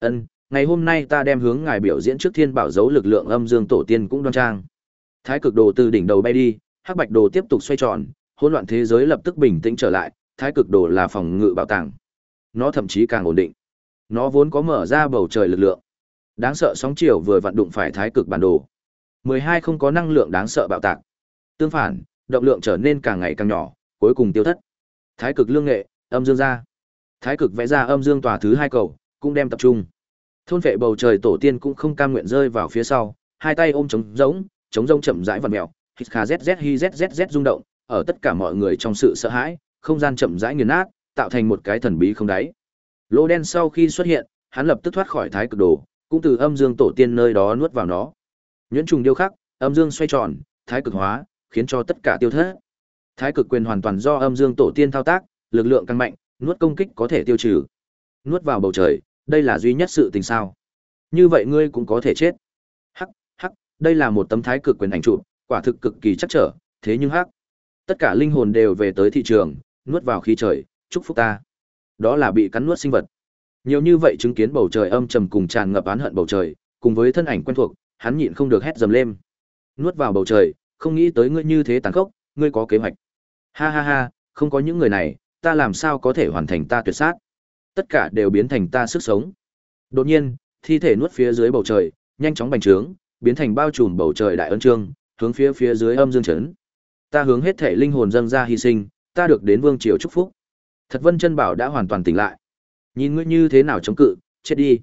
Ân, ngày hôm nay ta đem hướng ngài biểu diễn trước thiên bảo dấu lực lượng âm dương tổ tiên cũng đoan trang. Thái cực đồ từ đỉnh đầu bay đi, hắc bạch đồ tiếp tục xoay tròn, hỗn loạn thế giới lập tức bình tĩnh trở lại, thái cực đồ là phòng ngự bảo tàng. Nó thậm chí càng ổn định. Nó vốn có mở ra bầu trời lực lượng. Đáng sợ sóng chiều vừa vặn đụng phải thái cực bản đồ. 12 không có năng lượng đáng sợ bạo tạc. Tương phản, động lượng trở nên càng ngày càng nhỏ, cuối cùng tiêu thất. Thái cực lương nghệ, âm dương ra. Thái cực vẽ ra âm dương tòa thứ hai cầu, cũng đem tập trung. Thôn vệ bầu trời tổ tiên cũng không cam nguyện rơi vào phía sau, hai tay ôm trống rỗng, trống rỗng chậm rãi vặn mèo, hít kha zz hi zzz rung động, ở tất cả mọi người trong sự sợ hãi, không gian chậm rãi nghiền nát, tạo thành một cái thần bí không đáy. Lỗ đen sau khi xuất hiện, hắn lập tức thoát khỏi thái cực đồ, cũng từ âm dương tổ tiên nơi đó nuốt vào nó. Nhuyễn trùng điêu khắc, âm dương xoay tròn, thái cực hóa, khiến cho tất cả tiêu thất. Thái cực quyền hoàn toàn do âm dương tổ tiên thao tác, lực lượng càng mạnh, nuốt công kích có thể tiêu trừ. Nuốt vào bầu trời, đây là duy nhất sự tình sao? Như vậy ngươi cũng có thể chết. Hắc, hắc, đây là một tấm thái cực quyền ảnh trụ, quả thực cực kỳ chắc trở, thế nhưng hắc, tất cả linh hồn đều về tới thị trường, nuốt vào khí trời, chúc phúc ta. Đó là bị cắn nuốt sinh vật. Nhiều như vậy chứng kiến bầu trời âm trầm cùng tràn ngập án hận bầu trời, cùng với thân ảnh quen thuộc, hắn nhịn không được hét dầm lên. Nuốt vào bầu trời, không nghĩ tới ngươi như thế tàn khốc, ngươi có kế hoạch. Ha ha ha, không có những người này, ta làm sao có thể hoàn thành ta tuyệt sát? Tất cả đều biến thành ta sức sống. Đột nhiên, thi thể nuốt phía dưới bầu trời, nhanh chóng bành trướng, biến thành bao trùm bầu trời đại ân trương, hướng phía phía dưới âm dương chấn. Ta hướng hết thể linh hồn dâng ra hy sinh, ta được đến vương triều chúc phúc. Thật Vân Chân Bảo đã hoàn toàn tỉnh lại. Nhìn ngươi như thế nào chống cự, chết đi.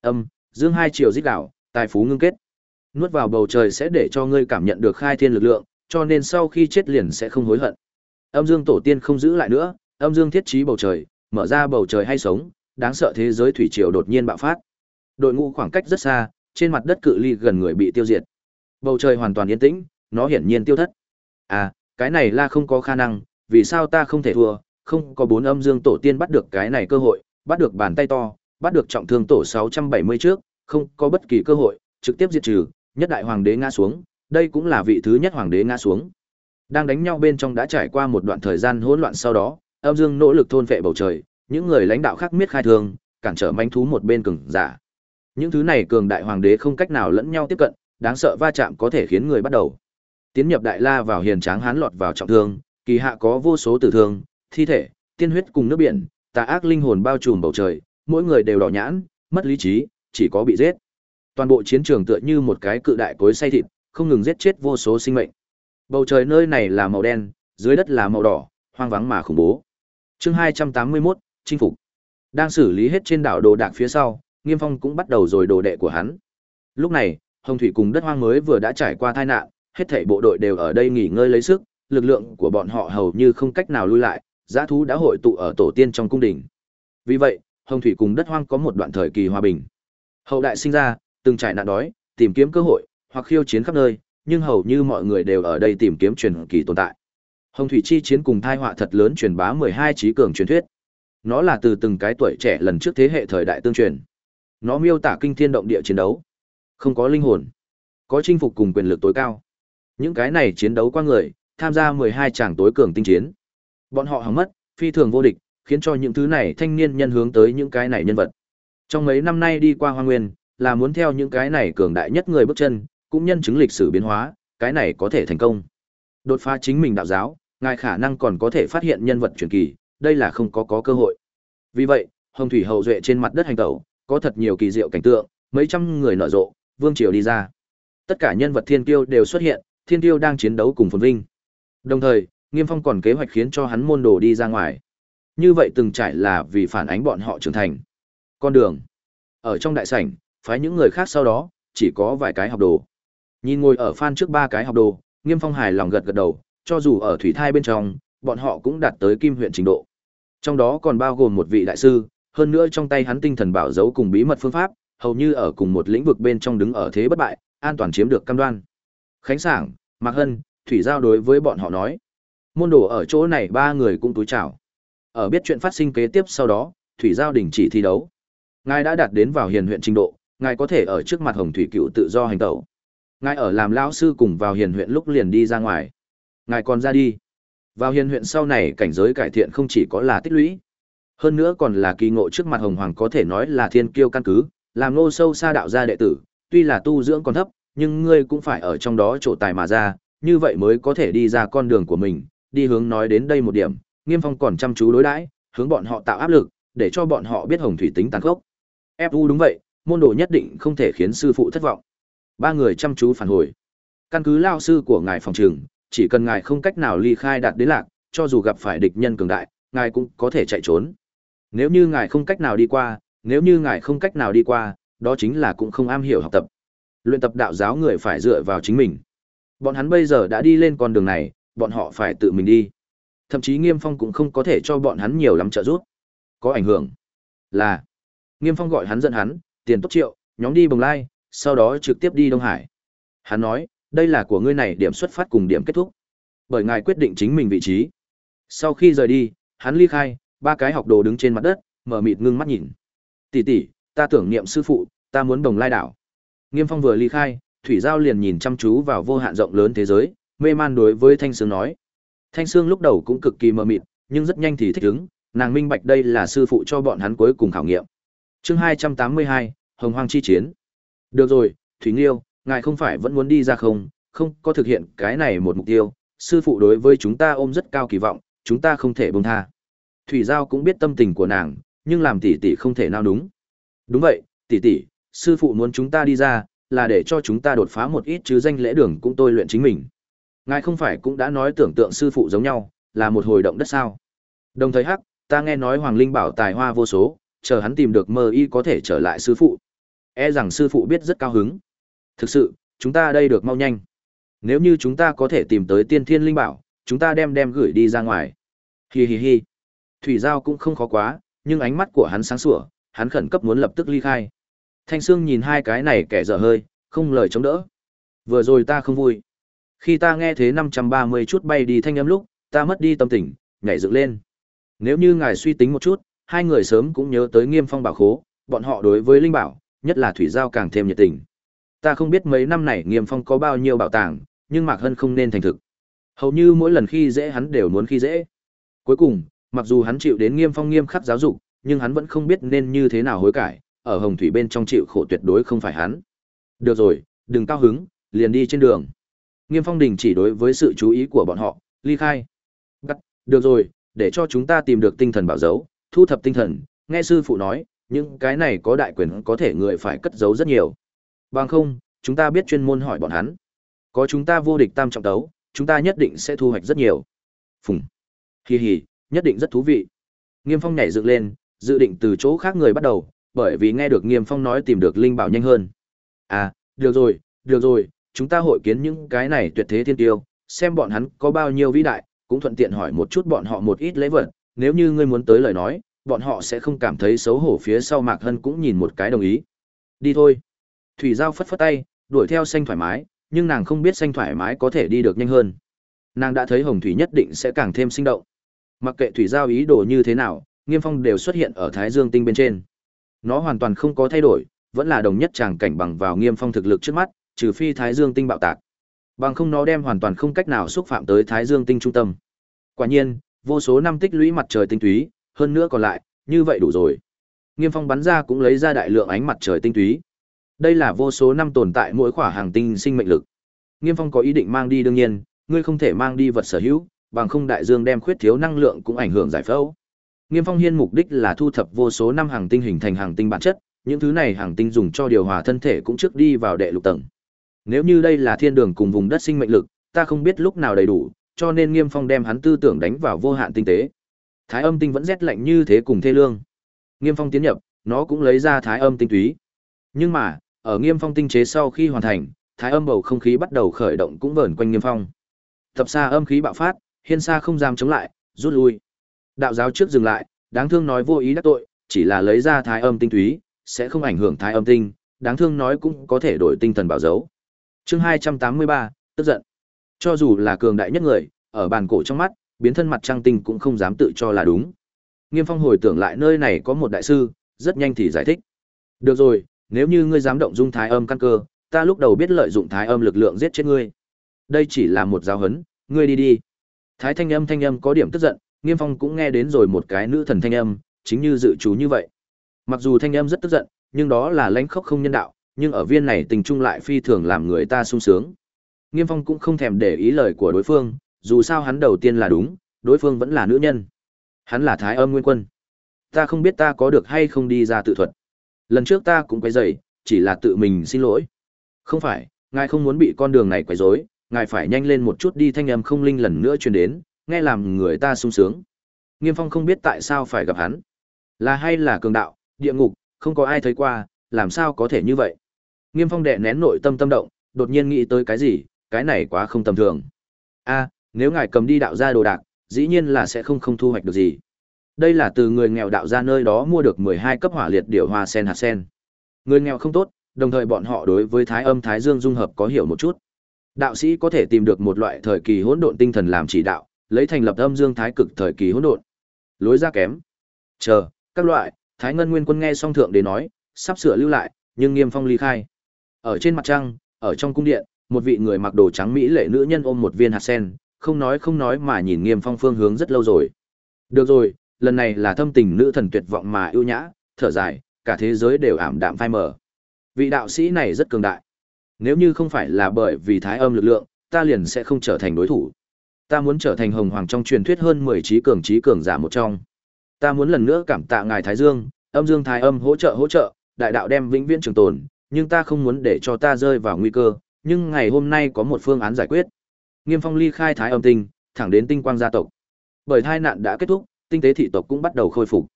Âm, dương hai triều giết đảo, tài phú ngưng kết. Nuốt vào bầu trời sẽ để cho ngươi cảm nhận được khai thiên lực lượng, cho nên sau khi chết liền sẽ không hối hận. Âm dương tổ tiên không giữ lại nữa, âm dương thiết trí bầu trời, mở ra bầu trời hay sống, đáng sợ thế giới thủy triều đột nhiên bạo phát. Đội ngũ khoảng cách rất xa, trên mặt đất cự ly gần người bị tiêu diệt. Bầu trời hoàn toàn yên tĩnh, nó hiển nhiên tiêu thất. À, cái này là không có khả năng, vì sao ta không thể thua, không có bốn âm dương tổ tiên bắt được cái này cơ hội, bắt được bàn tay to, bắt được trọng thương tổ 670 trước, không có bất kỳ cơ hội, trực tiếp diệt trừ, nhất đại hoàng đế ngã xuống, đây cũng là vị thứ nhất hoàng đế ngã xuống. Đang đánh nhau bên trong đã trải qua một đoạn thời gian hỗn loạn sau đó, âm dương nỗ lực thôn vệ bầu trời, những người lãnh đạo khác miết khai thường, cản trở manh thú một bên cường giả. Những thứ này cường đại hoàng đế không cách nào lẫn nhau tiếp cận, đáng sợ va chạm có thể khiến người bắt đầu. Tiến nhập đại la vào hiền tráng hán lọt vào trọng thương, kỳ hạ có vô số tử thương, thi thể, tiên huyết cùng nước biển, tà ác linh hồn bao trùm bầu trời, mỗi người đều đỏ nhãn, mất lý trí, chỉ có bị giết. Toàn bộ chiến trường tựa như một cái cự đại cối say thịt, không ngừng giết chết vô số sinh mệnh. Bầu trời nơi này là màu đen, dưới đất là màu đỏ, hoang vắng mà khủng bố. Chương 281, chinh phục. Đang xử lý hết trên đảo đồ đạc phía sau, Nghiêm Phong cũng bắt đầu rồi đồ đệ của hắn. Lúc này, Hồng Thủy cùng đất hoang mới vừa đã trải qua tai nạn, hết thảy bộ đội đều ở đây nghỉ ngơi lấy sức, lực lượng của bọn họ hầu như không cách nào lui lại, giã thú đã hội tụ ở tổ tiên trong cung đình. Vì vậy, Hồng Thủy cùng đất hoang có một đoạn thời kỳ hòa bình. Hậu đại sinh ra, từng trải nạn đói, tìm kiếm cơ hội, hoặc khiêu chiến khắp nơi, nhưng hầu như mọi người đều ở đây tìm kiếm truyền kỳ tồn tại. Hồng Thủy chi chiến cùng thai họa thật lớn truyền bá 12 trí cường truyền thuyết. Nó là từ từng cái tuổi trẻ lần trước thế hệ thời đại tương truyền. Nó miêu tả kinh thiên động địa chiến đấu, không có linh hồn, có chinh phục cùng quyền lực tối cao. Những cái này chiến đấu qua người, tham gia 12 tràng tối cường tinh chiến. Bọn họ hằng mất, phi thường vô địch, khiến cho những thứ này thanh niên nhân hướng tới những cái này nhân vật. Trong mấy năm nay đi qua Hoa Nguyên, là muốn theo những cái này cường đại nhất người bước chân, cũng nhân chứng lịch sử biến hóa, cái này có thể thành công. Đột phá chính mình đạo giáo, ngài khả năng còn có thể phát hiện nhân vật truyền kỳ, đây là không có có cơ hội. Vì vậy, Hồng Thủy hậu duệ trên mặt đất hành tẩu, có thật nhiều kỳ diệu cảnh tượng, mấy trăm người nở rộ, vương triều đi ra. Tất cả nhân vật thiên kiêu đều xuất hiện, thiên kiêu đang chiến đấu cùng phồn vinh. Đồng thời, Nghiêm Phong còn kế hoạch khiến cho hắn môn đồ đi ra ngoài. Như vậy từng trải là vì phản ánh bọn họ trưởng thành. Con đường. Ở trong đại sảnh, phái những người khác sau đó, chỉ có vài cái học đồ. Nhìn ngồi ở phan trước ba cái học đồ, Nghiêm Phong hài lòng gật gật đầu, cho dù ở thủy thai bên trong, bọn họ cũng đạt tới kim huyện trình độ. Trong đó còn bao gồm một vị đại sư, hơn nữa trong tay hắn tinh thần bảo giấu cùng bí mật phương pháp, hầu như ở cùng một lĩnh vực bên trong đứng ở thế bất bại, an toàn chiếm được cam đoan. Khánh Sảng, Mạc Hân, Thủy Giao đối với bọn họ nói. Môn đồ ở chỗ này ba người cũng túi chào. Ở biết chuyện phát sinh kế tiếp sau đó, Thủy Giao đình chỉ thi đấu. Ngài đã đạt đến vào hiền huyện trình độ, ngài có thể ở trước mặt Hồng Thủy Cựu tự do hành tẩu. Ngài ở làm lão sư cùng vào hiền huyện lúc liền đi ra ngoài. Ngài còn ra đi. Vào hiền huyện sau này cảnh giới cải thiện không chỉ có là tích lũy. Hơn nữa còn là kỳ ngộ trước mặt Hồng Hoàng có thể nói là thiên kiêu căn cứ, làm nô sâu xa đạo gia đệ tử, tuy là tu dưỡng còn thấp, nhưng ngươi cũng phải ở trong đó trổ tài mà ra, như vậy mới có thể đi ra con đường của mình, đi hướng nói đến đây một điểm, Nghiêm Phong còn chăm chú đối đãi, hướng bọn họ tạo áp lực, để cho bọn họ biết Hồng Thủy tính tàn khốc. FU đúng vậy, môn đồ nhất định không thể khiến sư phụ thất vọng. Ba người chăm chú phản hồi. Căn cứ lao sư của ngài phòng trường, chỉ cần ngài không cách nào ly khai đạt đến lạc, cho dù gặp phải địch nhân cường đại, ngài cũng có thể chạy trốn. Nếu như ngài không cách nào đi qua, nếu như ngài không cách nào đi qua, đó chính là cũng không am hiểu học tập. Luyện tập đạo giáo người phải dựa vào chính mình. Bọn hắn bây giờ đã đi lên con đường này, bọn họ phải tự mình đi. Thậm chí Nghiêm Phong cũng không có thể cho bọn hắn nhiều lắm trợ giúp. Có ảnh hưởng. Là Nghiêm Phong gọi hắn dẫn hắn, tiền tốc triệu, nhóm đi Bồng Lai, sau đó trực tiếp đi Đông Hải. Hắn nói, đây là của ngươi này điểm xuất phát cùng điểm kết thúc. Bởi ngài quyết định chính mình vị trí. Sau khi rời đi, hắn ly khai, ba cái học đồ đứng trên mặt đất, mở mịt ngưng mắt nhìn. Tỷ tỷ, ta tưởng niệm sư phụ, ta muốn Đồng Lai đảo. Nghiêm Phong vừa ly khai, Thủy Giao liền nhìn chăm chú vào vô hạn rộng lớn thế giới, mê man đối với Thanh Sương nói. Thanh Sương lúc đầu cũng cực kỳ mờ mịt, nhưng rất nhanh thì thích ứng, nàng minh bạch đây là sư phụ cho bọn hắn cuối cùng khảo nghiệm. Chương hai trăm tám mươi hai, Hồng Hoang chi chiến. Được rồi, Thủy Nghiêu, ngài không phải vẫn muốn đi ra không, không có thực hiện cái này một mục tiêu, sư phụ đối với chúng ta ôm rất cao kỳ vọng, chúng ta không thể buông tha. Thủy Giao cũng biết tâm tình của nàng, nhưng làm tỷ tỷ không thể nào đúng. Đúng vậy, tỷ tỷ, sư phụ muốn chúng ta đi ra, là để cho chúng ta đột phá một ít chứ danh lễ đường cũng tôi luyện chính mình. Ngài không phải cũng đã nói tưởng tượng sư phụ giống nhau, là một hồi động đất sao? Đồng thời hắc, ta nghe nói Hoàng Linh bảo tài hoa vô số, chờ hắn tìm được mơ y có thể trở lại sư phụ. E rằng sư phụ biết rất cao hứng. Thực sự, chúng ta đây được mau nhanh. Nếu như chúng ta có thể tìm tới tiên thiên linh bảo, chúng ta đem đem gửi đi ra ngoài. Hi hi hi. Thủy Giao cũng không khó quá, nhưng ánh mắt của hắn sáng sủa, hắn khẩn cấp muốn lập tức ly khai. Thanh Sương nhìn hai cái này kẻ dở hơi, không lời chống đỡ. Vừa rồi ta không vui. Khi ta nghe thế 530 chút bay đi thanh âm lúc, ta mất đi tâm tình, nhảy dựng lên. Nếu như ngài suy tính một chút, hai người sớm cũng nhớ tới Nghiêm Phong bảo khố, bọn họ đối với linh bảo, nhất là thủy giao càng thêm nhiệt tình. Ta không biết mấy năm này Nghiêm Phong có bao nhiêu bảo tàng, nhưng Mạc Hân không nên thành thực. Hầu như mỗi lần khi dễ hắn đều muốn khi dễ. Cuối cùng, mặc dù hắn chịu đến Nghiêm Phong nghiêm khắc giáo dục, nhưng hắn vẫn không biết nên như thế nào hối cải, ở Hồng Thủy bên trong chịu khổ tuyệt đối không phải hắn. Được rồi, đừng cao hứng, liền đi trên đường. Nghiêm Phong đình chỉ đối với sự chú ý của bọn họ, ly khai. Gắt, được rồi, để cho chúng ta tìm được tinh thần bảo dấu, thu thập tinh thần, nghe sư phụ nói, những cái này có đại quyền có thể người phải cất giấu rất nhiều. Bằng không, chúng ta biết chuyên môn hỏi bọn hắn. Có chúng ta vô địch tam trọng tấu, chúng ta nhất định sẽ thu hoạch rất nhiều. Phùng. Hi hi, nhất định rất thú vị. Nghiêm Phong nhảy dựng lên, dự định từ chỗ khác người bắt đầu, bởi vì nghe được Nghiêm Phong nói tìm được linh bảo nhanh hơn. À, được rồi, được rồi, chúng ta hội kiến những cái này tuyệt thế thiên tiêu, xem bọn hắn có bao nhiêu vĩ đại, cũng thuận tiện hỏi một chút bọn họ một ít lễ vật, nếu như ngươi muốn tới lời nói, bọn họ sẽ không cảm thấy xấu hổ phía sau Mạc Hân cũng nhìn một cái đồng ý. Đi thôi. Thủy Giao phất phất tay, đuổi theo xanh thoải mái, nhưng nàng không biết xanh thoải mái có thể đi được nhanh hơn. Nàng đã thấy Hồng Thủy nhất định sẽ càng thêm sinh động. Mặc kệ Thủy Giao ý đồ như thế nào, Nghiêm Phong đều xuất hiện ở Thái Dương tinh bên trên. Nó hoàn toàn không có thay đổi, vẫn là đồng nhất tràng cảnh bằng vào Nghiêm Phong thực lực trước mắt, trừ phi Thái Dương tinh bạo tạc. Bằng không nó đem hoàn toàn không cách nào xúc phạm tới Thái Dương tinh trung tâm. Quả nhiên, vô số năm tích lũy mặt trời tinh túy, hơn nữa còn lại, như vậy đủ rồi. Nghiêm Phong bắn ra cũng lấy ra đại lượng ánh mặt trời tinh túy. Đây là vô số năm tồn tại mỗi khỏa hàng tinh sinh mệnh lực. Nghiêm Phong có ý định mang đi đương nhiên, ngươi không thể mang đi vật sở hữu, bằng không đại dương đem khuyết thiếu năng lượng cũng ảnh hưởng giải phẫu. Nghiêm Phong Hiên mục đích là thu thập vô số năm hàng tinh hình thành hàng tinh bản chất, những thứ này hàng tinh dùng cho điều hòa thân thể cũng trước đi vào đệ lục tầng. Nếu như đây là thiên đường cùng vùng đất sinh mệnh lực, ta không biết lúc nào đầy đủ, cho nên Nghiêm Phong đem hắn tư tưởng đánh vào vô hạn tinh tế. Thái âm tinh vẫn rét lạnh như thế cùng thê lương. Nghiêm Phong tiến nhập, nó cũng lấy ra thái âm tinh túy. Nhưng mà, ở Nghiêm Phong tinh chế sau khi hoàn thành, thái âm bầu không khí bắt đầu khởi động cũng vờn quanh Nghiêm Phong. Tập xa âm khí bạo phát, hiên xa không dám chống lại, rút lui. Đạo giáo trước dừng lại, đáng thương nói vô ý đắc tội, chỉ là lấy ra thái âm tinh túy, sẽ không ảnh hưởng thái âm tinh, đáng thương nói cũng có thể đổi tinh thần bảo dấu. Chương 283, tức giận. Cho dù là cường đại nhất người, ở bàn cổ trong mắt, biến thân mặt trăng tinh cũng không dám tự cho là đúng. Nghiêm Phong hồi tưởng lại nơi này có một đại sư, rất nhanh thì giải thích. Được rồi, nếu như ngươi dám động dung thái âm căn cơ, ta lúc đầu biết lợi dụng thái âm lực lượng giết chết ngươi. Đây chỉ là một giáo hấn, ngươi đi đi. Thái thanh âm thanh âm có điểm tức giận, Nghiêm Phong cũng nghe đến rồi một cái nữ thần thanh âm, chính như dự chú như vậy. Mặc dù thanh âm rất tức giận, nhưng đó là lãnh khốc không nhân đạo, nhưng ở viên này tình trung lại phi thường làm người ta sung sướng. Nghiêm Phong cũng không thèm để ý lời của đối phương, dù sao hắn đầu tiên là đúng, đối phương vẫn là nữ nhân. Hắn là Thái Âm Nguyên Quân. Ta không biết ta có được hay không đi ra tự thuật. Lần trước ta cũng quấy dày chỉ là tự mình xin lỗi. Không phải, ngài không muốn bị con đường này quấy rối, ngài phải nhanh lên một chút đi thanh âm không linh lần nữa truyền đến, nghe làm người ta sung sướng. Nghiêm Phong không biết tại sao phải gặp hắn. Là hay là cường đạo, địa ngục, không có ai thấy qua, làm sao có thể như vậy? Nghiêm Phong đè nén nội tâm tâm động, đột nhiên nghĩ tới cái gì, cái này quá không tầm thường. A, nếu ngài cầm đi đạo gia đồ đạc, dĩ nhiên là sẽ không không thu hoạch được gì. Đây là từ người nghèo đạo ra nơi đó mua được 12 cấp hỏa liệt điểu hoa sen hạt sen. Người nghèo không tốt, đồng thời bọn họ đối với thái âm thái dương dung hợp có hiểu một chút. Đạo sĩ có thể tìm được một loại thời kỳ hỗn độn tinh thần làm chỉ đạo, lấy thành lập âm dương thái cực thời kỳ hỗn độn. Lối ra kém. Chờ, các loại, Thái Ngân Nguyên Quân nghe xong thượng đế nói, sắp sửa lưu lại, nhưng Nghiêm Phong ly khai. Ở trên mặt trăng, ở trong cung điện, một vị người mặc đồ trắng mỹ lệ nữ nhân ôm một viên hạt sen, không nói không nói mà nhìn Nghiêm Phong phương hướng rất lâu rồi. Được rồi, lần này là thâm tình nữ thần tuyệt vọng mà ưu nhã, thở dài, cả thế giới đều ảm đạm phai mờ. Vị đạo sĩ này rất cường đại. Nếu như không phải là bởi vì thái âm lực lượng, ta liền sẽ không trở thành đối thủ. Ta muốn trở thành hồng hoàng trong truyền thuyết hơn 10 trí cường trí cường giả một trong. Ta muốn lần nữa cảm tạ ngài Thái Dương, âm dương thái âm hỗ trợ hỗ trợ, đại đạo đem vĩnh viễn trường tồn, nhưng ta không muốn để cho ta rơi vào nguy cơ, nhưng ngày hôm nay có một phương án giải quyết. Nghiêm Phong ly khai thái âm tinh, thẳng đến tinh quang gia tộc. Bởi tai nạn đã kết thúc, tinh tế thị tộc cũng bắt đầu khôi phục.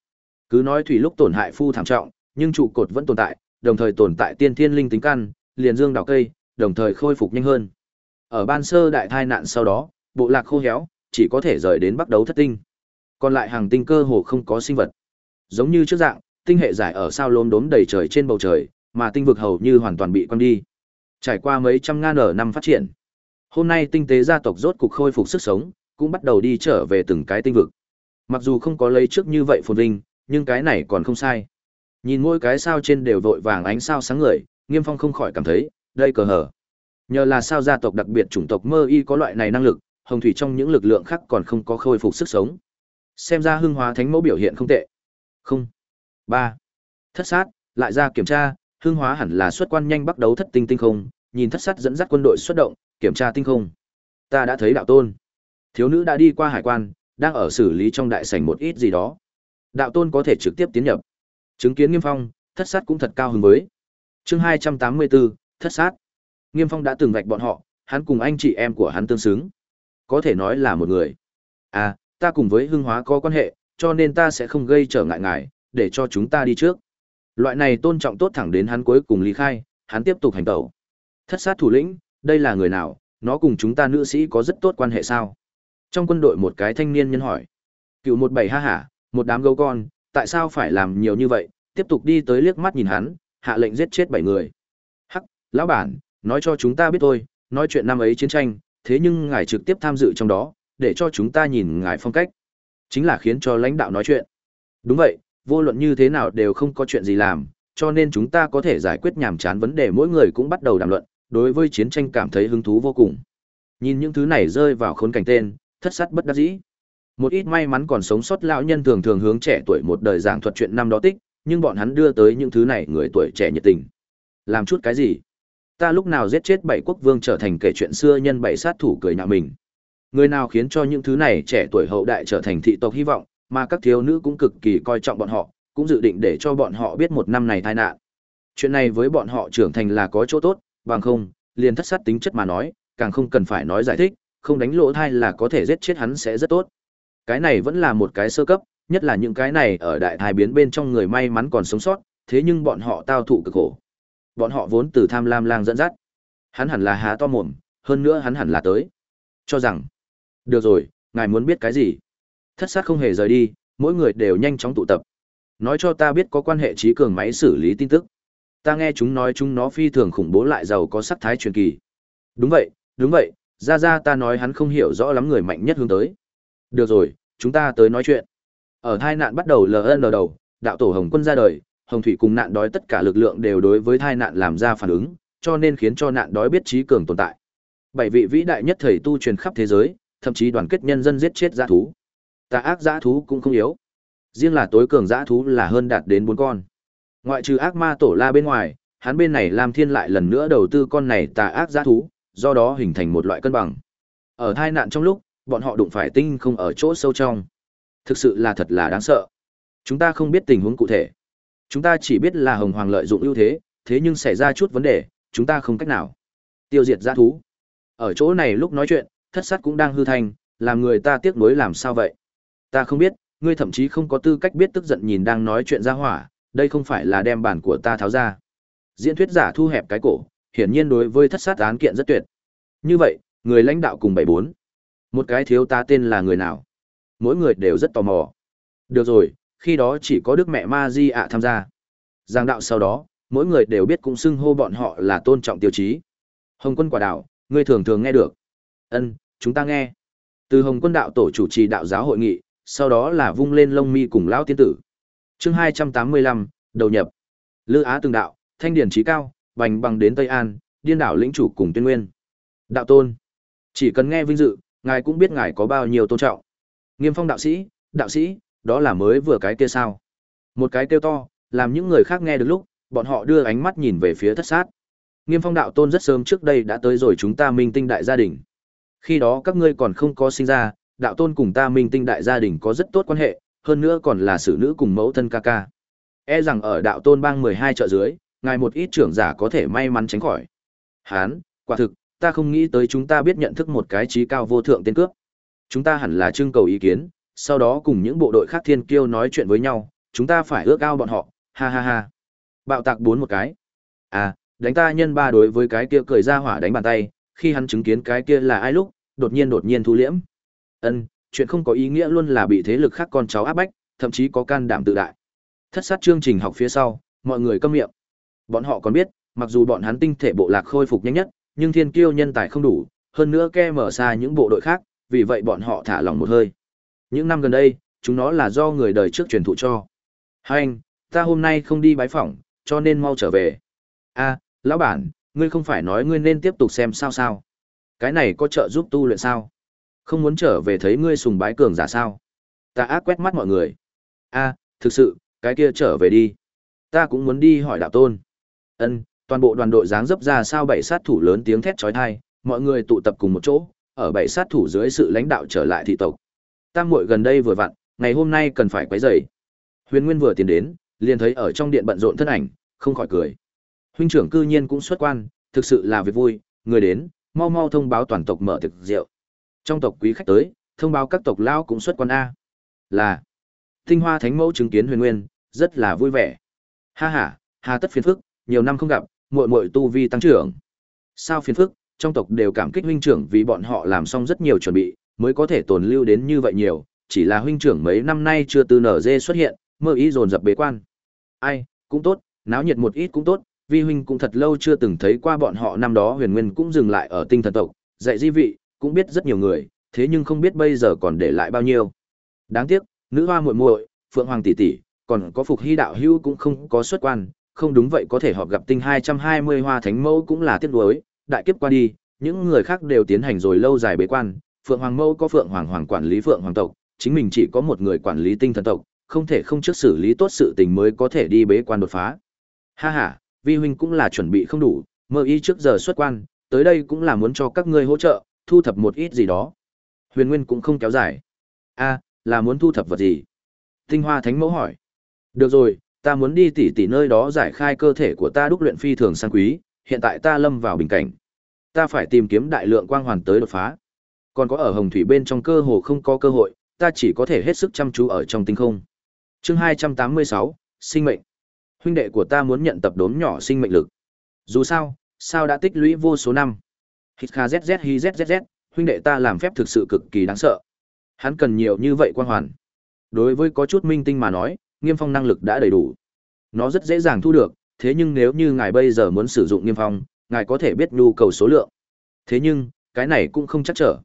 Cứ nói thủy lúc tổn hại phu thảm trọng, nhưng trụ cột vẫn tồn tại, đồng thời tồn tại tiên thiên linh tính căn, liền dương đào cây, đồng thời khôi phục nhanh hơn. Ở ban sơ đại tai nạn sau đó, bộ lạc khô héo, chỉ có thể rời đến bắt đầu thất tinh. Còn lại hàng tinh cơ hồ không có sinh vật. Giống như trước dạng, tinh hệ giải ở sao lốm đốm đầy trời trên bầu trời, mà tinh vực hầu như hoàn toàn bị quăng đi. Trải qua mấy trăm ngàn ở năm phát triển, hôm nay tinh tế gia tộc rốt cục khôi phục sức sống, cũng bắt đầu đi trở về từng cái tinh vực. Mặc dù không có lấy trước như vậy phồn vinh, nhưng cái này còn không sai. Nhìn mỗi cái sao trên đều vội vàng ánh sao sáng ngời, Nghiêm Phong không khỏi cảm thấy, đây cờ hở. Nhờ là sao gia tộc đặc biệt chủng tộc mơ y có loại này năng lực, hồng thủy trong những lực lượng khác còn không có khôi phục sức sống. Xem ra hưng hóa thánh mẫu biểu hiện không tệ. Không. ba Thất sát, lại ra kiểm tra, hưng hóa hẳn là xuất quan nhanh bắt đấu thất tinh tinh không, nhìn thất sát dẫn dắt quân đội xuất động, kiểm tra tinh không. Ta đã thấy đạo tôn. Thiếu nữ đã đi qua hải quan, đang ở xử lý trong đại sảnh một ít gì đó. Đạo tôn có thể trực tiếp tiến nhập. Chứng kiến Nghiêm Phong, thất sát cũng thật cao hứng với. Chương hai trăm tám mươi bốn thất sát. Nghiêm Phong đã từng vạch bọn họ, hắn cùng anh chị em của hắn tương xứng. Có thể nói là một người. À, ta cùng với hưng hóa có quan hệ, cho nên ta sẽ không gây trở ngại ngài, để cho chúng ta đi trước. Loại này tôn trọng tốt thẳng đến hắn cuối cùng ly khai, hắn tiếp tục hành tẩu. Thất sát thủ lĩnh, đây là người nào, nó cùng chúng ta nữ sĩ có rất tốt quan hệ sao? Trong quân đội một cái thanh niên nhân hỏi. Cựu một bảy ha hả, một đám gấu con, tại sao phải làm nhiều như vậy? Tiếp tục đi tới liếc mắt nhìn hắn, hạ lệnh giết chết bảy người. Hắc, lão bản, nói cho chúng ta biết thôi, nói chuyện năm ấy chiến tranh, thế nhưng ngài trực tiếp tham dự trong đó, để cho chúng ta nhìn ngài phong cách. Chính là khiến cho lãnh đạo nói chuyện. Đúng vậy, vô luận như thế nào đều không có chuyện gì làm, cho nên chúng ta có thể giải quyết nhàm chán vấn đề mỗi người cũng bắt đầu đàm luận, đối với chiến tranh cảm thấy hứng thú vô cùng. Nhìn những thứ này rơi vào khốn cảnh tên, thất sát bất đắc dĩ. Một ít may mắn còn sống sót lão nhân thường thường hướng trẻ tuổi một đời giảng thuật chuyện năm đó tích, nhưng bọn hắn đưa tới những thứ này người tuổi trẻ nhiệt tình. Làm chút cái gì? Ta lúc nào giết chết bảy quốc vương trở thành kể chuyện xưa nhân bảy sát thủ cười nhạo mình. Người nào khiến cho những thứ này trẻ tuổi hậu đại trở thành thị tộc hy vọng, mà các thiếu nữ cũng cực kỳ coi trọng bọn họ, cũng dự định để cho bọn họ biết một năm này tai nạn. Chuyện này với bọn họ trưởng thành là có chỗ tốt, bằng không, liền thất sát tính chất mà nói, càng không cần phải nói giải thích, không đánh lỗ thai là có thể giết chết hắn sẽ rất tốt. Cái này vẫn là một cái sơ cấp, nhất là những cái này ở đại thai biến bên trong người may mắn còn sống sót, thế nhưng bọn họ tao thụ cực khổ. Bọn họ vốn từ tham lam lang dẫn dắt. Hắn hẳn là há to mồm, hơn nữa hắn hẳn là tới. Cho rằng, được rồi, ngài muốn biết cái gì? Thất sát không hề rời đi, mỗi người đều nhanh chóng tụ tập. Nói cho ta biết có quan hệ trí cường máy xử lý tin tức. Ta nghe chúng nói chúng nó phi thường khủng bố lại giàu có sắc thái truyền kỳ. Đúng vậy, đúng vậy, ra ra ta nói hắn không hiểu rõ lắm người mạnh nhất hướng tới. Được rồi, chúng ta tới nói chuyện. Ở thai nạn bắt đầu LN đầu, đạo tổ Hồng Quân ra đời, Hồng Thủy cùng nạn đói tất cả lực lượng đều đối với thai nạn làm ra phản ứng, cho nên khiến cho nạn đói biết trí cường tồn tại. Bảy vị vĩ đại nhất thầy tu truyền khắp thế giới, thậm chí đoàn kết nhân dân giết chết dã thú. Tà ác dã thú cũng không yếu. Riêng là tối cường dã thú là hơn đạt đến bốn con. Ngoại trừ ác ma tổ la bên ngoài, hắn bên này Lam Thiên lại lần nữa đầu tư con này tà ác dã thú, do đó hình thành một loại cân bằng. Ở tai nạn trong lúc, bọn họ đụng phải tinh không ở chỗ sâu trong. Thực sự là thật là đáng sợ. Chúng ta không biết tình huống cụ thể. Chúng ta chỉ biết là Hồng Hoàng lợi dụng ưu thế, thế nhưng xảy ra chút vấn đề, chúng ta không cách nào. Tiêu diệt dã thú. Ở chỗ này lúc nói chuyện, thất sát cũng đang hư thành, làm người ta tiếc nuối làm sao vậy? Ta không biết, ngươi thậm chí không có tư cách biết tức giận nhìn đang nói chuyện ra hỏa, đây không phải là đem bản của ta tháo ra. Diễn thuyết giả thu hẹp cái cổ, hiển nhiên đối với thất sát án kiện rất tuyệt. Như vậy, người lãnh đạo cùng bảy bốn, một cái thiếu ta tên là người nào? Mỗi người đều rất tò mò. Được rồi, khi đó chỉ có đức mẹ ma di ạ tham gia. Giang đạo sau đó, mỗi người đều biết cũng xưng hô bọn họ là tôn trọng tiêu chí. Hồng quân quả đạo, ngươi thường thường nghe được. Ân, chúng ta nghe. Từ Hồng quân đạo tổ chủ trì đạo giáo hội nghị, sau đó là vung lên lông mi cùng lão tiên tử. Chương hai trăm tám mươi lăm đầu nhập. Lư Á từng đạo, thanh điển trí cao, bành bằng đến Tây An, điên đảo lĩnh chủ cùng tuyên nguyên. Đạo tôn, chỉ cần nghe vinh dự, ngài cũng biết ngài có bao nhiêu tôn trọng. Nghiêm phong đạo sĩ, đạo sĩ, đó là mới vừa cái kia sao. Một cái kêu to, làm những người khác nghe được lúc, bọn họ đưa ánh mắt nhìn về phía thất sát. Nghiêm phong đạo tôn rất sớm trước đây đã tới rồi chúng ta minh tinh đại gia đình. Khi đó các ngươi còn không có sinh ra, đạo tôn cùng ta minh tinh đại gia đình có rất tốt quan hệ, hơn nữa còn là xử nữ cùng mẫu thân ca ca. E rằng ở đạo tôn bang 12 chợ dưới, ngài một ít trưởng giả có thể may mắn tránh khỏi. Hán, quả thực, ta không nghĩ tới chúng ta biết nhận thức một cái trí cao vô thượng tên cướp. Chúng ta hẳn là trưng cầu ý kiến, sau đó cùng những bộ đội khác thiên kiêu nói chuyện với nhau, chúng ta phải ước ao bọn họ, ha ha ha. Bạo tạc bốn một cái. À, đánh ta nhân ba đối với cái kia cười ra hỏa đánh bàn tay, khi hắn chứng kiến cái kia là ai lúc, đột nhiên đột nhiên thu liễm. Ân, chuyện không có ý nghĩa luôn là bị thế lực khác con cháu áp bách, thậm chí có can đảm tự đại. Thất sát chương trình học phía sau, mọi người câm miệng. Bọn họ còn biết, mặc dù bọn hắn tinh thể bộ lạc khôi phục nhanh nhất, nhưng thiên kiêu nhân tài không đủ, hơn nữa ke mở xa những bộ đội khác, vì vậy bọn họ thả lòng một hơi. Những năm gần đây, chúng nó là do người đời trước truyền thụ cho. Hai anh, ta hôm nay không đi bái phỏng, cho nên mau trở về. A, lão bản, ngươi không phải nói ngươi nên tiếp tục xem sao sao? Cái này có trợ giúp tu luyện sao? Không muốn trở về thấy ngươi sùng bái cường giả sao? Ta ác quét mắt mọi người. A, thực sự, cái kia trở về đi. Ta cũng muốn đi hỏi đạo tôn. Ân, toàn bộ đoàn đội dáng dấp ra sao bảy sát thủ lớn tiếng thét chói tai, mọi người tụ tập cùng một chỗ, ở bảy sát thủ dưới sự lãnh đạo trở lại thị tộc. Tam muội gần đây vừa vặn, ngày hôm nay cần phải quấy rầy. Huyền Nguyên vừa tiến đến, liền thấy ở trong điện bận rộn thân ảnh, không khỏi cười. Huynh trưởng cư nhiên cũng xuất quan, thực sự là việc vui, người đến, mau mau thông báo toàn tộc mở thực rượu. Trong tộc quý khách tới, thông báo các tộc lao cũng xuất quan a. Là Tinh Hoa Thánh Mẫu chứng kiến Huyền Nguyên, rất là vui vẻ. Ha ha, hà tất phiền phức, nhiều năm không gặp, muội muội tu vi tăng trưởng. Sao phiền phức, trong tộc đều cảm kích huynh trưởng vì bọn họ làm xong rất nhiều chuẩn bị, mới có thể tồn lưu đến như vậy nhiều, chỉ là huynh trưởng mấy năm nay chưa từ nở dê xuất hiện, mơ ý dồn dập bế quan. Ai, cũng tốt, náo nhiệt một ít cũng tốt, vi huynh cũng thật lâu chưa từng thấy qua bọn họ năm đó huyền nguyên cũng dừng lại ở tinh thần tộc, dạy di vị, cũng biết rất nhiều người, thế nhưng không biết bây giờ còn để lại bao nhiêu. Đáng tiếc, nữ hoa muội muội, phượng hoàng tỷ tỷ, còn có phục hy đạo hưu cũng không có xuất quan, không đúng vậy có thể họp gặp tinh 220 hoa thánh mẫu cũng là tiếc nuối, đại kiếp qua đi, những người khác đều tiến hành rồi lâu dài bế quan, Phượng Hoàng Mẫu có Phượng Hoàng Hoàng quản lý Phượng Hoàng tộc, chính mình chỉ có một người quản lý tinh thần tộc, không thể không trước xử lý tốt sự tình mới có thể đi bế quan đột phá. Ha ha, vi huynh cũng là chuẩn bị không đủ, mơ y trước giờ xuất quan, tới đây cũng là muốn cho các ngươi hỗ trợ, thu thập một ít gì đó. Huyền Nguyên cũng không kéo dài. A, là muốn thu thập vật gì? Tinh Hoa Thánh Mẫu hỏi. Được rồi, ta muốn đi tỉ tỉ nơi đó giải khai cơ thể của ta đúc luyện phi thường sang quý, hiện tại ta lâm vào bình cảnh. Ta phải tìm kiếm đại lượng quang hoàn tới đột phá. Còn có ở hồng thủy bên trong cơ hồ không có cơ hội, ta chỉ có thể hết sức chăm chú ở trong tinh không. Chương 286, sinh mệnh. Huynh đệ của ta muốn nhận tập đốm nhỏ sinh mệnh lực. Dù sao, sao đã tích lũy vô số năm. Hít kha zz hi zzz, huynh đệ ta làm phép thực sự cực kỳ đáng sợ. Hắn cần nhiều như vậy quang hoàn. Đối với có chút minh tinh mà nói, Nghiêm Phong năng lực đã đầy đủ. Nó rất dễ dàng thu được, thế nhưng nếu như ngài bây giờ muốn sử dụng Nghiêm Phong, ngài có thể biết nhu cầu số lượng. Thế nhưng, cái này cũng không chắc trở.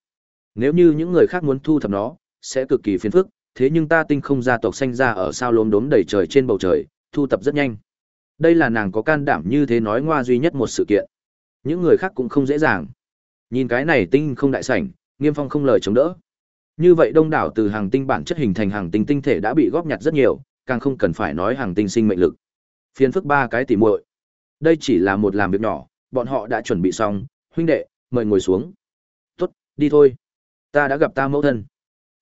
Nếu như những người khác muốn thu thập nó, sẽ cực kỳ phiền phức, thế nhưng ta tinh không gia tộc sanh ra ở sao lốm đốm đầy trời trên bầu trời, thu thập rất nhanh. Đây là nàng có can đảm như thế nói ngoa duy nhất một sự kiện. Những người khác cũng không dễ dàng. Nhìn cái này tinh không đại sảnh, Nghiêm Phong không lời chống đỡ. Như vậy đông đảo từ hàng tinh bản chất hình thành hàng tinh tinh thể đã bị góp nhặt rất nhiều, càng không cần phải nói hàng tinh sinh mệnh lực. Phiên phức ba cái tỉ muội. Đây chỉ là một làm việc nhỏ, bọn họ đã chuẩn bị xong, huynh đệ, mời ngồi xuống. Tốt, đi thôi. Ta đã gặp ta mẫu thân.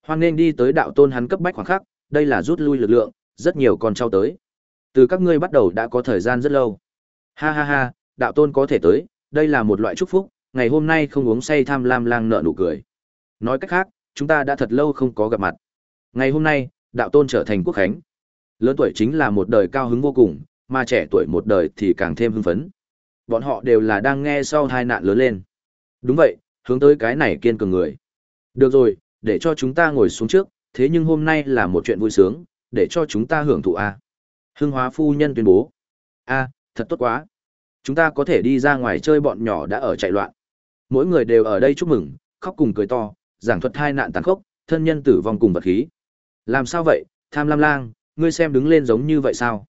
Hoan nên đi tới đạo tôn hắn cấp bách khoảng khắc, đây là rút lui lực lượng, rất nhiều con trao tới. Từ các ngươi bắt đầu đã có thời gian rất lâu. Ha ha ha, đạo tôn có thể tới, đây là một loại chúc phúc, ngày hôm nay không uống say tham lam lang nợ nụ cười. Nói cách khác, chúng ta đã thật lâu không có gặp mặt. Ngày hôm nay, đạo tôn trở thành quốc khánh. Lớn tuổi chính là một đời cao hứng vô cùng, mà trẻ tuổi một đời thì càng thêm hưng phấn. Bọn họ đều là đang nghe sau tai nạn lớn lên. Đúng vậy, hướng tới cái này kiên cường người. Được rồi, để cho chúng ta ngồi xuống trước, thế nhưng hôm nay là một chuyện vui sướng, để cho chúng ta hưởng thụ a. Hưng Hóa phu nhân tuyên bố. A, thật tốt quá. Chúng ta có thể đi ra ngoài chơi bọn nhỏ đã ở chạy loạn. Mỗi người đều ở đây chúc mừng, khóc cùng cười to, giảng thuật hai nạn tàn khốc, thân nhân tử vong cùng vật khí. Làm sao vậy, tham lam lang, ngươi xem đứng lên giống như vậy sao?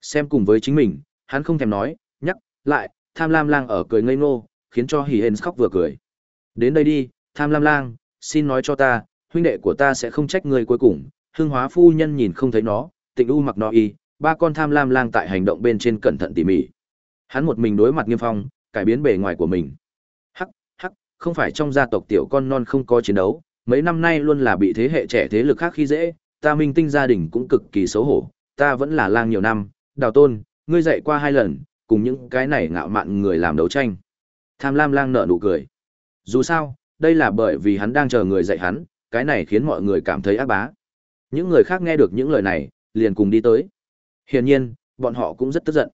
Xem cùng với chính mình, hắn không thèm nói, nhắc, lại, tham lam lang ở cười ngây ngô, khiến cho hỉ hên khóc vừa cười. Đến đây đi, tham lam lang, xin nói cho ta, huynh đệ của ta sẽ không trách ngươi cuối cùng. Hương hóa phu nhân nhìn không thấy nó, tịnh u mặc nó y, ba con tham lam lang tại hành động bên trên cẩn thận tỉ mỉ. Hắn một mình đối mặt nghiêm phong, cải biến bề ngoài của mình. Hắc, hắc, không phải trong gia tộc tiểu con non không có chiến đấu, mấy năm nay luôn là bị thế hệ trẻ thế lực khác khi dễ, ta minh tinh gia đình cũng cực kỳ xấu hổ, ta vẫn là lang nhiều năm, đào tôn, ngươi dạy qua hai lần, cùng những cái này ngạo mạn người làm đấu tranh. Tham lam lang nở nụ cười. Dù sao, đây là bởi vì hắn đang chờ người dạy hắn, cái này khiến mọi người cảm thấy ác bá. Những người khác nghe được những lời này, liền cùng đi tới. Hiển nhiên, bọn họ cũng rất tức giận.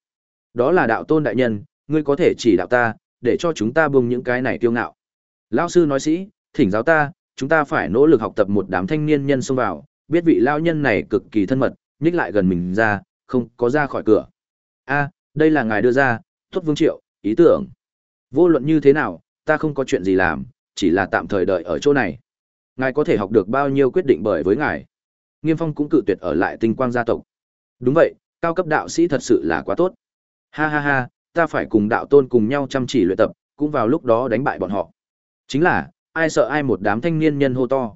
Đó là đạo tôn đại nhân, ngươi có thể chỉ đạo ta, để cho chúng ta buông những cái này kiêu ngạo. Lão sư nói sĩ, thỉnh giáo ta, chúng ta phải nỗ lực học tập một đám thanh niên nhân xông vào, biết vị lão nhân này cực kỳ thân mật, nhích lại gần mình ra, không có ra khỏi cửa. A, đây là ngài đưa ra, tốt vương triệu, ý tưởng. Vô luận như thế nào, ta không có chuyện gì làm, chỉ là tạm thời đợi ở chỗ này. Ngài có thể học được bao nhiêu quyết định bởi với ngài. Nghiêm Phong cũng cự tuyệt ở lại tinh quang gia tộc. Đúng vậy, cao cấp đạo sĩ thật sự là quá tốt. Ha ha ha, ta phải cùng đạo tôn cùng nhau chăm chỉ luyện tập, cũng vào lúc đó đánh bại bọn họ. Chính là, ai sợ ai một đám thanh niên nhân hô to.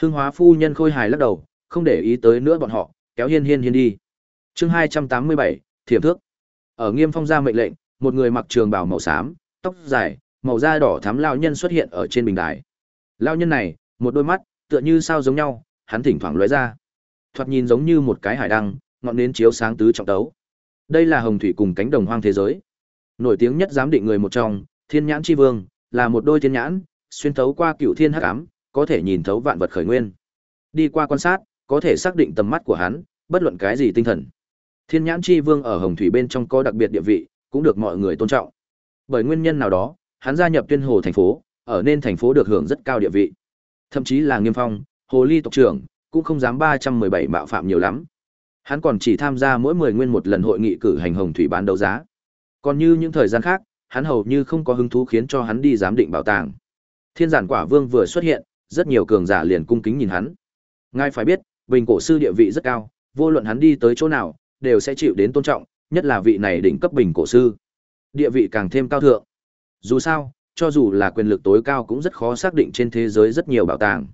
Hương hóa phu nhân khôi hài lắc đầu, không để ý tới nữa bọn họ, kéo hiên hiên hiên đi. chương hai trăm tám mươi bảy, thiểm thước. Ở nghiêm phong ra mệnh lệnh, một người mặc trường bào màu xám, tóc dài, màu da đỏ thắm lao nhân xuất hiện ở trên bình đài. Lao nhân này, một đôi mắt, tựa như sao giống nhau, hắn thỉnh thoảng lóe ra. Thoạt nhìn giống như một cái hải đăng, ngọn nến chiếu sáng tứ trọng tấu. Đây là hồng thủy cùng cánh đồng hoang thế giới. Nổi tiếng nhất giám định người một trong, Thiên Nhãn Chi Vương, là một đôi thiên nhãn, xuyên thấu qua cựu thiên hắc ám, có thể nhìn thấu vạn vật khởi nguyên. Đi qua quan sát, có thể xác định tầm mắt của hắn, bất luận cái gì tinh thần. Thiên Nhãn Chi Vương ở Hồng Thủy bên trong có đặc biệt địa vị, cũng được mọi người tôn trọng. Bởi nguyên nhân nào đó, hắn gia nhập Tuyên Hồ thành phố, ở nên thành phố được hưởng rất cao địa vị. Thậm chí là Nghiêm Phong, Hồ Ly tộc trưởng, cũng không dám 317 mạo phạm nhiều lắm. Hắn còn chỉ tham gia mỗi 10 nguyên một lần hội nghị cử hành Hồng Thủy bán đấu giá. Còn như những thời gian khác, hắn hầu như không có hứng thú khiến cho hắn đi giám định bảo tàng. Thiên giản quả vương vừa xuất hiện, rất nhiều cường giả liền cung kính nhìn hắn. Ngài phải biết, bình cổ sư địa vị rất cao, vô luận hắn đi tới chỗ nào, đều sẽ chịu đến tôn trọng, nhất là vị này đỉnh cấp bình cổ sư. Địa vị càng thêm cao thượng. Dù sao, cho dù là quyền lực tối cao cũng rất khó xác định trên thế giới rất nhiều bảo tàng.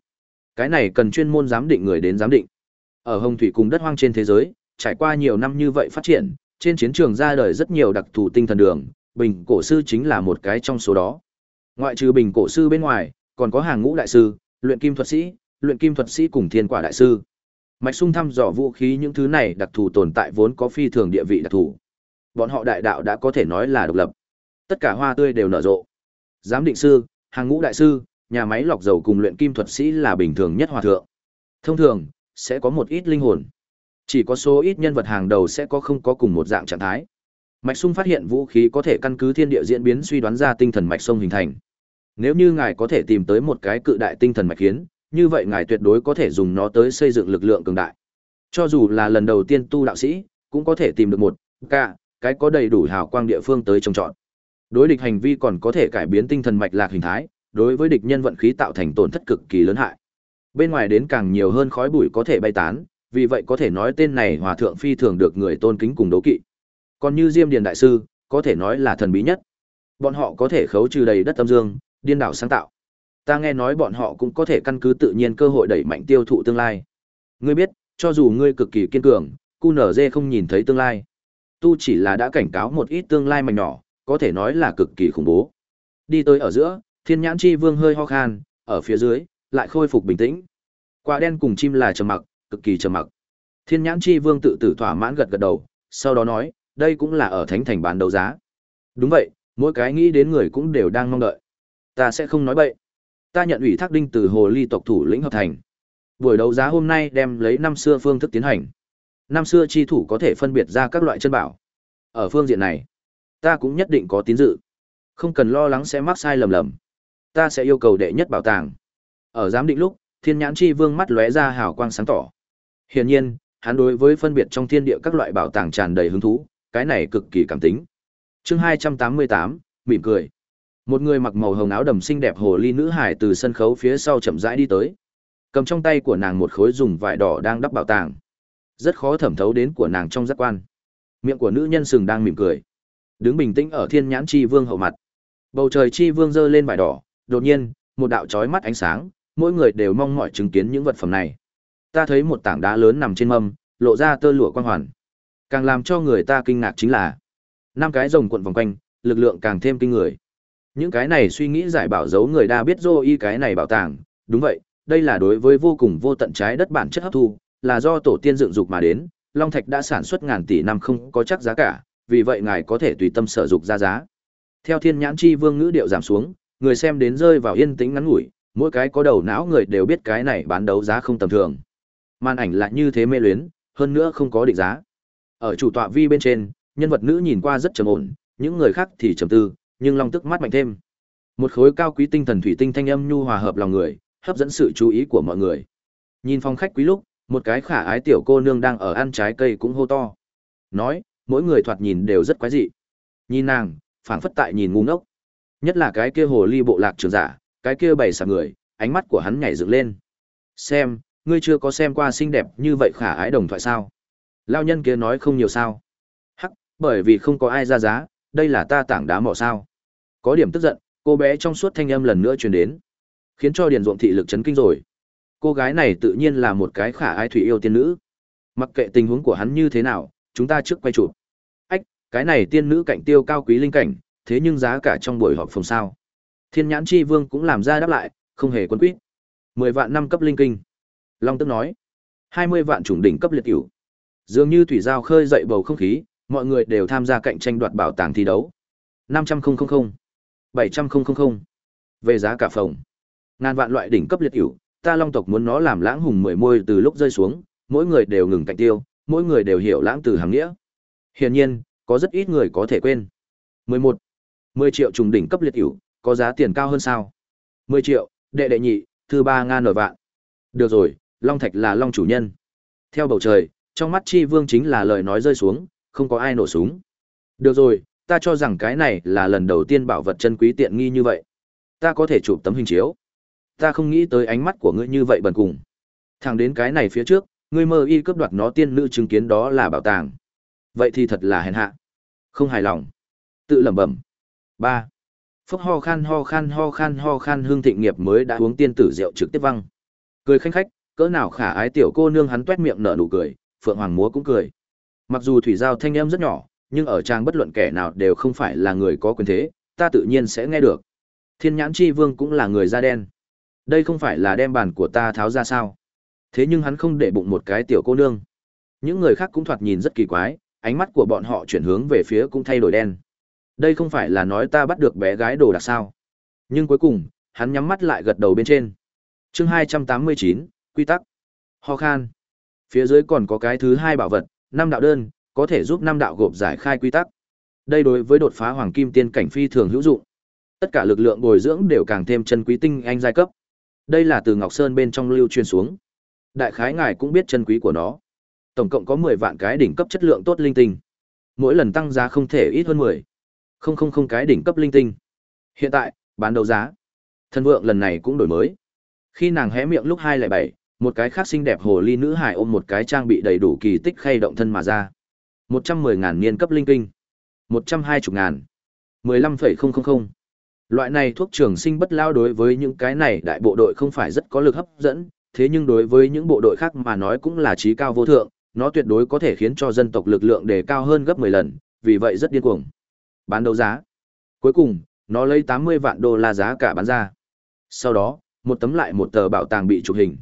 Cái này cần chuyên môn giám định người đến giám định. Ở Hồng Thủy cùng đất hoang trên thế giới, trải qua nhiều năm như vậy phát triển, trên chiến trường ra đời rất nhiều đặc thù tinh thần đường, bình cổ sư chính là một cái trong số đó. Ngoại trừ bình cổ sư bên ngoài, còn có hàng ngũ đại sư, luyện kim thuật sĩ, luyện kim thuật sĩ cùng thiên quả đại sư. Mạch sung thăm dò vũ khí những thứ này đặc thù tồn tại vốn có phi thường địa vị đặc thù. Bọn họ đại đạo đã có thể nói là độc lập. Tất cả hoa tươi đều nở rộ. Giám định sư, hàng ngũ đại sư, nhà máy lọc dầu cùng luyện kim thuật sĩ là bình thường nhất hòa thượng. Thông thường, sẽ có một ít linh hồn. Chỉ có số ít nhân vật hàng đầu sẽ có không có cùng một dạng trạng thái. Mạch Sung phát hiện vũ khí có thể căn cứ thiên địa diễn biến suy đoán ra tinh thần mạch sông hình thành. Nếu như ngài có thể tìm tới một cái cự đại tinh thần mạch khiến, như vậy ngài tuyệt đối có thể dùng nó tới xây dựng lực lượng cường đại. Cho dù là lần đầu tiên tu đạo sĩ, cũng có thể tìm được một cả cái có đầy đủ hào quang địa phương tới trồng trọt. Đối địch hành vi còn có thể cải biến tinh thần mạch lạc hình thái, đối với địch nhân vận khí tạo thành tổn thất cực kỳ lớn hại. Bên ngoài đến càng nhiều hơn khói bụi có thể bay tán, vì vậy có thể nói tên này hòa thượng phi thường được người tôn kính cùng đấu kỵ. Còn như Diêm Điền đại sư, có thể nói là thần bí nhất. Bọn họ có thể khấu trừ đầy đất âm dương, điên đảo sáng tạo. Ta nghe nói bọn họ cũng có thể căn cứ tự nhiên cơ hội đẩy mạnh tiêu thụ tương lai. Ngươi biết, cho dù ngươi cực kỳ kiên cường, QNZ không nhìn thấy tương lai. Tu chỉ là đã cảnh cáo một ít tương lai mảnh nhỏ, có thể nói là cực kỳ khủng bố. Đi tới ở giữa, Thiên Nhãn Chi Vương hơi ho khan, ở phía dưới lại khôi phục bình tĩnh. Quả đen cùng chim là trầm mặc, cực kỳ trầm mặc. Thiên Nhãn Chi Vương tự tử thỏa mãn gật gật đầu, sau đó nói, đây cũng là ở thánh thành bán đấu giá. Đúng vậy, mỗi cái nghĩ đến người cũng đều đang mong đợi. Ta sẽ không nói bậy. Ta nhận ủy thác đinh từ hồ ly tộc thủ lĩnh hợp thành. Buổi đấu giá hôm nay đem lấy năm xưa phương thức tiến hành. Năm xưa chi thủ có thể phân biệt ra các loại chân bảo. Ở phương diện này, ta cũng nhất định có tín dự. Không cần lo lắng sẽ mắc sai lầm lầm. Ta sẽ yêu cầu đệ nhất bảo tàng. Ở giám định lúc, Thiên Nhãn Chi Vương mắt lóe ra hào quang sáng tỏ. Hiển nhiên, hắn đối với phân biệt trong thiên địa các loại bảo tàng tràn đầy hứng thú, cái này cực kỳ cảm tính. Chương 288, mỉm cười. Một người mặc màu hồng áo đầm xinh đẹp hồ ly nữ hải từ sân khấu phía sau chậm rãi đi tới. Cầm trong tay của nàng một khối dùng vải đỏ đang đắp bảo tàng. Rất khó thẩm thấu đến của nàng trong giác quan. Miệng của nữ nhân sừng đang mỉm cười. Đứng bình tĩnh ở thiên nhãn chi vương hậu mặt. Bầu trời chi vương giơ lên vải đỏ, đột nhiên, một đạo chói mắt ánh sáng, mỗi người đều mong mỏi chứng kiến những vật phẩm này. Ta thấy một tảng đá lớn nằm trên mâm, lộ ra tơ lụa quang hoàn. Càng làm cho người ta kinh ngạc chính là năm cái rồng cuộn vòng quanh, lực lượng càng thêm kinh người. Những cái này suy nghĩ giải bảo giấu người đa biết dô y cái này bảo tàng, đúng vậy, đây là đối với vô cùng vô tận trái đất bản chất hấp thu, là do tổ tiên dựng dục mà đến, Long Thạch đã sản xuất ngàn tỷ năm không có chắc giá cả, vì vậy ngài có thể tùy tâm sở dục ra giá. Theo Thiên Nhãn Chi Vương ngữ điệu giảm xuống, người xem đến rơi vào yên tĩnh ngắn ngủi, mỗi cái có đầu não người đều biết cái này bán đấu giá không tầm thường. Màn ảnh lại như thế mê luyến, hơn nữa không có định giá. Ở chủ tọa vi bên trên, nhân vật nữ nhìn qua rất trầm ổn, những người khác thì trầm tư, nhưng long tức mắt mạnh thêm. Một khối cao quý tinh thần thủy tinh thanh âm nhu hòa hợp lòng người, hấp dẫn sự chú ý của mọi người. Nhìn phong khách quý lúc, một cái khả ái tiểu cô nương đang ở ăn trái cây cũng hô to. Nói, mỗi người thoạt nhìn đều rất quái dị. Nhìn nàng, phảng phất tại nhìn ngu ngốc. Nhất là cái kia hồ ly bộ lạc trường giả, cái kia bày sạc người, ánh mắt của hắn nhảy dựng lên. Xem, ngươi chưa có xem qua xinh đẹp như vậy khả ái đồng thoại sao? Lao nhân kia nói không nhiều sao. Hắc, bởi vì không có ai ra giá, đây là ta tảng đá mỏ sao. Có điểm tức giận, cô bé trong suốt thanh âm lần nữa truyền đến. Khiến cho Điền Ruộng thị lực chấn kinh rồi. Cô gái này tự nhiên là một cái khả ai thủy yêu tiên nữ. Mặc kệ tình huống của hắn như thế nào, chúng ta trước quay chụp. Ách, cái này tiên nữ cạnh tiêu cao quý linh cảnh, thế nhưng giá cả trong buổi họp phòng sao. Thiên nhãn chi vương cũng làm ra đáp lại, không hề quân quýt. Mười vạn năm cấp linh kinh. Long tức nói. hai mươi vạn chủng đỉnh cấp liệt cửu. Dường như thủy giao khơi dậy bầu không khí, mọi người đều tham gia cạnh tranh đoạt bảo tàng thi đấu. năm trăm linh bảy trăm Về giá cả phòng. Ngàn vạn loại đỉnh cấp liệt hữu, ta long tộc muốn nó làm lãng hùng mười môi từ lúc rơi xuống, mỗi người đều ngừng cạnh tiêu, mỗi người đều hiểu lãng từ hàng nghĩa. Hiển nhiên, có rất ít người có thể quên. 11. 10 triệu trùng đỉnh cấp liệt hữu, có giá tiền cao hơn sao? 10 triệu, đệ đệ nhị, thứ ba ngàn nổi vạn. Được rồi, Long Thạch là Long chủ nhân. Theo bầu trời, trong mắt Chi Vương chính là lời nói rơi xuống, không có ai nổ súng. Được rồi, ta cho rằng cái này là lần đầu tiên bảo vật chân quý tiện nghi như vậy. Ta có thể chụp tấm hình chiếu. Ta không nghĩ tới ánh mắt của ngươi như vậy bần cùng. Thẳng đến cái này phía trước, ngươi mơ y cướp đoạt nó tiên nữ chứng kiến đó là bảo tàng. Vậy thì thật là hèn hạ. Không hài lòng. Tự lẩm bẩm. ba Phốc ho khan ho khan ho khan ho khan hương thịnh nghiệp mới đã uống tiên tử rượu trực tiếp văng. Cười khanh khách, cỡ nào khả ái tiểu cô nương hắn tuét miệng nở nụ cười, Phượng Hoàng múa cũng cười. Mặc dù thủy giao thanh em rất nhỏ, nhưng ở trang bất luận kẻ nào đều không phải là người có quyền thế, ta tự nhiên sẽ nghe được. Thiên nhãn chi vương cũng là người da đen. Đây không phải là đem bàn của ta tháo ra sao. Thế nhưng hắn không để bụng một cái tiểu cô nương. Những người khác cũng thoạt nhìn rất kỳ quái, ánh mắt của bọn họ chuyển hướng về phía cũng thay đổi đen. Đây không phải là nói ta bắt được bé gái đồ đặc sao. Nhưng cuối cùng, hắn nhắm mắt lại gật đầu bên trên. chương 289, quy tắc. Ho khan. Phía dưới còn có cái thứ hai bảo vật, năm đạo đơn, có thể giúp năm đạo gộp giải khai quy tắc. Đây đối với đột phá hoàng kim tiên cảnh phi thường hữu dụng. Tất cả lực lượng bồi dưỡng đều càng thêm chân quý tinh anh giai cấp. Đây là từ Ngọc Sơn bên trong lưu truyền xuống. Đại khái ngài cũng biết chân quý của nó. Tổng cộng có 10 vạn cái đỉnh cấp chất lượng tốt linh tinh. Mỗi lần tăng giá không thể ít hơn 10. Không không không cái đỉnh cấp linh tinh. Hiện tại, bán đấu giá. Thân vượng lần này cũng đổi mới. Khi nàng hé miệng lúc hai lại bảy, một cái khác xinh đẹp hồ ly nữ hải ôm một cái trang bị đầy đủ kỳ tích khay động thân mà ra. Một trăm mười ngàn niên cấp linh kinh. Một trăm hai chục ngàn. Mười lăm phẩy không không không. Loại này thuốc trường sinh bất lao đối với những cái này đại bộ đội không phải rất có lực hấp dẫn, thế nhưng đối với những bộ đội khác mà nói cũng là trí cao vô thượng, nó tuyệt đối có thể khiến cho dân tộc lực lượng đề cao hơn gấp 10 lần, vì vậy rất điên cuồng. Bán đấu giá. Cuối cùng, nó lấy 80 vạn đô la giá cả bán ra. Sau đó, một tấm lại một tờ bảo tàng bị chụp hình.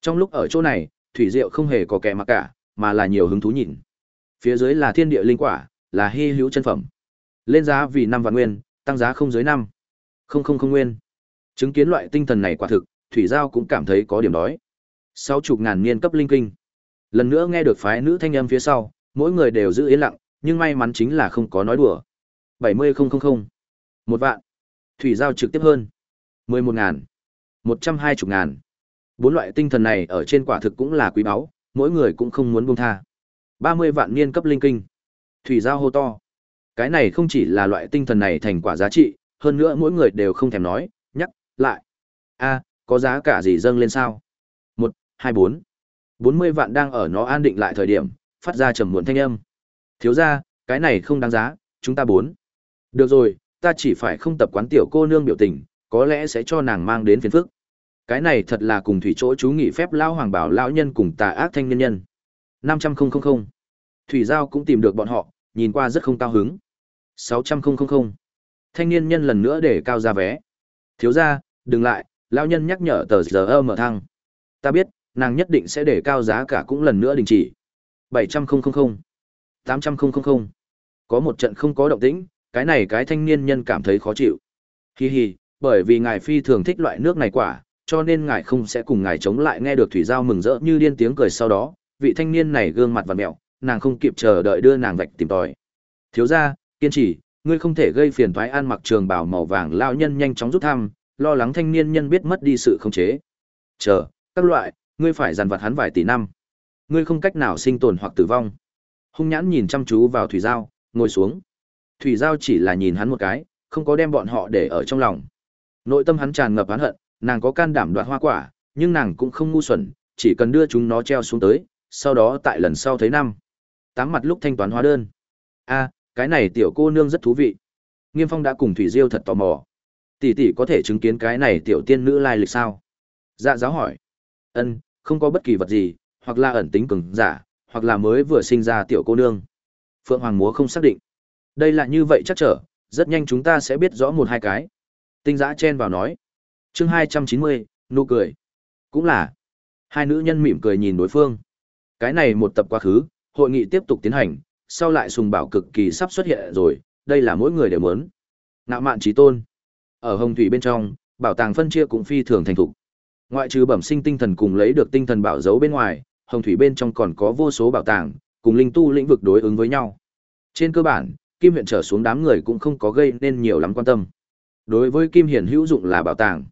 Trong lúc ở chỗ này, Thủy Diệu không hề có kẻ mặc cả, mà là nhiều hứng thú nhìn. Phía dưới là thiên địa linh quả, là hy hữu chân phẩm. Lên giá vì năm vạn nguyên, tăng giá không dưới năm. Không không không nguyên. Chứng kiến loại tinh thần này quả thực, Thủy Giao cũng cảm thấy có điểm đói. Sáu chục ngàn niên cấp linh kinh. Lần nữa nghe được phái nữ thanh âm phía sau, mỗi người đều giữ yên lặng, nhưng may mắn chính là không có nói đùa. Bảy mươi không không không. Một vạn. Thủy Giao trực tiếp hơn. Mười một ngàn. Một trăm hai chục ngàn. Bốn loại tinh thần này ở trên quả thực cũng là quý báu, mỗi người cũng không muốn buông tha. Ba mươi vạn niên cấp linh kinh. Thủy Giao hô to. Cái này không chỉ là loại tinh thần này thành quả giá trị, hơn nữa mỗi người đều không thèm nói, nhắc, lại. a có giá cả gì dâng lên sao? Một, hai, bốn. Bốn mươi vạn đang ở nó an định lại thời điểm, phát ra trầm muộn thanh âm. Thiếu ra, cái này không đáng giá, chúng ta bốn. Được rồi, ta chỉ phải không tập quán tiểu cô nương biểu tình, có lẽ sẽ cho nàng mang đến phiền phức. Cái này thật là cùng thủy chỗ chú nghỉ phép lao hoàng bảo lão nhân cùng tà ác thanh nhân nhân. năm trăm không không không Thủy Giao cũng tìm được bọn họ, nhìn qua rất không cao hứng. sáu trăm không không không Thanh niên nhân lần nữa để cao ra vé. Thiếu ra, đừng lại, lão nhân nhắc nhở tờ giờ mở thăng. Ta biết, nàng nhất định sẽ để cao giá cả cũng lần nữa đình chỉ. bảy trăm không không không tám trăm không không không Có một trận không có động tĩnh, cái này cái thanh niên nhân cảm thấy khó chịu. Hi hi, bởi vì ngài phi thường thích loại nước này quả, cho nên ngài không sẽ cùng ngài chống lại nghe được thủy giao mừng rỡ như điên tiếng cười sau đó, vị thanh niên này gương mặt vặn mẹo, nàng không kịp chờ đợi đưa nàng vạch tìm tòi. Thiếu gia, kiên trì, ngươi không thể gây phiền toái ăn mặc trường bào màu vàng lao nhân nhanh chóng rút thăm, lo lắng thanh niên nhân biết mất đi sự khống chế. Chờ, các loại, ngươi phải dàn vặt hắn vài tỷ năm. Ngươi không cách nào sinh tồn hoặc tử vong. Hung nhãn nhìn chăm chú vào thủy giao, ngồi xuống. Thủy giao chỉ là nhìn hắn một cái, không có đem bọn họ để ở trong lòng. Nội tâm hắn tràn ngập hắn hận, nàng có can đảm đoạt hoa quả, nhưng nàng cũng không ngu xuẩn, chỉ cần đưa chúng nó treo xuống tới, sau đó tại lần sau thấy năm. Tám mặt lúc thanh toán hóa đơn. A, cái này tiểu cô nương rất thú vị. Nghiêm Phong đã cùng Thủy Diêu thật tò mò. Tỷ tỷ có thể chứng kiến cái này tiểu tiên nữ lai lịch sao? Dạ giáo hỏi. Ân, không có bất kỳ vật gì, hoặc là ẩn tính cường giả, hoặc là mới vừa sinh ra tiểu cô nương. Phượng Hoàng Múa không xác định. Đây là như vậy chắc trở, rất nhanh chúng ta sẽ biết rõ một hai cái. Tinh giã chen vào nói chương hai trăm chín mươi, nụ cười. Cũng là. Hai nữ nhân mỉm cười nhìn đối phương. Cái này một tập quá khứ, hội nghị tiếp tục tiến hành, sau lại sùng bảo cực kỳ sắp xuất hiện rồi, đây là mỗi người đều muốn. ngạo mạn trí tôn. Ở hồng thủy bên trong, bảo tàng phân chia cũng phi thường thành thục. Ngoại trừ bẩm sinh tinh thần cùng lấy được tinh thần bảo dấu bên ngoài, hồng thủy bên trong còn có vô số bảo tàng, cùng linh tu lĩnh vực đối ứng với nhau. Trên cơ bản, Kim huyện trở xuống đám người cũng không có gây nên nhiều lắm quan tâm. Đối với Kim Hiển hữu dụng là bảo tàng.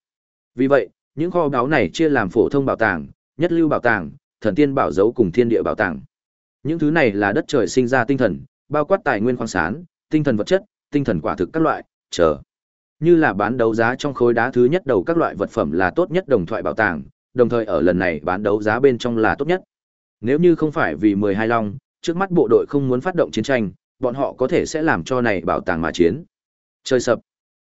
Vì vậy, những kho báu này chia làm phổ thông bảo tàng, nhất lưu bảo tàng, thần tiên bảo dấu cùng thiên địa bảo tàng. Những thứ này là đất trời sinh ra tinh thần, bao quát tài nguyên khoáng sản, tinh thần vật chất, tinh thần quả thực các loại, chờ. Như là bán đấu giá trong khối đá thứ nhất đầu các loại vật phẩm là tốt nhất đồng thoại bảo tàng, đồng thời ở lần này bán đấu giá bên trong là tốt nhất. Nếu như không phải vì 12 long, trước mắt bộ đội không muốn phát động chiến tranh, bọn họ có thể sẽ làm cho này bảo tàng mà chiến. Chơi sập.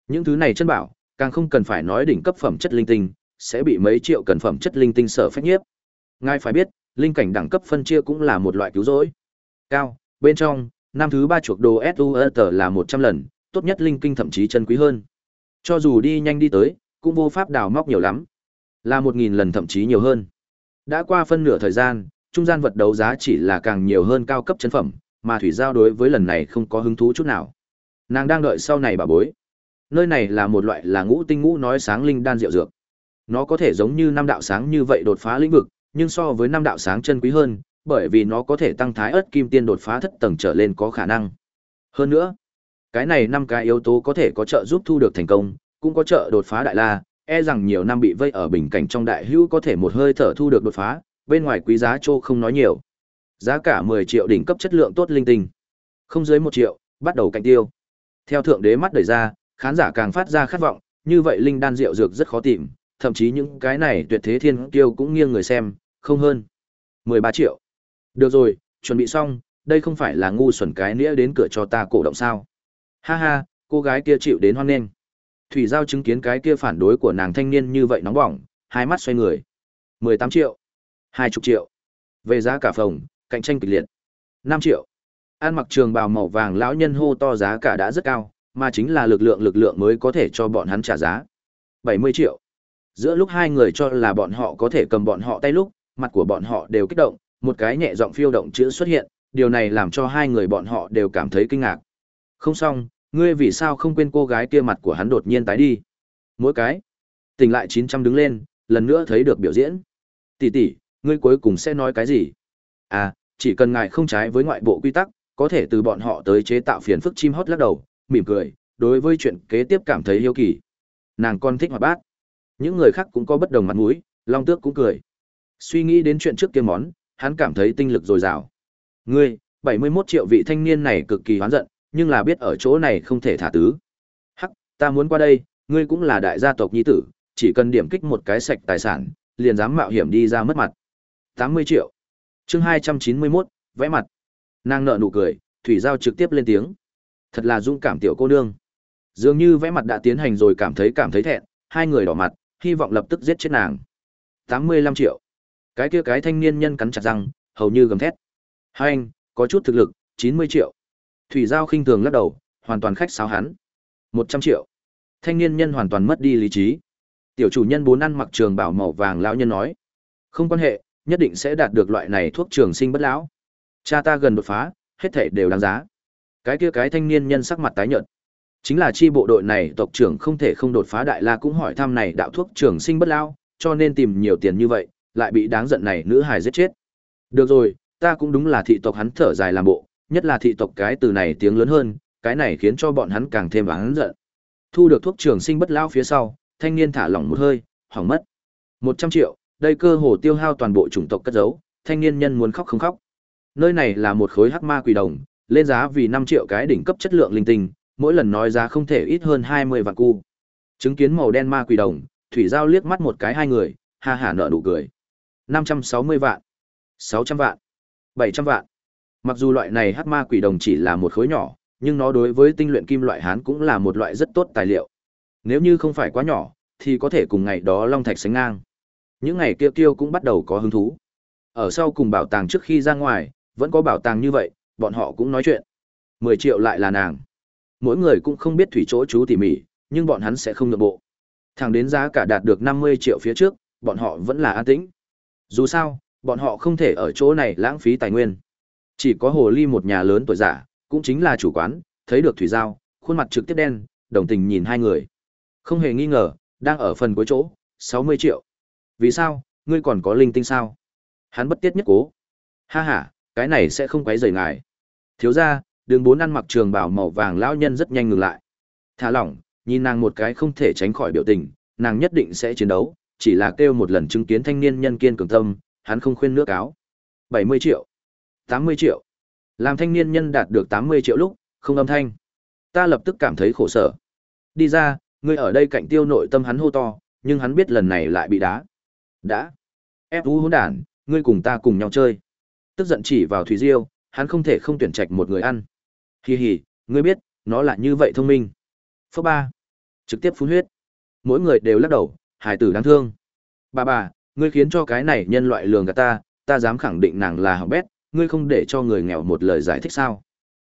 Những thứ này chân bảo, càng không cần phải nói đỉnh cấp phẩm chất linh tinh, sẽ bị mấy triệu cần phẩm chất linh tinh sở phách nhiếp. Ngài phải biết, linh cảnh đẳng cấp phân chia cũng là một loại cứu rỗi. Cao, bên trong, năm thứ ba chuộc đồ SUET là 100 lần, tốt nhất linh kinh thậm chí chân quý hơn. Cho dù đi nhanh đi tới, cũng vô pháp đào móc nhiều lắm. Là 1000 lần thậm chí nhiều hơn. Đã qua phân nửa thời gian, trung gian vật đấu giá chỉ là càng nhiều hơn cao cấp chân phẩm, mà thủy giao đối với lần này không có hứng thú chút nào. Nàng đang đợi sau này bà bối. Nơi này là một loại là ngũ tinh ngũ nói sáng linh đan rượu dược. Nó có thể giống như năm đạo sáng như vậy đột phá lĩnh vực, nhưng so với năm đạo sáng chân quý hơn, bởi vì nó có thể tăng thái ớt kim tiên đột phá thất tầng trở lên có khả năng. Hơn nữa, cái này năm cái yếu tố có thể có trợ giúp thu được thành công, cũng có trợ đột phá đại la, e rằng nhiều năm bị vây ở bình cảnh trong đại hữu có thể một hơi thở thu được đột phá, bên ngoài quý giá trô không nói nhiều. Giá cả 10 triệu đỉnh cấp chất lượng tốt linh tinh. Không dưới 1 triệu, bắt đầu cạnh tiêu. Theo thượng đế mắt đẩy ra, khán giả càng phát ra khát vọng, như vậy linh đan rượu dược rất khó tìm, thậm chí những cái này tuyệt thế thiên kiêu cũng nghiêng người xem, không hơn. 13 triệu. Được rồi, chuẩn bị xong, đây không phải là ngu xuẩn cái nĩa đến cửa cho ta cổ động sao. Ha ha, cô gái kia chịu đến hoan nghênh. Thủy Giao chứng kiến cái kia phản đối của nàng thanh niên như vậy nóng bỏng, hai mắt xoay người. 18 triệu, 20 triệu. Về giá cả phòng, cạnh tranh kịch liệt. 5 triệu. An mặc trường bào màu vàng lão nhân hô to giá cả đã rất cao, mà chính là lực lượng lực lượng mới có thể cho bọn hắn trả giá. 70 triệu. Giữa lúc hai người cho là bọn họ có thể cầm bọn họ tay lúc, mặt của bọn họ đều kích động, một cái nhẹ giọng phiêu động chữ xuất hiện, điều này làm cho hai người bọn họ đều cảm thấy kinh ngạc. Không xong, ngươi vì sao không quên cô gái kia mặt của hắn đột nhiên tái đi? Mỗi cái. Tỉnh lại 900 đứng lên, lần nữa thấy được biểu diễn. Tỷ tỷ, ngươi cuối cùng sẽ nói cái gì? À, chỉ cần ngài không trái với ngoại bộ quy tắc, có thể từ bọn họ tới chế tạo phiền phức chim hót lắc đầu, mỉm cười, đối với chuyện kế tiếp cảm thấy hiếu kỳ. Nàng con thích hoạt bát. Những người khác cũng có bất đồng mặt mũi, Long Tước cũng cười. Suy nghĩ đến chuyện trước kia món, hắn cảm thấy tinh lực dồi dào. Ngươi, 71 triệu vị thanh niên này cực kỳ hoán giận, nhưng là biết ở chỗ này không thể thả tứ. Hắc, ta muốn qua đây, ngươi cũng là đại gia tộc nhi tử, chỉ cần điểm kích một cái sạch tài sản, liền dám mạo hiểm đi ra mất mặt. 80 triệu. Chương 291, vẽ mặt. Nàng nợ nụ cười, Thủy Giao trực tiếp lên tiếng. Thật là dũng cảm tiểu cô nương. Dường như vẽ mặt đã tiến hành rồi cảm thấy cảm thấy thẹn, hai người đỏ mặt, hy vọng lập tức giết chết nàng. 85 triệu. Cái kia cái thanh niên nhân cắn chặt răng, hầu như gầm thét. Hai anh, có chút thực lực, 90 triệu. Thủy Giao khinh thường lắc đầu, hoàn toàn khách sáo hắn. 100 triệu. Thanh niên nhân hoàn toàn mất đi lý trí. Tiểu chủ nhân bốn ăn mặc trường bảo màu vàng lão nhân nói. Không quan hệ, nhất định sẽ đạt được loại này thuốc trường sinh bất lão. Cha ta gần đột phá, hết thể đều đáng giá. Cái kia cái thanh niên nhân sắc mặt tái nhợt. Chính là chi bộ đội này tộc trưởng không thể không đột phá đại la cũng hỏi thăm này đạo thuốc trưởng sinh bất lão, cho nên tìm nhiều tiền như vậy, lại bị đáng giận này nữ hài giết chết. Được rồi, ta cũng đúng là thị tộc hắn thở dài làm bộ, nhất là thị tộc cái từ này tiếng lớn hơn, cái này khiến cho bọn hắn càng thêm hắn giận. Thu được thuốc trường sinh bất lão phía sau, thanh niên thả lỏng một hơi, hỏng mất. 100 triệu, đây cơ hồ tiêu hao toàn bộ chủng tộc cất giấu, thanh niên nhân muốn khóc không khóc. Nơi này là một khối hắc ma quỷ đồng, lên giá vì 5 triệu cái đỉnh cấp chất lượng linh tinh, mỗi lần nói giá không thể ít hơn 20 vạn cu. Chứng kiến màu đen ma quỷ đồng, Thủy Giao liếc mắt một cái hai người, ha hả nở nụ cười. 560 vạn, 600 vạn, 700 vạn. Mặc dù loại này hắc ma quỷ đồng chỉ là một khối nhỏ, nhưng nó đối với tinh luyện kim loại hán cũng là một loại rất tốt tài liệu. Nếu như không phải quá nhỏ, thì có thể cùng ngày đó long thạch sánh ngang. Những ngày kia kiêu cũng bắt đầu có hứng thú. Ở sau cùng bảo tàng trước khi ra ngoài, vẫn có bảo tàng như vậy, bọn họ cũng nói chuyện. 10 triệu lại là nàng. Mỗi người cũng không biết thủy chỗ chú tỉ mỉ, nhưng bọn hắn sẽ không nhượng bộ. Thẳng đến giá cả đạt được 50 triệu phía trước, bọn họ vẫn là an tĩnh. Dù sao, bọn họ không thể ở chỗ này lãng phí tài nguyên. Chỉ có hồ ly một nhà lớn tuổi giả, cũng chính là chủ quán, thấy được thủy giao, khuôn mặt trực tiếp đen, đồng tình nhìn hai người. Không hề nghi ngờ, đang ở phần cuối chỗ, 60 triệu. Vì sao, ngươi còn có linh tinh sao? Hắn bất tiết nhất cố. Ha ha, cái này sẽ không quấy rầy ngài. Thiếu gia, đường bốn ăn mặc trường bào màu vàng lão nhân rất nhanh ngừng lại. Thả lỏng, nhìn nàng một cái không thể tránh khỏi biểu tình, nàng nhất định sẽ chiến đấu, chỉ là kêu một lần chứng kiến thanh niên nhân kiên cường tâm, hắn không khuyên nước cáo. 70 triệu, 80 triệu. Làm thanh niên nhân đạt được 80 triệu lúc, không âm thanh. Ta lập tức cảm thấy khổ sở. Đi ra, ngươi ở đây cạnh tiêu nội tâm hắn hô to, nhưng hắn biết lần này lại bị đá. Đã. Ép vũ hỗn đản, ngươi cùng ta cùng nhau chơi. Tức giận chỉ vào Thủy Diêu, hắn không thể không tuyển trạch một người ăn. Hi hi, ngươi biết, nó là như vậy thông minh. Phước ba. Trực tiếp phun huyết. Mỗi người đều lắc đầu, hài tử đáng thương. Bà bà, ngươi khiến cho cái này nhân loại lường gạt ta, ta dám khẳng định nàng là hỏng bét, ngươi không để cho người nghèo một lời giải thích sao?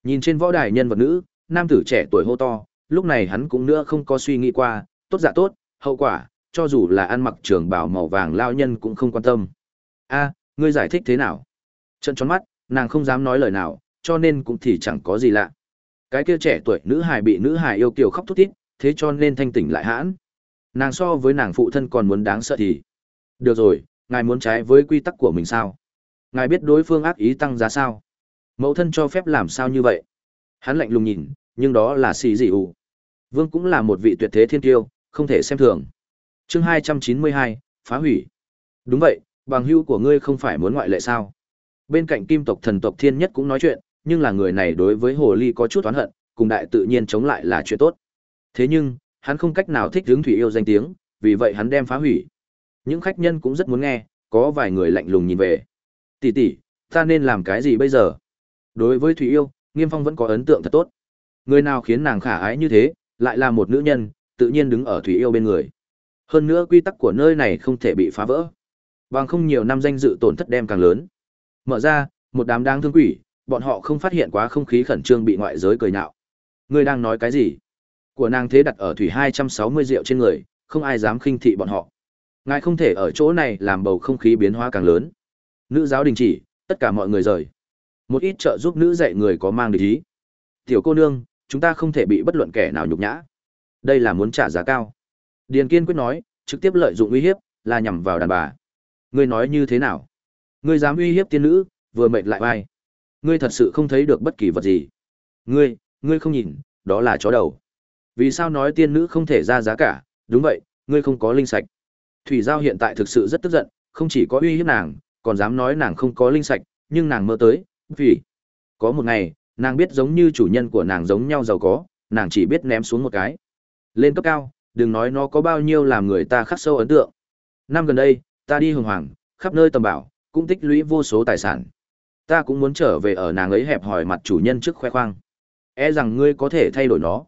Nhìn trên võ đài nhân vật nữ, nam tử trẻ tuổi hô to, lúc này hắn cũng nữa không có suy nghĩ qua, tốt dạ tốt, hậu quả, cho dù là ăn mặc trường bào màu vàng lao nhân cũng không quan tâm. A, ngươi giải thích thế nào? Trận tròn mắt, nàng không dám nói lời nào, cho nên cũng thì chẳng có gì lạ. Cái kia trẻ tuổi nữ hài bị nữ hài yêu kiều khóc thút thít, thế cho nên thanh tỉnh lại hãn. Nàng so với nàng phụ thân còn muốn đáng sợ thì. Được rồi, ngài muốn trái với quy tắc của mình sao? Ngài biết đối phương ác ý tăng giá sao? Mẫu thân cho phép làm sao như vậy? Hắn lạnh lùng nhìn, nhưng đó là xì gì ủ. Vương cũng là một vị tuyệt thế thiên tiêu, không thể xem thường. Chương 292, phá hủy. Đúng vậy, bằng hữu của ngươi không phải muốn ngoại lệ sao? Bên cạnh kim tộc thần tộc thiên nhất cũng nói chuyện, nhưng là người này đối với hồ ly có chút oán hận, cùng đại tự nhiên chống lại là chuyện tốt. Thế nhưng, hắn không cách nào thích hướng thủy yêu danh tiếng, vì vậy hắn đem phá hủy. Những khách nhân cũng rất muốn nghe, có vài người lạnh lùng nhìn về. Tỷ tỷ, ta nên làm cái gì bây giờ? Đối với thủy yêu, Nghiêm Phong vẫn có ấn tượng thật tốt. Người nào khiến nàng khả ái như thế, lại là một nữ nhân, tự nhiên đứng ở thủy yêu bên người. Hơn nữa quy tắc của nơi này không thể bị phá vỡ. Bằng không nhiều năm danh dự tổn thất đem càng lớn. Mở ra, một đám đáng thương quỷ, bọn họ không phát hiện quá không khí khẩn trương bị ngoại giới cười nhạo. Ngươi đang nói cái gì? Của nàng thế đặt ở thủy 260 rượu trên người, không ai dám khinh thị bọn họ. Ngài không thể ở chỗ này làm bầu không khí biến hóa càng lớn. Nữ giáo đình chỉ, tất cả mọi người rời. Một ít trợ giúp nữ dạy người có mang địch ý. Tiểu cô nương, chúng ta không thể bị bất luận kẻ nào nhục nhã. Đây là muốn trả giá cao. Điền Kiên quyết nói, trực tiếp lợi dụng uy hiếp, là nhằm vào đàn bà. Ngươi nói như thế nào? Ngươi dám uy hiếp tiên nữ, vừa mệt lại vai. Ngươi thật sự không thấy được bất kỳ vật gì. Ngươi, ngươi không nhìn, đó là chó đầu. Vì sao nói tiên nữ không thể ra giá cả? Đúng vậy, ngươi không có linh sạch. Thủy Giao hiện tại thực sự rất tức giận, không chỉ có uy hiếp nàng, còn dám nói nàng không có linh sạch, nhưng nàng mơ tới, vì có một ngày, nàng biết giống như chủ nhân của nàng giống nhau giàu có, nàng chỉ biết ném xuống một cái. Lên cấp cao, đừng nói nó có bao nhiêu làm người ta khắc sâu ấn tượng. Năm gần đây, ta đi hồng hoàng, khắp nơi tầm bảo, cũng tích lũy vô số tài sản. Ta cũng muốn trở về ở nàng ấy hẹp hỏi mặt chủ nhân trước khoe khoang. E rằng ngươi có thể thay đổi nó.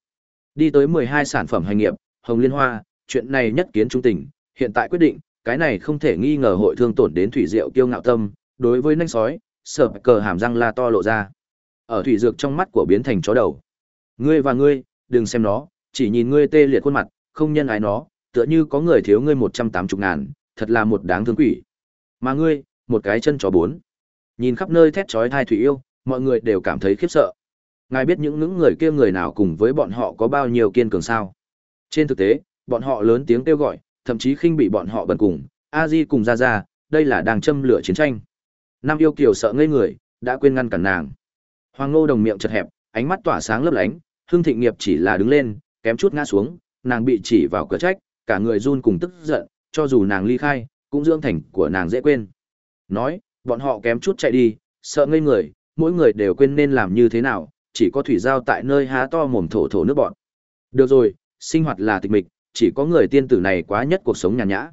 Đi tới 12 sản phẩm hành nghiệp, hồng liên hoa, chuyện này nhất kiến trung tình, hiện tại quyết định, cái này không thể nghi ngờ hội thương tổn đến thủy diệu kiêu ngạo tâm, đối với nanh sói, sở cờ hàm răng la to lộ ra. Ở thủy dược trong mắt của biến thành chó đầu. Ngươi và ngươi, đừng xem nó, chỉ nhìn ngươi tê liệt khuôn mặt, không nhân ái nó, tựa như có người thiếu ngươi 180 ngàn, thật là một đáng thương quỷ. Mà ngươi, một cái chân chó bốn. Nhìn khắp nơi thét chói thai thủy yêu, mọi người đều cảm thấy khiếp sợ. Ngài biết những những người kia người nào cùng với bọn họ có bao nhiêu kiên cường sao? Trên thực tế, bọn họ lớn tiếng kêu gọi, thậm chí khinh bị bọn họ bần cùng, A Di cùng ra ra, đây là đang châm lửa chiến tranh. Nam yêu kiều sợ ngây người, đã quên ngăn cản nàng. Hoàng Ngô đồng miệng chật hẹp, ánh mắt tỏa sáng lấp lánh, Hương Thịnh Nghiệp chỉ là đứng lên, kém chút ngã xuống, nàng bị chỉ vào cửa trách, cả người run cùng tức giận, cho dù nàng ly khai, cũng dưỡng thành của nàng dễ quên. Nói, bọn họ kém chút chạy đi, sợ ngây người, mỗi người đều quên nên làm như thế nào, chỉ có thủy giao tại nơi há to mồm thổ thổ nước bọn. Được rồi, sinh hoạt là tịch mịch, chỉ có người tiên tử này quá nhất cuộc sống nhàn nhã.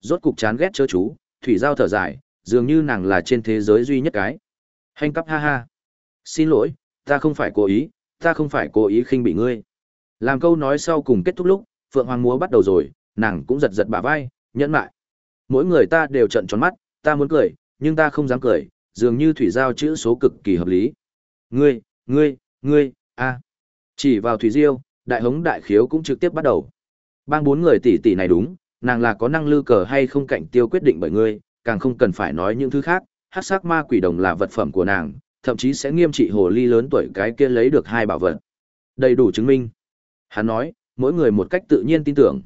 Rốt cục chán ghét chớ chú, thủy giao thở dài, dường như nàng là trên thế giới duy nhất cái. Hành cắp ha ha. Xin lỗi, ta không phải cố ý, ta không phải cố ý khinh bị ngươi. Làm câu nói sau cùng kết thúc lúc, Phượng Hoàng múa bắt đầu rồi, nàng cũng giật giật bả vai, nhẫn lại. Mỗi người ta đều trận tròn mắt, ta muốn cười, nhưng ta không dám cười, dường như thủy giao chữ số cực kỳ hợp lý. Ngươi, ngươi, ngươi, a. Chỉ vào thủy diêu, đại hống đại khiếu cũng trực tiếp bắt đầu. Bang bốn người tỷ tỷ này đúng, nàng là có năng lư cờ hay không cạnh tiêu quyết định bởi ngươi, càng không cần phải nói những thứ khác, hát sắc ma quỷ đồng là vật phẩm của nàng, thậm chí sẽ nghiêm trị hồ ly lớn tuổi cái kia lấy được hai bảo vật. Đầy đủ chứng minh. Hắn nói, mỗi người một cách tự nhiên tin tưởng.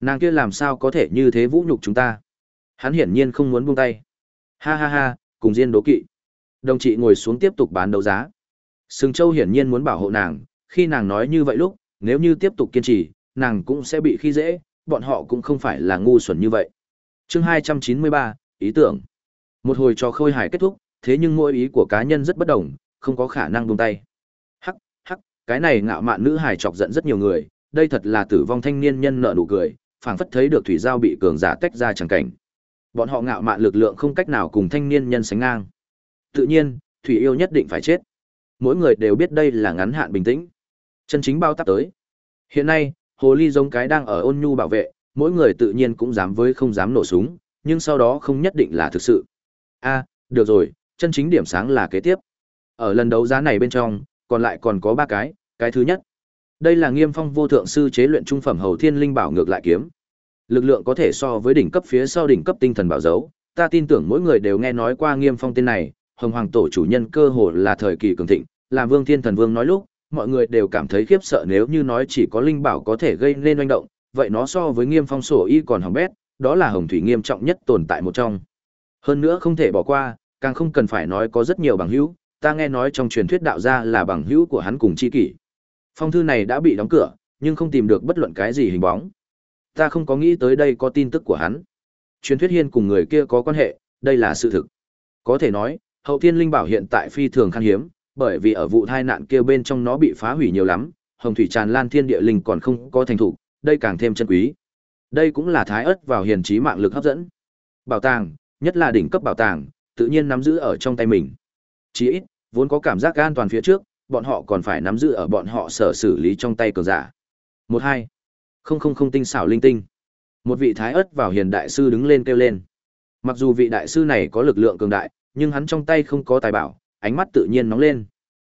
Nàng kia làm sao có thể như thế vũ nhục chúng ta. Hắn hiển nhiên không muốn buông tay. Ha ha ha, cùng Diên đố kỵ. Đồng chị ngồi xuống tiếp tục bán đấu giá. Sừng Châu hiển nhiên muốn bảo hộ nàng, khi nàng nói như vậy lúc, nếu như tiếp tục kiên trì, nàng cũng sẽ bị khi dễ, bọn họ cũng không phải là ngu xuẩn như vậy. Chương 293, ý tưởng. Một hồi trò khôi hài kết thúc, thế nhưng mỗi ý của cá nhân rất bất đồng, không có khả năng buông tay. Hắc, hắc, cái này ngạo mạn nữ hài chọc giận rất nhiều người, đây thật là tử vong thanh niên nhân nợ nụ cười, phảng phất thấy được thủy giao bị cường giả tách ra chẳng cảnh. Bọn họ ngạo mạn lực lượng không cách nào cùng thanh niên nhân sánh ngang. Tự nhiên, thủy yêu nhất định phải chết. Mỗi người đều biết đây là ngắn hạn bình tĩnh. Chân chính bao táp tới. Hiện nay, hồ ly giống cái đang ở ôn nhu bảo vệ, mỗi người tự nhiên cũng dám với không dám nổ súng, nhưng sau đó không nhất định là thực sự. A, được rồi, chân chính điểm sáng là kế tiếp. Ở lần đấu giá này bên trong, còn lại còn có ba cái, cái thứ nhất. Đây là Nghiêm Phong vô thượng sư chế luyện trung phẩm Hầu Thiên Linh Bảo ngược lại kiếm. Lực lượng có thể so với đỉnh cấp phía sau đỉnh cấp tinh thần bảo dấu, ta tin tưởng mỗi người đều nghe nói qua Nghiêm Phong tên này, Hồng Hoàng tổ chủ nhân cơ hồ là thời kỳ cường thịnh, làm Vương Thiên Thần Vương nói lúc, mọi người đều cảm thấy khiếp sợ nếu như nói chỉ có linh bảo có thể gây nên oanh động, vậy nó so với Nghiêm Phong sổ y còn hỏng bét, đó là hồng thủy nghiêm trọng nhất tồn tại một trong. Hơn nữa không thể bỏ qua, càng không cần phải nói có rất nhiều bằng hữu, ta nghe nói trong truyền thuyết đạo gia là bằng hữu của hắn cùng chi kỷ. Phong thư này đã bị đóng cửa, nhưng không tìm được bất luận cái gì hình bóng. Ta không có nghĩ tới đây có tin tức của hắn. Truyền thuyết hiên cùng người kia có quan hệ, đây là sự thực. Có thể nói, hậu thiên linh bảo hiện tại phi thường khan hiếm, bởi vì ở vụ tai nạn kia bên trong nó bị phá hủy nhiều lắm, hồng thủy tràn lan thiên địa linh còn không có thành thủ, đây càng thêm chân quý. Đây cũng là thái ớt vào hiền trí mạng lực hấp dẫn. Bảo tàng, nhất là đỉnh cấp bảo tàng, tự nhiên nắm giữ ở trong tay mình. Chỉ ít, vốn có cảm giác an toàn phía trước, bọn họ còn phải nắm giữ ở bọn họ sở xử lý trong tay cường giả. Một hai, không không không tinh xảo linh tinh. Một vị thái ớt vào hiền đại sư đứng lên kêu lên. Mặc dù vị đại sư này có lực lượng cường đại, nhưng hắn trong tay không có tài bảo, ánh mắt tự nhiên nóng lên.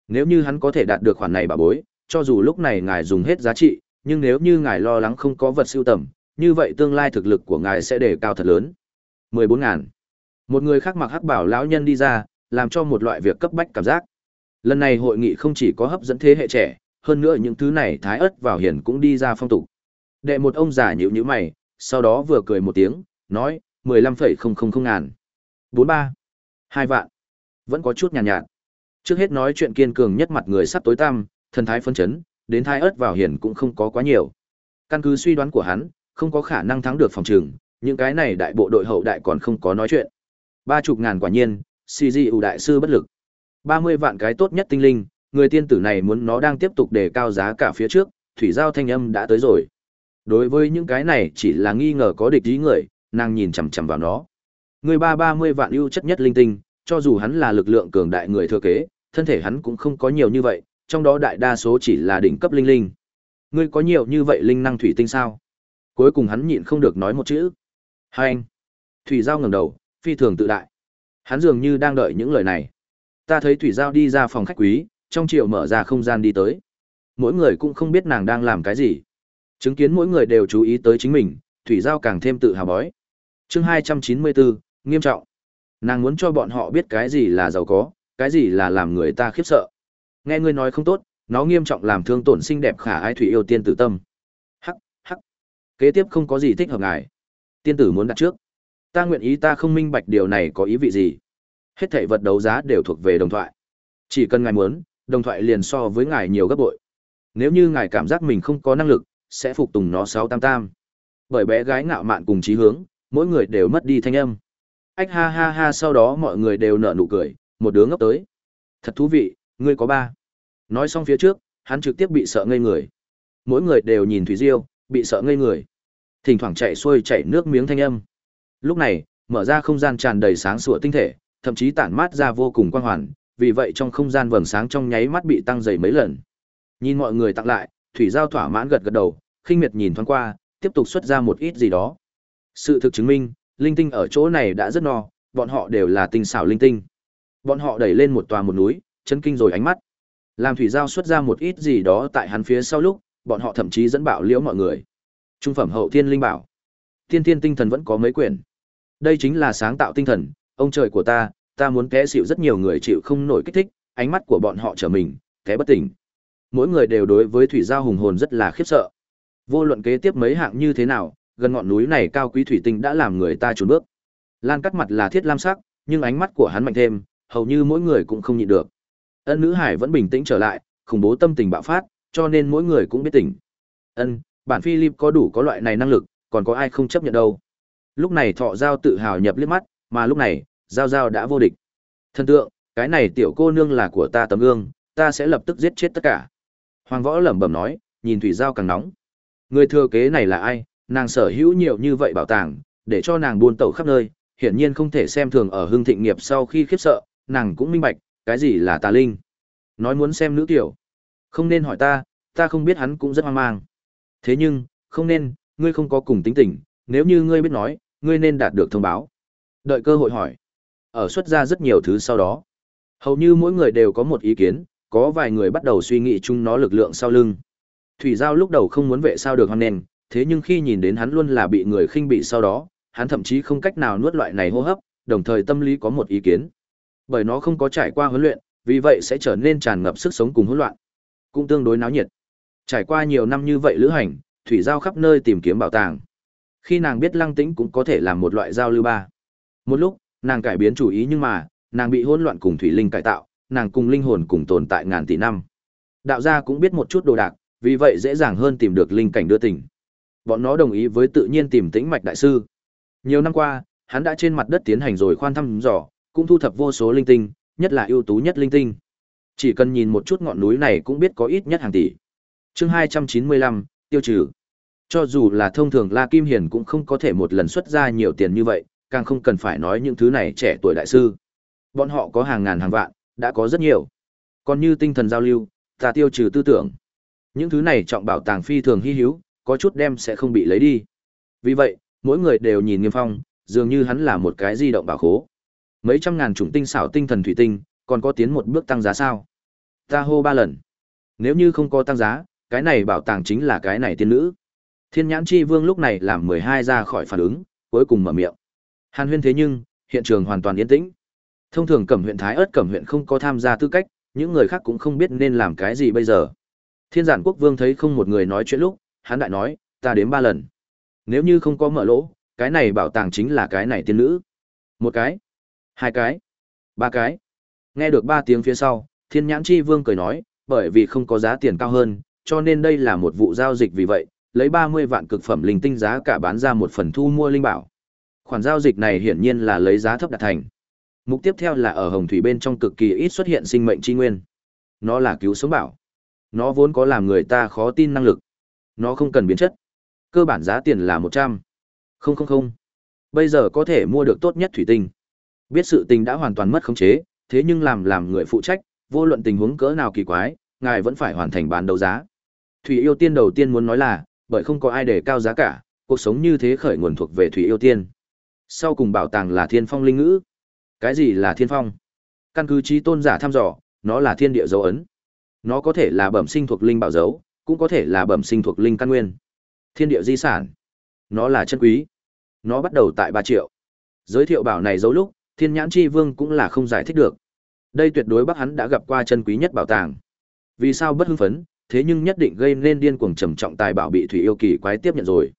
Nếu như hắn có thể đạt được khoản này bảo bối, cho dù lúc này ngài dùng hết giá trị, nhưng nếu như ngài lo lắng không có vật siêu tầm, như vậy tương lai thực lực của ngài sẽ đề cao thật lớn. 14 ngàn. Một người khác mặc hắc bảo lão nhân đi ra, làm cho một loại việc cấp bách cảm giác. Lần này hội nghị không chỉ có hấp dẫn thế hệ trẻ, hơn nữa những thứ này thái ớt vào hiền cũng đi ra phong tục. Đệ một ông già nhíu nhíu mày, sau đó vừa cười một tiếng, nói, 15,000 ngàn. 43. Hai vạn. Vẫn có chút nhàn nhạt, nhạt. Trước hết nói chuyện kiên cường nhất mặt người sắp tối tăm, thần thái phấn chấn, đến thái ớt vào hiển cũng không có quá nhiều. Căn cứ suy đoán của hắn, không có khả năng thắng được phòng trường, những cái này đại bộ đội hậu đại còn không có nói chuyện. Ba chục ngàn quả nhiên, CGU đại sư bất lực. 30 vạn cái tốt nhất tinh linh, người tiên tử này muốn nó đang tiếp tục đề cao giá cả phía trước, thủy giao thanh âm đã tới rồi. Đối với những cái này chỉ là nghi ngờ có địch ý người, nàng nhìn chằm chằm vào nó. Người ba 30 vạn ưu chất nhất linh tinh, cho dù hắn là lực lượng cường đại người thừa kế, thân thể hắn cũng không có nhiều như vậy, trong đó đại đa số chỉ là đỉnh cấp linh linh. Ngươi có nhiều như vậy linh năng thủy tinh sao? Cuối cùng hắn nhịn không được nói một chữ. Hai anh. Thủy Giao ngẩng đầu, phi thường tự đại. Hắn dường như đang đợi những lời này. Ta thấy Thủy Giao đi ra phòng khách quý, trong triệu mở ra không gian đi tới. Mỗi người cũng không biết nàng đang làm cái gì. Chứng kiến mỗi người đều chú ý tới chính mình, Thủy Giao càng thêm tự hào bói. chương hai trăm chín mươi bốn nghiêm trọng. Nàng muốn cho bọn họ biết cái gì là giàu có, cái gì là làm người ta khiếp sợ. Nghe ngươi nói không tốt, nó nghiêm trọng làm thương tổn xinh đẹp khả ai thủy yêu tiên tử tâm. Hắc, hắc. Kế tiếp không có gì thích hợp ngài. Tiên tử muốn đặt trước. Ta nguyện ý ta không minh bạch điều này có ý vị gì. Hết thảy vật đấu giá đều thuộc về đồng thoại. Chỉ cần ngài muốn, đồng thoại liền so với ngài nhiều gấp bội. Nếu như ngài cảm giác mình không có năng lực, sẽ phục tùng nó sáu tam tam. Bởi bé gái ngạo mạn cùng chí hướng, mỗi người đều mất đi thanh âm. Ách ha ha ha sau đó mọi người đều nở nụ cười, một đứa ngốc tới. Thật thú vị, ngươi có ba. Nói xong phía trước, hắn trực tiếp bị sợ ngây người. Mỗi người đều nhìn Thủy Diêu, bị sợ ngây người. Thỉnh thoảng chạy xuôi chạy nước miếng thanh âm. Lúc này, mở ra không gian tràn đầy sáng sủa tinh thể, thậm chí tản mát ra vô cùng quang hoàn, vì vậy trong không gian vầng sáng trong nháy mắt bị tăng dày mấy lần. Nhìn mọi người tặng lại, Thủy Giao thỏa mãn gật gật đầu, khinh miệt nhìn thoáng qua, tiếp tục xuất ra một ít gì đó. Sự thực chứng minh, linh tinh ở chỗ này đã rất no, bọn họ đều là tinh xảo linh tinh. Bọn họ đẩy lên một tòa một núi, chân kinh rồi ánh mắt. Làm thủy giao xuất ra một ít gì đó tại hắn phía sau lúc, bọn họ thậm chí dẫn bảo liễu mọi người. Trung phẩm hậu thiên linh bảo. Tiên thiên tinh thần vẫn có mấy quyển. Đây chính là sáng tạo tinh thần, ông trời của ta, ta muốn té xịu rất nhiều người chịu không nổi kích thích, ánh mắt của bọn họ trở mình, té bất tỉnh. Mỗi người đều đối với thủy giao hùng hồn rất là khiếp sợ. Vô luận kế tiếp mấy hạng như thế nào, gần ngọn núi này cao quý thủy tinh đã làm người ta chùn bước. Lan cắt mặt là thiết lam sắc, nhưng ánh mắt của hắn mạnh thêm, hầu như mỗi người cũng không nhịn được. Ân nữ hải vẫn bình tĩnh trở lại, khủng bố tâm tình bạo phát, cho nên mỗi người cũng biết tỉnh. Ân, bản Philip có đủ có loại này năng lực, còn có ai không chấp nhận đâu. Lúc này thọ giao tự hào nhập liếc mắt, mà lúc này, giao giao đã vô địch. Thần tượng, cái này tiểu cô nương là của ta tấm gương, ta sẽ lập tức giết chết tất cả. Hoàng võ lẩm bẩm nói, nhìn thủy giao càng nóng. Người thừa kế này là ai, nàng sở hữu nhiều như vậy bảo tàng, để cho nàng buôn tẩu khắp nơi, hiển nhiên không thể xem thường ở hưng thịnh nghiệp sau khi khiếp sợ, nàng cũng minh bạch, cái gì là tà linh. Nói muốn xem nữ tiểu. Không nên hỏi ta, ta không biết hắn cũng rất hoang mang. Thế nhưng, không nên, ngươi không có cùng tính tình, nếu như ngươi biết nói, ngươi nên đạt được thông báo. Đợi cơ hội hỏi. Ở xuất ra rất nhiều thứ sau đó. Hầu như mỗi người đều có một ý kiến, có vài người bắt đầu suy nghĩ chung nó lực lượng sau lưng. Thủy Giao lúc đầu không muốn vệ sao được hoang nền, thế nhưng khi nhìn đến hắn luôn là bị người khinh bị sau đó, hắn thậm chí không cách nào nuốt loại này hô hấp, đồng thời tâm lý có một ý kiến. Bởi nó không có trải qua huấn luyện, vì vậy sẽ trở nên tràn ngập sức sống cùng hỗn loạn, cũng tương đối náo nhiệt. Trải qua nhiều năm như vậy lữ hành, thủy giao khắp nơi tìm kiếm bảo tàng. Khi nàng biết Lăng Tĩnh cũng có thể làm một loại giao lưu ba. Một lúc, nàng cải biến chủ ý nhưng mà, nàng bị hỗn loạn cùng thủy linh cải tạo, nàng cùng linh hồn cùng tồn tại ngàn tỷ năm. Đạo gia cũng biết một chút đồ đạc, vì vậy dễ dàng hơn tìm được linh cảnh đưa tình. Bọn nó đồng ý với tự nhiên tìm tĩnh mạch đại sư. Nhiều năm qua, hắn đã trên mặt đất tiến hành rồi khoan thăm dò, cũng thu thập vô số linh tinh, nhất là ưu tú nhất linh tinh. Chỉ cần nhìn một chút ngọn núi này cũng biết có ít nhất hàng tỷ. Chương 295, tiêu trừ. Cho dù là thông thường La Kim Hiền cũng không có thể một lần xuất ra nhiều tiền như vậy, càng không cần phải nói những thứ này trẻ tuổi đại sư. Bọn họ có hàng ngàn hàng vạn, đã có rất nhiều. Còn như tinh thần giao lưu, ta tiêu trừ tư tưởng. Những thứ này trọng bảo tàng phi thường hy hữu, có chút đem sẽ không bị lấy đi. Vì vậy, mỗi người đều nhìn Nghiêm Phong, dường như hắn là một cái di động bảo khố. Mấy trăm ngàn chủng tinh xảo tinh thần thủy tinh, còn có tiến một bước tăng giá sao? Ta hô ba lần. Nếu như không có tăng giá, cái này bảo tàng chính là cái này tiên nữ. Thiên nhãn chi vương lúc này làm mười hai ra khỏi phản ứng, cuối cùng mở miệng. Hàn huyên thế nhưng, hiện trường hoàn toàn yên tĩnh. Thông thường cẩm huyện Thái ớt cẩm huyện không có tham gia tư cách, những người khác cũng không biết nên làm cái gì bây giờ. Thiên giản quốc vương thấy không một người nói chuyện lúc, hắn đại nói, ta đến ba lần. Nếu như không có mở lỗ, cái này bảo tàng chính là cái này tiên nữ. Một cái, hai cái, ba cái. Nghe được ba tiếng phía sau, thiên nhãn chi vương cười nói, bởi vì không có giá tiền cao hơn, cho nên đây là một vụ giao dịch vì vậy, lấy 30 vạn cực phẩm linh tinh giá cả bán ra một phần thu mua linh bảo. Khoản giao dịch này hiển nhiên là lấy giá thấp đạt thành. Mục tiếp theo là ở hồng thủy bên trong cực kỳ ít xuất hiện sinh mệnh chi nguyên. Nó là cứu sống bảo. Nó vốn có làm người ta khó tin năng lực. Nó không cần biến chất. Cơ bản giá tiền là 100. Không không không. Bây giờ có thể mua được tốt nhất thủy tinh. Biết sự tình đã hoàn toàn mất khống chế, thế nhưng làm làm người phụ trách, vô luận tình huống cỡ nào kỳ quái, ngài vẫn phải hoàn thành bán đấu giá. Thủy yêu tiên đầu tiên muốn nói là, bởi không có ai để cao giá cả, cuộc sống như thế khởi nguồn thuộc về Thủy yêu tiên. Sau cùng bảo tàng là thiên phong linh ngữ. Cái gì là thiên phong? Căn cứ trí tôn giả thăm dò, nó là thiên địa dấu ấn. Nó có thể là bẩm sinh thuộc linh bảo dấu, cũng có thể là bẩm sinh thuộc linh căn nguyên. Thiên địa di sản. Nó là chân quý. Nó bắt đầu tại ba triệu. Giới thiệu bảo này dấu lúc, thiên nhãn chi vương cũng là không giải thích được. Đây tuyệt đối bác hắn đã gặp qua chân quý nhất bảo tàng. Vì sao bất hưng phấn, thế nhưng nhất định gây nên điên cuồng trầm trọng tài bảo bị thủy yêu kỳ quái tiếp nhận rồi.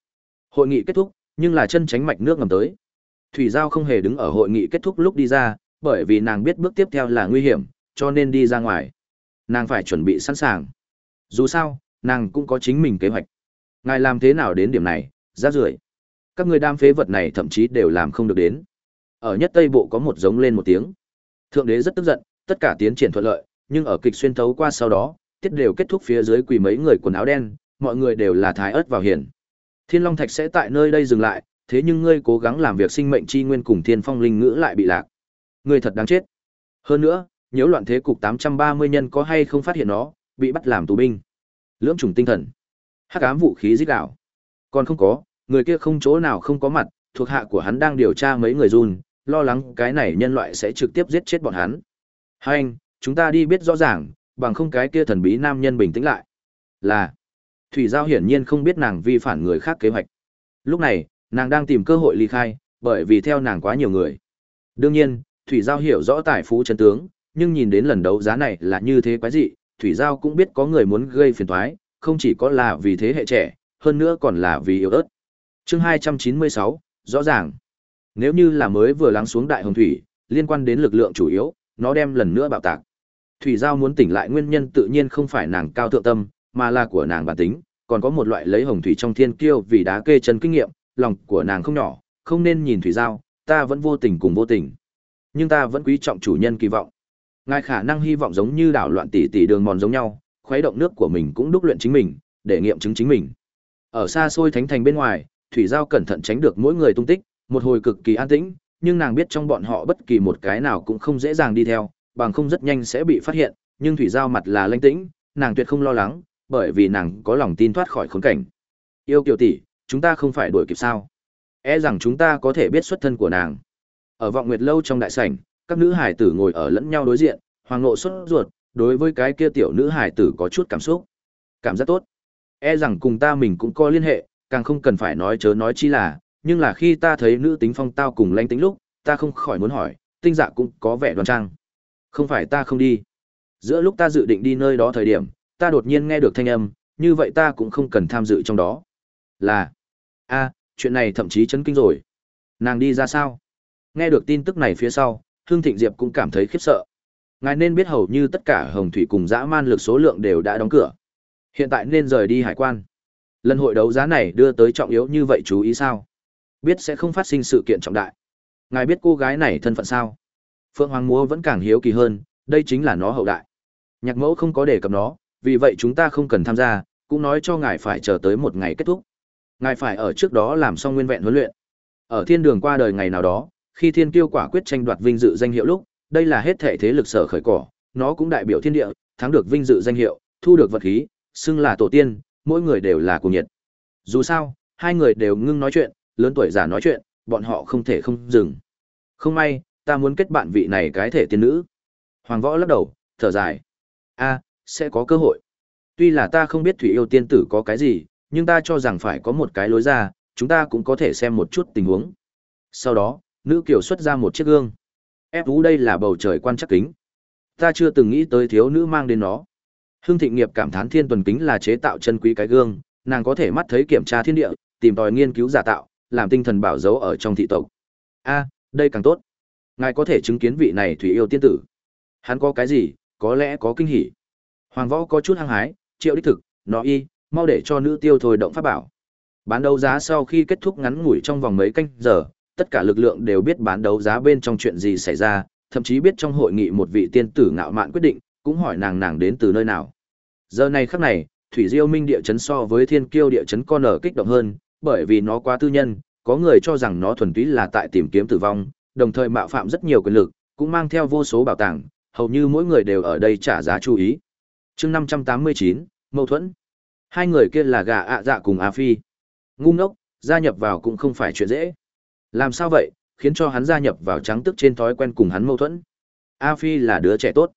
Hội nghị kết thúc, nhưng là chân tránh mạch nước ngầm tới. Thủy Giao không hề đứng ở hội nghị kết thúc lúc đi ra, bởi vì nàng biết bước tiếp theo là nguy hiểm, cho nên đi ra ngoài. Nàng phải chuẩn bị sẵn sàng. Dù sao, nàng cũng có chính mình kế hoạch. Ngài làm thế nào đến điểm này, rác rưởi. Các người đam phế vật này thậm chí đều làm không được đến. Ở nhất Tây Bộ có một giống lên một tiếng. Thượng đế rất tức giận, tất cả tiến triển thuận lợi, nhưng ở kịch xuyên thấu qua sau đó, tiết đều kết thúc phía dưới quỳ mấy người quần áo đen, mọi người đều là thái ớt vào hiển. Thiên Long Thạch sẽ tại nơi đây dừng lại, thế nhưng ngươi cố gắng làm việc sinh mệnh chi nguyên cùng thiên phong linh ngữ lại bị lạc. Ngươi thật đáng chết. Hơn nữa, nhiễu loạn thế cục 830 nhân có hay không phát hiện nó, bị bắt làm tù binh. Lưỡng trùng tinh thần. Hắc ám vũ khí giết đảo. Còn không có, người kia không chỗ nào không có mặt, thuộc hạ của hắn đang điều tra mấy người run, lo lắng cái này nhân loại sẽ trực tiếp giết chết bọn hắn. Hai anh, chúng ta đi biết rõ ràng, bằng không cái kia thần bí nam nhân bình tĩnh lại. Là, Thủy Giao hiển nhiên không biết nàng vi phản người khác kế hoạch. Lúc này, nàng đang tìm cơ hội ly khai, bởi vì theo nàng quá nhiều người. Đương nhiên, Thủy Giao hiểu rõ tài phú chân tướng, nhưng nhìn đến lần đấu giá này là như thế quái dị, Thủy Giao cũng biết có người muốn gây phiền toái, không chỉ có là vì thế hệ trẻ, hơn nữa còn là vì yếu ớt. Chương 296, rõ ràng. Nếu như là mới vừa lắng xuống đại hồng thủy, liên quan đến lực lượng chủ yếu, nó đem lần nữa bạo tạc. Thủy Giao muốn tỉnh lại nguyên nhân tự nhiên không phải nàng cao thượng tâm, mà là của nàng bản tính, còn có một loại lấy hồng thủy trong thiên kiêu vì đá kê chân kinh nghiệm, lòng của nàng không nhỏ, không nên nhìn Thủy Giao, ta vẫn vô tình cùng vô tình. Nhưng ta vẫn quý trọng chủ nhân kỳ vọng. Ngài khả năng hy vọng giống như đảo loạn tỷ tỷ đường mòn giống nhau, khuấy động nước của mình cũng đúc luyện chính mình, để nghiệm chứng chính mình. Ở xa xôi thánh thành bên ngoài, Thủy Giao cẩn thận tránh được mỗi người tung tích, một hồi cực kỳ an tĩnh, nhưng nàng biết trong bọn họ bất kỳ một cái nào cũng không dễ dàng đi theo, bằng không rất nhanh sẽ bị phát hiện, nhưng Thủy Giao mặt là lãnh tĩnh, nàng tuyệt không lo lắng, bởi vì nàng có lòng tin thoát khỏi khốn cảnh. Yêu Kiều tỷ, chúng ta không phải đuổi kịp sao? E rằng chúng ta có thể biết xuất thân của nàng. Ở vọng nguyệt lâu trong đại sảnh, các nữ hải tử ngồi ở lẫn nhau đối diện, hoàng ngộ xuất ruột, đối với cái kia tiểu nữ hải tử có chút cảm xúc. Cảm giác tốt. E rằng cùng ta mình cũng có liên hệ, càng không cần phải nói chớ nói chi là, nhưng là khi ta thấy nữ tính phong tao cùng lãnh tính lúc, ta không khỏi muốn hỏi, tinh dạ cũng có vẻ đoan trang. Không phải ta không đi. Giữa lúc ta dự định đi nơi đó thời điểm, ta đột nhiên nghe được thanh âm, như vậy ta cũng không cần tham dự trong đó. Là, a, chuyện này thậm chí chấn kinh rồi. Nàng đi ra sao? Nghe được tin tức này phía sau, Hương Thịnh Diệp cũng cảm thấy khiếp sợ. Ngài nên biết hầu như tất cả hồng thủy cùng dã man lực số lượng đều đã đóng cửa. Hiện tại nên rời đi hải quan. Lần hội đấu giá này đưa tới trọng yếu như vậy chú ý sao? Biết sẽ không phát sinh sự kiện trọng đại. Ngài biết cô gái này thân phận sao? Phượng Hoàng Múa vẫn càng hiếu kỳ hơn, đây chính là nó hậu đại. Nhạc mẫu không có đề cập nó, vì vậy chúng ta không cần tham gia, cũng nói cho ngài phải chờ tới một ngày kết thúc. Ngài phải ở trước đó làm xong nguyên vẹn huấn luyện. Ở thiên đường qua đời ngày nào đó, khi thiên kiêu quả quyết tranh đoạt vinh dự danh hiệu lúc, đây là hết thể thế lực sở khởi cỏ, nó cũng đại biểu thiên địa, thắng được vinh dự danh hiệu, thu được vật khí, xưng là tổ tiên, mỗi người đều là cùng nhiệt. Dù sao, hai người đều ngưng nói chuyện, lớn tuổi già nói chuyện, bọn họ không thể không dừng. Không may, ta muốn kết bạn vị này cái thể tiên nữ. Hoàng võ lắc đầu, thở dài. a sẽ có cơ hội. Tuy là ta không biết thủy yêu tiên tử có cái gì, nhưng ta cho rằng phải có một cái lối ra, chúng ta cũng có thể xem một chút tình huống. Sau đó, nữ kiều xuất ra một chiếc gương. Ép ú đây là bầu trời quan chắc kính. Ta chưa từng nghĩ tới thiếu nữ mang đến nó. Hương Thịnh Nghiệp cảm thán thiên tuần kính là chế tạo chân quý cái gương, nàng có thể mắt thấy kiểm tra thiên địa, tìm tòi nghiên cứu giả tạo, làm tinh thần bảo dấu ở trong thị tộc. A, đây càng tốt. Ngài có thể chứng kiến vị này thủy yêu tiên tử. Hắn có cái gì, có lẽ có kinh hỉ. Hoàng Võ có chút hăng hái, triệu đích thực, nó y, mau để cho nữ tiêu thôi động pháp bảo. Bán đấu giá sau khi kết thúc ngắn ngủi trong vòng mấy canh giờ, tất cả lực lượng đều biết bán đấu giá bên trong chuyện gì xảy ra, thậm chí biết trong hội nghị một vị tiên tử ngạo mạn quyết định, cũng hỏi nàng nàng đến từ nơi nào. Giờ này khắc này, Thủy Diêu Minh địa chấn so với Thiên Kiêu địa chấn con ở kích động hơn, bởi vì nó quá tư nhân, có người cho rằng nó thuần túy là tại tìm kiếm tử vong, đồng thời mạo phạm rất nhiều quyền lực, cũng mang theo vô số bảo tàng, hầu như mỗi người đều ở đây trả giá chú ý. Chương 589, mâu thuẫn. Hai người kia là gà ạ dạ cùng A Phi. Ngu ngốc, gia nhập vào cũng không phải chuyện dễ. Làm sao vậy, khiến cho hắn gia nhập vào trắng tức trên thói quen cùng hắn mâu thuẫn. A Phi là đứa trẻ tốt.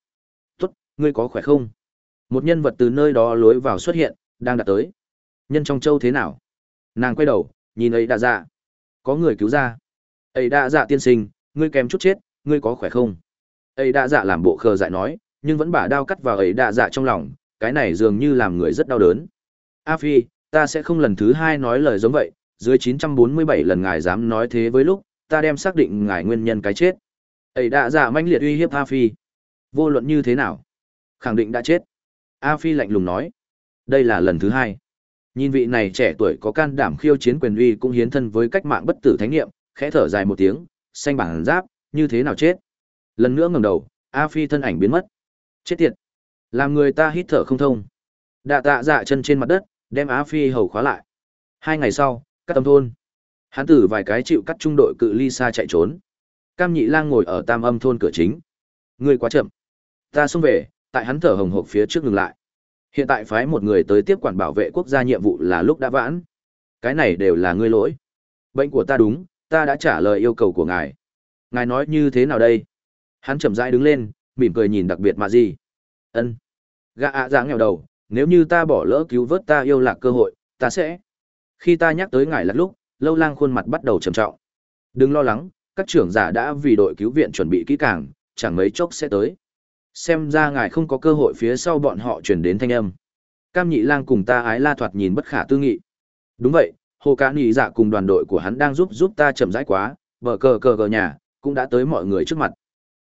Tốt, ngươi có khỏe không? Một nhân vật từ nơi đó lối vào xuất hiện, đang đặt tới. Nhân trong châu thế nào? Nàng quay đầu, nhìn ấy đã dạ. Có người cứu ra. Ấy đã dạ tiên sinh, ngươi kém chút chết, ngươi có khỏe không? Ấy đã dạ làm bộ khờ dại nói, nhưng vẫn bả đao cắt vào ấy đã dạ trong lòng, cái này dường như làm người rất đau đớn. A Phi, ta sẽ không lần thứ hai nói lời giống vậy, dưới 947 lần ngài dám nói thế với lúc, ta đem xác định ngài nguyên nhân cái chết. Ấy đã giả dạ manh liệt uy hiếp A Phi. Vô luận như thế nào? Khẳng định đã chết. A Phi lạnh lùng nói. Đây là lần thứ hai. Nhìn vị này trẻ tuổi có can đảm khiêu chiến quyền uy cũng hiến thân với cách mạng bất tử thánh nghiệm, khẽ thở dài một tiếng, xanh bảng giáp, như thế nào chết? Lần nữa ngẩng đầu, A Phi thân ảnh biến mất. Chết tiệt. Làm người ta hít thở không thông. Đạ tạ dạ chân trên mặt đất, đem Á Phi hầu khóa lại. Hai ngày sau, các tâm thôn. Hắn tử vài cái chịu cắt trung đội cự ly xa chạy trốn. Cam Nhị Lang ngồi ở Tam Âm thôn cửa chính. Ngươi quá chậm. Ta xông về, tại hắn thở hồng hộc phía trước ngừng lại. Hiện tại phái một người tới tiếp quản bảo vệ quốc gia nhiệm vụ là lúc đã vãn. Cái này đều là ngươi lỗi. Bệnh của ta đúng, ta đã trả lời yêu cầu của ngài. Ngài nói như thế nào đây? Hắn chậm rãi đứng lên, mỉm cười nhìn đặc biệt mà gì. Ân. Gã ạ à nghèo đầu, nếu như ta bỏ lỡ cứu vớt ta yêu lạc cơ hội, ta sẽ. Khi ta nhắc tới ngài lạc lúc, lâu lang khuôn mặt bắt đầu trầm trọng. Đừng lo lắng, các trưởng giả đã vì đội cứu viện chuẩn bị kỹ càng, chẳng mấy chốc sẽ tới. Xem ra ngài không có cơ hội phía sau bọn họ chuyển đến thanh âm. Cam nhị lang cùng ta ái la thoạt nhìn bất khả tư nghị. Đúng vậy, hồ cá nhị dạ cùng đoàn đội của hắn đang giúp giúp ta chậm rãi quá, vợ cờ cờ cờ nhà, cũng đã tới mọi người trước mặt.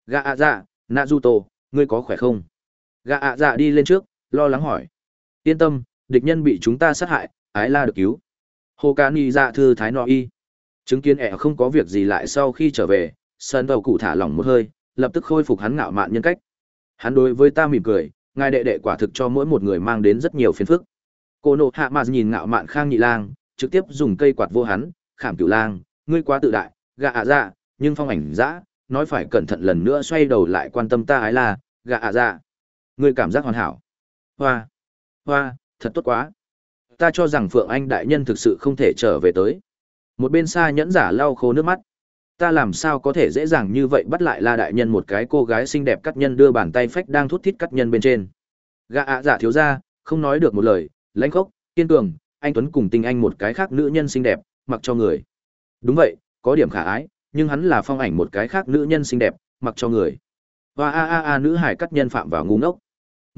Gà ạ dạ, Naruto, ngươi có khỏe không? Gà ạ dạ đi lên trước, lo lắng hỏi. Yên tâm, địch nhân bị chúng ta sát hại, ái la được cứu. Hồ ca Ni ra thư thái no y. Chứng kiến ẻ không có việc gì lại sau khi trở về, Sơn đầu cụ thả lỏng một hơi, lập tức khôi phục hắn ngạo mạn nhân cách. Hắn đối với ta mỉm cười, ngài đệ đệ quả thực cho mỗi một người mang đến rất nhiều phiền phức. Cô nộ hạ mạt nhìn ngạo mạn khang nhị lang, trực tiếp dùng cây quạt vô hắn, khảm cửu lang, ngươi quá tự đại, gạ ạ dạ, nhưng phong ảnh dã, nói phải cẩn thận lần nữa xoay đầu lại quan tâm ta ái là, gạ ạ dạ. Ngươi cảm giác hoàn hảo. Hoa, hoa, thật tốt quá ta cho rằng Phượng Anh đại nhân thực sự không thể trở về tới. Một bên xa nhẫn giả lau khô nước mắt. Ta làm sao có thể dễ dàng như vậy bắt lại La đại nhân một cái cô gái xinh đẹp cắt nhân đưa bàn tay phách đang thút thít cắt nhân bên trên. Gã ạ giả thiếu ra, không nói được một lời, lãnh khốc, kiên cường, anh Tuấn cùng tình anh một cái khác nữ nhân xinh đẹp, mặc cho người. Đúng vậy, có điểm khả ái, nhưng hắn là phong ảnh một cái khác nữ nhân xinh đẹp, mặc cho người. Và a a a nữ hải cắt nhân phạm vào ngu ngốc.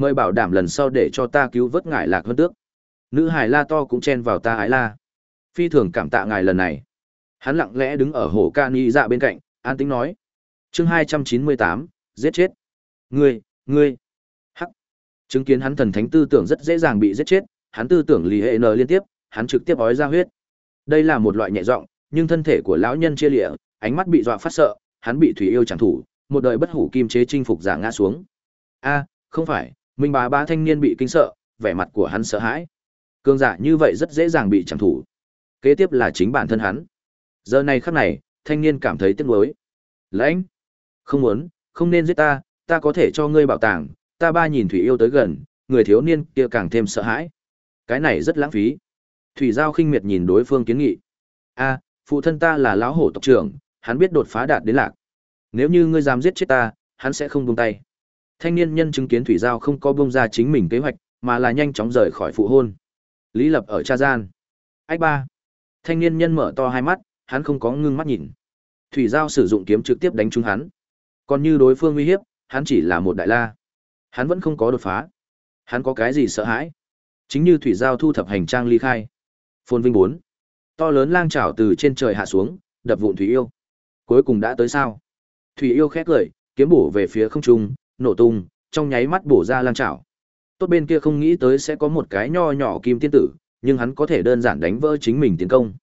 Mời bảo đảm lần sau để cho ta cứu vớt ngài lạc hơn tước. Nữ hải la to cũng chen vào ta ái la. Phi thường cảm tạ ngài lần này. Hắn lặng lẽ đứng ở hồ ca ni dạ bên cạnh, an tính nói. Chương hai trăm chín mươi tám, giết chết. Ngươi ngươi. Hắc. Chứng kiến hắn thần thánh tư tưởng rất dễ dàng bị giết chết, hắn tư tưởng lì hệ n liên tiếp, hắn trực tiếp ói ra huyết. Đây là một loại nhẹ giọng, nhưng thân thể của lão nhân chia lịa, ánh mắt bị dọa phát sợ, hắn bị thủy yêu chẳng thủ, một đời bất hủ kim chế chinh phục giả ngã xuống. A, không phải minh bà ba thanh niên bị kinh sợ vẻ mặt của hắn sợ hãi Cường giả như vậy rất dễ dàng bị chẳng thủ. Kế tiếp là chính bản thân hắn. Giờ này khắc này, thanh niên cảm thấy tiếc nuối. Lãnh, không muốn, không nên giết ta, ta có thể cho ngươi bảo tàng, ta ba nhìn thủy yêu tới gần, người thiếu niên kia càng thêm sợ hãi. Cái này rất lãng phí. Thủy Giao khinh miệt nhìn đối phương kiến nghị. A, phụ thân ta là lão hổ tộc trưởng, hắn biết đột phá đạt đến lạc. Nếu như ngươi dám giết chết ta, hắn sẽ không buông tay. Thanh niên nhân chứng kiến Thủy Giao không có buông ra chính mình kế hoạch, mà là nhanh chóng rời khỏi phụ hôn. Lý Lập ở cha gian. Ách ba. Thanh niên nhân mở to hai mắt, hắn không có ngưng mắt nhìn. Thủy Giao sử dụng kiếm trực tiếp đánh trúng hắn. Còn như đối phương uy hiếp, hắn chỉ là một đại la. Hắn vẫn không có đột phá. Hắn có cái gì sợ hãi? Chính như Thủy Giao thu thập hành trang ly khai. Phồn Vinh bốn To lớn lang trảo từ trên trời hạ xuống, đập vụn Thủy Yêu. Cuối cùng đã tới sao? Thủy Yêu khét cười, kiếm bổ về phía không trung, nổ tung, trong nháy mắt bổ ra lang trảo. Tốt bên kia không nghĩ tới sẽ có một cái nho nhỏ kim tiên tử, nhưng hắn có thể đơn giản đánh vỡ chính mình tiến công.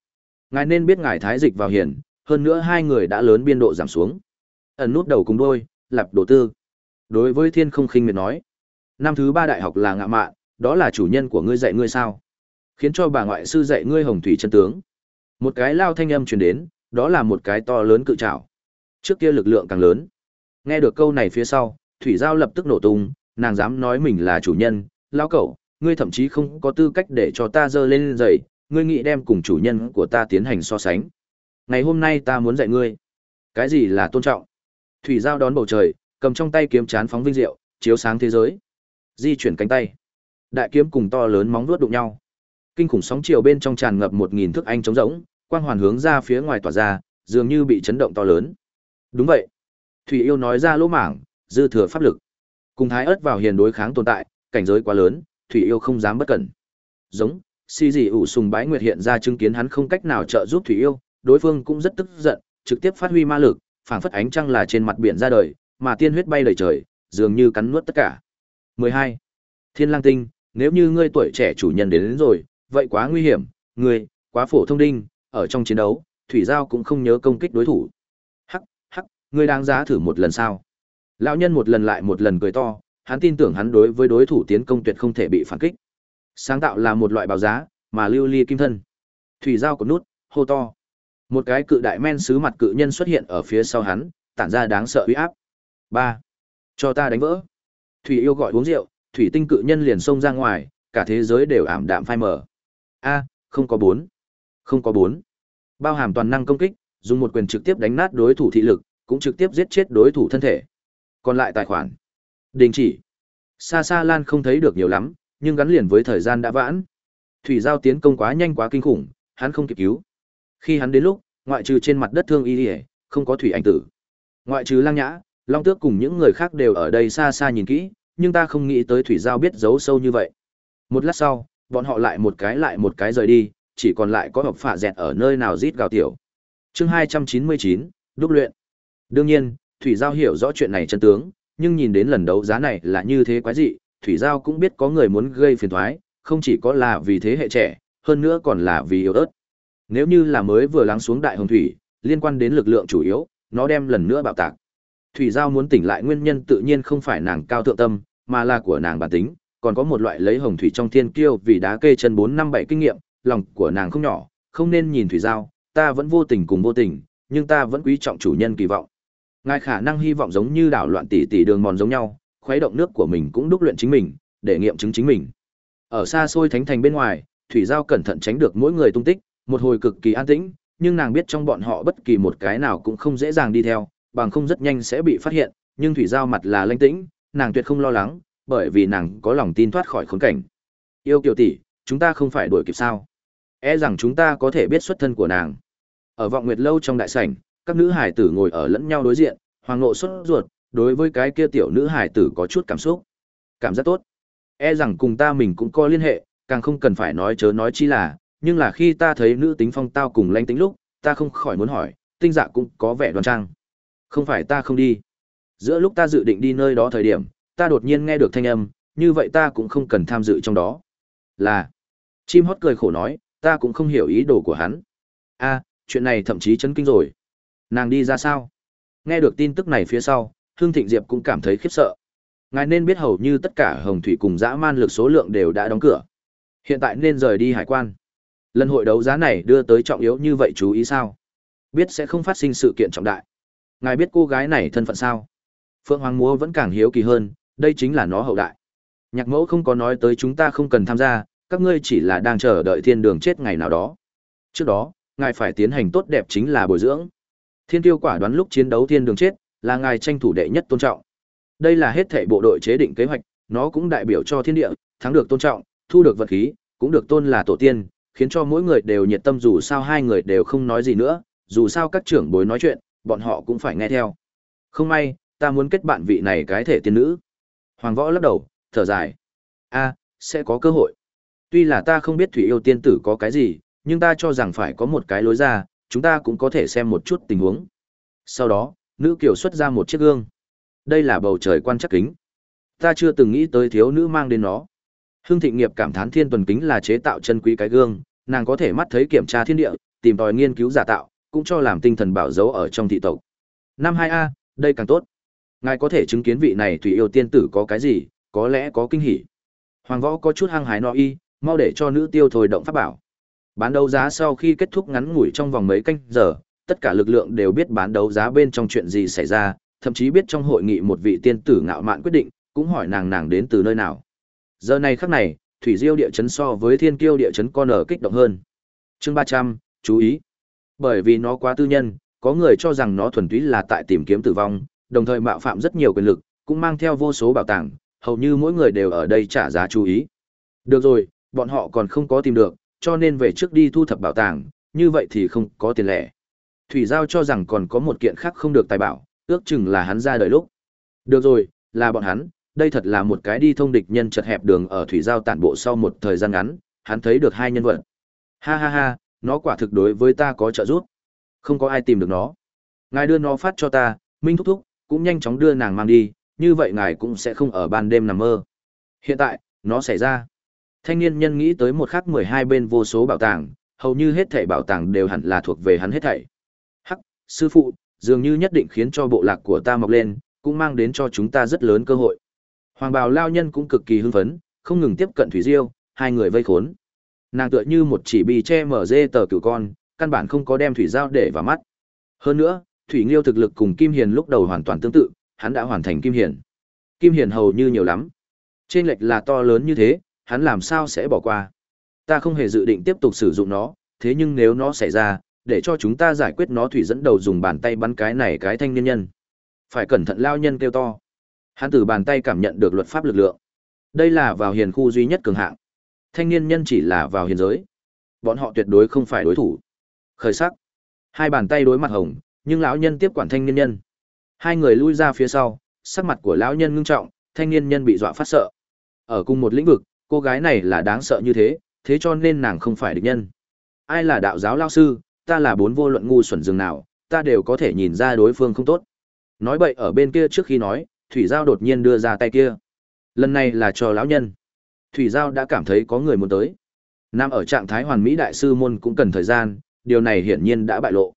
Ngài nên biết ngài thái dịch vào hiển, hơn nữa hai người đã lớn biên độ giảm xuống. Ẩn nút đầu cùng đôi, lập đồ tư. Đối với thiên không khinh miệt nói, năm thứ ba đại học là ngạ mạn, đó là chủ nhân của ngươi dạy ngươi sao? Khiến cho bà ngoại sư dạy ngươi hồng thủy chân tướng. Một cái lao thanh âm truyền đến, đó là một cái to lớn cự trảo. Trước kia lực lượng càng lớn. Nghe được câu này phía sau, thủy giao lập tức nổ tung, nàng dám nói mình là chủ nhân, lao cẩu, ngươi thậm chí không có tư cách để cho ta dơ lên giày, ngươi nghĩ đem cùng chủ nhân của ta tiến hành so sánh. Ngày hôm nay ta muốn dạy ngươi. Cái gì là tôn trọng? Thủy giao đón bầu trời, cầm trong tay kiếm chán phóng vinh diệu, chiếu sáng thế giới. Di chuyển cánh tay. Đại kiếm cùng to lớn móng vuốt đụng nhau. Kinh khủng sóng chiều bên trong tràn ngập một nghìn thước anh trống rỗng, quang hoàn hướng ra phía ngoài tỏa ra, dường như bị chấn động to lớn. Đúng vậy. Thủy yêu nói ra lỗ mảng, dư thừa pháp lực. Cùng thái ớt vào hiền đối kháng tồn tại, cảnh giới quá lớn, Thủy yêu không dám bất cẩn. Giống, si dị ủ sùng bái nguyệt hiện ra chứng kiến hắn không cách nào trợ giúp Thủy yêu, đối phương cũng rất tức giận, trực tiếp phát huy ma lực, phảng phất ánh trăng là trên mặt biển ra đời, mà tiên huyết bay đầy trời, dường như cắn nuốt tất cả. 12. Thiên Lang Tinh, nếu như ngươi tuổi trẻ chủ nhân đến, đến rồi, vậy quá nguy hiểm, ngươi, quá phổ thông đinh, ở trong chiến đấu, thủy giao cũng không nhớ công kích đối thủ. Hắc, hắc, ngươi đáng giá thử một lần sao? Lão nhân một lần lại một lần cười to, hắn tin tưởng hắn đối với đối thủ tiến công tuyệt không thể bị phản kích. Sáng tạo là một loại báo giá, mà lưu ly kim thân. Thủy giao của nút, hô to. Một cái cự đại men sứ mặt cự nhân xuất hiện ở phía sau hắn, tản ra đáng sợ uy áp. Ba, Cho ta đánh vỡ. Thủy yêu gọi uống rượu, thủy tinh cự nhân liền xông ra ngoài, cả thế giới đều ảm đạm phai mờ. A, không có bốn. Không có bốn. Bao hàm toàn năng công kích, dùng một quyền trực tiếp đánh nát đối thủ thị lực, cũng trực tiếp giết chết đối thủ thân thể. Còn lại tài khoản. Đình chỉ. xa xa Lan không thấy được nhiều lắm, nhưng gắn liền với thời gian đã vãn. Thủy giao tiến công quá nhanh quá kinh khủng, hắn không kịp cứu. Khi hắn đến lúc, ngoại trừ trên mặt đất thương y ỉa không có thủy ảnh tử. Ngoại trừ Lang Nhã, Long Tước cùng những người khác đều ở đây xa xa nhìn kỹ, nhưng ta không nghĩ tới thủy giao biết giấu sâu như vậy. Một lát sau, bọn họ lại một cái lại một cái rời đi, chỉ còn lại có hộp phả dẹt ở nơi nào rít gào tiểu. Chương 299, đúc luyện. Đương nhiên, thủy giao hiểu rõ chuyện này chân tướng, nhưng nhìn đến lần đấu giá này là như thế quái dị, thủy giao cũng biết có người muốn gây phiền toái, không chỉ có là vì thế hệ trẻ, hơn nữa còn là vì yếu ớt. Nếu như là mới vừa lắng xuống đại hồng thủy, liên quan đến lực lượng chủ yếu, nó đem lần nữa bạo tạc. Thủy Giao muốn tỉnh lại nguyên nhân tự nhiên không phải nàng cao thượng tâm, mà là của nàng bản tính, còn có một loại lấy hồng thủy trong thiên kiêu vì đá kê chân bốn năm bảy kinh nghiệm, lòng của nàng không nhỏ, không nên nhìn Thủy Giao, ta vẫn vô tình cùng vô tình, nhưng ta vẫn quý trọng chủ nhân kỳ vọng. Ngài khả năng hy vọng giống như đảo loạn tỷ tỷ đường mòn giống nhau, khuấy động nước của mình cũng đúc luyện chính mình, để nghiệm chứng chính mình. Ở xa xôi thánh thành bên ngoài, Thủy Giao cẩn thận tránh được mỗi người tung tích, một hồi cực kỳ an tĩnh, nhưng nàng biết trong bọn họ bất kỳ một cái nào cũng không dễ dàng đi theo, bằng không rất nhanh sẽ bị phát hiện, nhưng thủy giao mặt là lanh tĩnh, nàng tuyệt không lo lắng, bởi vì nàng có lòng tin thoát khỏi khốn cảnh. Yêu kiều tỷ, chúng ta không phải đuổi kịp sao? E rằng chúng ta có thể biết xuất thân của nàng. Ở vọng nguyệt lâu trong đại sảnh, các nữ hải tử ngồi ở lẫn nhau đối diện, hoàng ngộ xuất ruột, đối với cái kia tiểu nữ hải tử có chút cảm xúc. Cảm giác tốt. E rằng cùng ta mình cũng có liên hệ, càng không cần phải nói chớ nói chi là, nhưng là khi ta thấy nữ tính phong tao cùng lanh tính lúc, ta không khỏi muốn hỏi, tinh dạ cũng có vẻ đoan trang. Không phải ta không đi. Giữa lúc ta dự định đi nơi đó thời điểm, ta đột nhiên nghe được thanh âm, như vậy ta cũng không cần tham dự trong đó. Là. Chim hót cười khổ nói, ta cũng không hiểu ý đồ của hắn. a chuyện này thậm chí chấn kinh rồi. Nàng đi ra sao? Nghe được tin tức này phía sau, Hương Thịnh Diệp cũng cảm thấy khiếp sợ. Ngài nên biết hầu như tất cả hồng thủy cùng dã man lực số lượng đều đã đóng cửa. Hiện tại nên rời đi hải quan. Lần hội đấu giá này đưa tới trọng yếu như vậy chú ý sao? Biết sẽ không phát sinh sự kiện trọng đại. Ngài biết cô gái này thân phận sao? Phượng Hoàng Múa vẫn càng hiếu kỳ hơn, đây chính là nó hậu đại. Nhạc mẫu không có nói tới chúng ta không cần tham gia, các ngươi chỉ là đang chờ đợi thiên đường chết ngày nào đó. Trước đó, ngài phải tiến hành tốt đẹp chính là bồi dưỡng. Thiên tiêu quả đoán lúc chiến đấu thiên đường chết, là ngài tranh thủ đệ nhất tôn trọng. Đây là hết thảy bộ đội chế định kế hoạch, nó cũng đại biểu cho thiên địa, thắng được tôn trọng, thu được vật khí, cũng được tôn là tổ tiên, khiến cho mỗi người đều nhiệt tâm dù sao hai người đều không nói gì nữa, dù sao các trưởng bối nói chuyện, bọn họ cũng phải nghe theo. Không may, ta muốn kết bạn vị này cái thể tiên nữ. Hoàng võ lắc đầu, thở dài. a sẽ có cơ hội. Tuy là ta không biết thủy yêu tiên tử có cái gì, nhưng ta cho rằng phải có một cái lối ra, chúng ta cũng có thể xem một chút tình huống. Sau đó, nữ kiều xuất ra một chiếc gương. Đây là bầu trời quan chắc kính. Ta chưa từng nghĩ tới thiếu nữ mang đến nó. Hương Thịnh Nghiệp cảm thán thiên tuần kính là chế tạo chân quý cái gương, nàng có thể mắt thấy kiểm tra thiên địa, tìm tòi nghiên cứu giả tạo, cũng cho làm tinh thần bảo dấu ở trong thị tộc. Năm hai a đây càng tốt. Ngài có thể chứng kiến vị này tùy yêu tiên tử có cái gì, có lẽ có kinh hỉ. Hoàng võ có chút hăng hái nói y, mau để cho nữ tiêu thôi động pháp bảo. Bán đấu giá sau khi kết thúc ngắn ngủi trong vòng mấy canh giờ, tất cả lực lượng đều biết bán đấu giá bên trong chuyện gì xảy ra, thậm chí biết trong hội nghị một vị tiên tử ngạo mạn quyết định, cũng hỏi nàng nàng đến từ nơi nào. Giờ này khắc này, thủy diêu địa chấn so với thiên kiêu địa chấn con ở kích động hơn. Chương ba trăm chú ý. Bởi vì nó quá tư nhân, có người cho rằng nó thuần túy là tại tìm kiếm tử vong, đồng thời mạo phạm rất nhiều quyền lực, cũng mang theo vô số bảo tàng, hầu như mỗi người đều ở đây trả giá chú ý. Được rồi, bọn họ còn không có tìm được, cho nên về trước đi thu thập bảo tàng, như vậy thì không có tiền lẻ. Thủy Giao cho rằng còn có một kiện khác không được tài bảo, ước chừng là hắn ra đời lúc. Được rồi, là bọn hắn, đây thật là một cái đi thông địch nhân chật hẹp đường ở Thủy Giao tản bộ sau một thời gian ngắn, hắn thấy được hai nhân vật. Ha ha ha, nó quả thực đối với ta có trợ giúp. Không có ai tìm được nó. Ngài đưa nó phát cho ta, Minh thúc thúc, cũng nhanh chóng đưa nàng mang đi, như vậy ngài cũng sẽ không ở ban đêm nằm mơ. Hiện tại, nó xảy ra. Thanh niên nhân nghĩ tới một khắc 12 bên vô số bảo tàng, hầu như hết thảy bảo tàng đều hẳn là thuộc về hắn hết thảy. Hắc, sư phụ, dường như nhất định khiến cho bộ lạc của ta mọc lên, cũng mang đến cho chúng ta rất lớn cơ hội. Hoàng bào lao nhân cũng cực kỳ hưng phấn, không ngừng tiếp cận Thủy Diêu, hai người vây khốn. Nàng tựa như một chỉ bì che mở dê tờ cửu con, căn bản không có đem Thủy Giao để vào mắt. Hơn nữa, Thủy Nghiêu thực lực cùng Kim Hiền lúc đầu hoàn toàn tương tự, hắn đã hoàn thành Kim Hiền. Kim Hiền hầu như nhiều lắm. Trên lệch là to lớn như thế, hắn làm sao sẽ bỏ qua. Ta không hề dự định tiếp tục sử dụng nó, thế nhưng nếu nó xảy ra, để cho chúng ta giải quyết nó thủy dẫn đầu dùng bàn tay bắn cái này cái thanh niên nhân. Phải cẩn thận lao nhân kêu to. Hắn từ bàn tay cảm nhận được luật pháp lực lượng. Đây là vào hiền khu duy nhất cường hạng. Thanh niên nhân chỉ là vào hiền giới. Bọn họ tuyệt đối không phải đối thủ. Khởi sắc. Hai bàn tay đối mặt hồng, nhưng lão nhân tiếp quản thanh niên nhân. Hai người lui ra phía sau, sắc mặt của lão nhân ngưng trọng, thanh niên nhân bị dọa phát sợ. Ở cùng một lĩnh vực, cô gái này là đáng sợ như thế, thế cho nên nàng không phải địch nhân. Ai là đạo giáo lao sư, ta là bốn vô luận ngu xuẩn rừng nào, ta đều có thể nhìn ra đối phương không tốt. Nói bậy ở bên kia trước khi nói, Thủy Giao đột nhiên đưa ra tay kia. Lần này là cho lão nhân. Thủy Giao đã cảm thấy có người muốn tới. Nam ở trạng thái hoàn mỹ đại sư môn cũng cần thời gian, điều này hiển nhiên đã bại lộ.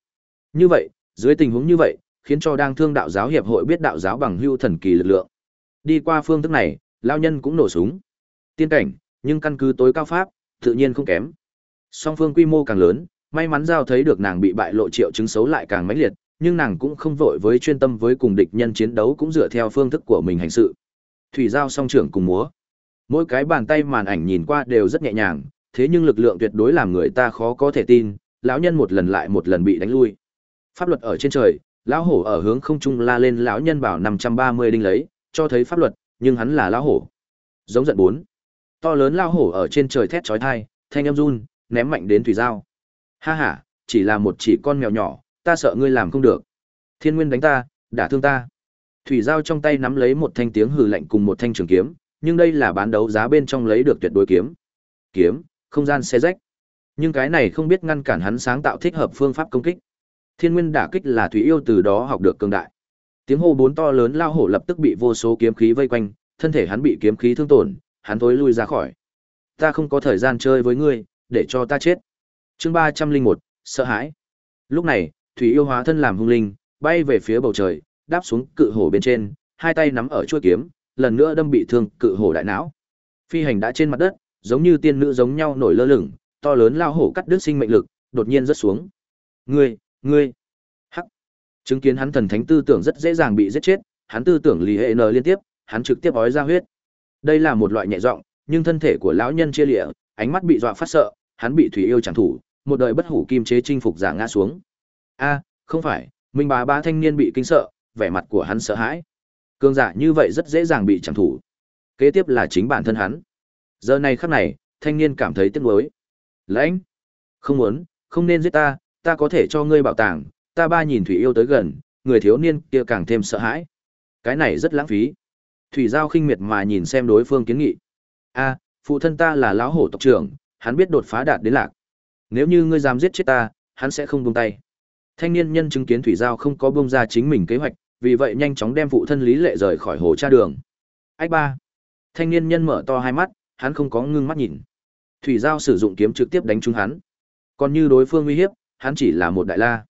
Như vậy, dưới tình huống như vậy, khiến cho đang thương đạo giáo hiệp hội biết đạo giáo bằng hưu thần kỳ lực lượng. Đi qua phương thức này, lão nhân cũng nổ súng. Tiên cảnh, nhưng căn cứ tối cao pháp, tự nhiên không kém. Song phương quy mô càng lớn, may mắn giao thấy được nàng bị bại lộ triệu chứng xấu lại càng mãnh liệt, nhưng nàng cũng không vội với chuyên tâm với cùng địch nhân chiến đấu cũng dựa theo phương thức của mình hành sự. Thủy giao song trưởng cùng múa. Mỗi cái bàn tay màn ảnh nhìn qua đều rất nhẹ nhàng, thế nhưng lực lượng tuyệt đối làm người ta khó có thể tin, lão nhân một lần lại một lần bị đánh lui. Pháp luật ở trên trời, lão hổ ở hướng không trung la lên lão nhân bảo 530 đinh lấy, cho thấy pháp luật, nhưng hắn là lão hổ. Giống giận bốn. To lớn lao hổ ở trên trời thét chói tai, thanh âm run, ném mạnh đến thủy giao. Ha ha, chỉ là một chỉ con mèo nhỏ, ta sợ ngươi làm không được. Thiên Nguyên đánh ta, đả thương ta. Thủy Giao trong tay nắm lấy một thanh tiếng hừ lạnh cùng một thanh trường kiếm, nhưng đây là bán đấu giá bên trong lấy được tuyệt đối kiếm. Kiếm, không gian xe rách. Nhưng cái này không biết ngăn cản hắn sáng tạo thích hợp phương pháp công kích. Thiên Nguyên đả kích là Thủy Yêu từ đó học được cường đại. Tiếng hô bốn to lớn lao hổ lập tức bị vô số kiếm khí vây quanh, thân thể hắn bị kiếm khí thương tổn, hắn thối lui ra khỏi. Ta không có thời gian chơi với ngươi, để cho ta chết. Chương ba trăm linh một sợ hãi. Lúc này, thủy yêu hóa thân làm hung linh, bay về phía bầu trời, đáp xuống cự hổ bên trên, hai tay nắm ở chuôi kiếm, lần nữa đâm bị thương cự hổ đại não. Phi hành đã trên mặt đất, giống như tiên nữ giống nhau nổi lơ lửng, to lớn lao hổ cắt đứt sinh mệnh lực, đột nhiên rớt xuống. Ngươi, ngươi. Hắc. Chứng kiến hắn thần thánh tư tưởng rất dễ dàng bị giết chết, hắn tư tưởng lì hệ nở liên tiếp, hắn trực tiếp ói ra huyết. Đây là một loại nhẹ giọng, nhưng thân thể của lão nhân chia lịa, ánh mắt bị dọa phát sợ, hắn bị thủy yêu chẳng thủ, một đời bất hủ kim chế chinh phục giả ngã xuống. A, không phải, Minh Bá Bá thanh niên bị kinh sợ, vẻ mặt của hắn sợ hãi. Cương giả như vậy rất dễ dàng bị chẳng thủ. Kế tiếp là chính bản thân hắn. Giờ này khắc này, thanh niên cảm thấy tiếc nuối. Lãnh, không muốn, không nên giết ta, ta có thể cho ngươi bảo tàng, ta ba nhìn thủy yêu tới gần, người thiếu niên kia càng thêm sợ hãi. Cái này rất lãng phí. Thủy Giao khinh miệt mà nhìn xem đối phương kiến nghị. A, phụ thân ta là lão hổ tộc trưởng, hắn biết đột phá đạt đến lạc. Nếu như ngươi dám giết chết ta, hắn sẽ không buông tay. Thanh niên nhân chứng kiến Thủy Giao không có buông ra chính mình kế hoạch, vì vậy nhanh chóng đem phụ thân Lý Lệ rời khỏi hồ cha đường. Ách ba. Thanh niên nhân mở to hai mắt, hắn không có ngưng mắt nhìn. Thủy Giao sử dụng kiếm trực tiếp đánh trúng hắn. Còn như đối phương uy hiếp, hắn chỉ là một đại la.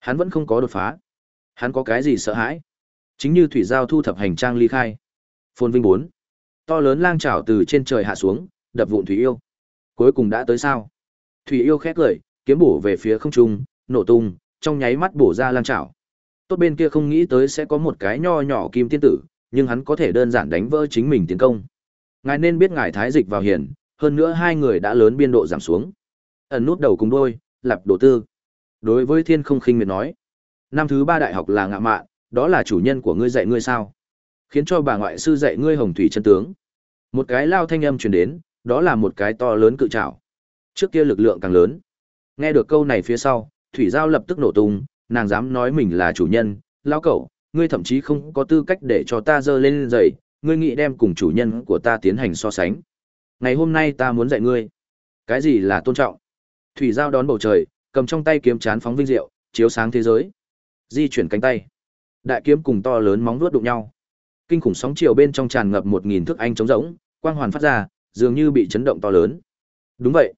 Hắn vẫn không có đột phá. Hắn có cái gì sợ hãi? Chính như Thủy Giao thu thập hành trang ly khai. Phồn Vinh bốn To lớn lang trảo từ trên trời hạ xuống, đập vụn Thủy Yêu. Cuối cùng đã tới sao? Thủy Yêu khét cười, kiếm bổ về phía không trung, nổ tung, trong nháy mắt bổ ra lang trảo. Tốt bên kia không nghĩ tới sẽ có một cái nho nhỏ kim tiên tử, nhưng hắn có thể đơn giản đánh vỡ chính mình tiến công. Ngài nên biết ngài thái dịch vào hiển. hơn nữa hai người đã lớn biên độ giảm xuống. Ẩn nút đầu cùng đôi, lập đồ tư. Đối với thiên không khinh miệt nói, năm thứ ba đại học là ngạ mạn, đó là chủ nhân của ngươi dạy ngươi sao? Khiến cho bà ngoại sư dạy ngươi hồng thủy chân tướng. Một cái lao thanh âm truyền đến, đó là một cái to lớn cự trảo. Trước kia lực lượng càng lớn. Nghe được câu này phía sau, thủy giao lập tức nổ tung, nàng dám nói mình là chủ nhân, lao cẩu, ngươi thậm chí không có tư cách để cho ta dơ lên giày, ngươi nghĩ đem cùng chủ nhân của ta tiến hành so sánh. Ngày hôm nay ta muốn dạy ngươi. Cái gì là tôn trọng? Thủy giao đón bầu trời, cầm trong tay kiếm chán phóng vinh diệu, chiếu sáng thế giới. Di chuyển cánh tay. Đại kiếm cùng to lớn móng vuốt đụng nhau. Kinh khủng sóng chiều bên trong tràn ngập một nghìn thước anh trống rỗng, quang hoàn phát ra, dường như bị chấn động to lớn. Đúng vậy.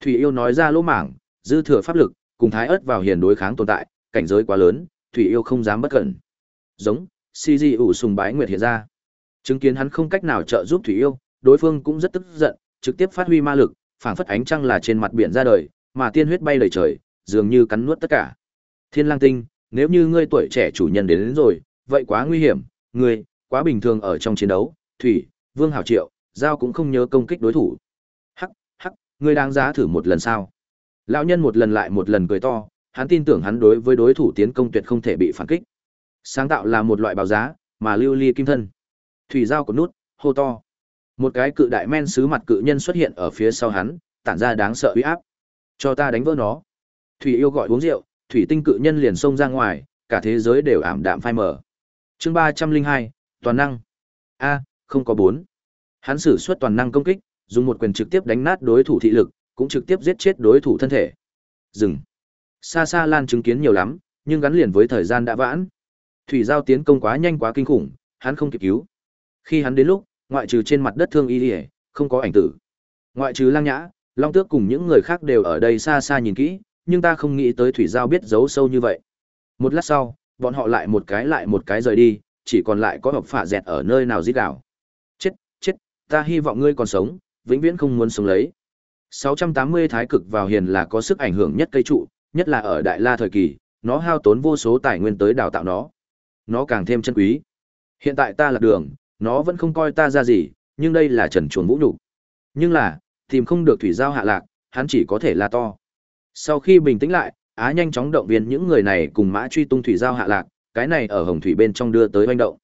Thủy yêu nói ra lỗ mảng, dư thừa pháp lực, cùng thái ớt vào hiền đối kháng tồn tại, cảnh giới quá lớn, Thủy yêu không dám bất cẩn. Giống, si di ủ sùng bái nguyệt hiện ra. Chứng kiến hắn không cách nào trợ giúp Thủy yêu, đối phương cũng rất tức giận, trực tiếp phát huy ma lực, phảng phất ánh trăng là trên mặt biển ra đời, mà tiên huyết bay lời trời, dường như cắn nuốt tất cả. Thiên Lang Tinh, nếu như ngươi tuổi trẻ chủ nhân đến, đến rồi, vậy quá nguy hiểm, ngươi, quá bình thường ở trong chiến đấu, Thủy, Vương Hảo Triệu, Giao cũng không nhớ công kích đối thủ. Hắc, hắc, ngươi đáng giá thử một lần sao? Lão nhân một lần lại một lần cười to, hắn tin tưởng hắn đối với đối thủ tiến công tuyệt không thể bị phản kích. Sáng tạo là một loại bảo giá, mà lưu ly kim thân. Thủy Giao của nút, hô to. Một cái cự đại men sứ mặt cự nhân xuất hiện ở phía sau hắn, tản ra đáng sợ uy áp. Cho ta đánh vỡ nó. Thủy yêu gọi uống rượu, thủy tinh cự nhân liền xông ra ngoài, cả thế giới đều ảm đạm phai mờ. Chương ba trăm linh hai toàn năng. A, không có bốn. Hắn sử xuất toàn năng công kích, dùng một quyền trực tiếp đánh nát đối thủ thị lực, cũng trực tiếp giết chết đối thủ thân thể. Dừng. Xa xa Lan chứng kiến nhiều lắm, nhưng gắn liền với thời gian đã vãn. Thủy giao tiến công quá nhanh quá kinh khủng, hắn không kịp cứu. Khi hắn đến lúc, ngoại trừ trên mặt đất thương y ỉa không có ảnh tử. Ngoại trừ Lang Nhã, Long Tước cùng những người khác đều ở đây xa xa nhìn kỹ, nhưng ta không nghĩ tới Thủy Giao biết giấu sâu như vậy. Một lát sau, bọn họ lại một cái lại một cái rời đi, chỉ còn lại có hộp phạ dẹt ở nơi nào giết đảo. Chết, chết, ta hy vọng ngươi còn sống, vĩnh viễn không muốn sống lấy. 680 thái cực vào hiền là có sức ảnh hưởng nhất cây trụ, nhất là ở Đại La thời kỳ, nó hao tốn vô số tài nguyên tới đào tạo nó. Nó càng thêm chân quý. Hiện tại ta là đường, nó vẫn không coi ta ra gì, nhưng đây là trần chuồn vũ nhục. Nhưng là, tìm không được thủy giao hạ lạc, hắn chỉ có thể la to. Sau khi bình tĩnh lại, Á nhanh chóng động viên những người này cùng mã truy tung thủy giao hạ lạc, cái này ở hồng thủy bên trong đưa tới hoành động.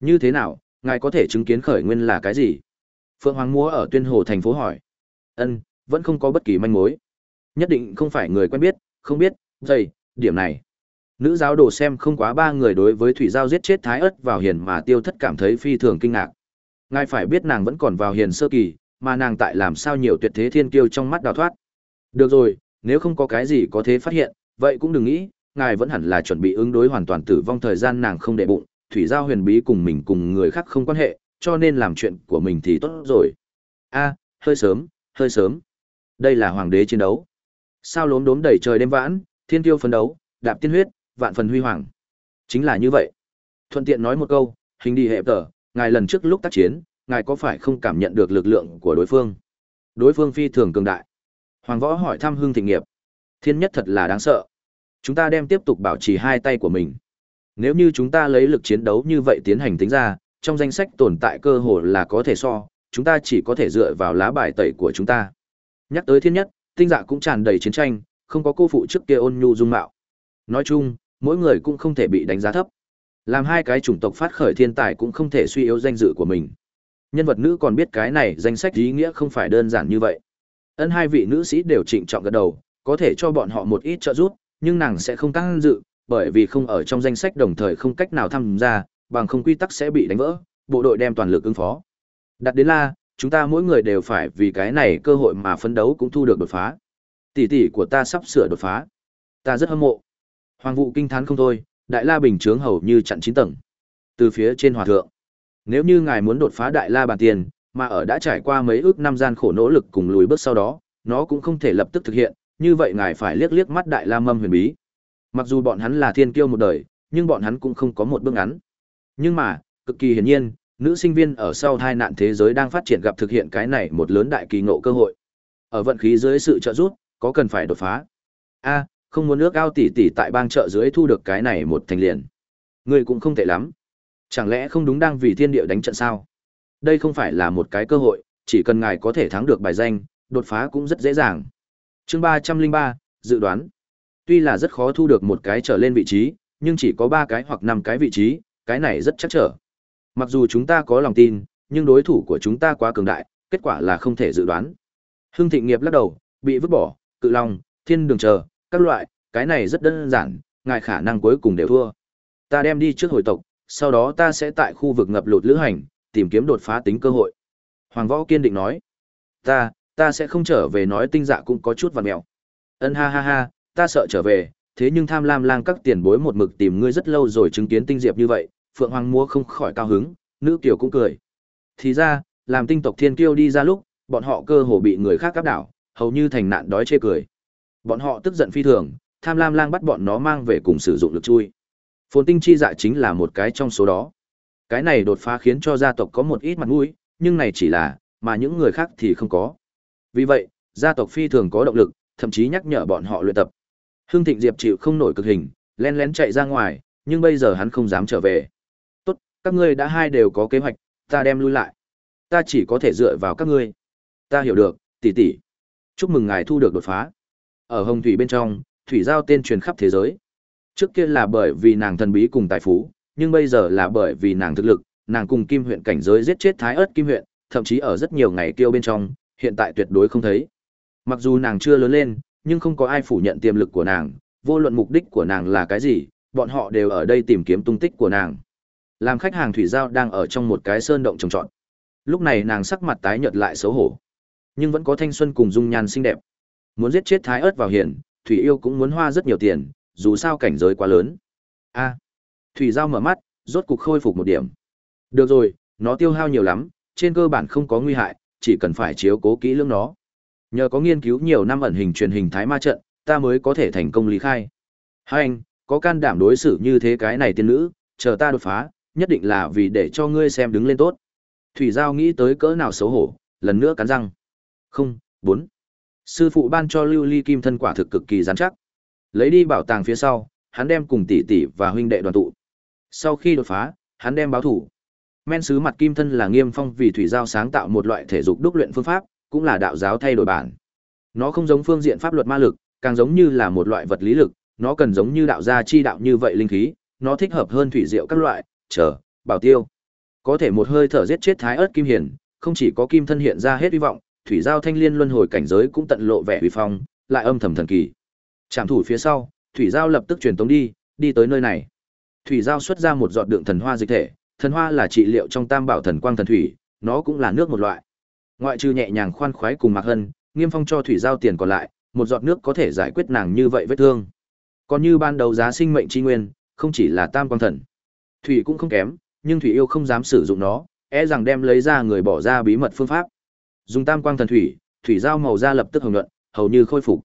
Như thế nào, ngài có thể chứng kiến khởi nguyên là cái gì? Phượng Hoàng Múa ở tuyên hồ thành phố hỏi. Ân, vẫn không có bất kỳ manh mối. Nhất định không phải người quen biết, không biết, dây, điểm này. Nữ giáo đồ xem không quá ba người đối với thủy giao giết chết thái ất vào hiền mà tiêu thất cảm thấy phi thường kinh ngạc. Ngài phải biết nàng vẫn còn vào hiền sơ kỳ, mà nàng tại làm sao nhiều tuyệt thế thiên kiêu trong mắt đào thoát. Được rồi, nếu không có cái gì có thế phát hiện, vậy cũng đừng nghĩ, ngài vẫn hẳn là chuẩn bị ứng đối hoàn toàn tử vong thời gian nàng không để bụng, thủy giao huyền bí cùng mình cùng người khác không quan hệ, cho nên làm chuyện của mình thì tốt rồi. A, hơi sớm, hơi sớm. Đây là hoàng đế chiến đấu. Sao lốm đốm đầy trời đêm vãn, thiên tiêu phấn đấu, đạp tiên huyết, vạn phần huy hoàng. Chính là như vậy. Thuận tiện nói một câu, hình đi hệ tờ, ngài lần trước lúc tác chiến, ngài có phải không cảm nhận được lực lượng của đối phương? Đối phương phi thường cường đại. Hoàng võ hỏi thăm hương thịnh nghiệp. Thiên nhất thật là đáng sợ. Chúng ta đem tiếp tục bảo trì hai tay của mình. Nếu như chúng ta lấy lực chiến đấu như vậy tiến hành tính ra, trong danh sách tồn tại cơ hội là có thể so, chúng ta chỉ có thể dựa vào lá bài tẩy của chúng ta. Nhắc tới thiên nhất, tinh dạ cũng tràn đầy chiến tranh, không có cô phụ trước kia ôn nhu dung mạo. Nói chung, mỗi người cũng không thể bị đánh giá thấp. Làm hai cái chủng tộc phát khởi thiên tài cũng không thể suy yếu danh dự của mình. Nhân vật nữ còn biết cái này danh sách ý nghĩa không phải đơn giản như vậy. Ân hai vị nữ sĩ đều trịnh trọng gật đầu, có thể cho bọn họ một ít trợ giúp, nhưng nàng sẽ không tăng dự, bởi vì không ở trong danh sách đồng thời không cách nào tham gia, bằng không quy tắc sẽ bị đánh vỡ, bộ đội đem toàn lực ứng phó. Đặt đến la, chúng ta mỗi người đều phải vì cái này cơ hội mà phấn đấu cũng thu được đột phá. Tỷ tỷ của ta sắp sửa đột phá. Ta rất hâm mộ. Hoàng vụ kinh thán không thôi, Đại La bình chướng hầu như chặn chín tầng. Từ phía trên hòa thượng, nếu như ngài muốn đột phá Đại La bàn tiền, mà ở đã trải qua mấy ước năm gian khổ nỗ lực cùng lùi bước sau đó, nó cũng không thể lập tức thực hiện, như vậy ngài phải liếc liếc mắt Đại La Mâm huyền bí. Mặc dù bọn hắn là thiên kiêu một đời, nhưng bọn hắn cũng không có một bước ngắn. Nhưng mà, cực kỳ hiển nhiên, nữ sinh viên ở sau hai nạn thế giới đang phát triển gặp thực hiện cái này một lớn đại kỳ ngộ cơ hội. Ở vận khí dưới sự trợ giúp, có cần phải đột phá. A, không muốn nước ao tỷ tỷ tại bang chợ dưới thu được cái này một thành liền. Người cũng không tệ lắm. Chẳng lẽ không đúng đang vì thiên địa đánh trận sao? Đây không phải là một cái cơ hội, chỉ cần ngài có thể thắng được bài danh, đột phá cũng rất dễ dàng. Chương ba trăm linh ba dự đoán. Tuy là rất khó thu được một cái trở lên vị trí, nhưng chỉ có ba cái hoặc năm cái vị trí, cái này rất chắc trở. Mặc dù chúng ta có lòng tin, nhưng đối thủ của chúng ta quá cường đại, kết quả là không thể dự đoán. Hưng Thịnh Nghiệp lắc đầu, bị vứt bỏ, cự long, thiên đường chờ, các loại, cái này rất đơn giản, ngài khả năng cuối cùng đều thua. Ta đem đi trước hồi tộc, sau đó ta sẽ tại khu vực ngập lụt lữ hành, tìm kiếm đột phá tính cơ hội. Hoàng Võ kiên định nói, ta, ta sẽ không trở về nói tinh dạ cũng có chút vằn mẹo. Ân ha ha ha, ta sợ trở về, thế nhưng tham lam lang các tiền bối một mực tìm ngươi rất lâu rồi chứng kiến tinh diệp như vậy, Phượng Hoàng mua không khỏi cao hứng, nữ kiều cũng cười. Thì ra, làm tinh tộc thiên kiêu đi ra lúc, bọn họ cơ hồ bị người khác áp đảo, hầu như thành nạn đói chê cười. Bọn họ tức giận phi thường, tham lam lang bắt bọn nó mang về cùng sử dụng lực chui. Phồn tinh chi dạ chính là một cái trong số đó. Cái này đột phá khiến cho gia tộc có một ít mặt mũi, nhưng này chỉ là, mà những người khác thì không có. Vì vậy, gia tộc phi thường có động lực, thậm chí nhắc nhở bọn họ luyện tập. Hưng Thịnh Diệp chịu không nổi cực hình, lén lén chạy ra ngoài, nhưng bây giờ hắn không dám trở về. Tốt, các ngươi đã hai đều có kế hoạch, ta đem lui lại. Ta chỉ có thể dựa vào các ngươi. Ta hiểu được, tỷ tỷ. Chúc mừng ngài thu được đột phá. Ở Hồng Thủy bên trong, Thủy Giao tên truyền khắp thế giới. Trước kia là bởi vì nàng thần bí cùng tài phú, nhưng bây giờ là bởi vì nàng thực lực, nàng cùng Kim huyện cảnh giới giết chết Thái Ức Kim huyện, thậm chí ở rất nhiều ngày kêu bên trong, hiện tại tuyệt đối không thấy. Mặc dù nàng chưa lớn lên, nhưng không có ai phủ nhận tiềm lực của nàng, vô luận mục đích của nàng là cái gì, bọn họ đều ở đây tìm kiếm tung tích của nàng. Làm khách hàng thủy giao đang ở trong một cái sơn động trồng trọt. Lúc này nàng sắc mặt tái nhợt lại xấu hổ, nhưng vẫn có thanh xuân cùng dung nhan xinh đẹp. Muốn giết chết Thái ớt vào hiền, Thủy Yêu cũng muốn hoa rất nhiều tiền, dù sao cảnh giới quá lớn. A. À, thủy Giao mở mắt, rốt cục khôi phục một điểm. Được rồi, nó tiêu hao nhiều lắm, trên cơ bản không có nguy hại, chỉ cần phải chiếu cố kỹ lưỡng nó. Nhờ có nghiên cứu nhiều năm ẩn hình truyền hình thái ma trận, ta mới có thể thành công lý khai. Hai anh, có can đảm đối xử như thế cái này tiên nữ, chờ ta đột phá, nhất định là vì để cho ngươi xem đứng lên tốt. Thủy Giao nghĩ tới cỡ nào xấu hổ, lần nữa cắn răng. Không, bốn. Sư phụ ban cho lưu ly kim thân quả thực cực kỳ rắn chắc. Lấy đi bảo tàng phía sau, hắn đem cùng tỷ tỷ và huynh đệ đoàn tụ. Sau khi đột phá, hắn đem báo thủ. Men sứ mặt kim thân là nghiêm phong vì thủy giao sáng tạo một loại thể dục đúc luyện phương pháp, cũng là đạo giáo thay đổi bản. Nó không giống phương diện pháp luật ma lực, càng giống như là một loại vật lý lực, nó cần giống như đạo gia chi đạo như vậy linh khí, nó thích hợp hơn thủy diệu các loại, chờ, bảo tiêu. Có thể một hơi thở giết chết thái ớt kim hiển, không chỉ có kim thân hiện ra hết hy vọng, thủy giao thanh liên luân hồi cảnh giới cũng tận lộ vẻ uy phong, lại âm thầm thần kỳ. Trạm thủ phía sau, thủy giao lập tức truyền tống đi, đi tới nơi này. Thủy giao xuất ra một giọt đựng thần hoa dịch thể, thần hoa là trị liệu trong tam bảo thần quang thần thủy, nó cũng là nước một loại. Ngoại trừ nhẹ nhàng khoan khoái cùng Mạc Hân, Nghiêm Phong cho thủy giao tiền còn lại, một giọt nước có thể giải quyết nàng như vậy vết thương. Còn như ban đầu giá sinh mệnh chi nguyên, không chỉ là tam quang thần. Thủy cũng không kém, nhưng thủy yêu không dám sử dụng nó, e rằng đem lấy ra người bỏ ra bí mật phương pháp. Dùng tam quang thần thủy, thủy giao màu da lập tức hồng nhuận, hầu như khôi phục.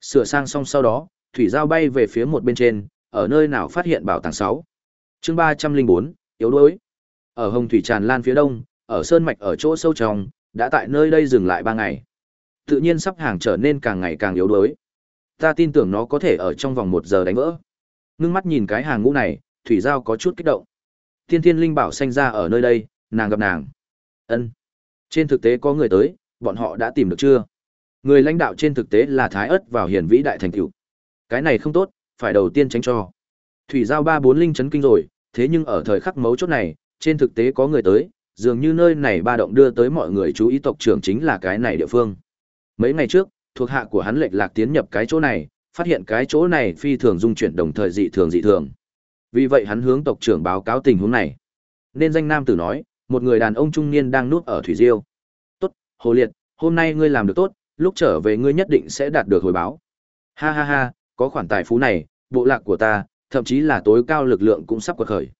Sửa sang xong sau đó, thủy giao bay về phía một bên trên, ở nơi nào phát hiện bảo tàng 6. Chương 304, yếu đuối. Ở Hồng thủy tràn lan phía đông, ở sơn mạch ở chỗ sâu trong, đã tại nơi đây dừng lại 3 ngày. Tự nhiên sắp hàng trở nên càng ngày càng yếu đuối. Ta tin tưởng nó có thể ở trong vòng 1 giờ đánh vỡ. Ngưng mắt nhìn cái hàng ngũ này, thủy giao có chút kích động. Thiên Thiên Linh bảo sanh ra ở nơi đây, nàng gặp nàng. Ân. Trên thực tế có người tới, bọn họ đã tìm được chưa? Người lãnh đạo trên thực tế là thái Ức vào hiển vĩ đại thành tựu. Cái này không tốt, phải đầu tiên tránh cho. Thủy giao ba bốn linh chấn kinh rồi, thế nhưng ở thời khắc mấu chốt này, trên thực tế có người tới, dường như nơi này ba động đưa tới mọi người chú ý tộc trưởng chính là cái này địa phương. Mấy ngày trước, thuộc hạ của hắn lệch lạc tiến nhập cái chỗ này, phát hiện cái chỗ này phi thường dung chuyển đồng thời dị thường dị thường. Vì vậy hắn hướng tộc trưởng báo cáo tình huống này. Nên danh nam tử nói, một người đàn ông trung niên đang nuốt ở thủy diêu. "Tốt, Hồ Liệt, hôm nay ngươi làm được tốt, lúc trở về ngươi nhất định sẽ đạt được hồi báo." Ha ha ha, có khoản tài phú này, bộ lạc của ta, thậm chí là tối cao lực lượng cũng sắp quật khởi.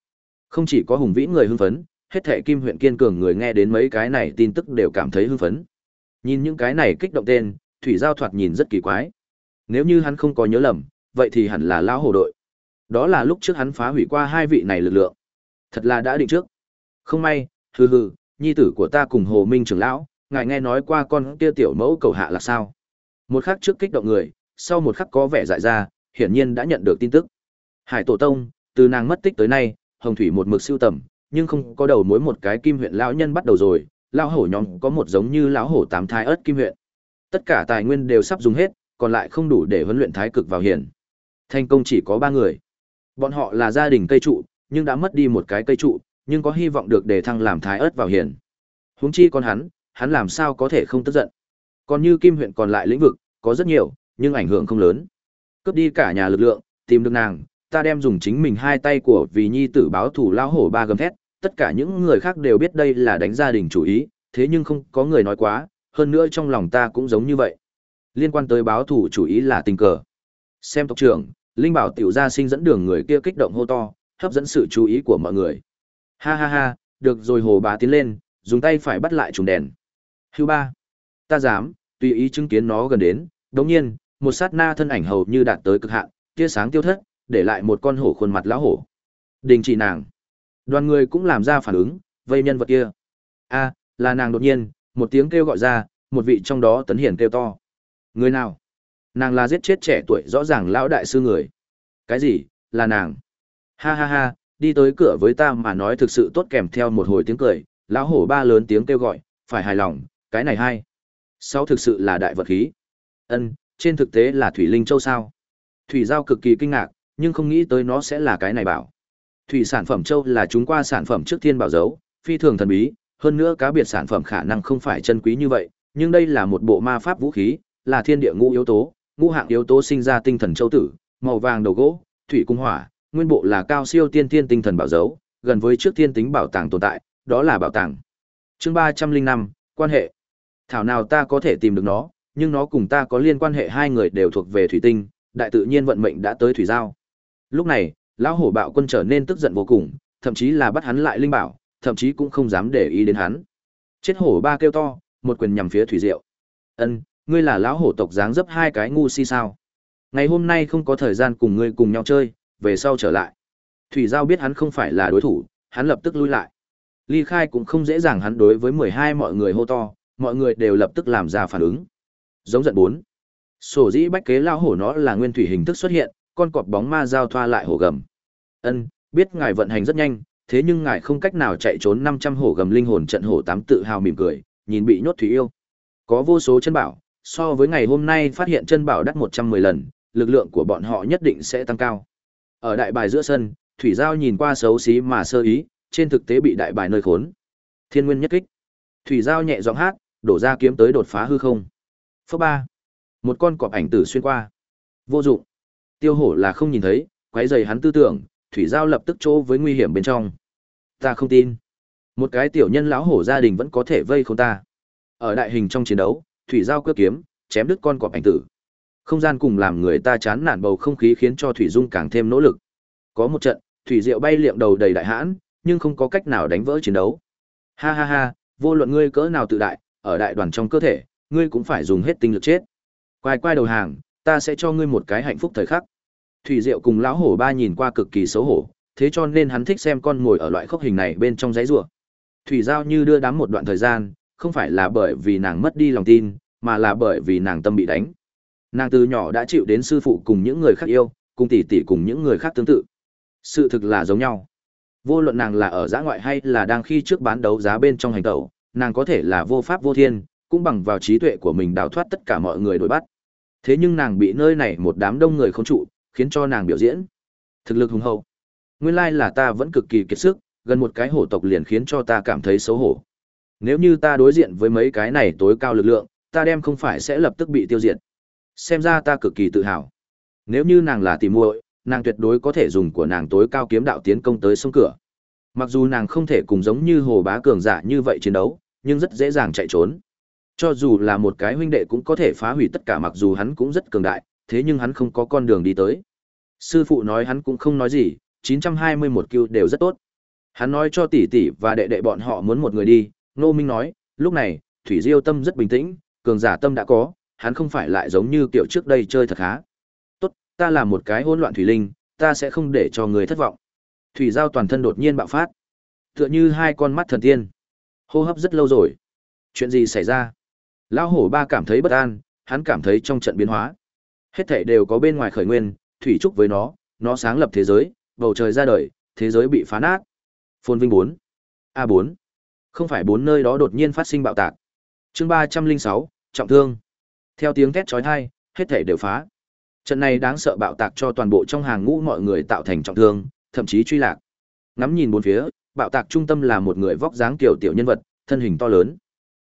Không chỉ có hùng vĩ người hưng phấn, hết thệ kim huyện kiên cường người nghe đến mấy cái này tin tức đều cảm thấy hưng phấn. Nhìn những cái này kích động tên, Thủy Giao thoạt nhìn rất kỳ quái. Nếu như hắn không có nhớ lầm, vậy thì hẳn là lão hồ đội. Đó là lúc trước hắn phá hủy qua hai vị này lực lượng. Thật là đã định trước. Không may, hừ hừ, nhi tử của ta cùng Hồ Minh trưởng lão, ngài nghe nói qua con kia tiểu mẫu cầu hạ là sao? Một khắc trước kích động người, sau một khắc có vẻ dại ra, hiển nhiên đã nhận được tin tức. Hải Tổ Tông, từ nàng mất tích tới nay, Hồng Thủy một mực siêu tầm, nhưng không có đầu mối một cái kim huyện lão nhân bắt đầu rồi, lão hổ nhóm có một giống như lão hổ tám thái ớt kim huyện. Tất cả tài nguyên đều sắp dùng hết, còn lại không đủ để huấn luyện thái cực vào hiền Thành công chỉ có ba người. Bọn họ là gia đình cây trụ, nhưng đã mất đi một cái cây trụ, nhưng có hy vọng được đề thăng làm thái ớt vào hiền Huống chi con hắn, hắn làm sao có thể không tức giận. Còn như kim huyện còn lại lĩnh vực, có rất nhiều, nhưng ảnh hưởng không lớn. Cướp đi cả nhà lực lượng, tìm được nàng, ta đem dùng chính mình hai tay của vì nhi tử báo thủ lao hổ ba gầm thét, tất cả những người khác đều biết đây là đánh gia đình chủ ý, thế nhưng không có người nói quá, hơn nữa trong lòng ta cũng giống như vậy. Liên quan tới báo thủ chủ ý là tình cờ. Xem tộc trưởng, Linh Bảo tiểu gia sinh dẫn đường người kia kích động hô to, hấp dẫn sự chú ý của mọi người. Ha ha ha, được rồi hồ bá tiến lên, dùng tay phải bắt lại trùng đèn. Hưu ba, ta dám, tùy ý chứng kiến nó gần đến, đồng nhiên, một sát na thân ảnh hầu như đạt tới cực hạn, tia sáng tiêu thất, để lại một con hổ khuôn mặt lão hổ. Đình chỉ nàng. Đoàn người cũng làm ra phản ứng, vây nhân vật kia. A, là nàng đột nhiên, một tiếng kêu gọi ra, một vị trong đó tấn hiển kêu to. Người nào? Nàng là giết chết trẻ tuổi rõ ràng lão đại sư người. Cái gì? Là nàng. Ha ha ha, đi tới cửa với ta mà nói thực sự tốt kèm theo một hồi tiếng cười, lão hổ ba lớn tiếng kêu gọi, phải hài lòng, cái này hay. Sau thực sự là đại vật khí. Ân, trên thực tế là thủy linh châu sao? Thủy giao cực kỳ kinh ngạc, nhưng không nghĩ tới nó sẽ là cái này bảo. Thủy sản phẩm châu là chúng qua sản phẩm trước thiên bảo dấu, phi thường thần bí, hơn nữa cá biệt sản phẩm khả năng không phải chân quý như vậy, nhưng đây là một bộ ma pháp vũ khí, là thiên địa ngũ yếu tố, ngũ hạng yếu tố sinh ra tinh thần châu tử, màu vàng đầu gỗ, thủy cung hỏa, nguyên bộ là cao siêu tiên tiên tinh thần bảo dấu, gần với trước thiên tính bảo tàng tồn tại, đó là bảo tàng. Chương ba trăm linh năm quan hệ. Thảo nào ta có thể tìm được nó, nhưng nó cùng ta có liên quan hệ hai người đều thuộc về thủy tinh, đại tự nhiên vận mệnh đã tới thủy giao. Lúc này, lão hổ bạo quân trở nên tức giận vô cùng, thậm chí là bắt hắn lại linh bảo, thậm chí cũng không dám để ý đến hắn. Chết hổ ba kêu to, một quyền nhằm phía thủy diệu. Ân, ngươi là lão hổ tộc dáng dấp hai cái ngu si sao? Ngày hôm nay không có thời gian cùng ngươi cùng nhau chơi, về sau trở lại. Thủy giao biết hắn không phải là đối thủ, hắn lập tức lui lại. Ly khai cũng không dễ dàng hắn đối với mười hai mọi người hô to, mọi người đều lập tức làm ra phản ứng. Giống giận bốn. Sổ dĩ bách kế lão hổ nó là nguyên thủy hình thức xuất hiện, con cọp bóng ma giao thoa lại hổ gầm. Ân, biết ngài vận hành rất nhanh, thế nhưng ngài không cách nào chạy trốn 500 hổ gầm linh hồn trận hổ tám tự hào mỉm cười, nhìn bị nhốt thủy yêu. Có vô số chân bảo, so với ngày hôm nay phát hiện chân bảo đắt 110 lần, lực lượng của bọn họ nhất định sẽ tăng cao. Ở đại bài giữa sân, thủy giao nhìn qua xấu xí mà sơ ý, trên thực tế bị đại bài nơi khốn. Thiên nguyên nhất kích. Thủy giao nhẹ giọng hát, đổ ra kiếm tới đột phá hư không. Phước ba. Một con cọp ảnh tử xuyên qua. Vô dụng. Tiêu hổ là không nhìn thấy, quấy giày hắn tư tưởng, thủy giao lập tức chỗ với nguy hiểm bên trong. Ta không tin. Một cái tiểu nhân lão hổ gia đình vẫn có thể vây không ta. Ở đại hình trong chiến đấu, thủy giao cướp kiếm, chém đứt con cọp ảnh tử. Không gian cùng làm người ta chán nản bầu không khí khiến cho thủy dung càng thêm nỗ lực. Có một trận, thủy diệu bay liệm đầu đầy đại hãn, nhưng không có cách nào đánh vỡ chiến đấu. Ha ha ha, vô luận ngươi cỡ nào tự đại, ở đại đoàn trong cơ thể, ngươi cũng phải dùng hết tinh lực chết. Quay quay đầu hàng, ta sẽ cho ngươi một cái hạnh phúc thời khắc. Thủy Diệu cùng lão hổ ba nhìn qua cực kỳ xấu hổ, thế cho nên hắn thích xem con ngồi ở loại khốc hình này bên trong giấy rùa. Thủy Giao như đưa đám một đoạn thời gian, không phải là bởi vì nàng mất đi lòng tin, mà là bởi vì nàng tâm bị đánh. Nàng từ nhỏ đã chịu đến sư phụ cùng những người khác yêu, cùng tỷ tỷ cùng những người khác tương tự. Sự thực là giống nhau. Vô luận nàng là ở giã ngoại hay là đang khi trước bán đấu giá bên trong hành tẩu, nàng có thể là vô pháp vô thiên, cũng bằng vào trí tuệ của mình đào thoát tất cả mọi người đuổi bắt. Thế nhưng nàng bị nơi này một đám đông người khống trụ, khiến cho nàng biểu diễn. Thực lực hùng hậu. Nguyên lai là ta vẫn cực kỳ kiệt sức, gần một cái hổ tộc liền khiến cho ta cảm thấy xấu hổ. Nếu như ta đối diện với mấy cái này tối cao lực lượng, ta đem không phải sẽ lập tức bị tiêu diệt. Xem ra ta cực kỳ tự hào. Nếu như nàng là tìm muội, nàng tuyệt đối có thể dùng của nàng tối cao kiếm đạo tiến công tới sông cửa. Mặc dù nàng không thể cùng giống như hồ bá cường giả như vậy chiến đấu, nhưng rất dễ dàng chạy trốn. Cho dù là một cái huynh đệ cũng có thể phá hủy tất cả mặc dù hắn cũng rất cường đại, thế nhưng hắn không có con đường đi tới. Sư phụ nói hắn cũng không nói gì, 921 kill đều rất tốt. Hắn nói cho tỷ tỷ và đệ đệ bọn họ muốn một người đi, Nô Minh nói, lúc này, Thủy Diêu tâm rất bình tĩnh, cường giả tâm đã có, hắn không phải lại giống như kiểu trước đây chơi thật khá. Tốt, ta là một cái hỗn loạn thủy linh, ta sẽ không để cho người thất vọng. Thủy Giao toàn thân đột nhiên bạo phát, tựa như hai con mắt thần tiên. Hô hấp rất lâu rồi. Chuyện gì xảy ra? Lão hổ ba cảm thấy bất an, hắn cảm thấy trong trận biến hóa. Hết thảy đều có bên ngoài khởi nguyên, thủy trúc với nó, nó sáng lập thế giới, bầu trời ra đời, thế giới bị phá nát. Phồn Vinh 4. A4. Không phải bốn nơi đó đột nhiên phát sinh bạo tạc. Chương 306, trọng thương. Theo tiếng thét chói tai, hết thảy đều phá. Trận này đáng sợ bạo tạc cho toàn bộ trong hàng ngũ mọi người tạo thành trọng thương, thậm chí truy lạc. Ngắm nhìn bốn phía, bạo tạc trung tâm là một người vóc dáng tiểu tiểu nhân vật, thân hình to lớn.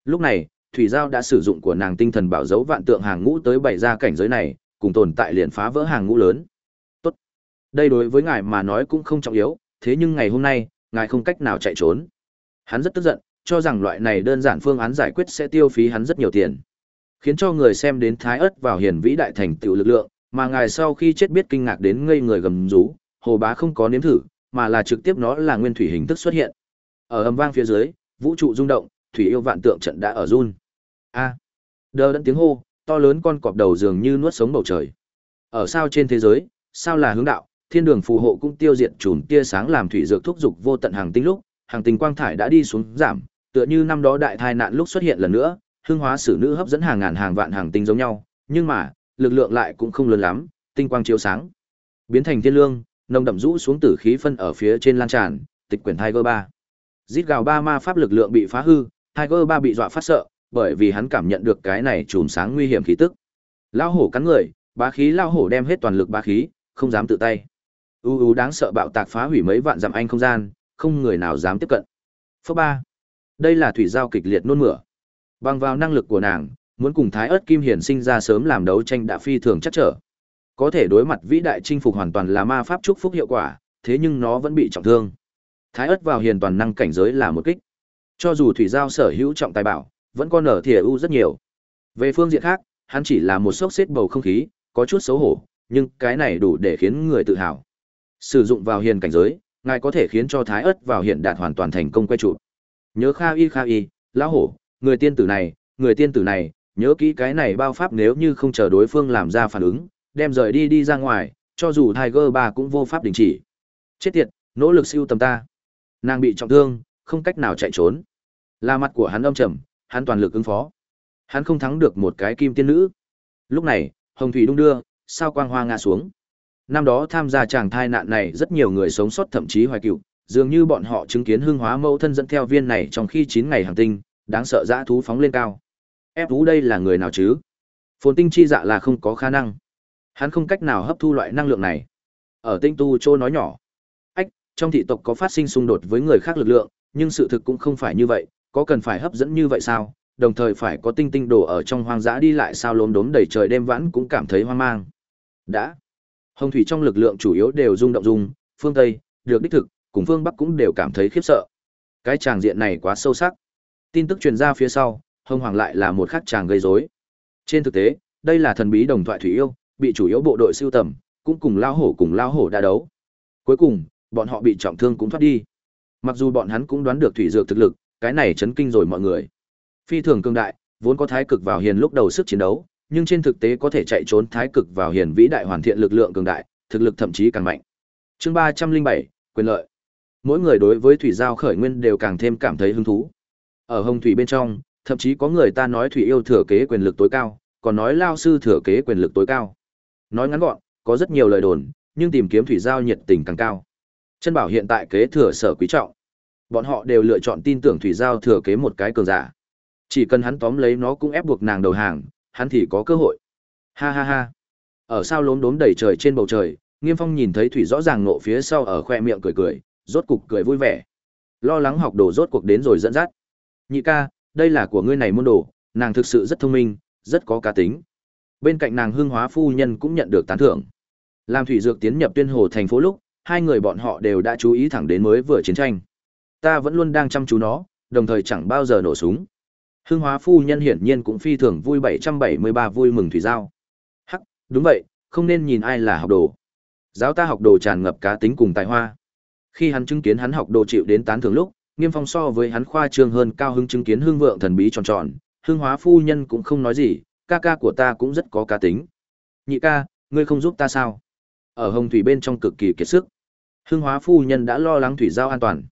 Lúc này, Thủy Giao đã sử dụng của nàng tinh thần bảo dấu vạn tượng hàng ngũ tới bảy ra cảnh giới này, cùng tồn tại liền phá vỡ hàng ngũ lớn. Tốt. Đây đối với ngài mà nói cũng không trọng yếu, thế nhưng ngày hôm nay, ngài không cách nào chạy trốn. Hắn rất tức giận, cho rằng loại này đơn giản phương án giải quyết sẽ tiêu phí hắn rất nhiều tiền. Khiến cho người xem đến thái ớt vào hiền vĩ đại thành tựu lực lượng, mà ngài sau khi chết biết kinh ngạc đến ngây người gầm rú, hồ bá không có nếm thử, mà là trực tiếp nó là nguyên thủy hình thức xuất hiện. Ở âm vang phía dưới, vũ trụ rung động, thủy yêu vạn tượng trận đã ở run. A. Đờ đẫn tiếng hô, to lớn con cọp đầu dường như nuốt sống bầu trời. Ở sao trên thế giới, sao là hướng đạo, thiên đường phù hộ cũng tiêu diệt chùm tia sáng làm thủy dược thúc dục vô tận hàng tinh lúc, hàng tinh quang thải đã đi xuống giảm, tựa như năm đó đại tai nạn lúc xuất hiện lần nữa, hương hóa sử nữ hấp dẫn hàng ngàn hàng vạn hàng tinh giống nhau, nhưng mà, lực lượng lại cũng không lớn lắm, tinh quang chiếu sáng, biến thành thiên lương, nồng đậm rũ xuống tử khí phân ở phía trên lan tràn, tịch quyển Tiger ba, Giết gào ba ma pháp lực lượng bị phá hư, Tiger ba bị dọa phát sợ, bởi vì hắn cảm nhận được cái này chùm sáng nguy hiểm khí tức. lao hổ cắn người, bá khí lao hổ đem hết toàn lực bá khí, không dám tự tay. U u đáng sợ bạo tạc phá hủy mấy vạn dặm anh không gian, không người nào dám tiếp cận. Phớ ba. Đây là thủy giao kịch liệt nôn mửa. Bằng vào năng lực của nàng, muốn cùng Thái Ức Kim Hiển sinh ra sớm làm đấu tranh đã phi thường chắc trở. Có thể đối mặt vĩ đại chinh phục hoàn toàn là ma pháp chúc phúc hiệu quả, thế nhưng nó vẫn bị trọng thương. Thái Ức vào hiền toàn năng cảnh giới là một kích. Cho dù thủy giao sở hữu trọng tài bảo, vẫn còn nở thìa ưu rất nhiều. Về phương diện khác, hắn chỉ là một sốc xếp bầu không khí, có chút xấu hổ, nhưng cái này đủ để khiến người tự hào. Sử dụng vào hiền cảnh giới, ngài có thể khiến cho thái ớt vào hiện đạt hoàn toàn thành công quay trụ. Nhớ Kha Y Kha Y, lão hổ, người tiên tử này, người tiên tử này, nhớ kỹ cái này bao pháp nếu như không chờ đối phương làm ra phản ứng, đem rời đi đi ra ngoài, cho dù Tiger ba cũng vô pháp đình chỉ. Chết tiệt, nỗ lực siêu tầm ta. Nàng bị trọng thương, không cách nào chạy trốn. La mặt của hắn âm trầm, hắn toàn lực ứng phó. Hắn không thắng được một cái kim tiên nữ. Lúc này, hồng thủy đung đưa, sao quang hoa ngã xuống. Năm đó tham gia chàng thai nạn này rất nhiều người sống sót thậm chí hoài cựu, dường như bọn họ chứng kiến hương hóa mẫu thân dẫn theo viên này trong khi chín ngày hàng tinh, đáng sợ dã thú phóng lên cao. Ép thú đây là người nào chứ? Phồn tinh chi dạ là không có khả năng. Hắn không cách nào hấp thu loại năng lượng này. Ở tinh tu chô nói nhỏ. Ách, trong thị tộc có phát sinh xung đột với người khác lực lượng, nhưng sự thực cũng không phải như vậy, có cần phải hấp dẫn như vậy sao? Đồng thời phải có tinh tinh đồ ở trong hoang dã đi lại sao lốm đốm đầy trời đêm vãn cũng cảm thấy hoang mang. Đã. Hồng thủy trong lực lượng chủ yếu đều rung động rung, phương Tây, được đích thực, cùng phương Bắc cũng đều cảm thấy khiếp sợ. Cái tràng diện này quá sâu sắc. Tin tức truyền ra phía sau, Hồng Hoàng lại là một khắc chàng gây rối. Trên thực tế, đây là thần bí đồng thoại thủy yêu, bị chủ yếu bộ đội siêu tầm, cũng cùng lao hổ cùng lao hổ đã đấu. Cuối cùng, bọn họ bị trọng thương cũng thoát đi. Mặc dù bọn hắn cũng đoán được thủy dược thực lực, cái này chấn kinh rồi mọi người. Phi thường cương đại, vốn có thái cực vào hiền lúc đầu sức chiến đấu, nhưng trên thực tế có thể chạy trốn thái cực vào hiền vĩ đại hoàn thiện lực lượng cường đại, thực lực thậm chí càng mạnh. Chương ba trăm linh bảy quyền lợi. Mỗi người đối với thủy giao khởi nguyên đều càng thêm cảm thấy hứng thú. Ở hồng thủy bên trong, thậm chí có người ta nói thủy yêu thừa kế quyền lực tối cao, còn nói lao sư thừa kế quyền lực tối cao. Nói ngắn gọn, có rất nhiều lời đồn, nhưng tìm kiếm thủy giao nhiệt tình càng cao. Chân bảo hiện tại kế thừa sở quý trọng. Bọn họ đều lựa chọn tin tưởng thủy giao thừa kế một cái cường giả. Chỉ cần hắn tóm lấy nó cũng ép buộc nàng đầu hàng, hắn thì có cơ hội. Ha ha ha. Ở sao lốm đốm đầy trời trên bầu trời, Nghiêm Phong nhìn thấy thủy rõ ràng nộ phía sau ở khoe miệng cười cười, rốt cục cười vui vẻ. Lo lắng học đồ rốt cuộc đến rồi dẫn dắt. Nhị ca, đây là của ngươi này môn đồ, nàng thực sự rất thông minh, rất có cá tính. Bên cạnh nàng Hương Hóa phu nhân cũng nhận được tán thưởng. Làm thủy dược tiến nhập Tuyên Hồ thành phố lúc, hai người bọn họ đều đã chú ý thẳng đến mới vừa chiến tranh. Ta vẫn luôn đang chăm chú nó, đồng thời chẳng bao giờ nổ súng. Hương Hóa phu nhân hiển nhiên cũng phi thường vui 773 vui mừng thủy giao. Hắc, đúng vậy, không nên nhìn ai là học đồ. Giáo ta học đồ tràn ngập cá tính cùng tài hoa. Khi hắn chứng kiến hắn học đồ chịu đến tán thưởng lúc, Nghiêm Phong so với hắn khoa trương hơn cao hứng chứng kiến hương vượng thần bí tròn tròn, hương hóa phu nhân cũng không nói gì, ca ca của ta cũng rất có cá tính. Nhị ca, ngươi không giúp ta sao? Ở hồng thủy bên trong cực kỳ kiệt sức. Hương hóa phu nhân đã lo lắng thủy giao an toàn.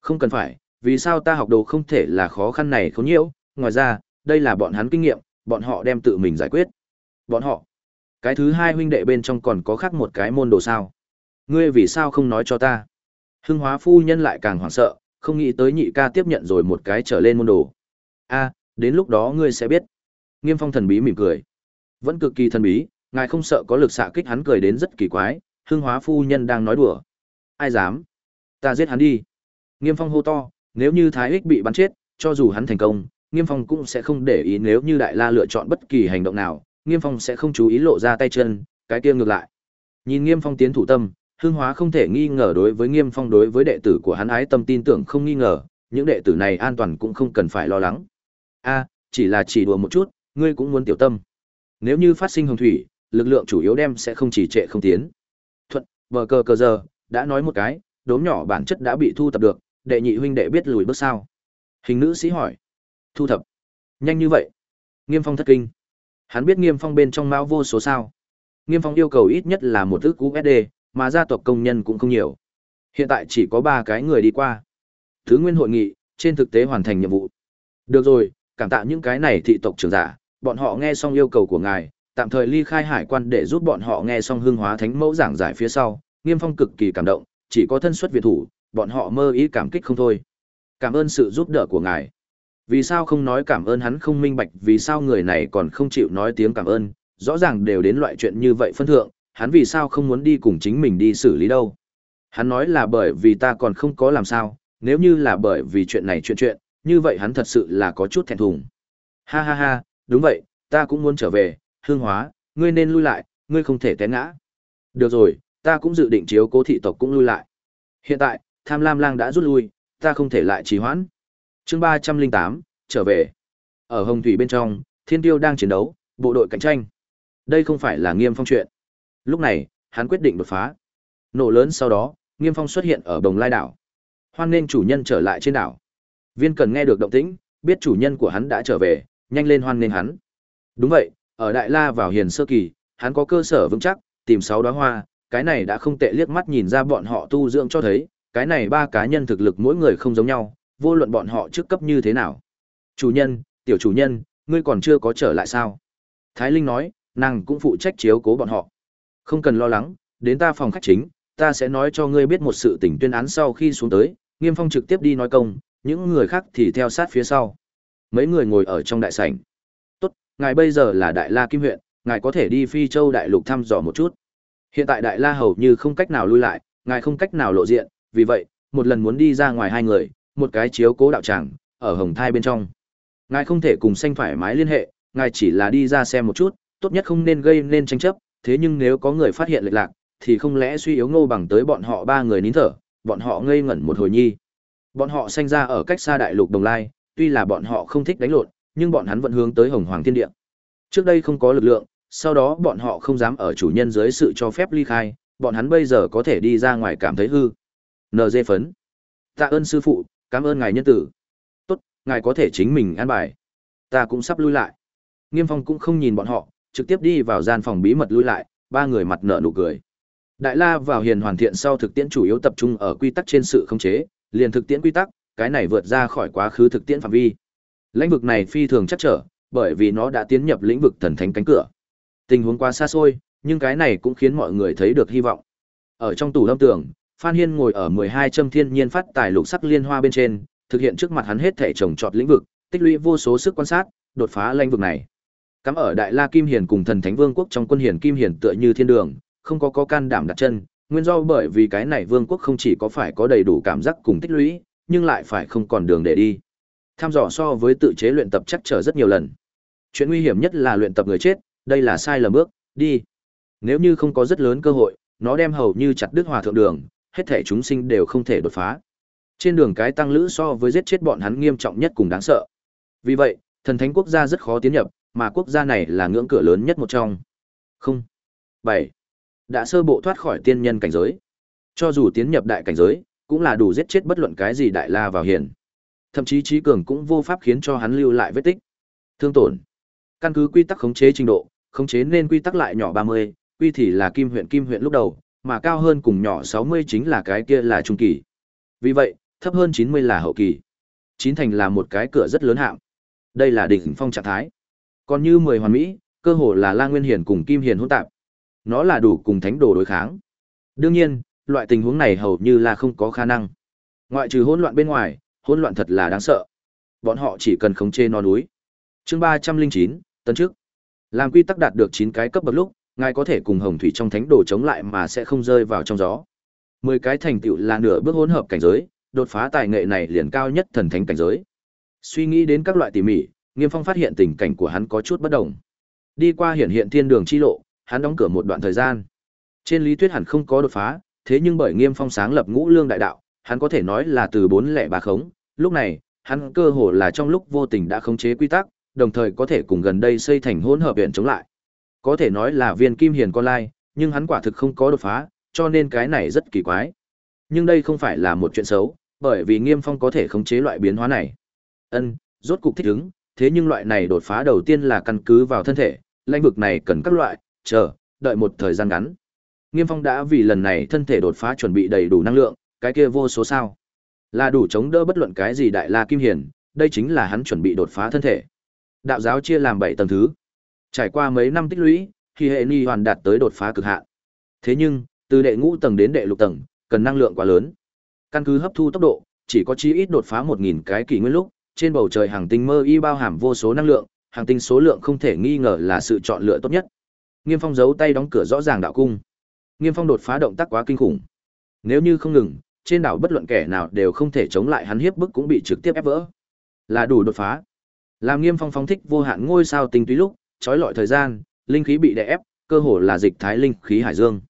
Không cần phải, vì sao ta học đồ không thể là khó khăn này không nhiễu, ngoài ra, đây là bọn hắn kinh nghiệm, bọn họ đem tự mình giải quyết. Bọn họ. Cái thứ hai huynh đệ bên trong còn có khác một cái môn đồ sao? Ngươi vì sao không nói cho ta? Hưng hóa phu nhân lại càng hoảng sợ, không nghĩ tới nhị ca tiếp nhận rồi một cái trở lên môn đồ. A, đến lúc đó ngươi sẽ biết. Nghiêm phong thần bí mỉm cười. Vẫn cực kỳ thần bí, ngài không sợ có lực xạ kích hắn cười đến rất kỳ quái, hương hóa phu nhân đang nói đùa. Ai dám? Ta giết hắn đi. Nghiêm phong hô to, nếu như Thái Ích bị bắn chết, cho dù hắn thành công, Nghiêm phong cũng sẽ không để ý nếu như Đại La lựa chọn bất kỳ hành động nào, Nghiêm phong sẽ không chú ý lộ ra tay chân, cái kia ngược lại. Nhìn Nghiêm phong tiến thủ tâm, Hương Hóa không thể nghi ngờ đối với Nghiêm Phong đối với đệ tử của hắn ái tâm tin tưởng không nghi ngờ, những đệ tử này an toàn cũng không cần phải lo lắng. A, chỉ là chỉ đùa một chút, ngươi cũng muốn tiểu tâm. Nếu như phát sinh hồng thủy, lực lượng chủ yếu đem sẽ không chỉ trệ không tiến. Thuận, vờ cờ cờ giờ, đã nói một cái, đốm nhỏ bản chất đã bị thu tập được, đệ nhị huynh đệ biết lùi bước sao? Hình nữ sĩ hỏi. Thu thập. Nhanh như vậy. Nghiêm Phong thất kinh. Hắn biết Nghiêm Phong bên trong mão vô số sao. Nghiêm Phong yêu cầu ít nhất là một ước USD, mà gia tộc công nhân cũng không nhiều. Hiện tại chỉ có ba cái người đi qua. Thứ nguyên hội nghị, trên thực tế hoàn thành nhiệm vụ. Được rồi, cảm tạ những cái này thị tộc trưởng giả, bọn họ nghe xong yêu cầu của ngài, tạm thời ly khai hải quan để giúp bọn họ nghe xong hương hóa thánh mẫu giảng giải phía sau, Nghiêm Phong cực kỳ cảm động, chỉ có thân xuất việt thủ, bọn họ mơ ý cảm kích không thôi. Cảm ơn sự giúp đỡ của ngài. Vì sao không nói cảm ơn hắn không minh bạch, vì sao người này còn không chịu nói tiếng cảm ơn, rõ ràng đều đến loại chuyện như vậy phân thượng, hắn vì sao không muốn đi cùng chính mình đi xử lý đâu. Hắn nói là bởi vì ta còn không có làm sao, nếu như là bởi vì chuyện này chuyện chuyện, như vậy hắn thật sự là có chút thẹn thùng. Ha ha ha, đúng vậy, ta cũng muốn trở về, hương hóa, ngươi nên lui lại, ngươi không thể té ngã. Được rồi, ta cũng dự định chiếu cố thị tộc cũng lui lại. Hiện tại, tham lam lang đã rút lui, ta không thể lại trì hoãn. chương ba trăm linh tám trở về. Ở Hồng Thủy bên trong, Thiên Tiêu đang chiến đấu, bộ đội cạnh tranh. Đây không phải là nghiêm phong chuyện. Lúc này, hắn quyết định đột phá. Nổ lớn sau đó, Nghiêm Phong xuất hiện ở Đồng Lai đảo. Hoan nên chủ nhân trở lại trên đảo. Viên Cần nghe được động tĩnh, biết chủ nhân của hắn đã trở về, nhanh lên hoan nên hắn. Đúng vậy, ở Đại La vào hiền sơ kỳ, hắn có cơ sở vững chắc, tìm sáu đóa hoa, cái này đã không tệ liếc mắt nhìn ra bọn họ tu dưỡng cho thấy, cái này ba cá nhân thực lực mỗi người không giống nhau, vô luận bọn họ trước cấp như thế nào. Chủ nhân, tiểu chủ nhân, ngươi còn chưa có trở lại sao? Thái Linh nói, nàng cũng phụ trách chiếu cố bọn họ. Không cần lo lắng, đến ta phòng khách chính, ta sẽ nói cho ngươi biết một sự tình tuyên án sau khi xuống tới, Nghiêm Phong trực tiếp đi nói công, những người khác thì theo sát phía sau. Mấy người ngồi ở trong đại sảnh. Tốt, ngài bây giờ là Đại La Kim huyện, ngài có thể đi Phi Châu đại lục thăm dò một chút. Hiện tại Đại La hầu như không cách nào lui lại, ngài không cách nào lộ diện, vì vậy, một lần muốn đi ra ngoài hai người, một cái chiếu cố đạo tràng, ở Hồng Thai bên trong. Ngài không thể cùng xanh thoải mái liên hệ, ngài chỉ là đi ra xem một chút, tốt nhất không nên gây nên tranh chấp, thế nhưng nếu có người phát hiện lệch lạc, thì không lẽ suy yếu ngô bằng tới bọn họ ba người nín thở, bọn họ ngây ngẩn một hồi nhi. Bọn họ sinh ra ở cách xa đại lục Đồng Lai, tuy là bọn họ không thích đánh lộn, nhưng bọn hắn vẫn hướng tới Hồng Hoàng Thiên Địa. Trước đây không có lực lượng, sau đó bọn họ không dám ở chủ nhân dưới sự cho phép ly khai, bọn hắn bây giờ có thể đi ra ngoài cảm thấy hư nd phấn. Tạ ơn sư phụ, cảm ơn ngài nhân tử. Tốt, ngài có thể chính mình an bài. Ta cũng sắp lui lại. Nghiêm Phong cũng không nhìn bọn họ, trực tiếp đi vào gian phòng bí mật lui lại, ba người mặt nở nụ cười. Đại La vào hiền hoàn thiện sau thực tiễn chủ yếu tập trung ở quy tắc trên sự khống chế, liền thực tiễn quy tắc, cái này vượt ra khỏi quá khứ thực tiễn phạm vi. Lĩnh vực này phi thường chắc trở, bởi vì nó đã tiến nhập lĩnh vực thần thánh cánh cửa. Tình huống quá xa xôi, nhưng cái này cũng khiến mọi người thấy được hy vọng. Ở trong tủ lâm tường, Phan Hiên ngồi ở 12 châm thiên nhiên phát tài lục sắc liên hoa bên trên, thực hiện trước mặt hắn hết thể trồng trọt lĩnh vực, tích lũy vô số sức quan sát, đột phá lĩnh vực này. Cắm ở Đại La Kim Hiền cùng Thần Thánh Vương quốc trong quân hiền Kim Hiền tựa như thiên đường, không có có can đảm đặt chân, nguyên do bởi vì cái này vương quốc không chỉ có phải có đầy đủ cảm giác cùng tích lũy, nhưng lại phải không còn đường để đi. Tham dò so với tự chế luyện tập chắc trở rất nhiều lần. Chuyện nguy hiểm nhất là luyện tập người chết, đây là sai lầm bước, đi. Nếu như không có rất lớn cơ hội, nó đem hầu như chặt đứt hòa thượng đường, hết thể chúng sinh đều không thể đột phá. Trên đường cái tăng lữ so với giết chết bọn hắn nghiêm trọng nhất cùng đáng sợ. Vì vậy, thần thánh quốc gia rất khó tiến nhập, mà quốc gia này là ngưỡng cửa lớn nhất một trong. Không. bảy Đã sơ bộ thoát khỏi tiên nhân cảnh giới. Cho dù tiến nhập đại cảnh giới, cũng là đủ giết chết bất luận cái gì đại la vào hiền. Thậm chí trí cường cũng vô pháp khiến cho hắn lưu lại vết tích. Thương tổn. Căn cứ quy tắc khống chế trình độ, khống chế nên quy tắc lại nhỏ 30, quy thì là kim huyện kim huyện lúc đầu, mà cao hơn cùng nhỏ 60 chính là cái kia là trung kỳ. Vì vậy, thấp hơn 90 là hậu kỳ. Chín thành là một cái cửa rất lớn hạng. Đây là đỉnh phong trạng thái. Còn như 10 hoàn mỹ, cơ hồ là La Nguyên Hiền cùng Kim Hiền hỗn tạp. Nó là đủ cùng thánh đồ đối kháng. Đương nhiên, loại tình huống này hầu như là không có khả năng. Ngoại trừ hỗn loạn bên ngoài, hỗn loạn thật là đáng sợ. Bọn họ chỉ cần khống chế non núi. Chương 309, tấn trước. Làm quy tắc đạt được 9 cái cấp bậc lúc, ngài có thể cùng hồng thủy trong thánh đồ chống lại mà sẽ không rơi vào trong gió. 10 cái thành tựu là nửa bước hỗn hợp cảnh giới, đột phá tài nghệ này liền cao nhất thần thánh cảnh giới. Suy nghĩ đến các loại tỉ mỉ, Nghiêm Phong phát hiện tình cảnh của hắn có chút bất đồng. Đi qua hiển hiện thiên đường chi lộ, hắn đóng cửa một đoạn thời gian. Trên lý thuyết hẳn không có đột phá, thế nhưng bởi Nghiêm Phong sáng lập Ngũ Lương đại đạo, hắn có thể nói là từ bốn lẻ ba khống, lúc này, hắn cơ hồ là trong lúc vô tình đã khống chế quy tắc, đồng thời có thể cùng gần đây xây thành hỗn hợp viện chống lại. Có thể nói là viên kim hiền con lai, nhưng hắn quả thực không có đột phá, cho nên cái này rất kỳ quái. Nhưng đây không phải là một chuyện xấu, bởi vì Nghiêm Phong có thể khống chế loại biến hóa này. Ân, rốt cục thích ứng, thế nhưng loại này đột phá đầu tiên là căn cứ vào thân thể, lãnh vực này cần các loại, chờ, đợi một thời gian ngắn. Nghiêm Phong đã vì lần này thân thể đột phá chuẩn bị đầy đủ năng lượng, cái kia vô số sao. Là đủ chống đỡ bất luận cái gì đại la kim hiền, đây chính là hắn chuẩn bị đột phá thân thể. Đạo giáo chia làm 7 tầng thứ. Trải qua mấy năm tích lũy, khi hệ ni hoàn đạt tới đột phá cực hạn. Thế nhưng, từ đệ ngũ tầng đến đệ lục tầng, cần năng lượng quá lớn. Căn cứ hấp thu tốc độ, chỉ có chí ít đột phá 1000 cái kỷ nguyên lúc, trên bầu trời hàng tinh mơ y bao hàm vô số năng lượng, hàng tinh số lượng không thể nghi ngờ là sự chọn lựa tốt nhất. Nghiêm Phong giấu tay đóng cửa rõ ràng đạo cung. Nghiêm Phong đột phá động tác quá kinh khủng. Nếu như không ngừng, trên đảo bất luận kẻ nào đều không thể chống lại hắn hiếp bức cũng bị trực tiếp ép vỡ. Là đủ đột phá. Làm Nghiêm Phong phóng thích vô hạn ngôi sao tinh túy lúc, trói lọi thời gian, linh khí bị đè ép, cơ hồ là dịch thái linh khí hải dương.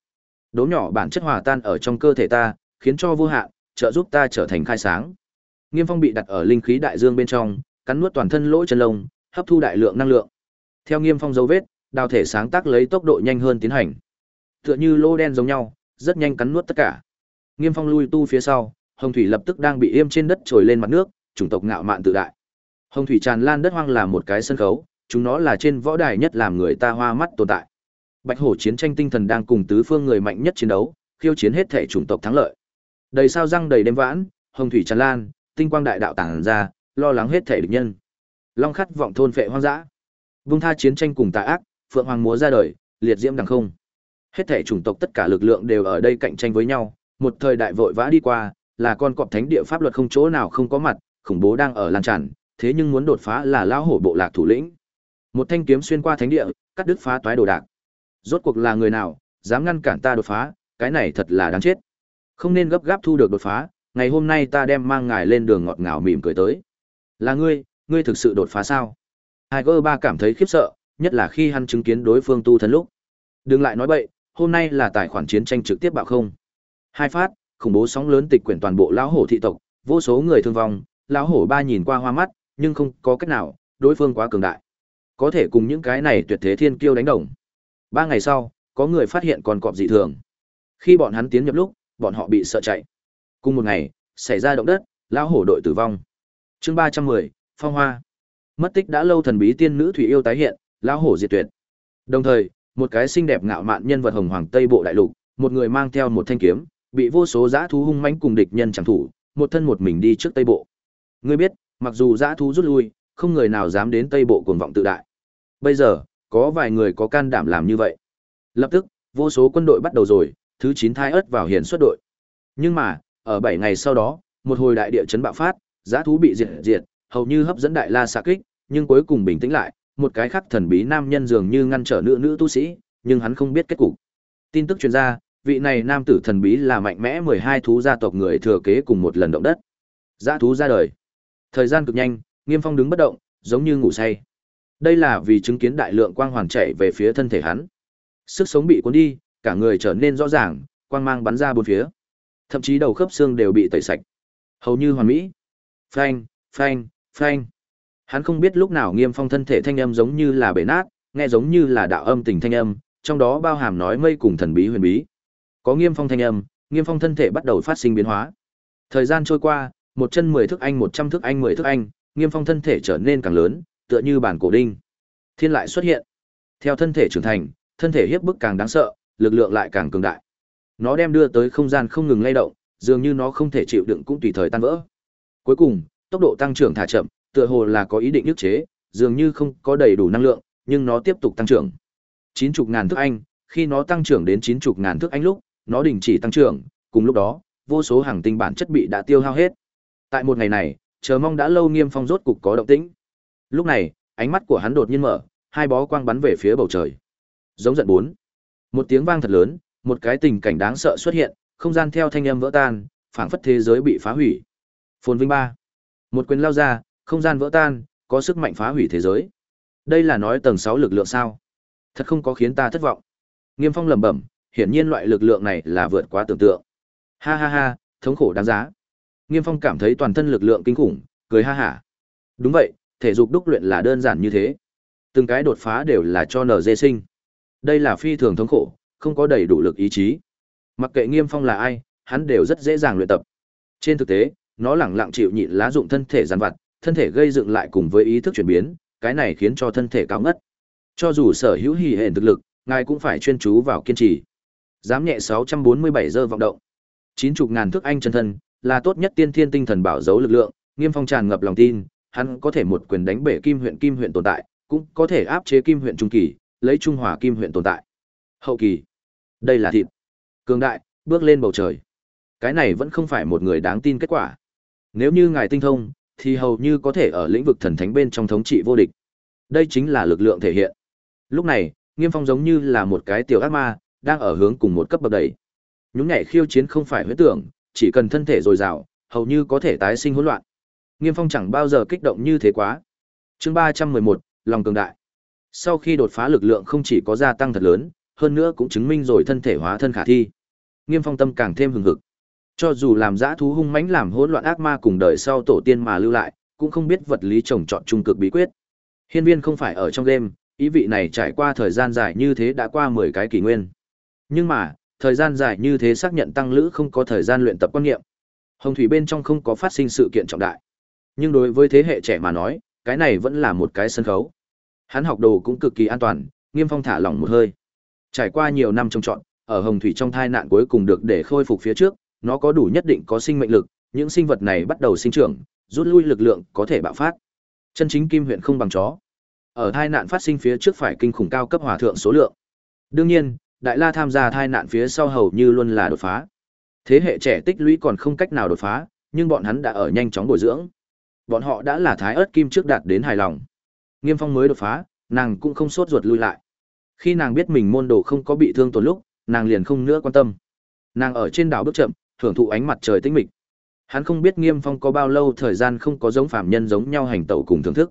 Đố nhỏ bản chất hòa tan ở trong cơ thể ta, khiến cho vô hạn, trợ giúp ta trở thành khai sáng. Nghiêm Phong bị đặt ở linh khí đại dương bên trong, cắn nuốt toàn thân lỗ chân lông, hấp thu đại lượng năng lượng. Theo Nghiêm Phong dấu vết, đào thể sáng tác lấy tốc độ nhanh hơn tiến hành. Tựa như lô đen giống nhau, rất nhanh cắn nuốt tất cả. Nghiêm Phong lui tu phía sau, Hồng thủy lập tức đang bị yêm trên đất trồi lên mặt nước, chủng tộc ngạo mạn tự đại. Hồng thủy tràn lan đất hoang là một cái sân khấu, chúng nó là trên võ đài nhất làm người ta hoa mắt tồn tại. Bạch hổ chiến tranh tinh thần đang cùng tứ phương người mạnh nhất chiến đấu, khiêu chiến hết thể chủng tộc thắng lợi. Đầy sao răng đầy đêm vãn, hồng thủy tràn lan, tinh quang đại đạo tàng ra, lo lắng hết thể địch nhân. Long khát vọng thôn phệ hoang dã. Vung tha chiến tranh cùng tà ác, phượng hoàng múa ra đời, liệt diễm đằng không. Hết thể chủng tộc tất cả lực lượng đều ở đây cạnh tranh với nhau, một thời đại vội vã đi qua, là con cọp thánh địa pháp luật không chỗ nào không có mặt, khủng bố đang ở lan tràn, thế nhưng muốn đột phá là lão hổ bộ lạc thủ lĩnh. Một thanh kiếm xuyên qua thánh địa, cắt đứt phá toái đồ đạc. Rốt cuộc là người nào, dám ngăn cản ta đột phá, cái này thật là đáng chết. Không nên gấp gáp thu được đột phá, ngày hôm nay ta đem mang ngài lên đường ngọt ngào mỉm cười tới. Là ngươi, ngươi thực sự đột phá sao? Tiger ba cảm thấy khiếp sợ, nhất là khi hắn chứng kiến đối phương tu thân lúc. Đừng lại nói bậy, hôm nay là tài khoản chiến tranh trực tiếp bạo không. Hai phát, khủng bố sóng lớn tịch quyển toàn bộ lão hổ thị tộc, vô số người thương vong, lão hổ ba nhìn qua hoa mắt, nhưng không có cách nào, đối phương quá cường đại. Có thể cùng những cái này tuyệt thế thiên kiêu đánh đồng. Ba ngày sau, có người phát hiện con cọp dị thường. Khi bọn hắn tiến nhập lúc, bọn họ bị sợ chạy. Cùng một ngày, xảy ra động đất, lão hổ đội tử vong. Chương ba trăm mười Phong Hoa. Mất tích đã lâu thần bí tiên nữ thủy yêu tái hiện, lão hổ diệt tuyệt. Đồng thời, một cái xinh đẹp ngạo mạn nhân vật hồng hoàng Tây Bộ đại lục, một người mang theo một thanh kiếm, bị vô số dã thú hung mãnh cùng địch nhân chẳng thủ, một thân một mình đi trước Tây Bộ. Ngươi biết, mặc dù dã thú rút lui, không người nào dám đến Tây Bộ cuồng vọng tự đại. Bây giờ, có vài người có can đảm làm như vậy. Lập tức, vô số quân đội bắt đầu rồi, thứ chín thai ớt vào hiền xuất đội. Nhưng mà, ở bảy ngày sau đó, một hồi đại địa chấn bạo phát, Giá thú bị diệt diệt, hầu như hấp dẫn đại la xạ kích, nhưng cuối cùng bình tĩnh lại, một cái khắc thần bí nam nhân dường như ngăn trở nữ nữ tu sĩ, nhưng hắn không biết kết cục. Tin tức truyền ra, vị này nam tử thần bí là mạnh mẽ 12 thú gia tộc người thừa kế cùng một lần động đất. Giá thú ra đời. Thời gian cực nhanh, Nghiêm Phong đứng bất động, giống như ngủ say. Đây là vì chứng kiến đại lượng quang hoàn chạy về phía thân thể hắn. Sức sống bị cuốn đi, cả người trở nên rõ ràng, quang mang bắn ra bốn phía. Thậm chí đầu khớp xương đều bị tẩy sạch. Hầu như hoàn mỹ. Phanh, phanh, phanh. Hắn không biết lúc nào Nghiêm Phong thân thể thanh âm giống như là bể nát, nghe giống như là đạo âm tình thanh âm, trong đó bao hàm nói mây cùng thần bí huyền bí. Có Nghiêm Phong thanh âm, Nghiêm Phong thân thể bắt đầu phát sinh biến hóa. Thời gian trôi qua, một chân mười thước anh một trăm thước anh mười thước anh, Nghiêm Phong thân thể trở nên càng lớn, tựa như bản cổ đinh. Thiên lại xuất hiện. Theo thân thể trưởng thành, thân thể hiếp bức càng đáng sợ, lực lượng lại càng cường đại. Nó đem đưa tới không gian không ngừng lay động, dường như nó không thể chịu đựng cũng tùy thời tan vỡ. Cuối cùng, tốc độ tăng trưởng thả chậm, tựa hồ là có ý định ức chế, dường như không có đầy đủ năng lượng, nhưng nó tiếp tục tăng trưởng. Chín chục ngàn thước anh, khi nó tăng trưởng đến chín chục ngàn thước anh lúc, nó đình chỉ tăng trưởng, cùng lúc đó, vô số hàng tinh bản chất bị đã tiêu hao hết. Tại một ngày này, chờ mong đã lâu Nghiêm Phong rốt cục có động tĩnh. Lúc này, ánh mắt của hắn đột nhiên mở, hai bó quang bắn về phía bầu trời. Giống giận bốn. Một tiếng vang thật lớn, một cái tình cảnh đáng sợ xuất hiện, không gian theo thanh âm vỡ tan, phảng phất thế giới bị phá hủy. Phồn Vinh ba. Một quyền lao ra, không gian vỡ tan, có sức mạnh phá hủy thế giới. Đây là nói tầng 6 lực lượng sao? Thật không có khiến ta thất vọng. Nghiêm Phong lẩm bẩm, hiển nhiên loại lực lượng này là vượt quá tưởng tượng. Ha ha ha, thống khổ đáng giá. Nghiêm Phong cảm thấy toàn thân lực lượng kinh khủng, cười ha hả. Đúng vậy, thể dục đúc luyện là đơn giản như thế. Từng cái đột phá đều là cho NG sinh. Đây là phi thường thống khổ, không có đầy đủ lực ý chí. Mặc kệ Nghiêm Phong là ai, hắn đều rất dễ dàng luyện tập. Trên thực tế, nó lẳng lặng chịu nhịn lá dụng thân thể giàn vặt, thân thể gây dựng lại cùng với ý thức chuyển biến, cái này khiến cho thân thể cao ngất. Cho dù sở hữu hỉ hển thực lực, ngài cũng phải chuyên chú vào kiên trì. Dám nhẹ 647 giờ vọng động. Chín chục ngàn thước anh chân thân, là tốt nhất tiên thiên tinh thần bảo dấu lực lượng, Nghiêm Phong tràn ngập lòng tin, hắn có thể một quyền đánh bể Kim huyện Kim huyện tồn tại, cũng có thể áp chế Kim huyện trung kỳ, lấy trung hòa Kim huyện tồn tại. Hậu kỳ. Đây là thịt. Cường đại, bước lên bầu trời. Cái này vẫn không phải một người đáng tin kết quả. Nếu như ngài tinh thông, thì hầu như có thể ở lĩnh vực thần thánh bên trong thống trị vô địch. Đây chính là lực lượng thể hiện. Lúc này, Nghiêm Phong giống như là một cái tiểu ác ma, đang ở hướng cùng một cấp bậc đẩy. Nhúng nhảy khiêu chiến không phải huyễn tưởng, chỉ cần thân thể dồi dào, hầu như có thể tái sinh hỗn loạn. Nghiêm Phong chẳng bao giờ kích động như thế quá. Chương ba trăm mười một, lòng cường đại. Sau khi đột phá lực lượng không chỉ có gia tăng thật lớn, hơn nữa cũng chứng minh rồi thân thể hóa thân khả thi. Nghiêm Phong tâm càng thêm hừng hực. Cho dù làm dã thú hung mãnh làm hỗn loạn ác ma cùng đời sau tổ tiên mà lưu lại, cũng không biết vật lý trồng trọt trung cực bí quyết. Hiên viên không phải ở trong game, ý vị này trải qua thời gian dài như thế đã qua mười cái kỷ nguyên. Nhưng mà, thời gian dài như thế xác nhận tăng lữ không có thời gian luyện tập quan niệm. Hồng thủy bên trong không có phát sinh sự kiện trọng đại. Nhưng đối với thế hệ trẻ mà nói, cái này vẫn là một cái sân khấu. Hắn học đồ cũng cực kỳ an toàn, Nghiêm Phong thả lỏng một hơi. Trải qua nhiều năm trông trọn, ở Hồng thủy trong thai nạn cuối cùng được để khôi phục phía trước, nó có đủ nhất định có sinh mệnh lực, những sinh vật này bắt đầu sinh trưởng, rút lui lực lượng có thể bạo phát. Chân chính kim huyện không bằng chó. Ở thai nạn phát sinh phía trước phải kinh khủng cao cấp hòa thượng số lượng. Đương nhiên, Đại La tham gia thai nạn phía sau hầu như luôn là đột phá. Thế hệ trẻ tích lũy còn không cách nào đột phá, nhưng bọn hắn đã ở nhanh chóng bồi dưỡng. Bọn họ đã là thái ớt kim trước đạt đến hài lòng. Nghiêm Phong mới đột phá, nàng cũng không sốt ruột lui lại. Khi nàng biết mình môn đồ không có bị thương tổn lúc, nàng liền không nữa quan tâm. Nàng ở trên đảo bước chậm, thưởng thụ ánh mặt trời tĩnh mịch. Hắn không biết Nghiêm Phong có bao lâu thời gian không có giống phàm nhân giống nhau hành tẩu cùng thưởng thức.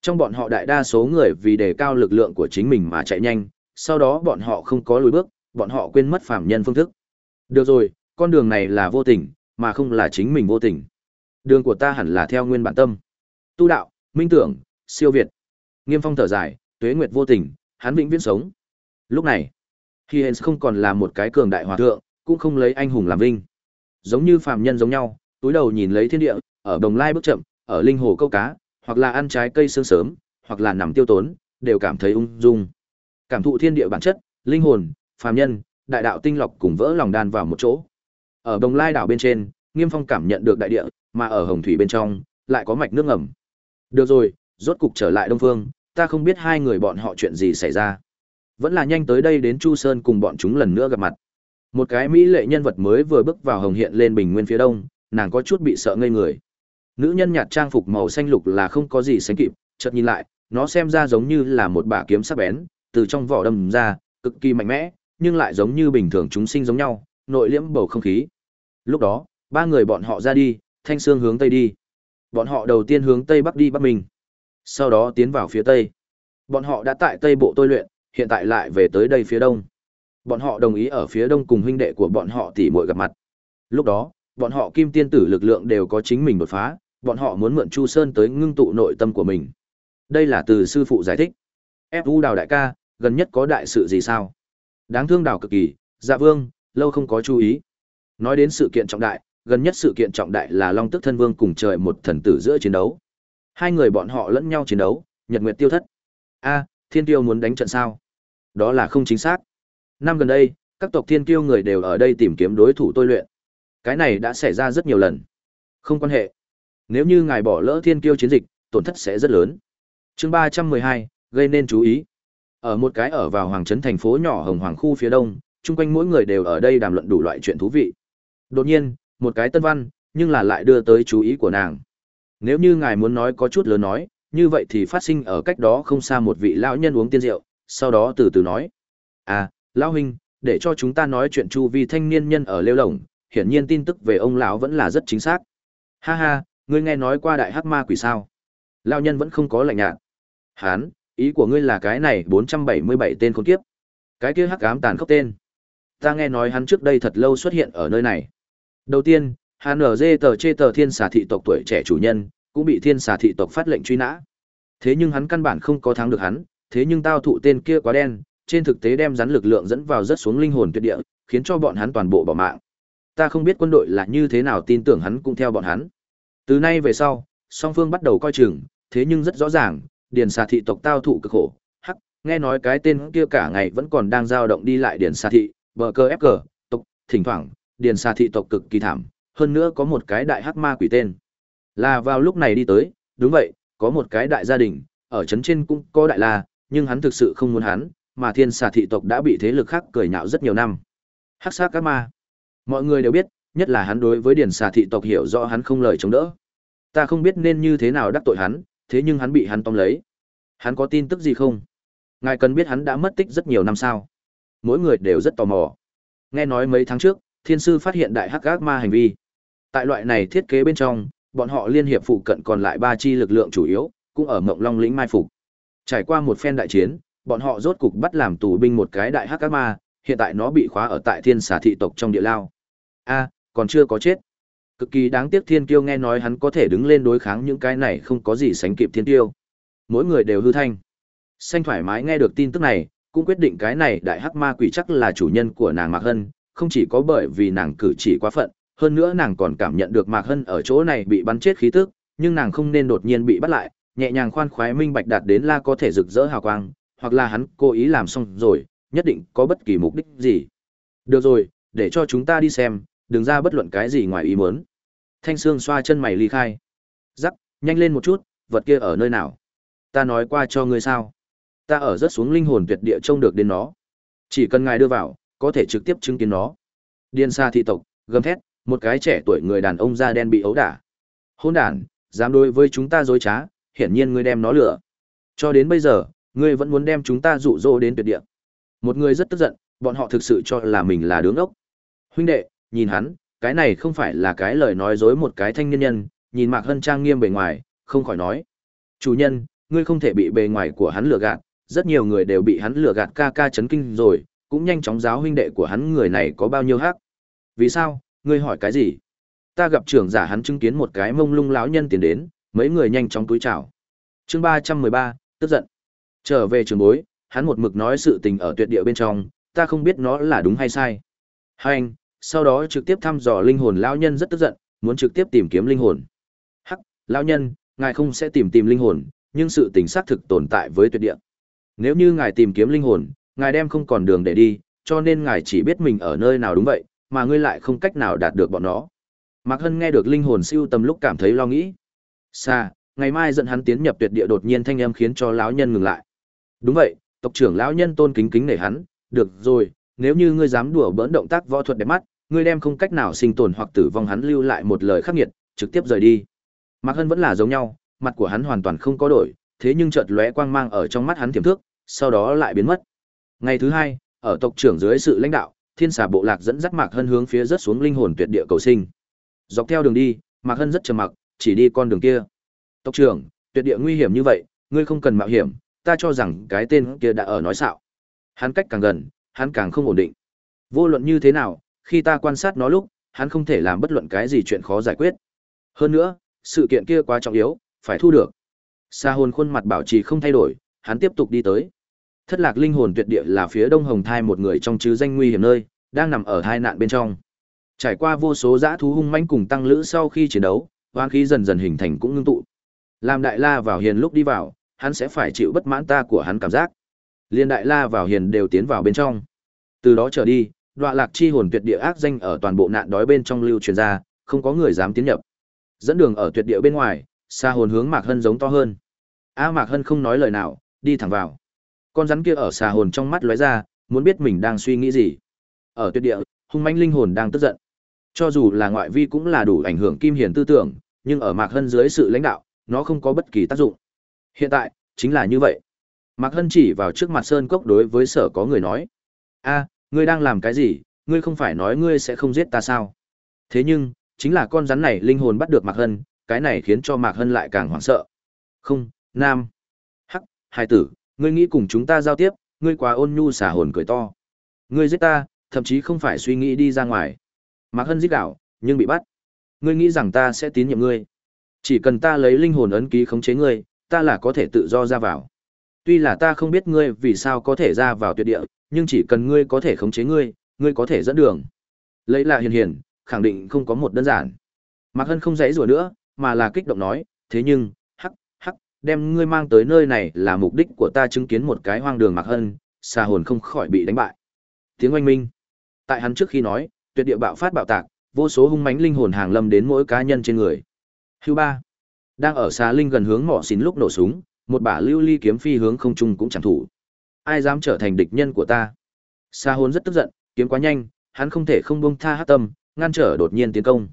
Trong bọn họ đại đa số người vì đề cao lực lượng của chính mình mà chạy nhanh, sau đó bọn họ không có lùi bước, bọn họ quên mất phàm nhân phương thức. Được rồi, con đường này là vô tình, mà không là chính mình vô tình. Đường của ta hẳn là theo nguyên bản tâm. Tu đạo, minh tưởng, siêu việt. Nghiêm Phong thở dài, tuế nguyệt vô tình, hắn vĩnh viễn sống. Lúc này, Hiens không còn là một cái cường đại hòa thượng, cũng không lấy anh hùng làm vinh. Giống như phàm nhân giống nhau, túi đầu nhìn lấy thiên địa, ở đồng lai bước chậm, ở linh hồ câu cá, hoặc là ăn trái cây sương sớm, hoặc là nằm tiêu tốn, đều cảm thấy ung dung. Cảm thụ thiên địa bản chất, linh hồn, phàm nhân, đại đạo tinh lọc cùng vỡ lòng đan vào một chỗ. Ở đồng lai đảo bên trên, Nghiêm Phong cảm nhận được đại địa, mà ở hồng thủy bên trong, lại có mạch nước ngầm. Được rồi, rốt cục trở lại Đông Phương, ta không biết hai người bọn họ chuyện gì xảy ra. Vẫn là nhanh tới đây đến Chu Sơn cùng bọn chúng lần nữa gặp mặt. Một cái mỹ lệ nhân vật mới vừa bước vào hồng hiện lên bình nguyên phía đông, nàng có chút bị sợ ngây người. Nữ nhân nhạt trang phục màu xanh lục là không có gì sánh kịp, chợt nhìn lại, nó xem ra giống như là một bả kiếm sắc bén, từ trong vỏ đâm ra, cực kỳ mạnh mẽ, nhưng lại giống như bình thường chúng sinh giống nhau, nội liễm bầu không khí. Lúc đó, ba người bọn họ ra đi, thanh xương hướng tây đi. Bọn họ đầu tiên hướng tây bắc đi bắc mình, sau đó tiến vào phía tây. Bọn họ đã tại tây bộ tôi luyện, hiện tại lại về tới đây phía đông. Bọn họ đồng ý ở phía đông cùng huynh đệ của bọn họ tỉ muội gặp mặt. Lúc đó, bọn họ kim tiên tử lực lượng đều có chính mình đột phá, bọn họ muốn mượn Chu Sơn tới ngưng tụ nội tâm của mình. Đây là từ sư phụ giải thích. Fu đào đại ca, gần nhất có đại sự gì sao? Đáng thương đào cực kỳ, dạ vương, lâu không có chú ý. Nói đến sự kiện trọng đại, gần nhất sự kiện trọng đại là Long Tức Thân Vương cùng trời một thần tử giữa chiến đấu. Hai người bọn họ lẫn nhau chiến đấu, nhật nguyệt tiêu thất. A, Thiên Tiêu muốn đánh trận sao? Đó là không chính xác. Năm gần đây, các tộc Thiên Tiêu người đều ở đây tìm kiếm đối thủ tôi luyện. Cái này đã xảy ra rất nhiều lần. Không quan hệ. Nếu như ngài bỏ lỡ Thiên Tiêu chiến dịch, tổn thất sẽ rất lớn. Chương ba trăm mười hai gây nên chú ý. Ở một cái ở vào hoàng trấn thành phố nhỏ Hồng Hoàng khu phía đông, chung quanh mỗi người đều ở đây đàm luận đủ loại chuyện thú vị. Đột nhiên, một cái tân văn, nhưng là lại đưa tới chú ý của nàng. Nếu như ngài muốn nói có chút lớn nói, như vậy thì phát sinh ở cách đó không xa một vị lão nhân uống tiên rượu, sau đó từ từ nói. À, lão huynh, để cho chúng ta nói chuyện chu vi thanh niên nhân ở lêu lồng, hiển nhiên tin tức về ông lão vẫn là rất chính xác. Ha ha, ngươi nghe nói qua đại hắc ma quỷ sao? Lão nhân vẫn không có lạnh nhạt. Hán, ý của ngươi là cái này 477 tên con kiếp. Cái kia hắc ám tàn khốc tên. Ta nghe nói hắn trước đây thật lâu xuất hiện ở nơi này. Đầu tiên, HNZ tờ chê tờ thiên xà thị tộc tuổi trẻ chủ nhân, cũng bị thiên xà thị tộc phát lệnh truy nã. Thế nhưng hắn căn bản không có thắng được hắn, thế nhưng tao thụ tên kia quá đen, trên thực tế đem rắn lực lượng dẫn vào rất xuống linh hồn tuyệt địa, khiến cho bọn hắn toàn bộ bỏ mạng. Ta không biết quân đội là như thế nào tin tưởng hắn cũng theo bọn hắn. Từ nay về sau, song phương bắt đầu coi chừng, thế nhưng rất rõ ràng, điền xà thị tộc tao thụ cực khổ. Hắc, nghe nói cái tên kia cả ngày vẫn còn đang dao động đi lại điền xà thị, bờ cơ ép cờ, tộc, thỉnh thoảng, điền xà thị tộc cực kỳ thảm, hơn nữa có một cái đại hắc ma quỷ tên. Là vào lúc này đi tới, đúng vậy, có một cái đại gia đình, ở trấn trên cũng có đại la, nhưng hắn thực sự không muốn hắn, mà thiên xà thị tộc đã bị thế lực khác cười nhạo rất nhiều năm. Hắc sát các ma. Mọi người đều biết, nhất là hắn đối với điền xà thị tộc hiểu rõ hắn không lời chống đỡ. Ta không biết nên như thế nào đắc tội hắn, thế nhưng hắn bị hắn tóm lấy. Hắn có tin tức gì không? Ngài cần biết hắn đã mất tích rất nhiều năm sao? Mỗi người đều rất tò mò. Nghe nói mấy tháng trước, thiên sư phát hiện đại hắc ác ma hành vi. Tại loại này thiết kế bên trong, bọn họ liên hiệp phụ cận còn lại ba chi lực lượng chủ yếu, cũng ở Mộng Long lĩnh mai phục. Trải qua một phen đại chiến, bọn họ rốt cục bắt làm tù binh một cái đại hắc ác ma, hiện tại nó bị khóa ở tại Thiên Xà thị tộc trong địa lao. A, còn chưa có chết. Cực kỳ đáng tiếc Thiên Kiêu nghe nói hắn có thể đứng lên đối kháng những cái này không có gì sánh kịp Thiên Kiêu. Mỗi người đều hư thanh. Xanh thoải mái nghe được tin tức này, cũng quyết định cái này đại hắc ma quỷ chắc là chủ nhân của nàng Mạc Hân, không chỉ có bởi vì nàng cử chỉ quá phận, hơn nữa nàng còn cảm nhận được Mạc Hân ở chỗ này bị bắn chết khí tức, nhưng nàng không nên đột nhiên bị bắt lại, nhẹ nhàng khoan khoái minh bạch đạt đến la có thể rực rỡ hào quang, hoặc là hắn cố ý làm xong rồi, nhất định có bất kỳ mục đích gì. Được rồi, để cho chúng ta đi xem, đừng ra bất luận cái gì ngoài ý muốn. Thanh Sương xoa chân mày ly khai. Rắc, nhanh lên một chút, vật kia ở nơi nào? Ta nói qua cho ngươi sao? Ta ở rất xuống linh hồn tuyệt địa trông được đến nó. Chỉ cần ngài đưa vào, có thể trực tiếp chứng kiến nó. Điên xa thị tộc, gầm thét, một cái trẻ tuổi người đàn ông da đen bị ấu đả. Hôn đản, dám đối với chúng ta dối trá, hiển nhiên ngươi đem nó lừa. Cho đến bây giờ, ngươi vẫn muốn đem chúng ta dụ dỗ đến tuyệt địa. Một người rất tức giận, bọn họ thực sự cho là mình là đứng ốc. Huynh đệ, nhìn hắn, cái này không phải là cái lời nói dối một cái thanh niên nhân, nhìn Mạc Hân trang nghiêm bề ngoài, không khỏi nói. Chủ nhân, ngươi không thể bị bề ngoài của hắn lừa gạt, rất nhiều người đều bị hắn lừa gạt ca ca chấn kinh rồi, cũng nhanh chóng giáo huynh đệ của hắn người này có bao nhiêu hắc. Vì sao, ngươi hỏi cái gì? Ta gặp trưởng giả hắn chứng kiến một cái mông lung lão nhân tiến đến, mấy người nhanh chóng túi chào. Chương ba trăm mười ba tức giận. Trở về trường bối, hắn một mực nói sự tình ở tuyệt địa bên trong, ta không biết nó là đúng hay sai. Hành, sau đó trực tiếp thăm dò linh hồn lão nhân rất tức giận, muốn trực tiếp tìm kiếm linh hồn. Hắc, lão nhân, ngài không sẽ tìm tìm linh hồn, nhưng sự tình xác thực tồn tại với tuyệt địa. Nếu như ngài tìm kiếm linh hồn, ngài đem không còn đường để đi, cho nên ngài chỉ biết mình ở nơi nào đúng vậy, mà ngươi lại không cách nào đạt được bọn nó. Mạc Hân nghe được linh hồn siêu tầm lúc cảm thấy lo nghĩ. Xa, ngày mai dẫn hắn tiến nhập tuyệt địa đột nhiên thanh âm khiến cho lão nhân ngừng lại. Đúng vậy, tộc trưởng lão nhân tôn kính kính nể hắn, được rồi, nếu như ngươi dám đùa bỡn động tác võ thuật đẹp mắt, ngươi đem không cách nào sinh tồn hoặc tử vong hắn lưu lại một lời khắc nghiệt, trực tiếp rời đi. Mạc Hân vẫn là giống nhau, mặt của hắn hoàn toàn không có đổi, thế nhưng chợt lóe quang mang ở trong mắt hắn tiềm thức, sau đó lại biến mất. Ngày thứ hai, ở tộc trưởng dưới sự lãnh đạo, Thiên Xà bộ lạc dẫn dắt Mạc Hân hướng phía rất xuống linh hồn tuyệt địa cầu sinh. Dọc theo đường đi, Mạc Hân rất trầm mặc, chỉ đi con đường kia. Tộc trưởng, tuyệt địa nguy hiểm như vậy, ngươi không cần mạo hiểm, ta cho rằng cái tên kia đã ở nói xạo. Hắn cách càng gần, hắn càng không ổn định. Vô luận như thế nào, khi ta quan sát nó lúc, hắn không thể làm bất luận cái gì chuyện khó giải quyết. Hơn nữa, sự kiện kia quá trọng yếu, phải thu được. Sa hồn khuôn mặt bảo trì không thay đổi, hắn tiếp tục đi tới. Thất lạc linh hồn tuyệt địa là phía đông hồng thai một người trong chứ danh nguy hiểm nơi, đang nằm ở hai nạn bên trong. Trải qua vô số dã thú hung manh cùng tăng lữ sau khi chiến đấu, oán khí dần dần hình thành cũng ngưng tụ. Làm đại la vào hiền lúc đi vào, hắn sẽ phải chịu bất mãn ta của hắn cảm giác. Liên đại la vào hiền đều tiến vào bên trong. Từ đó trở đi, đọa lạc chi hồn tuyệt địa ác danh ở toàn bộ nạn đói bên trong lưu truyền ra, không có người dám tiến nhập. Dẫn đường ở tuyệt địa bên ngoài, xa hồn hướng Mạc Hân giống to hơn. A Mạc Hân không nói lời nào, đi thẳng vào. Con rắn kia ở xà hồn trong mắt lóe ra, muốn biết mình đang suy nghĩ gì. Ở tuyệt địa, hung manh linh hồn đang tức giận. Cho dù là ngoại vi cũng là đủ ảnh hưởng kim hiền tư tưởng, nhưng ở Mạc Hân dưới sự lãnh đạo, nó không có bất kỳ tác dụng. Hiện tại, chính là như vậy. Mạc Hân chỉ vào trước mặt Sơn Cốc đối với sở có người nói. a ngươi đang làm cái gì, ngươi không phải nói ngươi sẽ không giết ta sao? Thế nhưng, chính là con rắn này linh hồn bắt được Mạc Hân, cái này khiến cho Mạc Hân lại càng hoảng sợ. Không, Nam. Hắc, hai tử, ngươi nghĩ cùng chúng ta giao tiếp, ngươi quá ôn nhu xả hồn cười to. Ngươi giết ta, thậm chí không phải suy nghĩ đi ra ngoài. Mạc Hân giết đảo, nhưng bị bắt. Ngươi nghĩ rằng ta sẽ tín nhiệm ngươi. Chỉ cần ta lấy linh hồn ấn ký khống chế ngươi, ta là có thể tự do ra vào. Tuy là ta không biết ngươi vì sao có thể ra vào tuyệt địa, nhưng chỉ cần ngươi có thể khống chế ngươi, ngươi có thể dẫn đường. Lấy là hiền hiền, khẳng định không có một đơn giản. Mạc Hân không dãy rủa nữa, mà là kích động nói, thế nhưng, đem ngươi mang tới nơi này là mục đích của ta chứng kiến một cái hoang đường Mạc Hân, xa hồn không khỏi bị đánh bại. Tiếng oanh minh. Tại hắn trước khi nói, tuyệt địa bạo phát bạo tạc, vô số hung mãnh linh hồn hàng lâm đến mỗi cá nhân trên người. Hưu ba đang ở xà linh gần hướng mỏ xín lúc nổ súng, một bả lưu ly kiếm phi hướng không trung cũng chẳng thủ. Ai dám trở thành địch nhân của ta? Sa hồn rất tức giận, kiếm quá nhanh, hắn không thể không buông tha hát tâm, ngăn trở đột nhiên tiến công.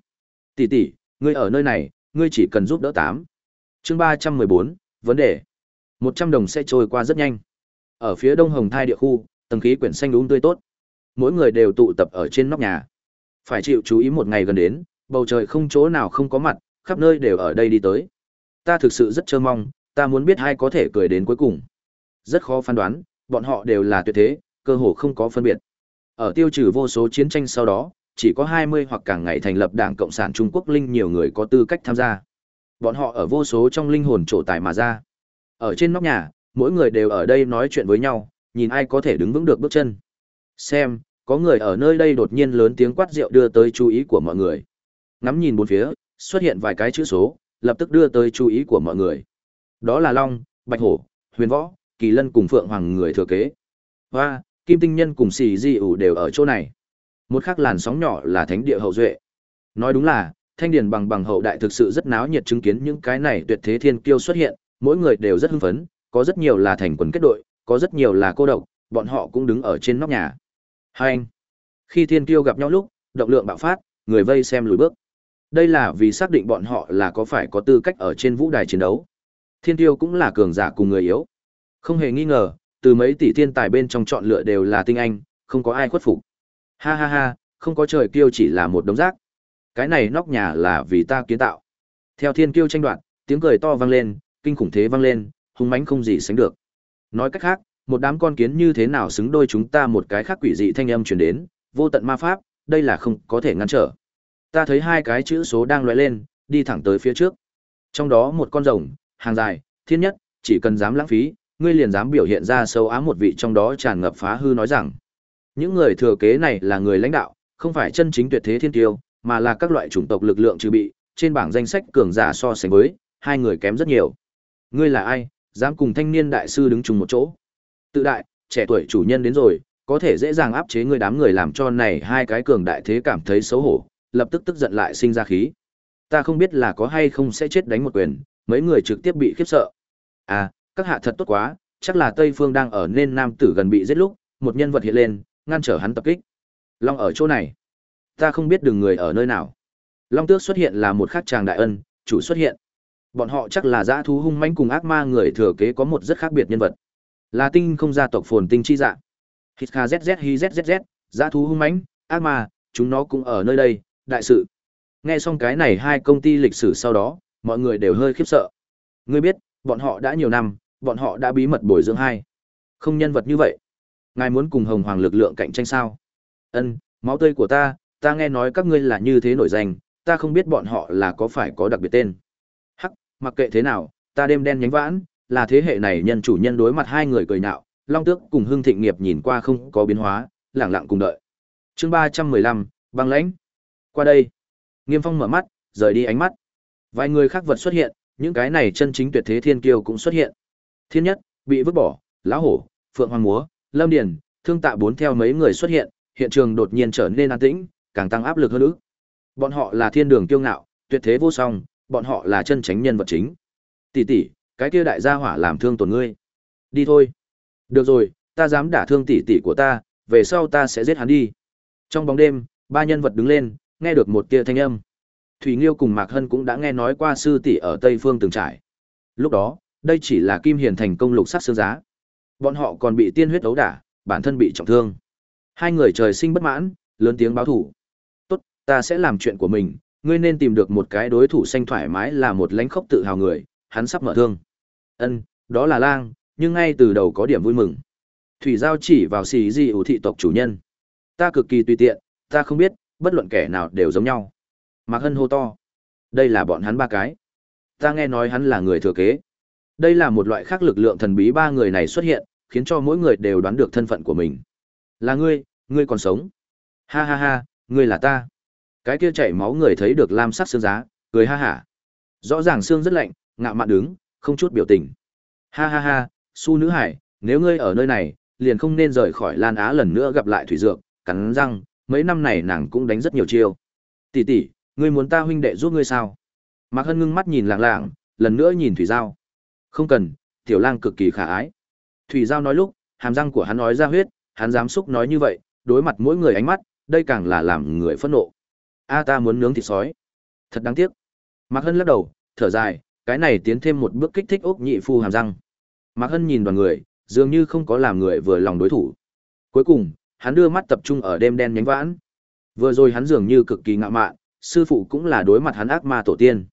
Tỷ tỷ, ngươi ở nơi này, ngươi chỉ cần giúp đỡ tám. Chương ba trăm mười bốn, vấn đề. một trăm đồng sẽ trôi qua rất nhanh. Ở phía đông hồng thai địa khu, tầng khí quyển xanh đúng tươi tốt. Mỗi người đều tụ tập ở trên nóc nhà. Phải chịu chú ý một ngày gần đến, bầu trời không chỗ nào không có mặt, khắp nơi đều ở đây đi tới. Ta thực sự rất chờ mong, ta muốn biết hai có thể cười đến cuối cùng. Rất khó phán đoán, bọn họ đều là tuyệt thế, cơ hồ không có phân biệt. Ở tiêu trừ vô số chiến tranh sau đó, chỉ có 20 hoặc càng ngày thành lập Đảng Cộng sản Trung Quốc linh nhiều người có tư cách tham gia. Bọn họ ở vô số trong linh hồn trổ tài mà ra. Ở trên nóc nhà, mỗi người đều ở đây nói chuyện với nhau, nhìn ai có thể đứng vững được bước chân. Xem, có người ở nơi đây đột nhiên lớn tiếng quát rượu đưa tới chú ý của mọi người. Ngắm nhìn bốn phía, xuất hiện vài cái chữ số, lập tức đưa tới chú ý của mọi người. Đó là Long, Bạch Hổ, Huyền Võ, Kỳ Lân cùng Phượng Hoàng người thừa kế. và Kim Tinh Nhân cùng Xì Di ủ đều ở chỗ này. Một khắc làn sóng nhỏ là thánh địa hậu duệ. Nói đúng là, thanh điền bằng bằng hậu đại thực sự rất náo nhiệt chứng kiến những cái này tuyệt thế thiên kiêu xuất hiện, mỗi người đều rất hưng phấn, có rất nhiều là thành quần kết đội, có rất nhiều là cô độc, bọn họ cũng đứng ở trên nóc nhà. Hai anh. Khi thiên kiêu gặp nhau lúc, động lượng bạo phát, người vây xem lùi bước. Đây là vì xác định bọn họ là có phải có tư cách ở trên vũ đài chiến đấu. Thiên tiêu cũng là cường giả cùng người yếu. Không hề nghi ngờ, từ mấy tỷ thiên tài bên trong chọn lựa đều là tinh anh, không có ai khuất phục. Ha ha ha, không có trời kiêu chỉ là một đống rác. Cái này nóc nhà là vì ta kiến tạo. Theo thiên kiêu tranh đoạt, tiếng cười to vang lên, kinh khủng thế vang lên, hung mãnh không gì sánh được. Nói cách khác, một đám con kiến như thế nào xứng đôi chúng ta một cái khác quỷ dị thanh âm truyền đến, vô tận ma pháp, đây là không có thể ngăn trở. Ta thấy hai cái chữ số đang lóe lên, đi thẳng tới phía trước. Trong đó một con rồng, hàng dài, thiên nhất, chỉ cần dám lãng phí, ngươi liền dám biểu hiện ra sâu ám một vị trong đó tràn ngập phá hư nói rằng. Những người thừa kế này là người lãnh đạo, không phải chân chính tuyệt thế thiên tiêu, mà là các loại chủng tộc lực lượng trừ bị, trên bảng danh sách cường giả so sánh với, hai người kém rất nhiều. Ngươi là ai, dám cùng thanh niên đại sư đứng chung một chỗ? Tự đại, trẻ tuổi chủ nhân đến rồi, có thể dễ dàng áp chế ngươi đám người làm cho này hai cái cường đại thế cảm thấy xấu hổ, lập tức tức giận lại sinh ra khí. Ta không biết là có hay không sẽ chết đánh một quyền, mấy người trực tiếp bị khiếp sợ. À, các hạ thật tốt quá, chắc là Tây Phương đang ở nên nam tử gần bị giết lúc, một nhân vật hiện lên, ngăn trở hắn tập kích. Long ở chỗ này. Ta không biết đường người ở nơi nào. Long tước xuất hiện là một khắc chàng đại ân, chủ xuất hiện. Bọn họ chắc là dã thú hung mãnh cùng ác ma người thừa kế có một rất khác biệt nhân vật. Là tinh không gia tộc phồn tinh chi dạ. Hít kha zz hi zzz, dã thú hung mãnh, ác ma, chúng nó cũng ở nơi đây, đại sự. Nghe xong cái này hai công ty lịch sử sau đó, mọi người đều hơi khiếp sợ. Ngươi biết, bọn họ đã nhiều năm, bọn họ đã bí mật bồi dưỡng hai. Không nhân vật như vậy. Ngài muốn cùng Hồng Hoàng lực lượng cạnh tranh sao? Ân, máu tươi của ta, ta nghe nói các ngươi là như thế nổi danh, ta không biết bọn họ là có phải có đặc biệt tên. Hắc, mặc kệ thế nào, ta đêm đen nhánh vãn, là thế hệ này nhân chủ nhân đối mặt hai người cười nhạo, Long Tước cùng Hưng Thịnh Nghiệp nhìn qua không có biến hóa, lặng lặng cùng đợi. Chương ba trăm mười lăm, băng lãnh. Qua đây. Nghiêm Phong mở mắt, rời đi ánh mắt. Vài người khác vật xuất hiện, những cái này chân chính tuyệt thế thiên kiêu cũng xuất hiện. Thiên nhất, bị vứt bỏ, lão hổ, phượng hoàng múa, lâm điền, thương tạ bốn theo mấy người xuất hiện, hiện trường đột nhiên trở nên an tĩnh, càng tăng áp lực hơn nữa. Bọn họ là thiên đường kiêu ngạo, tuyệt thế vô song, bọn họ là chân chính nhân vật chính. Tỷ tỷ, cái kia đại gia hỏa làm thương tổn ngươi. Đi thôi. Được rồi, ta dám đả thương tỷ tỷ của ta, về sau ta sẽ giết hắn đi. Trong bóng đêm, ba nhân vật đứng lên, nghe được một tia thanh âm. Thủy Nghiêu cùng Mạc Hân cũng đã nghe nói qua sư tỷ ở Tây Phương từng trải. Lúc đó, đây chỉ là Kim Hiền thành công lục sát xương giá. Bọn họ còn bị tiên huyết đấu đả, bản thân bị trọng thương. Hai người trời sinh bất mãn, lớn tiếng báo thủ. Ta sẽ làm chuyện của mình, ngươi nên tìm được một cái đối thủ xanh thoải mái là một lãnh khốc tự hào người, hắn sắp mở thương." "Ân, đó là Lang, nhưng ngay từ đầu có điểm vui mừng." Thủy Giao chỉ vào xì di ủ thị tộc chủ nhân. "Ta cực kỳ tùy tiện, ta không biết, bất luận kẻ nào đều giống nhau." Mạc Hân hô to. Đây là bọn hắn ba cái. Ta nghe nói hắn là người thừa kế. Đây là một loại khác lực lượng thần bí ba người này xuất hiện, khiến cho mỗi người đều đoán được thân phận của mình. Là ngươi, ngươi còn sống. Ha ha ha, ngươi là ta. Cái kia chảy máu người thấy được lam sắc xương giá, cười ha hả. Rõ ràng xương rất lạnh, ngạo mạn đứng, không chút biểu tình. Ha ha ha, su nữ hải, nếu ngươi ở nơi này, liền không nên rời khỏi Lan Á lần nữa gặp lại Thủy Dược, cắn răng, mấy năm này nàng cũng đánh rất nhiều chiêu. Tỷ tỷ, ngươi muốn ta huynh đệ giúp ngươi sao? Mạc Hân ngưng mắt nhìn làng làng, lần nữa nhìn Thủy Giao. Không cần, tiểu lang cực kỳ khả ái. Thủy Giao nói lúc, hàm răng của hắn nói ra huyết, hắn dám xúc nói như vậy, đối mặt mỗi người ánh mắt, đây càng là làm người phẫn nộ. A ta muốn nướng thịt sói. Thật đáng tiếc. Mạc Hân lắc đầu, thở dài, cái này tiến thêm một bước kích thích ốc nhị phu hàm răng. Mạc Hân nhìn đoàn người, dường như không có làm người vừa lòng đối thủ. Cuối cùng, hắn đưa mắt tập trung ở đêm đen nhánh vãn. Vừa rồi hắn dường như cực kỳ ngạo mạn, sư phụ cũng là đối mặt hắn ác ma tổ tiên.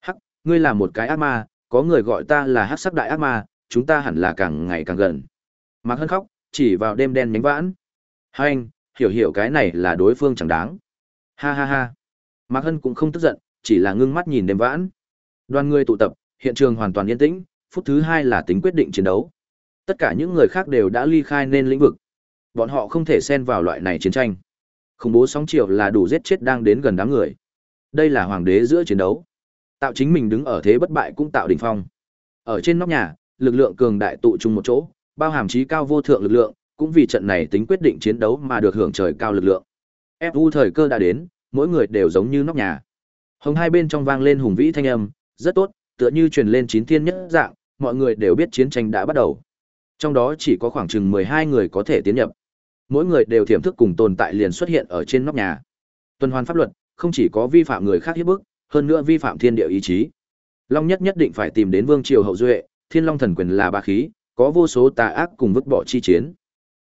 Hắc, ngươi là một cái ác ma, có người gọi ta là hắc sắc đại ác ma, chúng ta hẳn là càng ngày càng gần. Mạc Hân khóc, chỉ vào đêm đen nhánh vãn. Hai anh, hiểu hiểu cái này là đối phương chẳng đáng. Ha ha ha. Mạc Hân cũng không tức giận, chỉ là ngưng mắt nhìn đêm vãn. Đoàn người tụ tập, hiện trường hoàn toàn yên tĩnh, phút thứ hai là tính quyết định chiến đấu. Tất cả những người khác đều đã ly khai nên lĩnh vực. Bọn họ không thể xen vào loại này chiến tranh. Khủng bố sóng chiều là đủ giết chết đang đến gần đám người. Đây là hoàng đế giữa chiến đấu. Tạo chính mình đứng ở thế bất bại cũng tạo đỉnh phong. Ở trên nóc nhà, lực lượng cường đại tụ chung một chỗ, bao hàm trí cao vô thượng lực lượng, cũng vì trận này tính quyết định chiến đấu mà được hưởng trời cao lực lượng. FU thời cơ đã đến, mỗi người đều giống như nóc nhà. Hồng hai bên trong vang lên hùng vĩ thanh âm, rất tốt, tựa như truyền lên chín thiên nhất dạng, mọi người đều biết chiến tranh đã bắt đầu. Trong đó chỉ có khoảng chừng 12 người có thể tiến nhập. Mỗi người đều thiểm thức cùng tồn tại liền xuất hiện ở trên nóc nhà. Tuần hoàn pháp luật không chỉ có vi phạm người khác hiếp bức hơn nữa vi phạm thiên địa ý chí. Long nhất nhất định phải tìm đến vương triều hậu duệ thiên long thần quyền là ba khí có vô số tà ác cùng vứt bỏ chi chiến.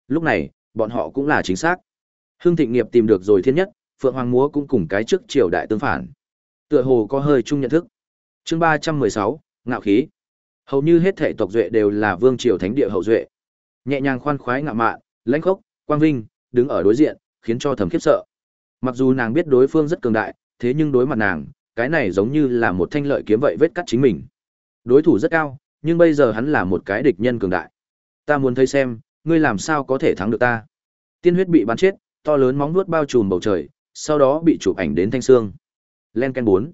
Lúc này bọn họ cũng là chính xác hương thịnh nghiệp tìm được rồi thiên nhất phượng hoàng múa cũng cùng cái trước triều đại tương phản tựa hồ có hơi chung nhận thức chương ba trăm mười sáu ngạo khí hầu như hết thể tộc duệ đều là vương triều thánh địa hậu duệ nhẹ nhàng khoan khoái ngạo mạn lãnh khốc Quang Vinh, đứng ở đối diện, khiến cho thầm khiếp sợ. Mặc dù nàng biết đối phương rất cường đại, thế nhưng đối mặt nàng, cái này giống như là một thanh lợi kiếm vậy vết cắt chính mình. Đối thủ rất cao, nhưng bây giờ hắn là một cái địch nhân cường đại. Ta muốn thấy xem, ngươi làm sao có thể thắng được ta. Tiên huyết bị bắn chết, to lớn móng vuốt bao trùm bầu trời, sau đó bị chụp ảnh đến thanh xương. Len ken 4.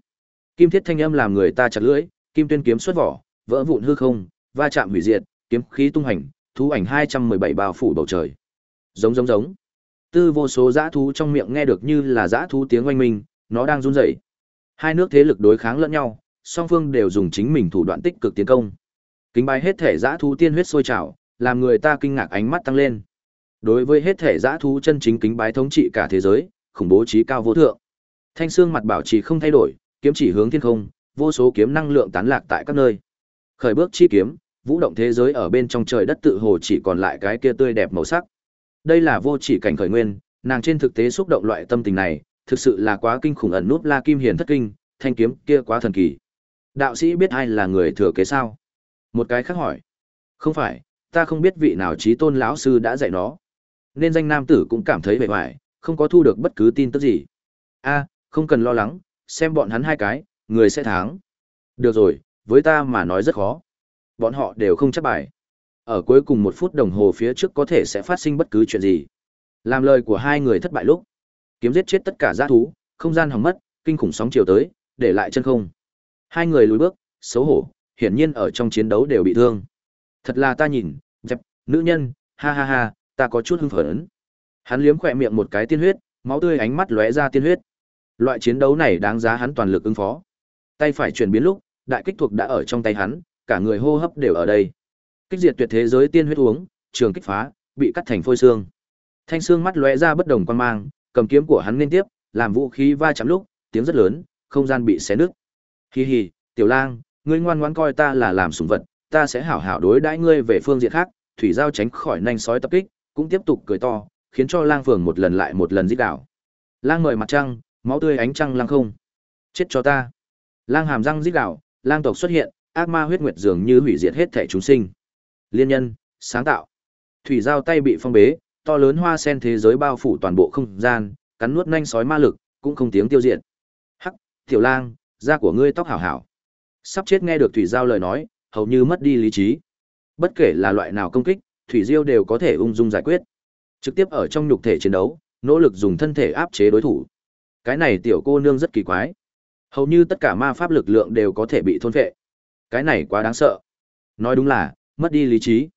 Kim thiết thanh âm làm người ta chặt lưỡi, kim tuyên kiếm xuất vỏ, vỡ vụn hư không, va chạm hủy diệt, kiếm khí tung hành, thú ảnh 217 bao phủ bầu trời. Giống giống giống. Tư vô số dã thú trong miệng nghe được như là dã thú tiếng oanh minh, nó đang run rẩy. Hai nước thế lực đối kháng lẫn nhau, song phương đều dùng chính mình thủ đoạn tích cực tiến công. Kính bài hết thể dã thú tiên huyết sôi trào, làm người ta kinh ngạc ánh mắt tăng lên. Đối với hết thể giã thú chân chính kính bái thống trị cả thế giới, khủng bố trí cao vô thượng. Thanh xương mặt bảo trì không thay đổi, kiếm chỉ hướng thiên không, vô số kiếm năng lượng tán lạc tại các nơi. Khởi bước chi kiếm, vũ động thế giới ở bên trong trời đất tự hồ chỉ còn lại cái kia tươi đẹp màu sắc. Đây là vô chỉ cảnh khởi nguyên, nàng trên thực tế xúc động loại tâm tình này, thực sự là quá kinh khủng ẩn núp La Kim Hiền thất kinh, thanh kiếm kia quá thần kỳ. Đạo sĩ biết ai là người thừa kế sao? Một cái khác hỏi. Không phải, ta không biết vị nào trí tôn lão sư đã dạy nó. Nên danh nam tử cũng cảm thấy vẻ vải, không có thu được bất cứ tin tức gì. A, không cần lo lắng, xem bọn hắn hai cái, người sẽ thắng. Được rồi, với ta mà nói rất khó. Bọn họ đều không chấp bài. Ở cuối cùng một phút đồng hồ phía trước có thể sẽ phát sinh bất cứ chuyện gì. Làm lời của hai người thất bại lúc. Kiếm giết chết tất cả giã thú, không gian hỏng mất, kinh khủng sóng chiều tới, để lại chân không. Hai người lùi bước, xấu hổ, hiển nhiên ở trong chiến đấu đều bị thương. Thật là ta nhìn, dẹp, nữ nhân, ha ha ha, ta có chút hưng phấn. Hắn liếm khỏe miệng một cái tiên huyết, máu tươi ánh mắt lóe ra tiên huyết. Loại chiến đấu này đáng giá hắn toàn lực ứng phó. Tay phải chuyển biến lúc, đại kích thuộc đã ở trong tay hắn, cả người hô hấp đều ở đây. Kích diệt tuyệt thế giới tiên huyết uống, trường kích phá, bị cắt thành phôi xương. Thanh xương mắt lóe ra bất đồng quan mang, cầm kiếm của hắn liên tiếp, làm vũ khí va chạm lúc, tiếng rất lớn, không gian bị xé nứt. Hi hi, Tiểu Lang, ngươi ngoan ngoãn coi ta là làm sủng vật, ta sẽ hảo hảo đối đãi ngươi về phương diện khác. Thủy Giao tránh khỏi nhanh sói tập kích, cũng tiếp tục cười to, khiến cho Lang Phường một lần lại một lần giết đảo. Lang ngời mặt trăng, máu tươi ánh trăng lang không. Chết cho ta. Lang hàm răng giết đảo, lang tộc xuất hiện, ác ma huyết nguyệt dường như hủy diệt hết thể chúng sinh. Liên nhân, sáng tạo. Thủy Giao tay bị phong bế, to lớn hoa sen thế giới bao phủ toàn bộ không gian, cắn nuốt nhanh sói ma lực, cũng không tiếng tiêu diệt. Hắc, Tiểu Lang, da của ngươi tóc hảo hảo. Sắp chết nghe được Thủy Giao lời nói, hầu như mất đi lý trí. Bất kể là loại nào công kích, Thủy Diêu đều có thể ung dung giải quyết. Trực tiếp ở trong nhục thể chiến đấu, nỗ lực dùng thân thể áp chế đối thủ. Cái này tiểu cô nương rất kỳ quái. Hầu như tất cả ma pháp lực lượng đều có thể bị thôn phệ. Cái này quá đáng sợ. Nói đúng là, mất đi lý trí.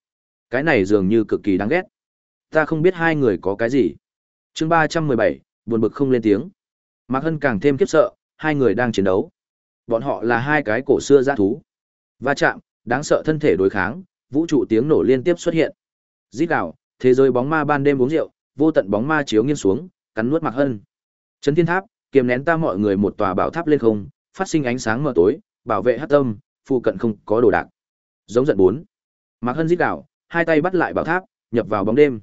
Cái này dường như cực kỳ đáng ghét. Ta không biết hai người có cái gì. Chương ba trăm mười bảy buồn bực không lên tiếng. Mạc Hân càng thêm khiếp sợ, hai người đang chiến đấu. Bọn họ là hai cái cổ xưa giã thú. Va chạm, đáng sợ thân thể đối kháng, vũ trụ tiếng nổ liên tiếp xuất hiện. Rít gào, thế giới bóng ma ban đêm uống rượu, vô tận bóng ma chiếu nghiêng xuống, cắn nuốt Mạc Hân. Trấn Thiên Tháp, kiềm nén ta mọi người một tòa bảo tháp lên không, phát sinh ánh sáng mờ tối, bảo vệ hắc tâm, phụ cận không có đồ đạc. Giống giận bốn. Mạc Hân rít gào, hai tay bắt lại bảo tháp, nhập vào bóng đêm.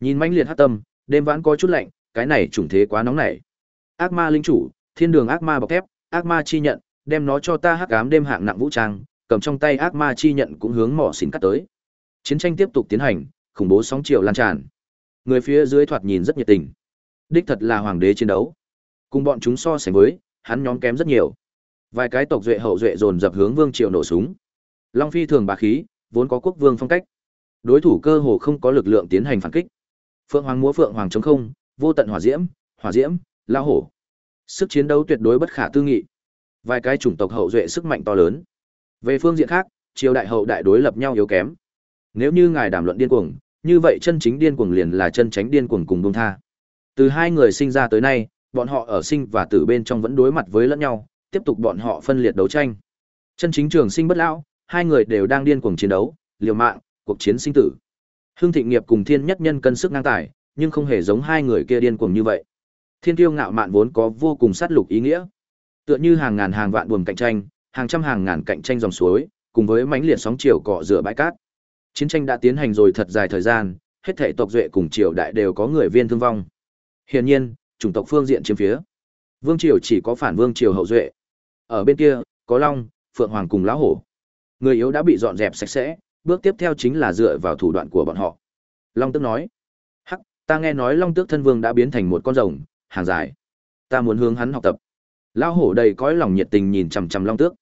Nhìn manh liệt hắc tâm, đêm vãn có chút lạnh, cái này trùng thế quá nóng nảy. Ác ma linh chủ, thiên đường ác ma bọc thép, ác ma chi nhận, đem nó cho ta hắc ám đêm hạng nặng vũ trang, cầm trong tay ác ma chi nhận cũng hướng mỏ xỉn cắt tới. Chiến tranh tiếp tục tiến hành, khủng bố sóng chiều lan tràn. Người phía dưới thoạt nhìn rất nhiệt tình. Đích thật là hoàng đế chiến đấu. Cùng bọn chúng so sánh với, hắn nhóm kém rất nhiều. Vài cái tộc duệ hậu duệ dồn dập hướng vương triều nổ súng. Long phi thường bá khí, vốn có quốc vương phong cách. Đối thủ cơ hồ không có lực lượng tiến hành phản kích. Phượng Hoàng múa Phượng Hoàng chống không, vô tận hỏa diễm, hỏa diễm, lao hổ. Sức chiến đấu tuyệt đối bất khả tư nghị. Vài cái chủng tộc hậu duệ sức mạnh to lớn. Về phương diện khác, triều đại hậu đại đối lập nhau yếu kém. Nếu như ngài đàm luận điên cuồng, như vậy chân chính điên cuồng liền là chân tránh điên cuồng cùng buông tha. Từ hai người sinh ra tới nay, bọn họ ở sinh và tử bên trong vẫn đối mặt với lẫn nhau, tiếp tục bọn họ phân liệt đấu tranh. Chân chính trường sinh bất lão, hai người đều đang điên cuồng chiến đấu, liều mạng, cuộc chiến sinh tử. Hương Thịnh Nghiệp cùng Thiên Nhất Nhân cân sức ngang tài, nhưng không hề giống hai người kia điên cuồng như vậy. Thiên Tiêu ngạo mạn vốn có vô cùng sát lục ý nghĩa. Tựa như hàng ngàn hàng vạn buồm cạnh tranh, hàng trăm hàng ngàn cạnh tranh dòng suối, cùng với mãnh liệt sóng chiều cọ rửa bãi cát. Chiến tranh đã tiến hành rồi thật dài thời gian, hết thảy tộc duệ cùng triều đại đều có người viên thương vong. Hiển nhiên, chủng tộc phương diện chiếm phía. Vương triều chỉ có phản vương triều hậu duệ. Ở bên kia, có Long, Phượng Hoàng cùng lão hổ. Người yếu đã bị dọn dẹp sạch sẽ, bước tiếp theo chính là dựa vào thủ đoạn của bọn họ. Long Tước nói: "Hắc, ta nghe nói Long Tước thân vương đã biến thành một con rồng, hàng dài. Ta muốn hướng hắn học tập." Lão hổ đầy cõi lòng nhiệt tình nhìn chằm chằm Long Tước.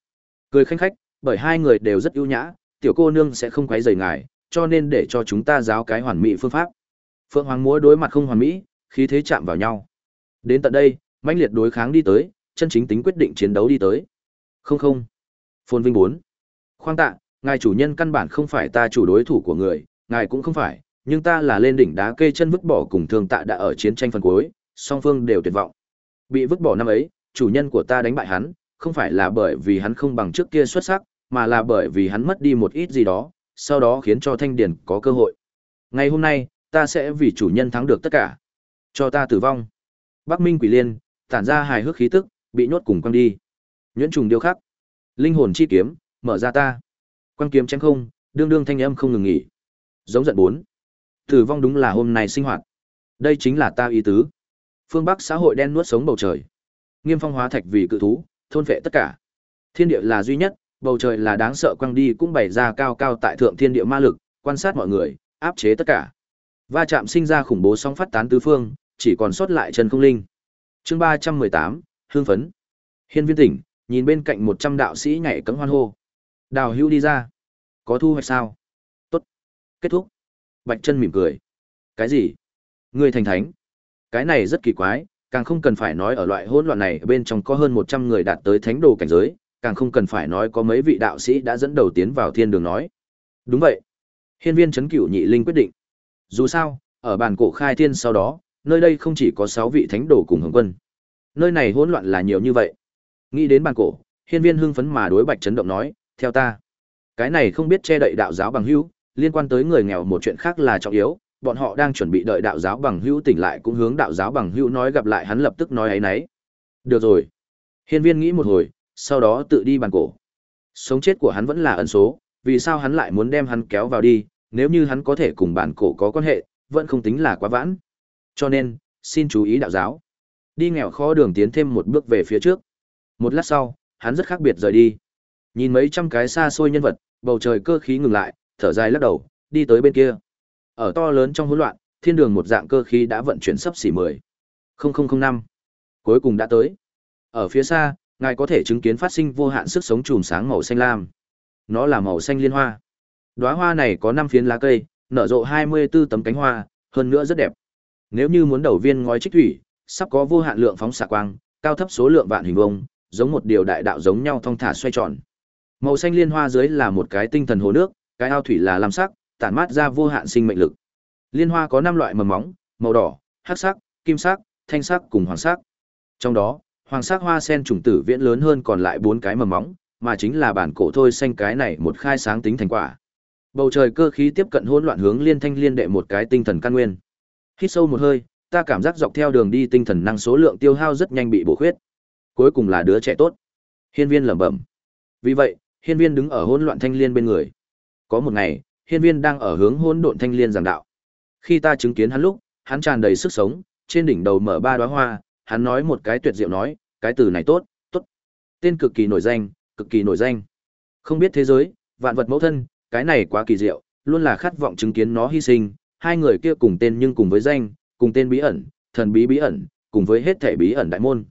Cười khanh khách, bởi hai người đều rất ưu nhã, tiểu cô nương sẽ không quấy rầy ngài, cho nên để cho chúng ta giáo cái hoàn mỹ phương pháp. Phượng Hoàng múa đối mặt không hoàn mỹ, khí thế chạm vào nhau. Đến tận đây, mãnh liệt đối kháng đi tới, chân chính tính quyết định chiến đấu đi tới. Không không. Phồn Vinh 4. Khoang tạ, ngài chủ nhân căn bản không phải ta chủ đối thủ của người, ngài cũng không phải, nhưng ta là lên đỉnh đá kê chân vứt bỏ cùng thương tạ đã ở chiến tranh phần cuối, song phương đều tuyệt vọng. Bị vứt bỏ năm ấy, chủ nhân của ta đánh bại hắn, không phải là bởi vì hắn không bằng trước kia xuất sắc, mà là bởi vì hắn mất đi một ít gì đó, sau đó khiến cho Thanh điển có cơ hội. Ngày hôm nay, ta sẽ vì chủ nhân thắng được tất cả. Cho ta tử vong. Bắc Minh Quỷ Liên, tản ra hài hước khí tức, bị nhốt cùng quăng đi. Nhuyễn trùng điêu khắc. Linh hồn chi kiếm, mở ra ta. Quang kiếm chém không, đương đương thanh âm không ngừng nghỉ. Giống giận bốn. Tử vong đúng là hôm nay sinh hoạt. Đây chính là ta ý tứ. Phương Bắc xã hội đen nuốt sống bầu trời. Nghiêm phong hóa thạch vì cự thú, thôn vệ tất cả. Thiên địa là duy nhất, bầu trời là đáng sợ quang đi cũng bày ra cao cao tại thượng thiên địa ma lực, quan sát mọi người, áp chế tất cả. Va chạm sinh ra khủng bố sóng phát tán tứ phương, chỉ còn sót lại chân không linh. Chương ba trăm mười tám hương phấn. Hiên viên tỉnh, nhìn bên cạnh một trăm đạo sĩ nhảy cẫng hoan hô. Đào Hưu đi ra. Có thu hoạch sao? Tốt. Kết thúc. Bạch chân mỉm cười. Cái gì? Ngươi thành thánh? Cái này rất kỳ quái, càng không cần phải nói ở loại hỗn loạn này bên trong có hơn một trăm người đạt tới thánh đồ cảnh giới, càng không cần phải nói có mấy vị đạo sĩ đã dẫn đầu tiến vào thiên đường nói. Đúng vậy. Hiên viên chấn cửu nhị linh quyết định. Dù sao, ở bàn cổ khai thiên sau đó, nơi đây không chỉ có sáu vị thánh đồ cùng hướng quân. Nơi này hỗn loạn là nhiều như vậy. Nghĩ đến bàn cổ, hiên viên hưng phấn mà đối bạch chấn động nói, theo ta. Cái này không biết che đậy đạo giáo bằng hữu, liên quan tới người nghèo một chuyện khác là trọng yếu, bọn họ đang chuẩn bị đợi đạo giáo bằng hữu tỉnh lại cũng hướng đạo giáo bằng hữu nói gặp lại hắn lập tức nói ấy nấy. Được rồi. Hiên viên nghĩ một hồi, sau đó tự đi bàn cổ. Sống chết của hắn vẫn là ẩn số, vì sao hắn lại muốn đem hắn kéo vào đi, nếu như hắn có thể cùng bản cổ có quan hệ, vẫn không tính là quá vãn. Cho nên, xin chú ý đạo giáo. Đi nghèo khó đường tiến thêm một bước về phía trước. Một lát sau, hắn rất khác biệt rời đi. Nhìn mấy trăm cái xa xôi nhân vật, bầu trời cơ khí ngừng lại, thở dài lắc đầu, đi tới bên kia. Ở to lớn trong hỗn loạn, thiên đường một dạng cơ khí đã vận chuyển sắp xỉ 10. 0005. Cuối cùng đã tới. Ở phía xa, ngài có thể chứng kiến phát sinh vô hạn sức sống chùm sáng màu xanh lam. Nó là màu xanh liên hoa. Đóa hoa này có 5 phiến lá cây, nở rộ 24 tấm cánh hoa, hơn nữa rất đẹp. Nếu như muốn đầu viên ngói trích thủy, sắp có vô hạn lượng phóng xạ quang, cao thấp số lượng vạn hình vuông, giống một điều đại đạo giống nhau thong thả xoay tròn. Màu xanh liên hoa dưới là một cái tinh thần hồ nước, cái ao thủy là lam sắc, tản mát ra vô hạn sinh mệnh lực. Liên hoa có 5 loại mầm móng, màu đỏ, hắc sắc, kim sắc, thanh sắc cùng hoàng sắc. Trong đó, hoàng sắc hoa sen trùng tử viễn lớn hơn còn lại bốn cái mầm móng, mà chính là bản cổ thôi xanh cái này một khai sáng tính thành quả. Bầu trời cơ khí tiếp cận hỗn loạn hướng liên thanh liên đệ một cái tinh thần căn nguyên. Hít sâu một hơi, ta cảm giác dọc theo đường đi tinh thần năng số lượng tiêu hao rất nhanh bị bổ khuyết. Cuối cùng là đứa trẻ tốt. Hiên viên lẩm bẩm. Vì vậy, hiên viên đứng ở hỗn loạn thanh liên bên người. Có một ngày, hiên viên đang ở hướng hỗn độn thanh liên giảng đạo. Khi ta chứng kiến hắn lúc, hắn tràn đầy sức sống, trên đỉnh đầu mở ba đóa hoa, hắn nói một cái tuyệt diệu nói, cái từ này tốt, tốt. Tên cực kỳ nổi danh, cực kỳ nổi danh. Không biết thế giới, vạn vật mẫu thân, cái này quá kỳ diệu, luôn là khát vọng chứng kiến nó hy sinh, hai người kia cùng tên nhưng cùng với danh, cùng tên bí ẩn, thần bí bí ẩn, cùng với hết thể bí ẩn đại môn.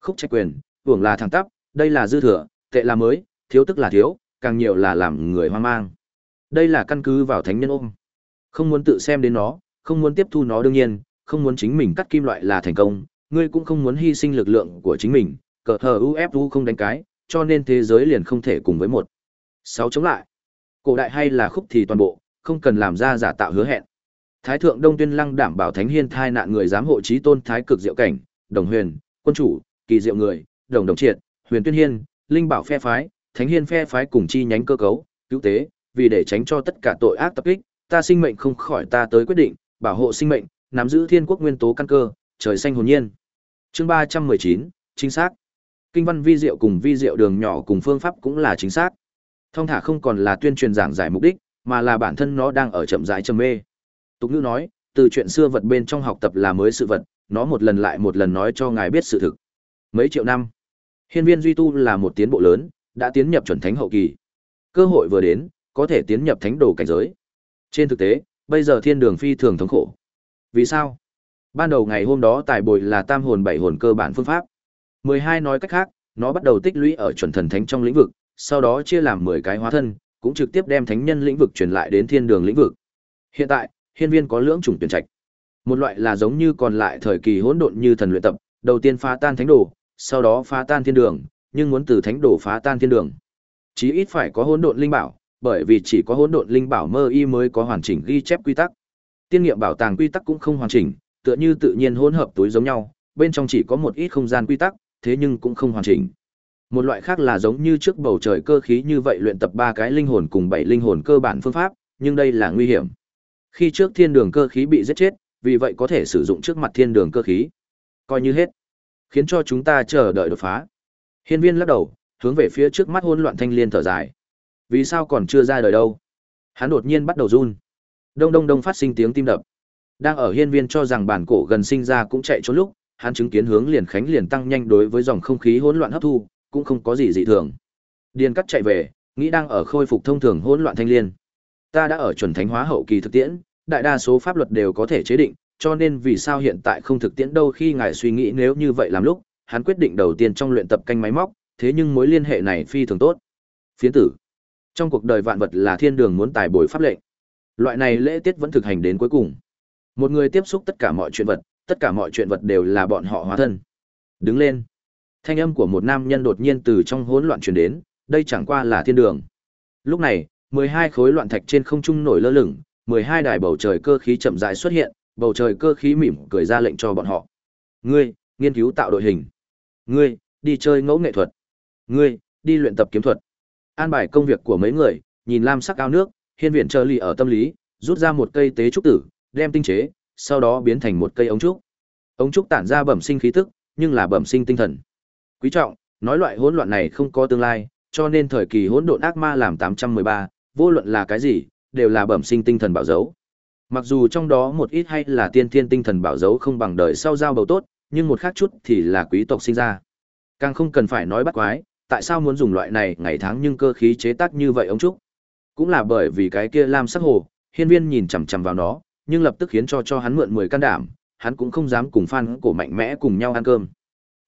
Khúc trách quyền, hưởng là thẳng tắp, đây là dư thừa, tệ là mới, thiếu tức là thiếu, càng nhiều là làm người hoang mang. Đây là căn cứ vào thánh nhân ôm. Không muốn tự xem đến nó, không muốn tiếp thu nó đương nhiên, không muốn chính mình cắt kim loại là thành công, ngươi cũng không muốn hy sinh lực lượng của chính mình, cờ hờ UFU không đánh cái, cho nên thế giới liền không thể cùng với một. Sáu chống lại. Cổ đại hay là khúc thì toàn bộ, không cần làm ra giả tạo hứa hẹn. Thái thượng Đông Tuyên Lăng đảm bảo Thánh Hiên thai nạn người giám hộ trí tôn thái cực diệu cảnh, Đồng Huyền, quân chủ, kỳ diệu người, Đồng Đồng Triệt, Huyền Tuyên Hiên, Linh Bảo phe phái, Thánh Hiên phe phái cùng chi nhánh cơ cấu, cứu tế, vì để tránh cho tất cả tội ác tập kích, ta sinh mệnh không khỏi ta tới quyết định, bảo hộ sinh mệnh, nắm giữ thiên quốc nguyên tố căn cơ, trời xanh hồn nhiên. Chương ba trăm mười chín chính xác. Kinh văn vi diệu cùng vi diệu đường nhỏ cùng phương pháp cũng là chính xác. Thông thả không còn là tuyên truyền giảng giải mục đích, mà là bản thân nó đang ở chậm rãi trầm mê. Tục ngữ nói, từ chuyện xưa vật bên trong học tập là mới sự vật, nó một lần lại một lần nói cho ngài biết sự thực. Mấy triệu năm, hiên viên duy tu là một tiến bộ lớn, đã tiến nhập chuẩn thánh hậu kỳ. Cơ hội vừa đến, có thể tiến nhập thánh đồ cảnh giới. Trên thực tế, bây giờ thiên đường phi thường thống khổ. Vì sao? Ban đầu ngày hôm đó tài bồi là tam hồn bảy hồn cơ bản phương pháp. 12 nói cách khác, nó bắt đầu tích lũy ở chuẩn thần thánh trong lĩnh vực, sau đó chia làm 10 cái hóa thân, cũng trực tiếp đem thánh nhân lĩnh vực truyền lại đến thiên đường lĩnh vực. Hiện tại, hiên viên có lưỡng chủng tuyển trạch. Một loại là giống như còn lại thời kỳ hỗn độn như thần luyện tập, đầu tiên phá tan thánh đồ, sau đó phá tan thiên đường, nhưng muốn từ thánh đồ phá tan thiên đường. Chí ít phải có hỗn độn linh bảo, bởi vì chỉ có hỗn độn linh bảo mơ y mới có hoàn chỉnh ghi chép quy tắc. Tiên nghiệm bảo tàng quy tắc cũng không hoàn chỉnh, tựa như tự nhiên hỗn hợp túi giống nhau, bên trong chỉ có một ít không gian quy tắc, thế nhưng cũng không hoàn chỉnh. Một loại khác là giống như trước bầu trời cơ khí như vậy luyện tập ba cái linh hồn cùng bảy linh hồn cơ bản phương pháp, nhưng đây là nguy hiểm. Khi trước thiên đường cơ khí bị giết chết, vì vậy có thể sử dụng trước mặt thiên đường cơ khí. Coi như hết. Khiến cho chúng ta chờ đợi đột phá. Hiên viên lắc đầu, hướng về phía trước mắt hỗn loạn thanh liên thở dài. Vì sao còn chưa ra đời đâu? Hắn đột nhiên bắt đầu run. Đông đông đông phát sinh tiếng tim đập. Đang ở hiên viên cho rằng bản cổ gần sinh ra cũng chạy trốn lúc, hắn chứng kiến hướng liền khánh liền tăng nhanh đối với dòng không khí hỗn loạn hấp thu, cũng không có gì dị thường. Điền cắt chạy về, nghĩ đang ở khôi phục thông thường hỗn loạn thanh liên. Ta đã ở chuẩn thánh hóa hậu kỳ thực tiễn, đại đa số pháp luật đều có thể chế định, cho nên vì sao hiện tại không thực tiễn đâu khi ngài suy nghĩ nếu như vậy làm lúc, hắn quyết định đầu tiên trong luyện tập canh máy móc, thế nhưng mối liên hệ này phi thường tốt. Phiến tử. Trong cuộc đời vạn vật là thiên đường muốn tài bồi pháp lệnh. Loại này lễ tiết vẫn thực hành đến cuối cùng. Một người tiếp xúc tất cả mọi chuyện vật, tất cả mọi chuyện vật đều là bọn họ hóa thân. Đứng lên. Thanh âm của một nam nhân đột nhiên từ trong hỗn loạn truyền đến, đây chẳng qua là thiên đường. Lúc này, 12 khối loạn thạch trên không trung nổi lơ lửng, 12 đài bầu trời cơ khí chậm rãi xuất hiện, bầu trời cơ khí mỉm cười ra lệnh cho bọn họ. Ngươi, nghiên cứu tạo đội hình. Ngươi, đi chơi ngẫu nghệ thuật. Ngươi, đi luyện tập kiếm thuật. An bài công việc của mấy người, nhìn lam sắc ao nước, hiên viện chờ lì ở tâm lý, rút ra một cây tế trúc tử, đem tinh chế, sau đó biến thành một cây ống trúc. Ống trúc tản ra bẩm sinh khí tức, nhưng là bẩm sinh tinh thần. Quý trọng, nói loại hỗn loạn này không có tương lai, cho nên thời kỳ hỗn độn ác ma làm 813, vô luận là cái gì, đều là bẩm sinh tinh thần bảo dấu. Mặc dù trong đó một ít hay là tiên thiên tinh thần bảo dấu không bằng đời sau giao bầu tốt, nhưng một khác chút thì là quý tộc sinh ra. Càng không cần phải nói bắt quái, tại sao muốn dùng loại này ngày tháng nhưng cơ khí chế tác như vậy ông trúc? Cũng là bởi vì cái kia lam sắc hồ, hiên viên nhìn chằm chằm vào nó, nhưng lập tức khiến cho cho hắn mượn 10 can đảm, hắn cũng không dám cùng fan cổ mạnh mẽ cùng nhau ăn cơm.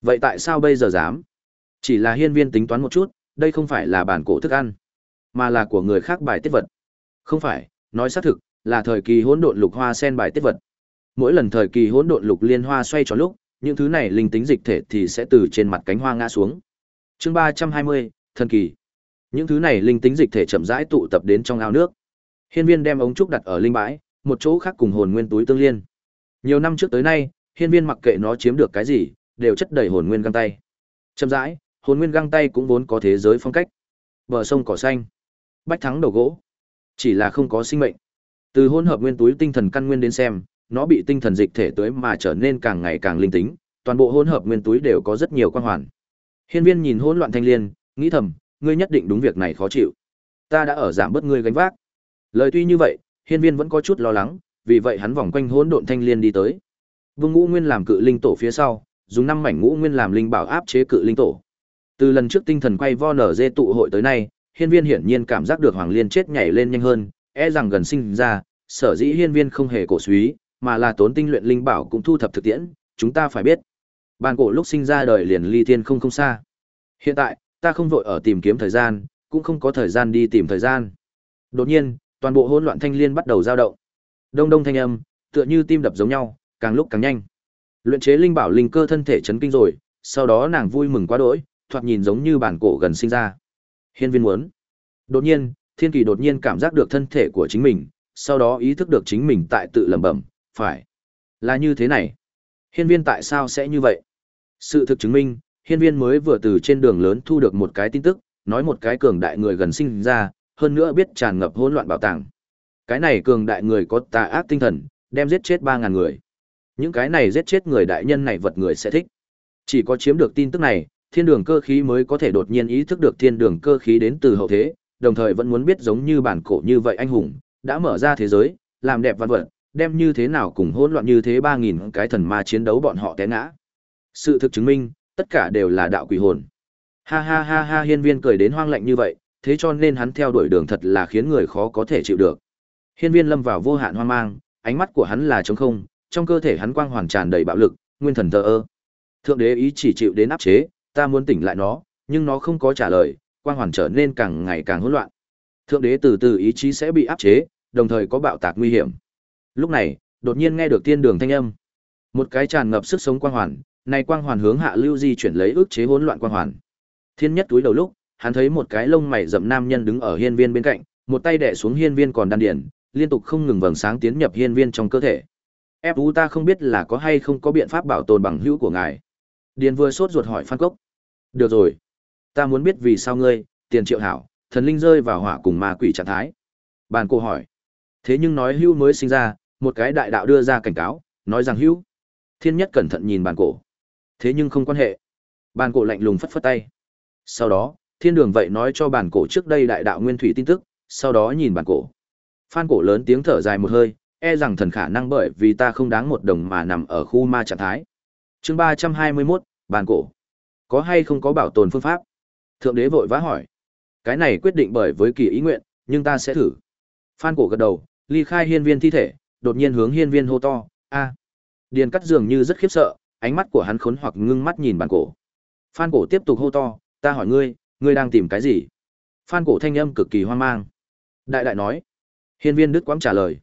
Vậy tại sao bây giờ dám? Chỉ là hiên viên tính toán một chút, đây không phải là bản cổ thức ăn, mà là của người khác bài tiết vật. Không phải, nói xác thực, là thời kỳ hỗn độn lục hoa sen bài tiết vật. Mỗi lần thời kỳ hỗn độn lục liên hoa xoay tròn lúc, những thứ này linh tính dịch thể thì sẽ từ trên mặt cánh hoa ngã xuống. Chương 320, thần kỳ. Những thứ này linh tính dịch thể chậm rãi tụ tập đến trong ao nước. Hiên Viên đem ống trúc đặt ở linh bãi, một chỗ khác cùng hồn nguyên túi tương liên. Nhiều năm trước tới nay, Hiên Viên mặc kệ nó chiếm được cái gì, đều chất đầy hồn nguyên găng tay. Chậm rãi, hồn nguyên găng tay cũng vốn có thế giới phong cách. Bờ sông cỏ xanh, bách thắng đầu gỗ, chỉ là không có sinh mệnh. Từ hỗn hợp nguyên túi tinh thần căn nguyên đến xem, nó bị tinh thần dịch thể tới mà trở nên càng ngày càng linh tính, toàn bộ hỗn hợp nguyên túi đều có rất nhiều quan hoàn. Hiên Viên nhìn hỗn loạn thanh liên, nghĩ thầm, ngươi nhất định đúng việc này khó chịu. Ta đã ở giảm bớt ngươi gánh vác. Lời tuy như vậy, Hiên Viên vẫn có chút lo lắng, vì vậy hắn vòng quanh hỗn độn thanh liên đi tới. Vương Ngũ Nguyên làm cự linh tổ phía sau, dùng năm mảnh ngũ nguyên làm linh bảo áp chế cự linh tổ. Từ lần trước tinh thần quay vo nở dê tụ hội tới nay, Hiên Viên hiển nhiên cảm giác được Hoàng Liên chết nhảy lên nhanh hơn, e rằng gần sinh ra, sở dĩ Hiên Viên không hề cổ suý, mà là tốn tinh luyện linh bảo cũng thu thập thực tiễn, chúng ta phải biết. Bàn cổ lúc sinh ra đời liền ly thiên không không xa. Hiện tại, ta không vội ở tìm kiếm thời gian, cũng không có thời gian đi tìm thời gian. Đột nhiên, toàn bộ hỗn loạn thanh liên bắt đầu dao động. Đông đông thanh âm, tựa như tim đập giống nhau, càng lúc càng nhanh. Luyện chế linh bảo linh cơ thân thể chấn kinh rồi, sau đó nàng vui mừng quá đỗi, thoạt nhìn giống như bản cổ gần sinh ra. Hiên viên muốn. Đột nhiên, Thiên Kỳ đột nhiên cảm giác được thân thể của chính mình, sau đó ý thức được chính mình tại tự lẩm bẩm, phải là như thế này. Hiên viên tại sao sẽ như vậy? Sự thực chứng minh, hiên viên mới vừa từ trên đường lớn thu được một cái tin tức, nói một cái cường đại người gần sinh ra, hơn nữa biết tràn ngập hỗn loạn bảo tàng. Cái này cường đại người có tà ác tinh thần, đem giết chết 3000 người. Những cái này giết chết người đại nhân này vật người sẽ thích. Chỉ có chiếm được tin tức này, thiên đường cơ khí mới có thể đột nhiên ý thức được thiên đường cơ khí đến từ hậu thế, đồng thời vẫn muốn biết giống như bản cổ như vậy anh hùng, đã mở ra thế giới, làm đẹp văn vật, đem như thế nào cùng hỗn loạn như thế 3000 cái thần ma chiến đấu bọn họ té ngã. Sự thực chứng minh, tất cả đều là đạo quỷ hồn. Ha ha ha ha hiên viên cười đến hoang lạnh như vậy, thế cho nên hắn theo đuổi đường thật là khiến người khó có thể chịu được. Hiên viên lâm vào vô hạn hoang mang, ánh mắt của hắn là trống không, trong cơ thể hắn quang hoàn tràn đầy bạo lực, nguyên thần thờ ơ. Thượng đế ý chỉ chịu đến áp chế, ta muốn tỉnh lại nó, nhưng nó không có trả lời, quang hoàn trở nên càng ngày càng hỗn loạn. Thượng đế từ từ ý chí sẽ bị áp chế, đồng thời có bạo tạc nguy hiểm. Lúc này, đột nhiên nghe được tiên đường thanh âm. Một cái tràn ngập sức sống quang hoàn, này quang hoàn hướng hạ lưu di chuyển lấy ức chế hỗn loạn quang hoàn. Thiên nhất túi đầu lúc, hắn thấy một cái lông mày rậm nam nhân đứng ở hiên viên bên cạnh, một tay đè xuống hiên viên còn đan điền, liên tục không ngừng vầng sáng tiến nhập hiên viên trong cơ thể. Ép u ta không biết là có hay không có biện pháp bảo tồn bằng hữu của ngài. Điền vừa sốt ruột hỏi Phan Cốc. Được rồi. Ta muốn biết vì sao ngươi, tiền triệu hảo, thần linh rơi vào hỏa cùng ma quỷ trạng thái. Bàn cô hỏi. Thế nhưng nói hữu mới sinh ra, một cái đại đạo đưa ra cảnh cáo, nói rằng hữu. Thiên nhất cẩn thận nhìn bàn cổ. Thế nhưng không quan hệ. Bàn cổ lạnh lùng phất phất tay. Sau đó, Thiên đường vậy nói cho bản cổ trước đây đại đạo nguyên thủy tin tức, sau đó nhìn bản cổ. Phan cổ lớn tiếng thở dài một hơi, e rằng thần khả năng bởi vì ta không đáng một đồng mà nằm ở khu ma trạng thái. chương ba trăm hai mươi mốt bản cổ. Có hay không có bảo tồn phương pháp? Thượng đế vội vã hỏi. Cái này quyết định bởi với kỳ ý nguyện, nhưng ta sẽ thử. Phan cổ gật đầu, ly khai hiên viên thi thể, đột nhiên hướng hiên viên hô to, a. Điền cắt dường như rất khiếp sợ, ánh mắt của hắn khốn hoặc ngưng mắt nhìn bản cổ. Phan cổ tiếp tục hô to, ta hỏi ngươi, ngươi đang tìm cái gì? Phan cổ thanh âm cực kỳ hoang mang. Đại đại nói. Hiên viên Đức Quang trả lời.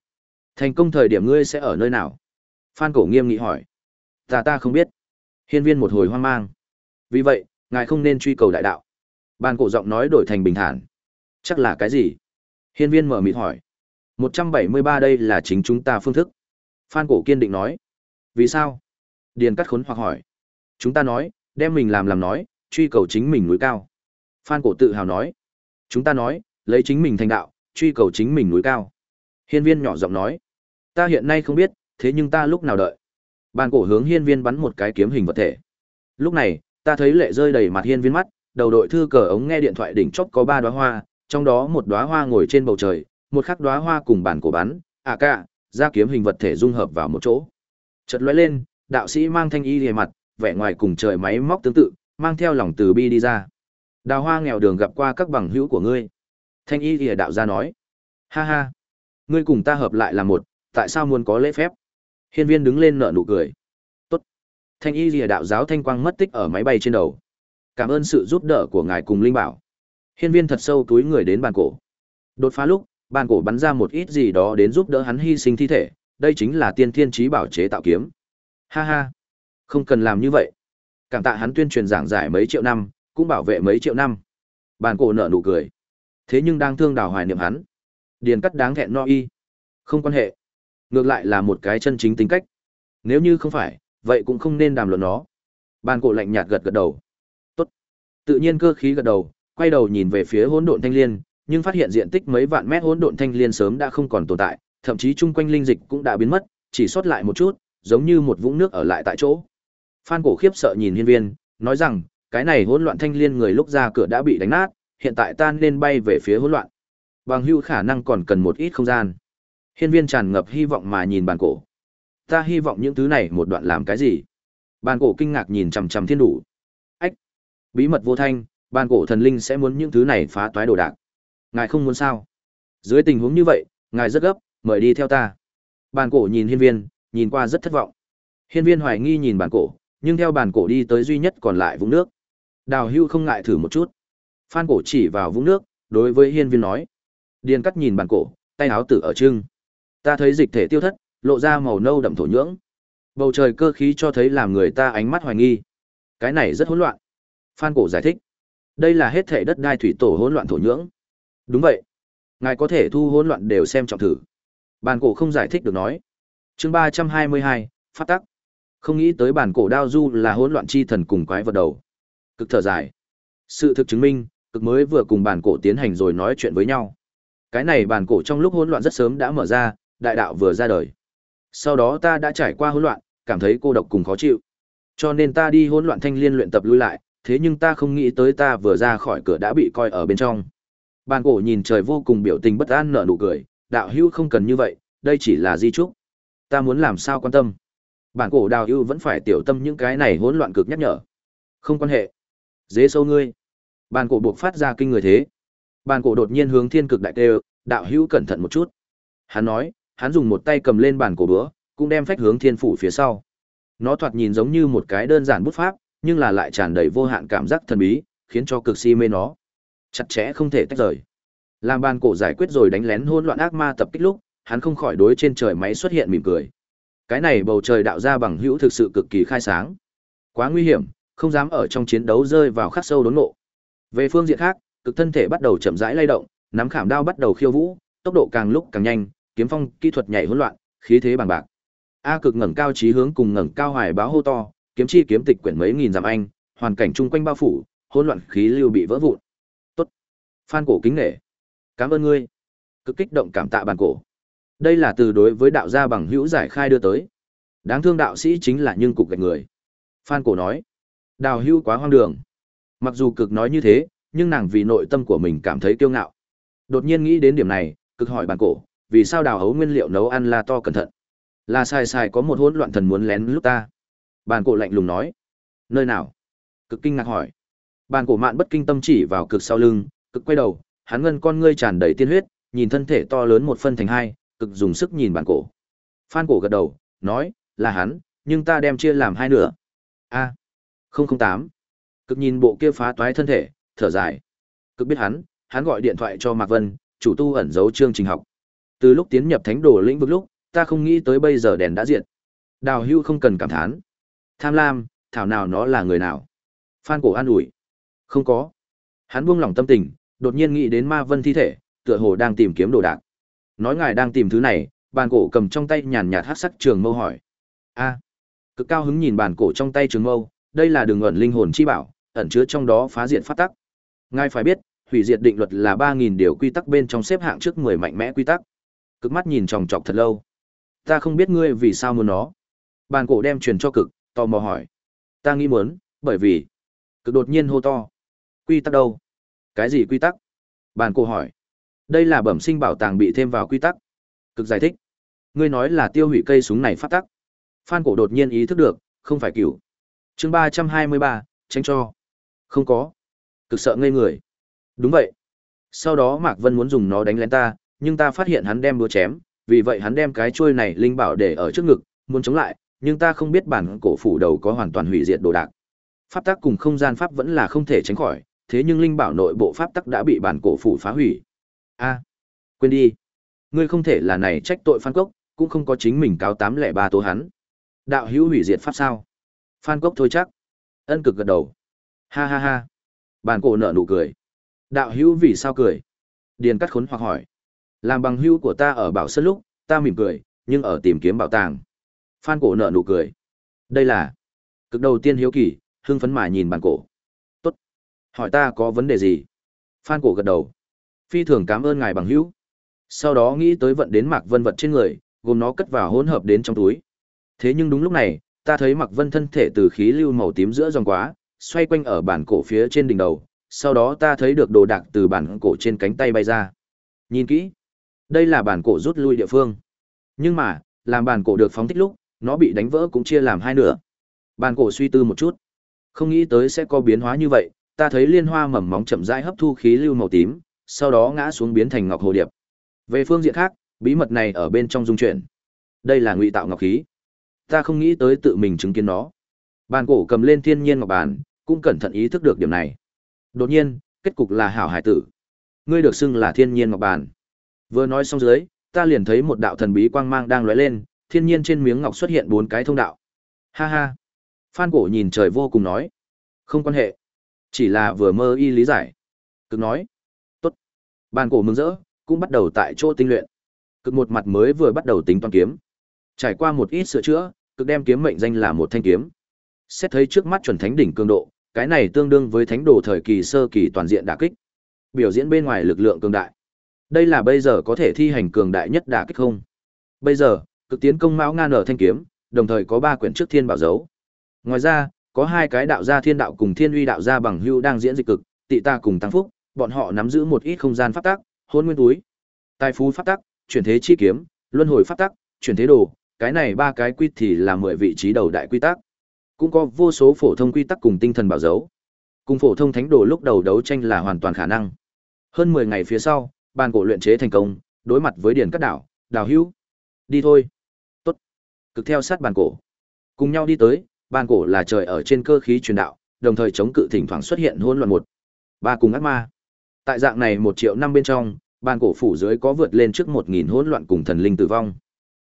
Thành công thời điểm ngươi sẽ ở nơi nào? Phan cổ nghiêm nghị hỏi. Ta ta không biết. Hiên viên một hồi hoang mang. Vì vậy, ngài không nên truy cầu đại đạo. Ban cổ giọng nói đổi thành bình thản. Chắc là cái gì? Hiên viên mở mịt hỏi. 173 đây là chính chúng ta phương thức. Phan cổ kiên định nói. Vì sao? Điền cắt khốn hoặc hỏi. Chúng ta nói, đem mình làm làm nói, truy cầu chính mình núi cao. Phan cổ tự hào nói. Chúng ta nói, lấy chính mình thành đạo, truy cầu chính mình núi cao. Hiên viên nhỏ giọng nói. Ta hiện nay không biết, thế nhưng ta lúc nào đợi. Bàn cổ hướng hiên viên bắn một cái kiếm hình vật thể. Lúc này, ta thấy lệ rơi đầy mặt hiên viên mắt, đầu đội thư cờ ống nghe điện thoại đỉnh chóp có ba đóa hoa, trong đó một đóa hoa ngồi trên bầu trời, một khắc đóa hoa cùng bản cổ bắn, à cả, ra kiếm hình vật thể dung hợp vào một chỗ. Chợt lóe lên, đạo sĩ mang thanh y liề mặt, vẻ ngoài cùng trời máy móc tương tự, mang theo lòng từ bi đi ra. Đào hoa nghèo đường gặp qua các bằng hữu của ngươi. Thanh y Lìa đạo gia nói. Ha ha, ngươi cùng ta hợp lại là một, tại sao muốn có lễ phép? Hiên viên đứng lên nở nụ cười. Tốt. Thanh y Lìa đạo giáo thanh quang mất tích ở máy bay trên đầu. Cảm ơn sự giúp đỡ của ngài cùng Linh Bảo. Hiên viên thật sâu túi người đến bàn cổ. Đột phá lúc, bàn cổ bắn ra một ít gì đó đến giúp đỡ hắn hy sinh thi thể, đây chính là tiên thiên trí bảo chế tạo kiếm. Ha ha, không cần làm như vậy. Cảm tạ hắn tuyên truyền giảng giải mấy triệu năm, cũng bảo vệ mấy triệu năm. Bàn cổ nở nụ cười. Thế nhưng đang thương đào hoài niệm hắn. Điền cắt đáng thẹn no y. Không quan hệ. Ngược lại là một cái chân chính tính cách. Nếu như không phải, vậy cũng không nên đàm luận nó. Bàn cổ lạnh nhạt gật gật đầu. Tốt. Tự nhiên cơ khí gật đầu, quay đầu nhìn về phía hỗn độn thanh liên, nhưng phát hiện diện tích mấy vạn mét hỗn độn thanh liên sớm đã không còn tồn tại, thậm chí chung quanh linh dịch cũng đã biến mất, chỉ sót lại một chút, giống như một vũng nước ở lại tại chỗ. Phan Cổ khiếp sợ nhìn Hiên Viên, nói rằng, cái này hỗn loạn thanh liên người lúc ra cửa đã bị đánh nát, hiện tại ta nên bay về phía hỗn loạn. Bằng hữu khả năng còn cần một ít không gian. Hiên Viên tràn ngập hy vọng mà nhìn bàn cổ. Ta hy vọng những thứ này một đoạn làm cái gì? Bàn cổ kinh ngạc nhìn chằm chằm thiên đủ. Ách! Bí mật vô thanh, bàn cổ thần linh sẽ muốn những thứ này phá toái đồ đạc. Ngài không muốn sao? Dưới tình huống như vậy, ngài rất gấp, mời đi theo ta. Bàn cổ nhìn hiên viên, nhìn qua rất thất vọng. Hiên viên hoài nghi nhìn bàn cổ, nhưng theo bàn cổ đi tới duy nhất còn lại vùng nước. Đào hưu không ngại thử một chút. Phan cổ chỉ vào vũng nước, đối với hiên viên nói. Điền cắt nhìn bàn cổ, tay áo tử ở trưng. Ta thấy dịch thể tiêu thất, lộ ra màu nâu đậm thổ nhưỡng. Bầu trời cơ khí cho thấy làm người ta ánh mắt hoài nghi. Cái này rất hỗn loạn. Phan cổ giải thích. Đây là hết thể đất đai thủy tổ hỗn loạn thổ nhưỡng. Đúng vậy. Ngài có thể thu hỗn loạn đều xem trọng thử. Bàn cổ không giải thích được nói. Chương ba trăm hai mươi hai, phát tắc. Không nghĩ tới bản cổ đao du là hỗn loạn chi thần cùng quái vật đầu. Cực thở dài. Sự thực chứng minh, cực mới vừa cùng bản cổ tiến hành rồi nói chuyện với nhau. Cái này bản cổ trong lúc hỗn loạn rất sớm đã mở ra, đại đạo vừa ra đời. Sau đó ta đã trải qua hỗn loạn, cảm thấy cô độc cùng khó chịu. Cho nên ta đi hỗn loạn thanh liên luyện tập lui lại, thế nhưng ta không nghĩ tới ta vừa ra khỏi cửa đã bị coi ở bên trong. Bàn cổ nhìn trời vô cùng biểu tình bất an nở nụ cười, đạo hữu không cần như vậy, đây chỉ là di trúc. Ta muốn làm sao quan tâm. Bản cổ đào hữu vẫn phải tiểu tâm những cái này hỗn loạn cực nhắc nhở. Không quan hệ. Dế sâu ngươi. Bàn cổ buộc phát ra kinh người thế. Bàn cổ đột nhiên hướng thiên cực đại kêu, đạo hữu cẩn thận một chút. Hắn nói, hắn dùng một tay cầm lên bàn cổ bữa, cũng đem phách hướng thiên phủ phía sau. Nó thoạt nhìn giống như một cái đơn giản bút pháp, nhưng là lại tràn đầy vô hạn cảm giác thần bí, khiến cho cực si mê nó. Chặt chẽ không thể tách rời. Làm bàn cổ giải quyết rồi đánh lén hỗn loạn ác ma tập kích lúc, hắn không khỏi đối trên trời máy xuất hiện mỉm cười. Cái này bầu trời đạo ra bằng hữu thực sự cực kỳ khai sáng. Quá nguy hiểm, không dám ở trong chiến đấu rơi vào khắc sâu đốn ngộ. Về phương diện khác, cực thân thể bắt đầu chậm rãi lay động, nắm khảm đao bắt đầu khiêu vũ, tốc độ càng lúc càng nhanh, kiếm phong kỹ thuật nhảy hỗn loạn, khí thế bằng bạc. A cực ngẩng cao chí hướng cùng ngẩng cao hoài báo hô to, kiếm chi kiếm tịch quyển mấy nghìn dặm anh, hoàn cảnh chung quanh bao phủ, hỗn loạn khí lưu bị vỡ vụn. Tốt. Phan cổ kính nể. Cảm ơn ngươi. Cực kích động cảm tạ bản cổ. Đây là từ đối với đạo gia bằng hữu giải khai đưa tới. Đáng thương đạo sĩ chính là nhưng cục gạch người. Phan cổ nói. Đào hưu quá hoang đường. Mặc dù cực nói như thế, nhưng nàng vì nội tâm của mình cảm thấy kiêu ngạo. Đột nhiên nghĩ đến điểm này, cực hỏi bàn cổ, vì sao đào hấu nguyên liệu nấu ăn là to cẩn thận? Là sai sai có một hỗn loạn thần muốn lén lúc ta. Bàn cổ lạnh lùng nói. Nơi nào? Cực kinh ngạc hỏi. Bàn cổ mạn bất kinh tâm chỉ vào cực sau lưng, cực quay đầu, hắn ngân con ngươi tràn đầy tiên huyết, nhìn thân thể to lớn một phân thành hai, cực dùng sức nhìn bàn cổ. Phan cổ gật đầu, nói, là hắn, nhưng ta đem chia làm hai nửa. A. 008. Cực nhìn bộ kia phá toái thân thể, thở dài. Cực biết hắn, hắn gọi điện thoại cho Mạc Vân, chủ tu ẩn giấu chương trình học. Từ lúc tiến nhập thánh đồ lĩnh vực lúc, ta không nghĩ tới bây giờ đèn đã diệt. Đào Hưu không cần cảm thán. Tham lam, thảo nào nó là người nào? Phan cổ an ủi. Không có. Hắn buông lỏng tâm tình, đột nhiên nghĩ đến Ma Vân thi thể, tựa hồ đang tìm kiếm đồ đạc. Nói ngài đang tìm thứ này, bàn cổ cầm trong tay nhàn nhạt hắc sắc trường mâu hỏi. A. Cực cao hứng nhìn bàn cổ trong tay trường mâu, đây là đường ẩn linh hồn chi bảo, ẩn chứa trong đó phá diện phát tắc. Ngài phải biết, hủy diệt định luật là 3000 điều quy tắc bên trong xếp hạng trước 10 mạnh mẽ quy tắc. Cực mắt nhìn chòng chọc thật lâu. Ta không biết ngươi vì sao muốn nó. Bàn cổ đem truyền cho cực, tò mò hỏi. Ta nghĩ muốn, bởi vì cực đột nhiên hô to. Quy tắc đâu? Cái gì quy tắc? Bàn cổ hỏi. Đây là bẩm sinh bảo tàng bị thêm vào quy tắc. Cực giải thích. Ngươi nói là tiêu hủy cây súng này phát tắc. Phan cổ đột nhiên ý thức được, không phải cửu. Chương 323, tránh cho. Không có. Cực sợ ngây người. Đúng vậy. Sau đó Mạc Vân muốn dùng nó đánh lén ta, nhưng ta phát hiện hắn đem búa chém, vì vậy hắn đem cái chuôi này linh bảo để ở trước ngực, muốn chống lại, nhưng ta không biết bản cổ phủ đầu có hoàn toàn hủy diệt đồ đạc. Pháp tắc cùng không gian pháp vẫn là không thể tránh khỏi, thế nhưng linh bảo nội bộ pháp tắc đã bị bản cổ phủ phá hủy. A, quên đi. Ngươi không thể là này trách tội Phan Cốc, cũng không có chính mình cáo tám lẻ ba tố hắn. Đạo hữu hủy diệt pháp sao? Phan Cốc thôi chắc. Ân cực gật đầu. Ha ha ha. Bản cổ nở nụ cười. Đạo hữu vì sao cười? Điền cắt khốn hoặc hỏi. Làm bằng hữu của ta ở bảo sân lúc, ta mỉm cười, nhưng ở tìm kiếm bảo tàng. Phan cổ nở nụ cười. Đây là cực đầu tiên hiếu kỳ, hưng phấn mà nhìn bản cổ. Tốt. Hỏi ta có vấn đề gì? Phan cổ gật đầu. Phi thường cảm ơn ngài bằng hữu. Sau đó nghĩ tới vận đến Mạc Vân vật trên người, gồm nó cất vào hỗn hợp đến trong túi. Thế nhưng đúng lúc này, ta thấy Mặc Vân thân thể từ khí lưu màu tím giữa dòng quá, xoay quanh ở bản cổ phía trên đỉnh đầu, sau đó ta thấy được đồ đạc từ bản cổ trên cánh tay bay ra. Nhìn kỹ, đây là bản cổ rút lui địa phương. Nhưng mà, làm bản cổ được phóng thích lúc, nó bị đánh vỡ cũng chia làm hai nửa. Bản cổ suy tư một chút, không nghĩ tới sẽ có biến hóa như vậy, ta thấy liên hoa mầm móng chậm rãi hấp thu khí lưu màu tím, sau đó ngã xuống biến thành ngọc hồ điệp. Về phương diện khác, bí mật này ở bên trong dung chuyển. Đây là ngụy tạo ngọc khí. Ta không nghĩ tới tự mình chứng kiến nó. Bàn cổ cầm lên thiên nhiên ngọc bàn, cũng cẩn thận ý thức được điểm này. Đột nhiên, kết cục là hảo hải tử. Ngươi được xưng là thiên nhiên ngọc bàn. Vừa nói xong dưới, ta liền thấy một đạo thần bí quang mang đang lóe lên, thiên nhiên trên miếng ngọc xuất hiện bốn cái thông đạo. Ha ha. Phan cổ nhìn trời vô cùng nói. Không quan hệ. Chỉ là vừa mơ y lý giải. Cực nói. Tốt. Bàn cổ mừng rỡ, cũng bắt đầu tại chỗ tinh luyện. Cực một mặt mới vừa bắt đầu tính toán kiếm. Trải qua một ít sửa chữa, cực đem kiếm mệnh danh là một thanh kiếm. Xét thấy trước mắt chuẩn thánh đỉnh cường độ, cái này tương đương với thánh đồ thời kỳ sơ kỳ toàn diện đả kích. Biểu diễn bên ngoài lực lượng cường đại. Đây là bây giờ có thể thi hành cường đại nhất đả kích không? Bây giờ, cực tiến công mão ngang ở thanh kiếm, đồng thời có ba quyển trước thiên bảo dấu. Ngoài ra, có hai cái đạo gia thiên đạo cùng thiên uy đạo gia bằng hưu đang diễn dịch cực, tị ta cùng tăng phúc, bọn họ nắm giữ một ít không gian pháp tắc, hôn nguyên túi, tài phú pháp tắc, chuyển thế chi kiếm, luân hồi pháp tắc, chuyển thế đồ, cái này ba cái quy thì là mười vị trí đầu đại quy tắc. Cũng có vô số phổ thông quy tắc cùng tinh thần bảo dấu. Cùng phổ thông thánh đồ lúc đầu đấu tranh là hoàn toàn khả năng. Hơn mười ngày phía sau, bàn cổ luyện chế thành công, đối mặt với điển cắt đảo, đào hữu. Đi thôi. Tốt. Cực theo sát bàn cổ. Cùng nhau đi tới, bàn cổ là trời ở trên cơ khí truyền đạo, đồng thời chống cự thỉnh thoảng xuất hiện hỗn loạn một. Ba cùng ác ma. Tại dạng này một triệu năm bên trong, bàn cổ phủ dưới có vượt lên trước một nghìn hỗn loạn cùng thần linh tử vong.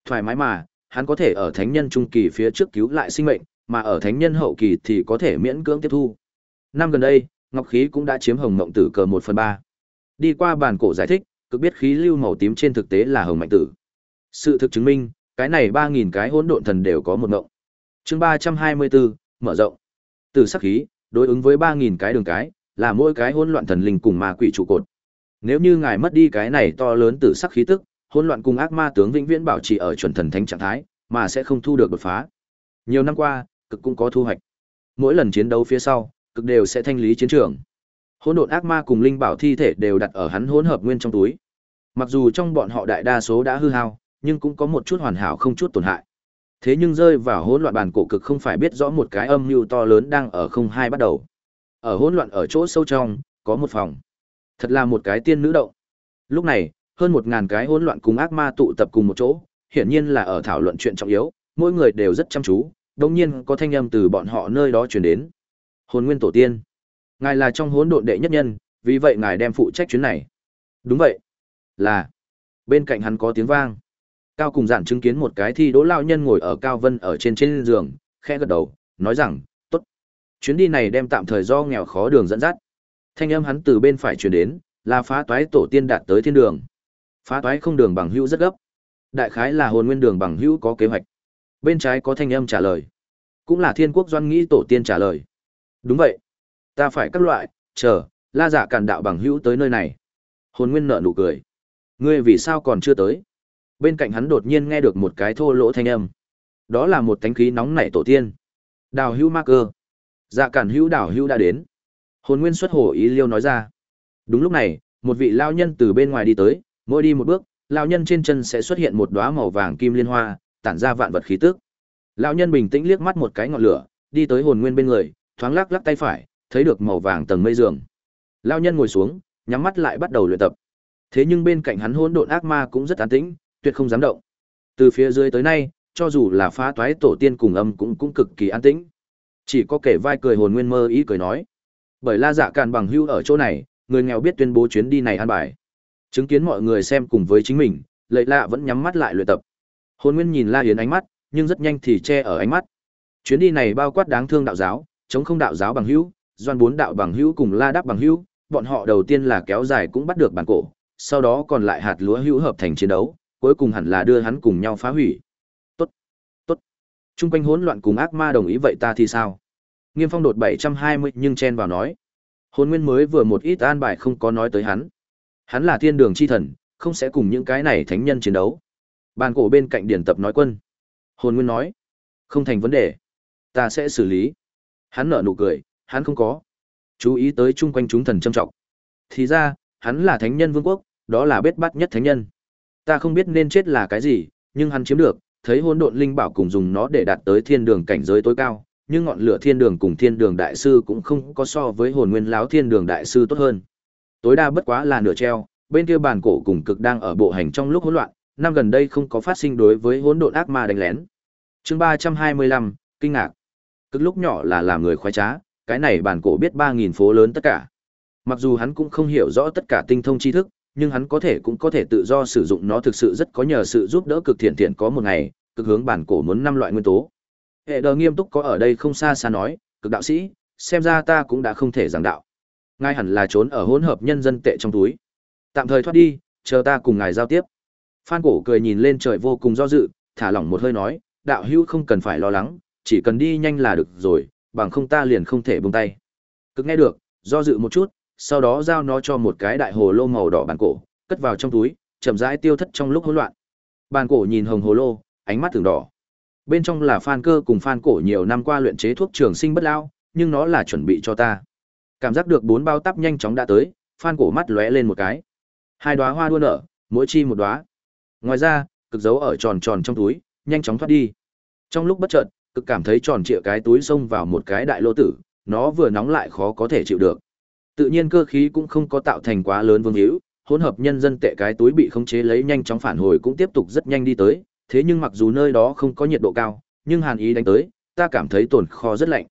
Thoải mái mà, hắn có thể ở thánh nhân trung kỳ phía trước cứu lại sinh mệnh, mà ở thánh nhân hậu kỳ thì có thể miễn cưỡng tiếp thu. Năm gần đây, ngọc khí cũng đã chiếm hồng mộng tử cờ một phần ba. Đi qua bản cổ giải thích, cực biết khí lưu màu tím trên thực tế là hồng mạnh tử. Sự thực chứng minh, cái này ba nghìn cái hỗn độn thần đều có một ngộng. Chương ba trăm hai mươi bốn mở rộng. Từ sắc khí, đối ứng với ba nghìn cái đường cái, là mỗi cái hỗn loạn thần linh cùng ma quỷ trụ cột. Nếu như ngài mất đi cái này to lớn từ sắc khí tức, hỗn loạn cùng ác ma tướng vĩnh viễn bảo trì ở chuẩn thần thánh trạng thái, mà sẽ không thu được đột phá. Nhiều năm qua, cực cũng có thu hoạch. Mỗi lần chiến đấu phía sau, cực đều sẽ thanh lý chiến trường. Hỗn độn ác ma cùng linh bảo thi thể đều đặt ở hắn hỗn hợp nguyên trong túi. Mặc dù trong bọn họ đại đa số đã hư hao, nhưng cũng có một chút hoàn hảo không chút tổn hại. Thế nhưng rơi vào hỗn loạn bàn cổ cực không phải biết rõ một cái âm mưu to lớn đang ở không hai bắt đầu. Ở hỗn loạn ở chỗ sâu trong, có một phòng. Thật là một cái tiên nữ động. Lúc này, hơn một ngàn cái hỗn loạn cùng ác ma tụ tập cùng một chỗ, hiển nhiên là ở thảo luận chuyện trọng yếu, mỗi người đều rất chăm chú, đồng nhiên có thanh âm từ bọn họ nơi đó truyền đến. Hồn nguyên tổ tiên, ngài là trong hỗn độn đệ nhất nhân, vì vậy ngài đem phụ trách chuyến này. Đúng vậy, là. Bên cạnh hắn có tiếng vang. Cao cùng giản chứng kiến một cái thi đỗ lao nhân ngồi ở cao vân ở trên trên giường, khẽ gật đầu, nói rằng, tốt. Chuyến đi này đem tạm thời do nghèo khó đường dẫn dắt. Thanh âm hắn từ bên phải truyền đến, là phá toái tổ tiên đạt tới thiên đường. Phá toái không đường bằng hữu rất gấp. Đại khái là hồn nguyên đường bằng hữu có kế hoạch. Bên trái có thanh âm trả lời. Cũng là thiên quốc doan nghĩ tổ tiên trả lời. Đúng vậy. Ta phải các loại, chờ, la giả cản đạo bằng hữu tới nơi này. Hồn nguyên nợ nụ cười. Ngươi vì sao còn chưa tới? Bên cạnh hắn đột nhiên nghe được một cái thô lỗ thanh âm. Đó là một thánh khí nóng nảy tổ tiên. Đào hữu ma cơ. Dạ cản hữu đào hữu đã đến. Hồn nguyên xuất hồ ý liêu nói ra. Đúng lúc này, một vị lao nhân từ bên ngoài đi tới, mỗi đi một bước, lao nhân trên chân sẽ xuất hiện một đóa màu vàng kim liên hoa, tản ra vạn vật khí tức. Lão nhân bình tĩnh liếc mắt một cái ngọn lửa, đi tới hồn nguyên bên người, thoáng lắc lắc tay phải, thấy được màu vàng tầng mây giường. Lão nhân ngồi xuống, nhắm mắt lại bắt đầu luyện tập. Thế nhưng bên cạnh hắn hỗn độn ác ma cũng rất an tĩnh, tuyệt không dám động. Từ phía dưới tới nay, cho dù là phá toái tổ tiên cùng âm cũng cũng cực kỳ an tĩnh. Chỉ có kẻ vai cười hồn nguyên mơ ý cười nói. Bởi La Dạ Càn bằng hưu ở chỗ này, người nghèo biết tuyên bố chuyến đi này an bài. Chứng kiến mọi người xem cùng với chính mình, lệ Lạ vẫn nhắm mắt lại luyện tập. Hồn Nguyên nhìn La Yến ánh mắt, nhưng rất nhanh thì che ở ánh mắt. Chuyến đi này bao quát đáng thương đạo giáo, chống không đạo giáo bằng hữu, doan bốn đạo bằng hữu cùng La Đáp bằng hữu, bọn họ đầu tiên là kéo dài cũng bắt được bản cổ, sau đó còn lại hạt lúa hữu hợp thành chiến đấu, cuối cùng hẳn là đưa hắn cùng nhau phá hủy. Tốt, tốt. Trung quanh hỗn loạn cùng ác ma đồng ý vậy ta thì sao? Nghiêm Phong đột 720 nhưng chen vào nói. Hồn Nguyên mới vừa một ít an bài không có nói tới hắn. Hắn là thiên đường chi thần, không sẽ cùng những cái này thánh nhân chiến đấu. Bàn cổ bên cạnh điển tập nói quân. Hồn Nguyên nói. Không thành vấn đề. Ta sẽ xử lý. Hắn nở nụ cười, hắn không có. Chú ý tới chung quanh chúng thần châm trọng. Thì ra, hắn là thánh nhân vương quốc, đó là bết bắt nhất thánh nhân. Ta không biết nên chết là cái gì, nhưng hắn chiếm được, thấy hỗn độn linh bảo cùng dùng nó để đạt tới thiên đường cảnh giới tối cao, nhưng ngọn lửa thiên đường cùng thiên đường đại sư cũng không có so với hồn nguyên láo thiên đường đại sư tốt hơn. Tối đa bất quá là nửa treo, bên kia bàn cổ cùng cực đang ở bộ hành trong lúc hỗn loạn, năm gần đây không có phát sinh đối với hỗn độn ác ma đánh lén. Chương ba trăm hai mươi lăm kinh ngạc. Cực lúc nhỏ là làm người khoái trá, cái này bàn cổ biết ba nghìn phố lớn tất cả. Mặc dù hắn cũng không hiểu rõ tất cả tinh thông tri thức, nhưng hắn có thể cũng có thể tự do sử dụng nó thực sự rất có nhờ sự giúp đỡ cực thiện thiện có một ngày, cực hướng bản cổ muốn năm loại nguyên tố. Hệ đờ nghiêm túc có ở đây không xa xa nói, cực đạo sĩ, xem ra ta cũng đã không thể giảng đạo. Ngài hẳn là trốn ở hỗn hợp nhân dân tệ trong túi. Tạm thời thoát đi, chờ ta cùng ngài giao tiếp. Phan cổ cười nhìn lên trời vô cùng do dự, thả lỏng một hơi nói, đạo hữu không cần phải lo lắng, chỉ cần đi nhanh là được rồi, bằng không ta liền không thể buông tay. Cực nghe được, do dự một chút, sau đó giao nó cho một cái đại hồ lô màu đỏ bàn cổ, cất vào trong túi, chậm rãi tiêu thất trong lúc hỗn loạn. Bàn cổ nhìn hồng hồ lô, ánh mắt thường đỏ. Bên trong là phan cơ cùng phan cổ nhiều năm qua luyện chế thuốc trường sinh bất lao, nhưng nó là chuẩn bị cho ta. Cảm giác được bốn bao tắp nhanh chóng đã tới, phan cổ mắt lóe lên một cái. Hai đóa hoa đua nở, mỗi chi một đóa. Ngoài ra, cực dấu ở tròn tròn trong túi, nhanh chóng thoát đi. Trong lúc bất chợt, cực cảm thấy tròn trịa cái túi xông vào một cái đại lô tử, nó vừa nóng lại khó có thể chịu được. Tự nhiên cơ khí cũng không có tạo thành quá lớn vương hữu, hỗn hợp nhân dân tệ cái túi bị khống chế lấy nhanh chóng phản hồi cũng tiếp tục rất nhanh đi tới, thế nhưng mặc dù nơi đó không có nhiệt độ cao, nhưng hàn ý đánh tới, ta cảm thấy tổn kho rất lạnh.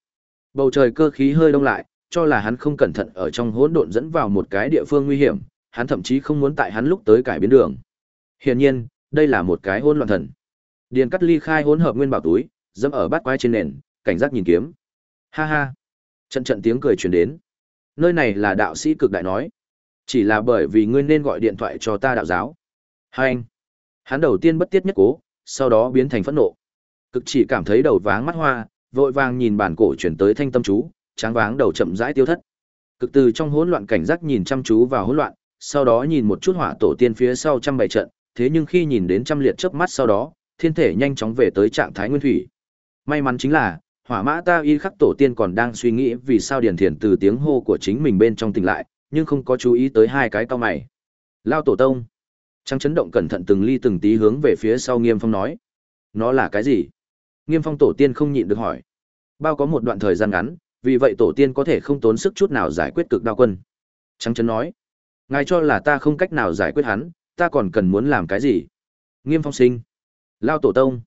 Bầu trời cơ khí hơi đông lại, cho là hắn không cẩn thận ở trong hỗn độn dẫn vào một cái địa phương nguy hiểm, hắn thậm chí không muốn tại hắn lúc tới cải biến đường. Hiển nhiên, đây là một cái hỗn loạn thần. Điền cắt ly khai hỗn hợp nguyên bảo túi, dẫm ở bát quái trên nền, cảnh giác nhìn kiếm. Ha ha. Trận trận tiếng cười truyền đến. Nơi này là đạo sĩ cực đại nói. Chỉ là bởi vì ngươi nên gọi điện thoại cho ta đạo giáo. Hai. Hắn đầu tiên bất tiết nhất cố, sau đó biến thành phẫn nộ. Cực chỉ cảm thấy đầu váng mắt hoa, vội vàng nhìn bản cổ chuyển tới thanh tâm chú, tráng váng đầu chậm rãi tiêu thất. Cực từ trong hỗn loạn cảnh giác nhìn chăm chú vào hỗn loạn, sau đó nhìn một chút hỏa tổ tiên phía sau trăm bảy trận, thế nhưng khi nhìn đến trăm liệt chớp mắt sau đó, thiên thể nhanh chóng về tới trạng thái nguyên thủy. May mắn chính là, Hỏa mã ta y khắc tổ tiên còn đang suy nghĩ vì sao điển thiền từ tiếng hô của chính mình bên trong tỉnh lại, nhưng không có chú ý tới hai cái cao mày. Lao tổ tông. Trăng chấn động cẩn thận từng ly từng tí hướng về phía sau Nghiêm Phong nói. Nó là cái gì? Nghiêm Phong tổ tiên không nhịn được hỏi. Bao có một đoạn thời gian ngắn, vì vậy tổ tiên có thể không tốn sức chút nào giải quyết cực đao quân. trắng trấn nói. Ngài cho là ta không cách nào giải quyết hắn, ta còn cần muốn làm cái gì? Nghiêm Phong sinh. Lao tổ tông.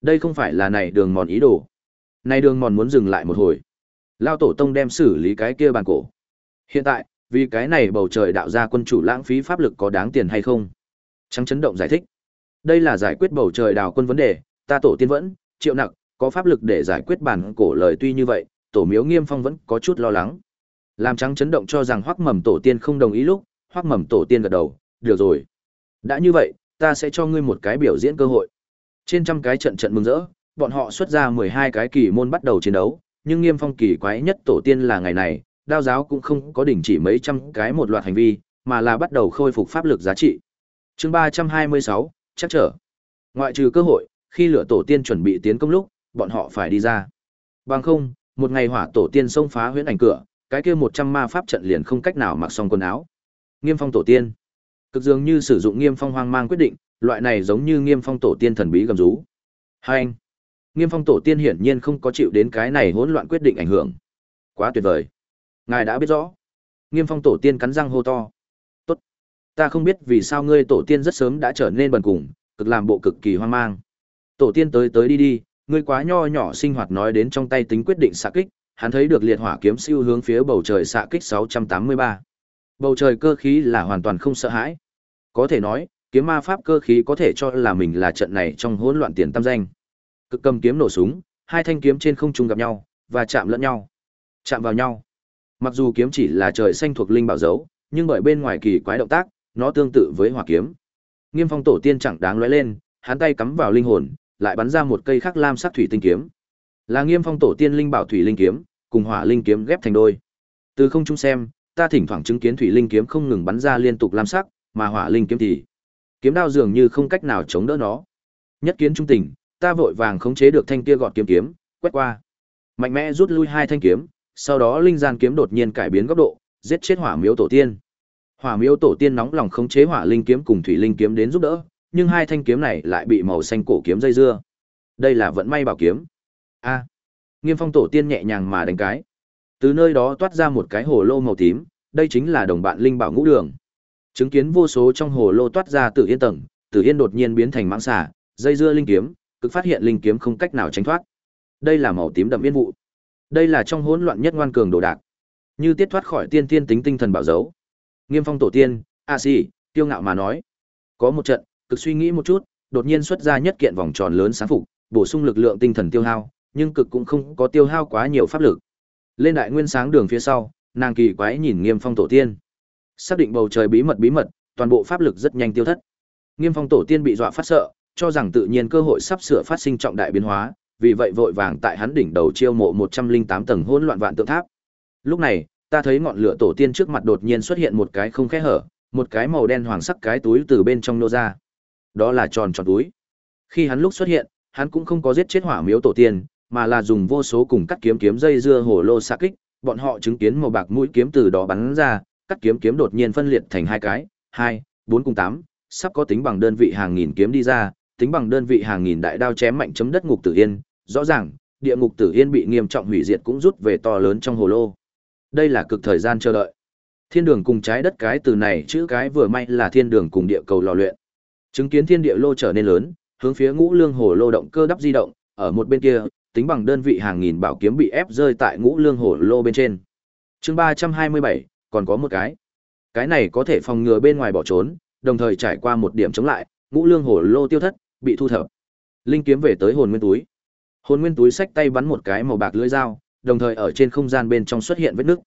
Đây không phải là này đường mòn ý đồ. Này đường mòn muốn dừng lại một hồi. Lao tổ tông đem xử lý cái kia bàn cổ. Hiện tại, vì cái này bầu trời đạo ra quân chủ lãng phí pháp lực có đáng tiền hay không? Trắng chấn động giải thích. Đây là giải quyết bầu trời đào quân vấn đề, ta tổ tiên vẫn, triệu nặng, có pháp lực để giải quyết bản cổ lời tuy như vậy, tổ miếu nghiêm phong vẫn có chút lo lắng. Làm trắng chấn động cho rằng hoắc mầm tổ tiên không đồng ý lúc, hoắc mầm tổ tiên gật đầu, được rồi. Đã như vậy, ta sẽ cho ngươi một cái biểu diễn cơ hội. Trên trăm cái trận trận mừng rỡ, bọn họ xuất ra 12 cái kỳ môn bắt đầu chiến đấu, nhưng nghiêm phong kỳ quái nhất tổ tiên là ngày này, đao giáo cũng không có đình chỉ mấy trăm cái một loạt hành vi, mà là bắt đầu khôi phục pháp lực giá trị. Chương 326, chắc trở. Ngoại trừ cơ hội, khi lửa tổ tiên chuẩn bị tiến công lúc, bọn họ phải đi ra. Bằng không, một ngày hỏa tổ tiên xông phá huyễn ảnh cửa, cái kia 100 ma pháp trận liền không cách nào mặc xong quần áo. Nghiêm phong tổ tiên. Cực dường như sử dụng nghiêm phong hoang mang quyết định, loại này giống như nghiêm phong tổ tiên thần bí gầm rú. Hai anh. Nghiêm phong tổ tiên hiển nhiên không có chịu đến cái này hỗn loạn quyết định ảnh hưởng. Quá tuyệt vời. Ngài đã biết rõ. Nghiêm phong tổ tiên cắn răng hô to. Tốt. Ta không biết vì sao ngươi tổ tiên rất sớm đã trở nên bần cùng, cực làm bộ cực kỳ hoang mang. Tổ tiên tới tới đi đi, ngươi quá nho nhỏ sinh hoạt nói đến trong tay tính quyết định xạ kích, hắn thấy được liệt hỏa kiếm siêu hướng phía bầu trời xạ kích 683. Bầu trời cơ khí là hoàn toàn không sợ hãi. Có thể nói, kiếm ma pháp cơ khí có thể cho là mình là trận này trong hỗn loạn tiền tam danh. Cực cầm kiếm nổ súng, hai thanh kiếm trên không trung gặp nhau và chạm lẫn nhau. Chạm vào nhau. Mặc dù kiếm chỉ là trời xanh thuộc linh bảo dấu, nhưng bởi bên ngoài kỳ quái động tác, nó tương tự với hỏa kiếm. Nghiêm Phong tổ tiên chẳng đáng lóe lên, hắn tay cắm vào linh hồn, lại bắn ra một cây khắc lam sắc thủy tinh kiếm. Là Nghiêm Phong tổ tiên linh bảo thủy linh kiếm, cùng hỏa linh kiếm ghép thành đôi. Từ không trung xem, ta thỉnh thoảng chứng kiến thủy linh kiếm không ngừng bắn ra liên tục lam sắc, mà hỏa linh kiếm thì kiếm đao dường như không cách nào chống đỡ nó. Nhất kiến trung tình, ta vội vàng khống chế được thanh kia gọt kiếm kiếm, quét qua. Mạnh mẽ rút lui hai thanh kiếm, sau đó linh gian kiếm đột nhiên cải biến góc độ, giết chết hỏa miếu tổ tiên. Hỏa miếu tổ tiên nóng lòng khống chế hỏa linh kiếm cùng thủy linh kiếm đến giúp đỡ, nhưng hai thanh kiếm này lại bị màu xanh cổ kiếm dây dưa. Đây là vận may bảo kiếm. A. Nghiêm Phong tổ tiên nhẹ nhàng mà đánh cái. Từ nơi đó toát ra một cái hồ lô màu tím, đây chính là đồng bạn linh bảo ngũ đường. Chứng kiến vô số trong hồ lô toát ra Tử Yên tầng, Tử Yên đột nhiên biến thành mãng xà, dây dưa linh kiếm, cực phát hiện linh kiếm không cách nào tránh thoát. Đây là màu tím đậm yên vụ. Đây là trong hỗn loạn nhất ngoan cường đồ đạc. Như tiết thoát khỏi tiên tiên tính tinh thần bảo dấu. Nghiêm Phong tổ tiên, a si, tiêu ngạo mà nói. Có một trận, cực suy nghĩ một chút, đột nhiên xuất ra nhất kiện vòng tròn lớn sáng phục, bổ sung lực lượng tinh thần tiêu hao, nhưng cực cũng không có tiêu hao quá nhiều pháp lực. Lên đại nguyên sáng đường phía sau, nàng kỳ quái nhìn Nghiêm Phong tổ tiên. Xác định bầu trời bí mật bí mật, toàn bộ pháp lực rất nhanh tiêu thất. Nghiêm Phong tổ tiên bị dọa phát sợ, cho rằng tự nhiên cơ hội sắp sửa phát sinh trọng đại biến hóa, vì vậy vội vàng tại hắn đỉnh đầu chiêu mộ 108 tầng hỗn loạn vạn tượng tháp. Lúc này, ta thấy ngọn lửa tổ tiên trước mặt đột nhiên xuất hiện một cái không khe hở, một cái màu đen hoàng sắc cái túi từ bên trong nô ra. Đó là tròn tròn túi. Khi hắn lúc xuất hiện, hắn cũng không có giết chết hỏa miếu tổ tiên, mà là dùng vô số cùng cắt kiếm kiếm dây dưa hổ lô xạ kích, bọn họ chứng kiến màu bạc mũi kiếm từ đó bắn ra, cắt kiếm kiếm đột nhiên phân liệt thành hai cái, hai, bốn cùng tám, sắp có tính bằng đơn vị hàng nghìn kiếm đi ra, tính bằng đơn vị hàng nghìn đại đao chém mạnh chấm đất ngục tử yên, rõ ràng, địa ngục tử yên bị nghiêm trọng hủy diệt cũng rút về to lớn trong hồ lô. Đây là cực thời gian chờ đợi. Thiên đường cùng trái đất cái từ này chữ cái vừa may là thiên đường cùng địa cầu lò luyện. Chứng kiến thiên địa lô trở nên lớn, hướng phía ngũ lương hồ lô động cơ đắp di động, ở một bên kia, tính bằng đơn vị hàng nghìn bảo kiếm bị ép rơi tại ngũ lương hồ lô bên trên. Chương ba trăm hai mươi bảy còn có một cái. Cái này có thể phòng ngừa bên ngoài bỏ trốn, đồng thời trải qua một điểm chống lại, ngũ lương hồ lô tiêu thất, bị thu thập. Linh kiếm về tới hồn nguyên túi. Hồn nguyên túi xách tay bắn một cái màu bạc lưỡi dao, đồng thời ở trên không gian bên trong xuất hiện vết nứt.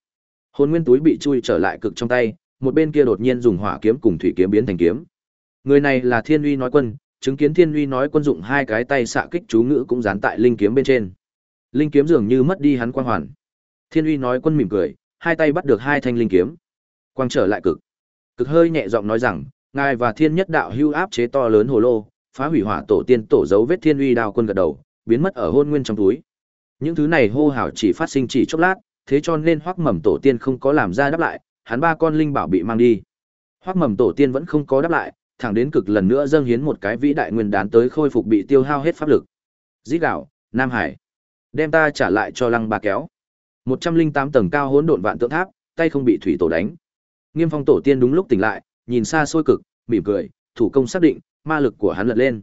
Hồn nguyên túi bị chui trở lại cực trong tay, một bên kia đột nhiên dùng hỏa kiếm cùng thủy kiếm biến thành kiếm. Người này là Thiên Uy nói quân, chứng kiến Thiên Uy nói quân dụng hai cái tay xạ kích chú ngữ cũng dán tại linh kiếm bên trên. Linh kiếm dường như mất đi hắn quang hoàn. Thiên Uy nói quân mỉm cười, hai tay bắt được hai thanh linh kiếm. Quang trở lại cực. Cực hơi nhẹ giọng nói rằng, ngài và Thiên Nhất đạo hưu áp chế to lớn hồ lô, phá hủy hỏa tổ tiên tổ dấu vết Thiên Uy đao quân gật đầu, biến mất ở hôn nguyên trong túi. Những thứ này hô hào chỉ phát sinh chỉ chốc lát, thế cho nên Hoắc Mầm tổ tiên không có làm ra đáp lại, hắn ba con linh bảo bị mang đi. Hoắc Mầm tổ tiên vẫn không có đáp lại, thẳng đến cực lần nữa dâng hiến một cái vĩ đại nguyên đán tới khôi phục bị tiêu hao hết pháp lực. Dĩ gạo Nam Hải, đem ta trả lại cho Lăng Ba kéo. 108 tầng cao hỗn độn vạn tượng tháp, tay không bị thủy tổ đánh. Nghiêm Phong tổ tiên đúng lúc tỉnh lại, nhìn xa xôi cực, mỉm cười, thủ công xác định, ma lực của hắn lật lên.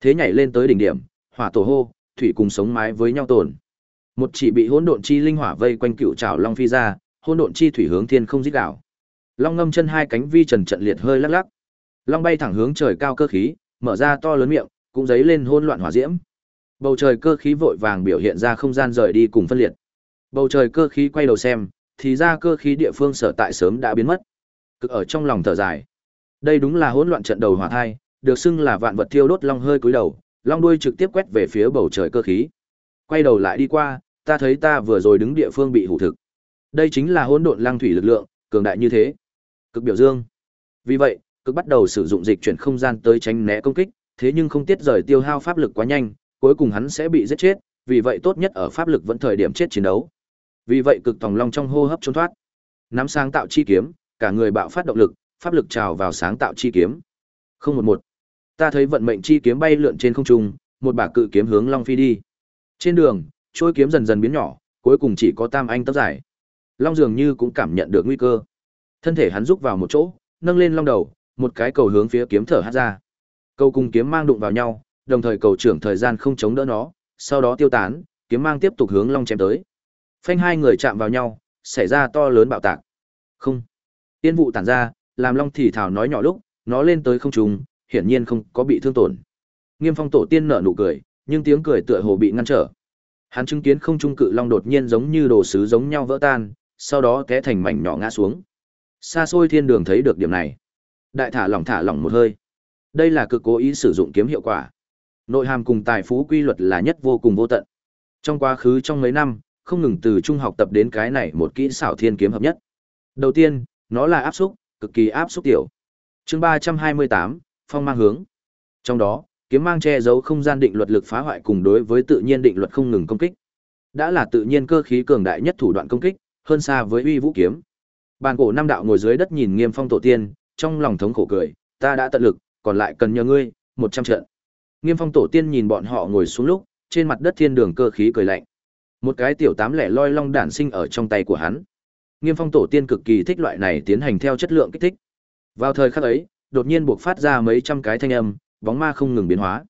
Thế nhảy lên tới đỉnh điểm, hỏa tổ hô, thủy cùng sống mái với nhau tồn. Một chỉ bị hỗn độn chi linh hỏa vây quanh cựu trảo long phi ra, hỗn độn chi thủy hướng thiên không dít đảo. Long ngâm chân hai cánh vi trần trận liệt hơi lắc lắc. Long bay thẳng hướng trời cao cơ khí, mở ra to lớn miệng, cũng dấy lên hỗn loạn hỏa diễm. Bầu trời cơ khí vội vàng biểu hiện ra không gian rời đi cùng phân liệt. Bầu trời cơ khí quay đầu xem, thì ra cơ khí địa phương sở tại sớm đã biến mất. Cực ở trong lòng thở dài. Đây đúng là hỗn loạn trận đầu hỏa thai, được xưng là vạn vật thiêu đốt long hơi cúi đầu, long đuôi trực tiếp quét về phía bầu trời cơ khí. Quay đầu lại đi qua, ta thấy ta vừa rồi đứng địa phương bị hủ thực. Đây chính là hỗn độn lăng thủy lực lượng, cường đại như thế. Cực biểu dương. Vì vậy, cực bắt đầu sử dụng dịch chuyển không gian tới tránh né công kích, thế nhưng không tiết rời tiêu hao pháp lực quá nhanh, cuối cùng hắn sẽ bị giết chết, vì vậy tốt nhất ở pháp lực vẫn thời điểm chết chiến đấu. Vì vậy cực tòng long trong hô hấp trốn thoát. Nắm sáng tạo chi kiếm, cả người bạo phát động lực, pháp lực trào vào sáng tạo chi kiếm. Không một một. Ta thấy vận mệnh chi kiếm bay lượn trên không trung, một bả cự kiếm hướng long phi đi. Trên đường, trôi kiếm dần dần biến nhỏ, cuối cùng chỉ có tam anh tấp dài. Long dường như cũng cảm nhận được nguy cơ. Thân thể hắn rúc vào một chỗ, nâng lên long đầu, một cái cầu hướng phía kiếm thở hát ra. Cầu cùng kiếm mang đụng vào nhau, đồng thời cầu trưởng thời gian không chống đỡ nó, sau đó tiêu tán, kiếm mang tiếp tục hướng long chém tới. Phanh hai người chạm vào nhau, xảy ra to lớn bạo tạc. Không. Tiên vụ tản ra, làm long thì thảo nói nhỏ lúc, nó lên tới không trùng, hiển nhiên không có bị thương tổn. Nghiêm Phong tổ tiên nở nụ cười, nhưng tiếng cười tựa hồ bị ngăn trở. Hắn chứng kiến không trung cự long đột nhiên giống như đồ sứ giống nhau vỡ tan, sau đó té thành mảnh nhỏ ngã xuống. Xa xôi thiên đường thấy được điểm này. Đại thả lỏng thả lỏng một hơi. Đây là cực cố ý sử dụng kiếm hiệu quả. Nội hàm cùng tài phú quy luật là nhất vô cùng vô tận. Trong quá khứ trong mấy năm, không ngừng từ trung học tập đến cái này một kỹ xảo thiên kiếm hợp nhất. Đầu tiên, nó là áp xúc, cực kỳ áp xúc tiểu. Chương ba trăm hai mươi tám phong mang hướng. Trong đó, kiếm mang che giấu không gian định luật lực phá hoại cùng đối với tự nhiên định luật không ngừng công kích. Đã là tự nhiên cơ khí cường đại nhất thủ đoạn công kích, hơn xa với uy vũ kiếm. Bàn cổ năm đạo ngồi dưới đất nhìn Nghiêm Phong tổ tiên, trong lòng thống khổ cười, ta đã tận lực, còn lại cần nhờ ngươi, một trăm trận. Nghiêm Phong tổ tiên nhìn bọn họ ngồi xuống lúc, trên mặt đất thiên đường cơ khí cười lạnh. Một cái tiểu tám lẻ loi long đản sinh ở trong tay của hắn. Nghiêm Phong tổ tiên cực kỳ thích loại này tiến hành theo chất lượng kích thích. Vào thời khắc ấy, đột nhiên buộc phát ra mấy trăm cái thanh âm, bóng ma không ngừng biến hóa.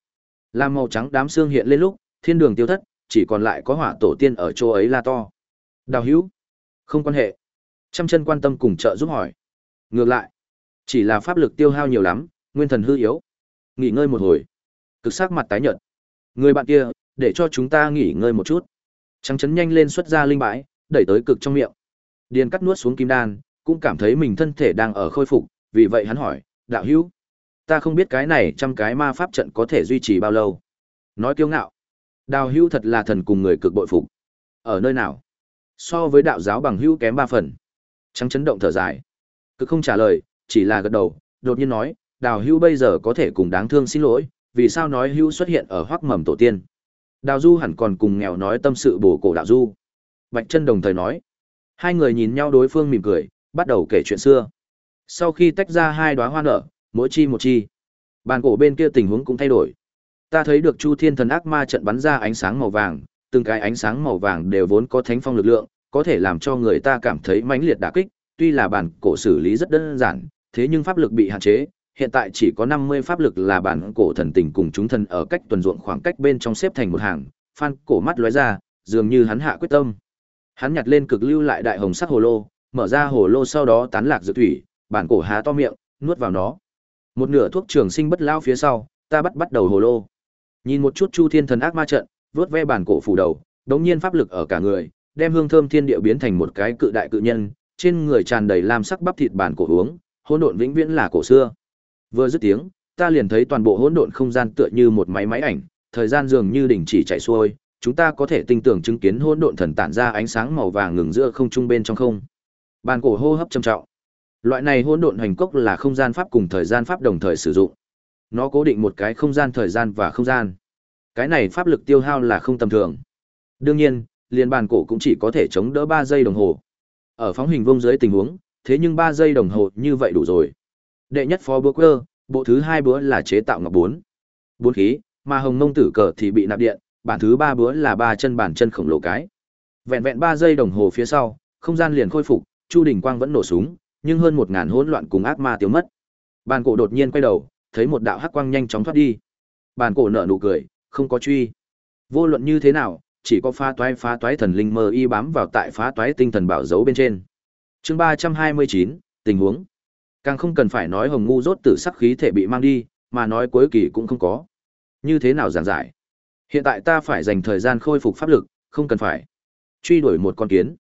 Làm màu trắng đám xương hiện lên lúc, thiên đường tiêu thất, chỉ còn lại có hỏa tổ tiên ở chỗ ấy la to. Đào hữu, không quan hệ. Trăm chân quan tâm cùng trợ giúp hỏi. Ngược lại, chỉ là pháp lực tiêu hao nhiều lắm, nguyên thần hư yếu. Nghỉ ngơi một hồi. Cực sắc mặt tái nhợt. Người bạn kia, để cho chúng ta nghỉ ngơi một chút. Trắng chấn nhanh lên xuất ra linh bãi, đẩy tới cực trong miệng. Điền cắt nuốt xuống kim đan, cũng cảm thấy mình thân thể đang ở khôi phục, vì vậy hắn hỏi, đạo hữu, ta không biết cái này trăm cái ma pháp trận có thể duy trì bao lâu. Nói kiêu ngạo, đào hữu thật là thần cùng người cực bội phục. Ở nơi nào? So với đạo giáo bằng hữu kém ba phần. Trắng chấn động thở dài. Cực không trả lời, chỉ là gật đầu, đột nhiên nói, đào hưu bây giờ có thể cùng đáng thương xin lỗi, vì sao nói hưu xuất hiện ở hoắc mầm tổ tiên. Đào du hẳn còn cùng nghèo nói tâm sự bổ cổ đạo du. Bạch chân đồng thời nói. Hai người nhìn nhau đối phương mỉm cười, bắt đầu kể chuyện xưa. Sau khi tách ra hai đóa hoa nở, mỗi chi một chi. Bàn cổ bên kia tình huống cũng thay đổi. Ta thấy được Chu Thiên Thần Ác Ma trận bắn ra ánh sáng màu vàng, từng cái ánh sáng màu vàng đều vốn có thánh phong lực lượng, có thể làm cho người ta cảm thấy mãnh liệt đả kích, tuy là bản cổ xử lý rất đơn giản, thế nhưng pháp lực bị hạn chế, hiện tại chỉ có 50 pháp lực là bản cổ thần tình cùng chúng thần ở cách tuần ruộng khoảng cách bên trong xếp thành một hàng, phan cổ mắt lóe ra, dường như hắn hạ quyết tâm. Hắn nhặt lên cực lưu lại đại hồng sắc hồ lô, mở ra hồ lô sau đó tán lạc dự thủy, bản cổ há to miệng, nuốt vào nó. Một nửa thuốc trường sinh bất lao phía sau, ta bắt bắt đầu hồ lô. Nhìn một chút Chu Thiên Thần ác ma trận, vuốt ve bản cổ phủ đầu, đống nhiên pháp lực ở cả người, đem hương thơm thiên địa biến thành một cái cự đại cự nhân, trên người tràn đầy lam sắc bắp thịt bản cổ uống, hỗn độn vĩnh viễn là cổ xưa. Vừa dứt tiếng, ta liền thấy toàn bộ hỗn độn không gian tựa như một máy máy ảnh, thời gian dường như đình chỉ chạy xuôi, chúng ta có thể tinh tưởng chứng kiến hỗn độn thần tản ra ánh sáng màu vàng ngừng giữa không trung bên trong không. Bàn cổ hô hấp trầm trọng. Loại này hỗn độn hành cốc là không gian pháp cùng thời gian pháp đồng thời sử dụng. Nó cố định một cái không gian thời gian và không gian. Cái này pháp lực tiêu hao là không tầm thường. Đương nhiên, liên bàn cổ cũng chỉ có thể chống đỡ 3 giây đồng hồ. Ở phóng hình vông dưới tình huống, thế nhưng 3 giây đồng hồ như vậy đủ rồi. Đệ nhất phó búa cơ bộ thứ hai búa là chế tạo ngọc 4. Bốn khí, mà hồng mông tử cờ thì bị nạp điện, bản thứ ba búa là ba chân bản chân khổng lồ cái. Vẹn vẹn 3 giây đồng hồ phía sau, không gian liền khôi phục, Chu Đình Quang vẫn nổ súng, nhưng hơn 1000 hỗn loạn cùng ác ma tiêu mất. Bàn cổ đột nhiên quay đầu, thấy một đạo hắc quang nhanh chóng thoát đi. Bàn cổ nở nụ cười, không có truy. Vô luận như thế nào, chỉ có phá toái phá toái thần linh mơ y bám vào tại phá toái tinh thần bảo dấu bên trên. Chương 329, tình huống. Càng không cần phải nói hồng ngu rốt tử sắc khí thể bị mang đi, mà nói cuối kỳ cũng không có. Như thế nào giảng giải? Hiện tại ta phải dành thời gian khôi phục pháp lực, không cần phải truy đuổi một con kiến.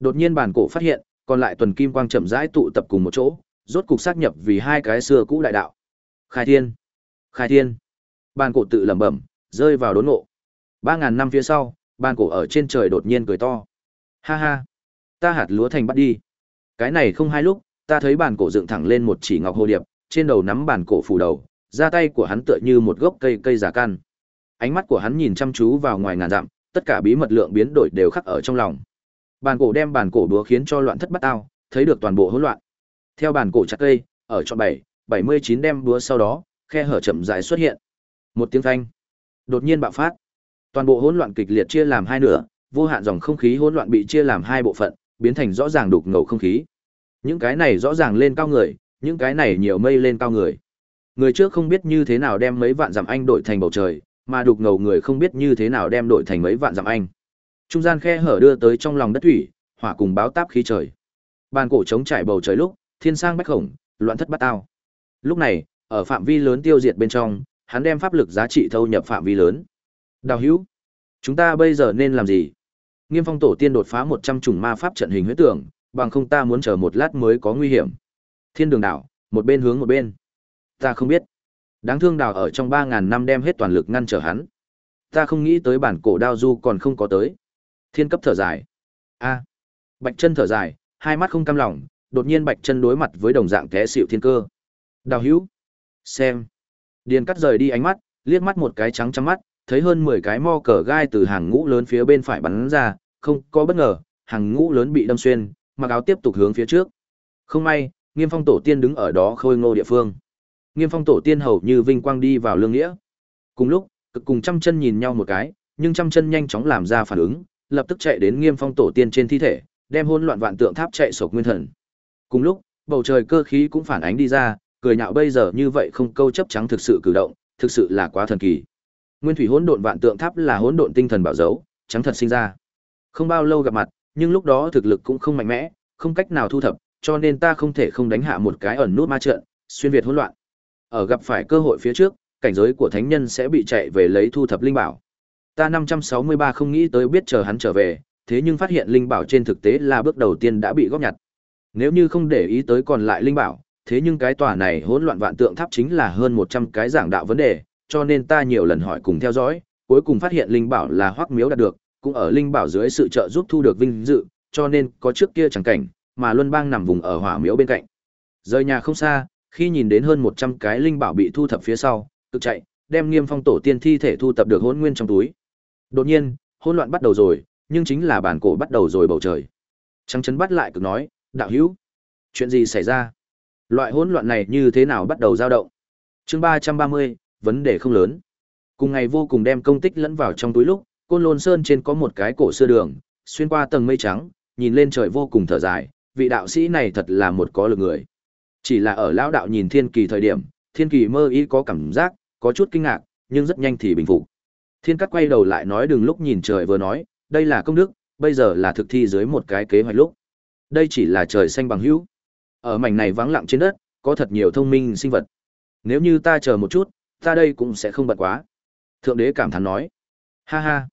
Đột nhiên bản cổ phát hiện, còn lại tuần kim quang chậm rãi tụ tập cùng một chỗ, rốt cục xác nhập vì hai cái xưa cũ đại đạo. Khai thiên, khai thiên. Bản cổ tự lẩm bẩm, rơi vào đốn ngộ. Ba ngàn năm phía sau, bản cổ ở trên trời đột nhiên cười to. Ha ha, ta hạt lúa thành bắt đi. Cái này không hai lúc, ta thấy bản cổ dựng thẳng lên một chỉ ngọc hồ điệp, trên đầu nắm bản cổ phủ đầu, ra tay của hắn tựa như một gốc cây cây giả căn. Ánh mắt của hắn nhìn chăm chú vào ngoài ngàn dặm, tất cả bí mật lượng biến đổi đều khắc ở trong lòng. Bàn cổ đem bàn cổ đúa khiến cho loạn thất bát ao, thấy được toàn bộ hỗn loạn. Theo bàn cổ chặt cây, ở trọn bảy, bảy mươi chín đem đúa sau đó, khe hở chậm rãi xuất hiện. Một tiếng thanh, đột nhiên bạo phát. Toàn bộ hỗn loạn kịch liệt chia làm hai nửa, vô hạn dòng không khí hỗn loạn bị chia làm hai bộ phận, biến thành rõ ràng đục ngầu không khí. Những cái này rõ ràng lên cao người, những cái này nhiều mây lên cao người. Người trước không biết như thế nào đem mấy vạn dặm anh đổi thành bầu trời, mà đục ngầu người không biết như thế nào đem đổi thành mấy vạn dặm anh. Trung gian khe hở đưa tới trong lòng đất thủy, hỏa cùng báo táp khí trời. Bàn cổ chống trải bầu trời lúc, thiên sang bách khổng, loạn thất bát tao. Lúc này, ở phạm vi lớn tiêu diệt bên trong, hắn đem pháp lực giá trị thâu nhập phạm vi lớn. Đào hữu, chúng ta bây giờ nên làm gì? Nghiêm phong tổ tiên đột phá một trăm chủng ma pháp trận hình huyễn tưởng, bằng không ta muốn chờ một lát mới có nguy hiểm. Thiên đường đảo, một bên hướng một bên. Ta không biết. Đáng thương đào ở trong ba ngàn năm đem hết toàn lực ngăn trở hắn. Ta không nghĩ tới bản cổ đao du còn không có tới. Thiên cấp thở dài. A. Bạch chân thở dài, hai mắt không cam lòng, đột nhiên Bạch chân đối mặt với đồng dạng té xịu thiên cơ. Đào hữu. Xem. Điền cắt rời đi ánh mắt, liếc mắt một cái trắng trắng mắt, thấy hơn mười cái mo cờ gai từ hàng ngũ lớn phía bên phải bắn ra, không có bất ngờ, hàng ngũ lớn bị đâm xuyên, mặc áo tiếp tục hướng phía trước. Không may, Nghiêm Phong tổ tiên đứng ở đó khôi ngô địa phương. Nghiêm Phong tổ tiên hầu như vinh quang đi vào lương nghĩa. Cùng lúc, cực cùng trăm chân nhìn nhau một cái, nhưng trăm chân nhanh chóng làm ra phản ứng, lập tức chạy đến Nghiêm Phong tổ tiên trên thi thể, đem hỗn loạn vạn tượng tháp chạy sộc nguyên thần. Cùng lúc, bầu trời cơ khí cũng phản ánh đi ra, cười nhạo bây giờ như vậy không câu chấp trắng thực sự cử động, thực sự là quá thần kỳ. Nguyên thủy hỗn độn vạn tượng tháp là hỗn độn tinh thần bảo dấu, trắng thật sinh ra. Không bao lâu gặp mặt, nhưng lúc đó thực lực cũng không mạnh mẽ, không cách nào thu thập, cho nên ta không thể không đánh hạ một cái ẩn nút ma trận, xuyên việt hỗn loạn. Ở gặp phải cơ hội phía trước, cảnh giới của thánh nhân sẽ bị chạy về lấy thu thập linh bảo. Ta 563 không nghĩ tới biết chờ hắn trở về, thế nhưng phát hiện linh bảo trên thực tế là bước đầu tiên đã bị góp nhặt. Nếu như không để ý tới còn lại linh bảo, thế nhưng cái tòa này hỗn loạn vạn tượng tháp chính là hơn 100 cái giảng đạo vấn đề, cho nên ta nhiều lần hỏi cùng theo dõi, cuối cùng phát hiện linh bảo là hoắc miếu đạt được, cũng ở linh bảo dưới sự trợ giúp thu được vinh dự, cho nên có trước kia chẳng cảnh, mà Luân Bang nằm vùng ở hỏa miếu bên cạnh. Rời nhà không xa, khi nhìn đến hơn 100 cái linh bảo bị thu thập phía sau, cực chạy, đem Nghiêm Phong tổ tiên thi thể thu thập được hỗn nguyên trong túi. Đột nhiên, hỗn loạn bắt đầu rồi, nhưng chính là bản cổ bắt đầu rồi bầu trời. Trăng chấn bắt lại cực nói, đạo hữu, chuyện gì xảy ra? Loại hỗn loạn này như thế nào bắt đầu dao động? Chương 330, vấn đề không lớn. Cùng ngày vô cùng đem công tích lẫn vào trong túi lúc, Côn Lôn Sơn trên có một cái cổ xưa đường, xuyên qua tầng mây trắng, nhìn lên trời vô cùng thở dài, vị đạo sĩ này thật là một có lực người. Chỉ là ở lão đạo nhìn Thiên Kỳ thời điểm, Thiên Kỳ mơ ý có cảm giác, có chút kinh ngạc, nhưng rất nhanh thì bình phục. Thiên Cắt quay đầu lại nói đừng lúc nhìn trời vừa nói, đây là công đức, bây giờ là thực thi dưới một cái kế hoạch lúc. Đây chỉ là trời xanh bằng hữu. Ở mảnh này vắng lặng trên đất, có thật nhiều thông minh sinh vật. Nếu như ta chờ một chút, ta đây cũng sẽ không bận quá. Thượng đế cảm thán nói. Ha ha.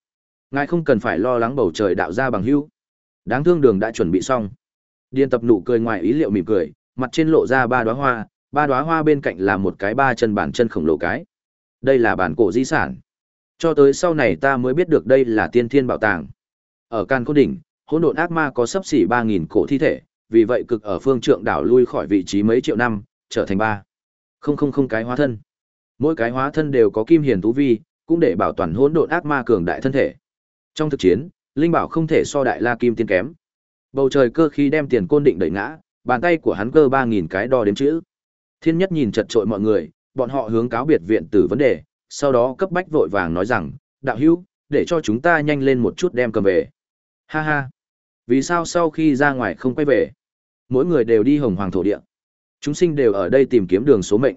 Ngài không cần phải lo lắng bầu trời đạo ra bằng hữu. Đáng thương đường đã chuẩn bị xong. Điên tập nụ cười ngoài ý liệu mỉm cười, mặt trên lộ ra ba đóa hoa, ba đóa hoa bên cạnh là một cái ba chân bản chân khổng lồ cái. Đây là bản cổ di sản. Cho tới sau này ta mới biết được đây là tiên thiên bảo tàng. Ở Can Côn Đỉnh, hỗn độn ác ma có sấp xỉ 3.000 cổ thi thể, vì vậy cực ở phương trượng đảo lui khỏi vị trí mấy triệu năm, trở thành ba. Không không không cái hóa thân. Mỗi cái hóa thân đều có kim hiền tú vi, cũng để bảo toàn hỗn độn ác ma cường đại thân thể. Trong thực chiến, linh bảo không thể so đại la kim tiên kém. Bầu trời cơ khí đem tiền côn định đẩy ngã, bàn tay của hắn cơ ba nghìn cái đo đếm chữ. Thiên nhất nhìn chật trội mọi người, bọn họ hướng cáo biệt viện tử vấn đề, sau đó cấp bách vội vàng nói rằng, đạo hữu, để cho chúng ta nhanh lên một chút đem cầm về. Ha ha. Vì sao sau khi ra ngoài không quay về? Mỗi người đều đi hồng hoàng thổ địa. Chúng sinh đều ở đây tìm kiếm đường số mệnh.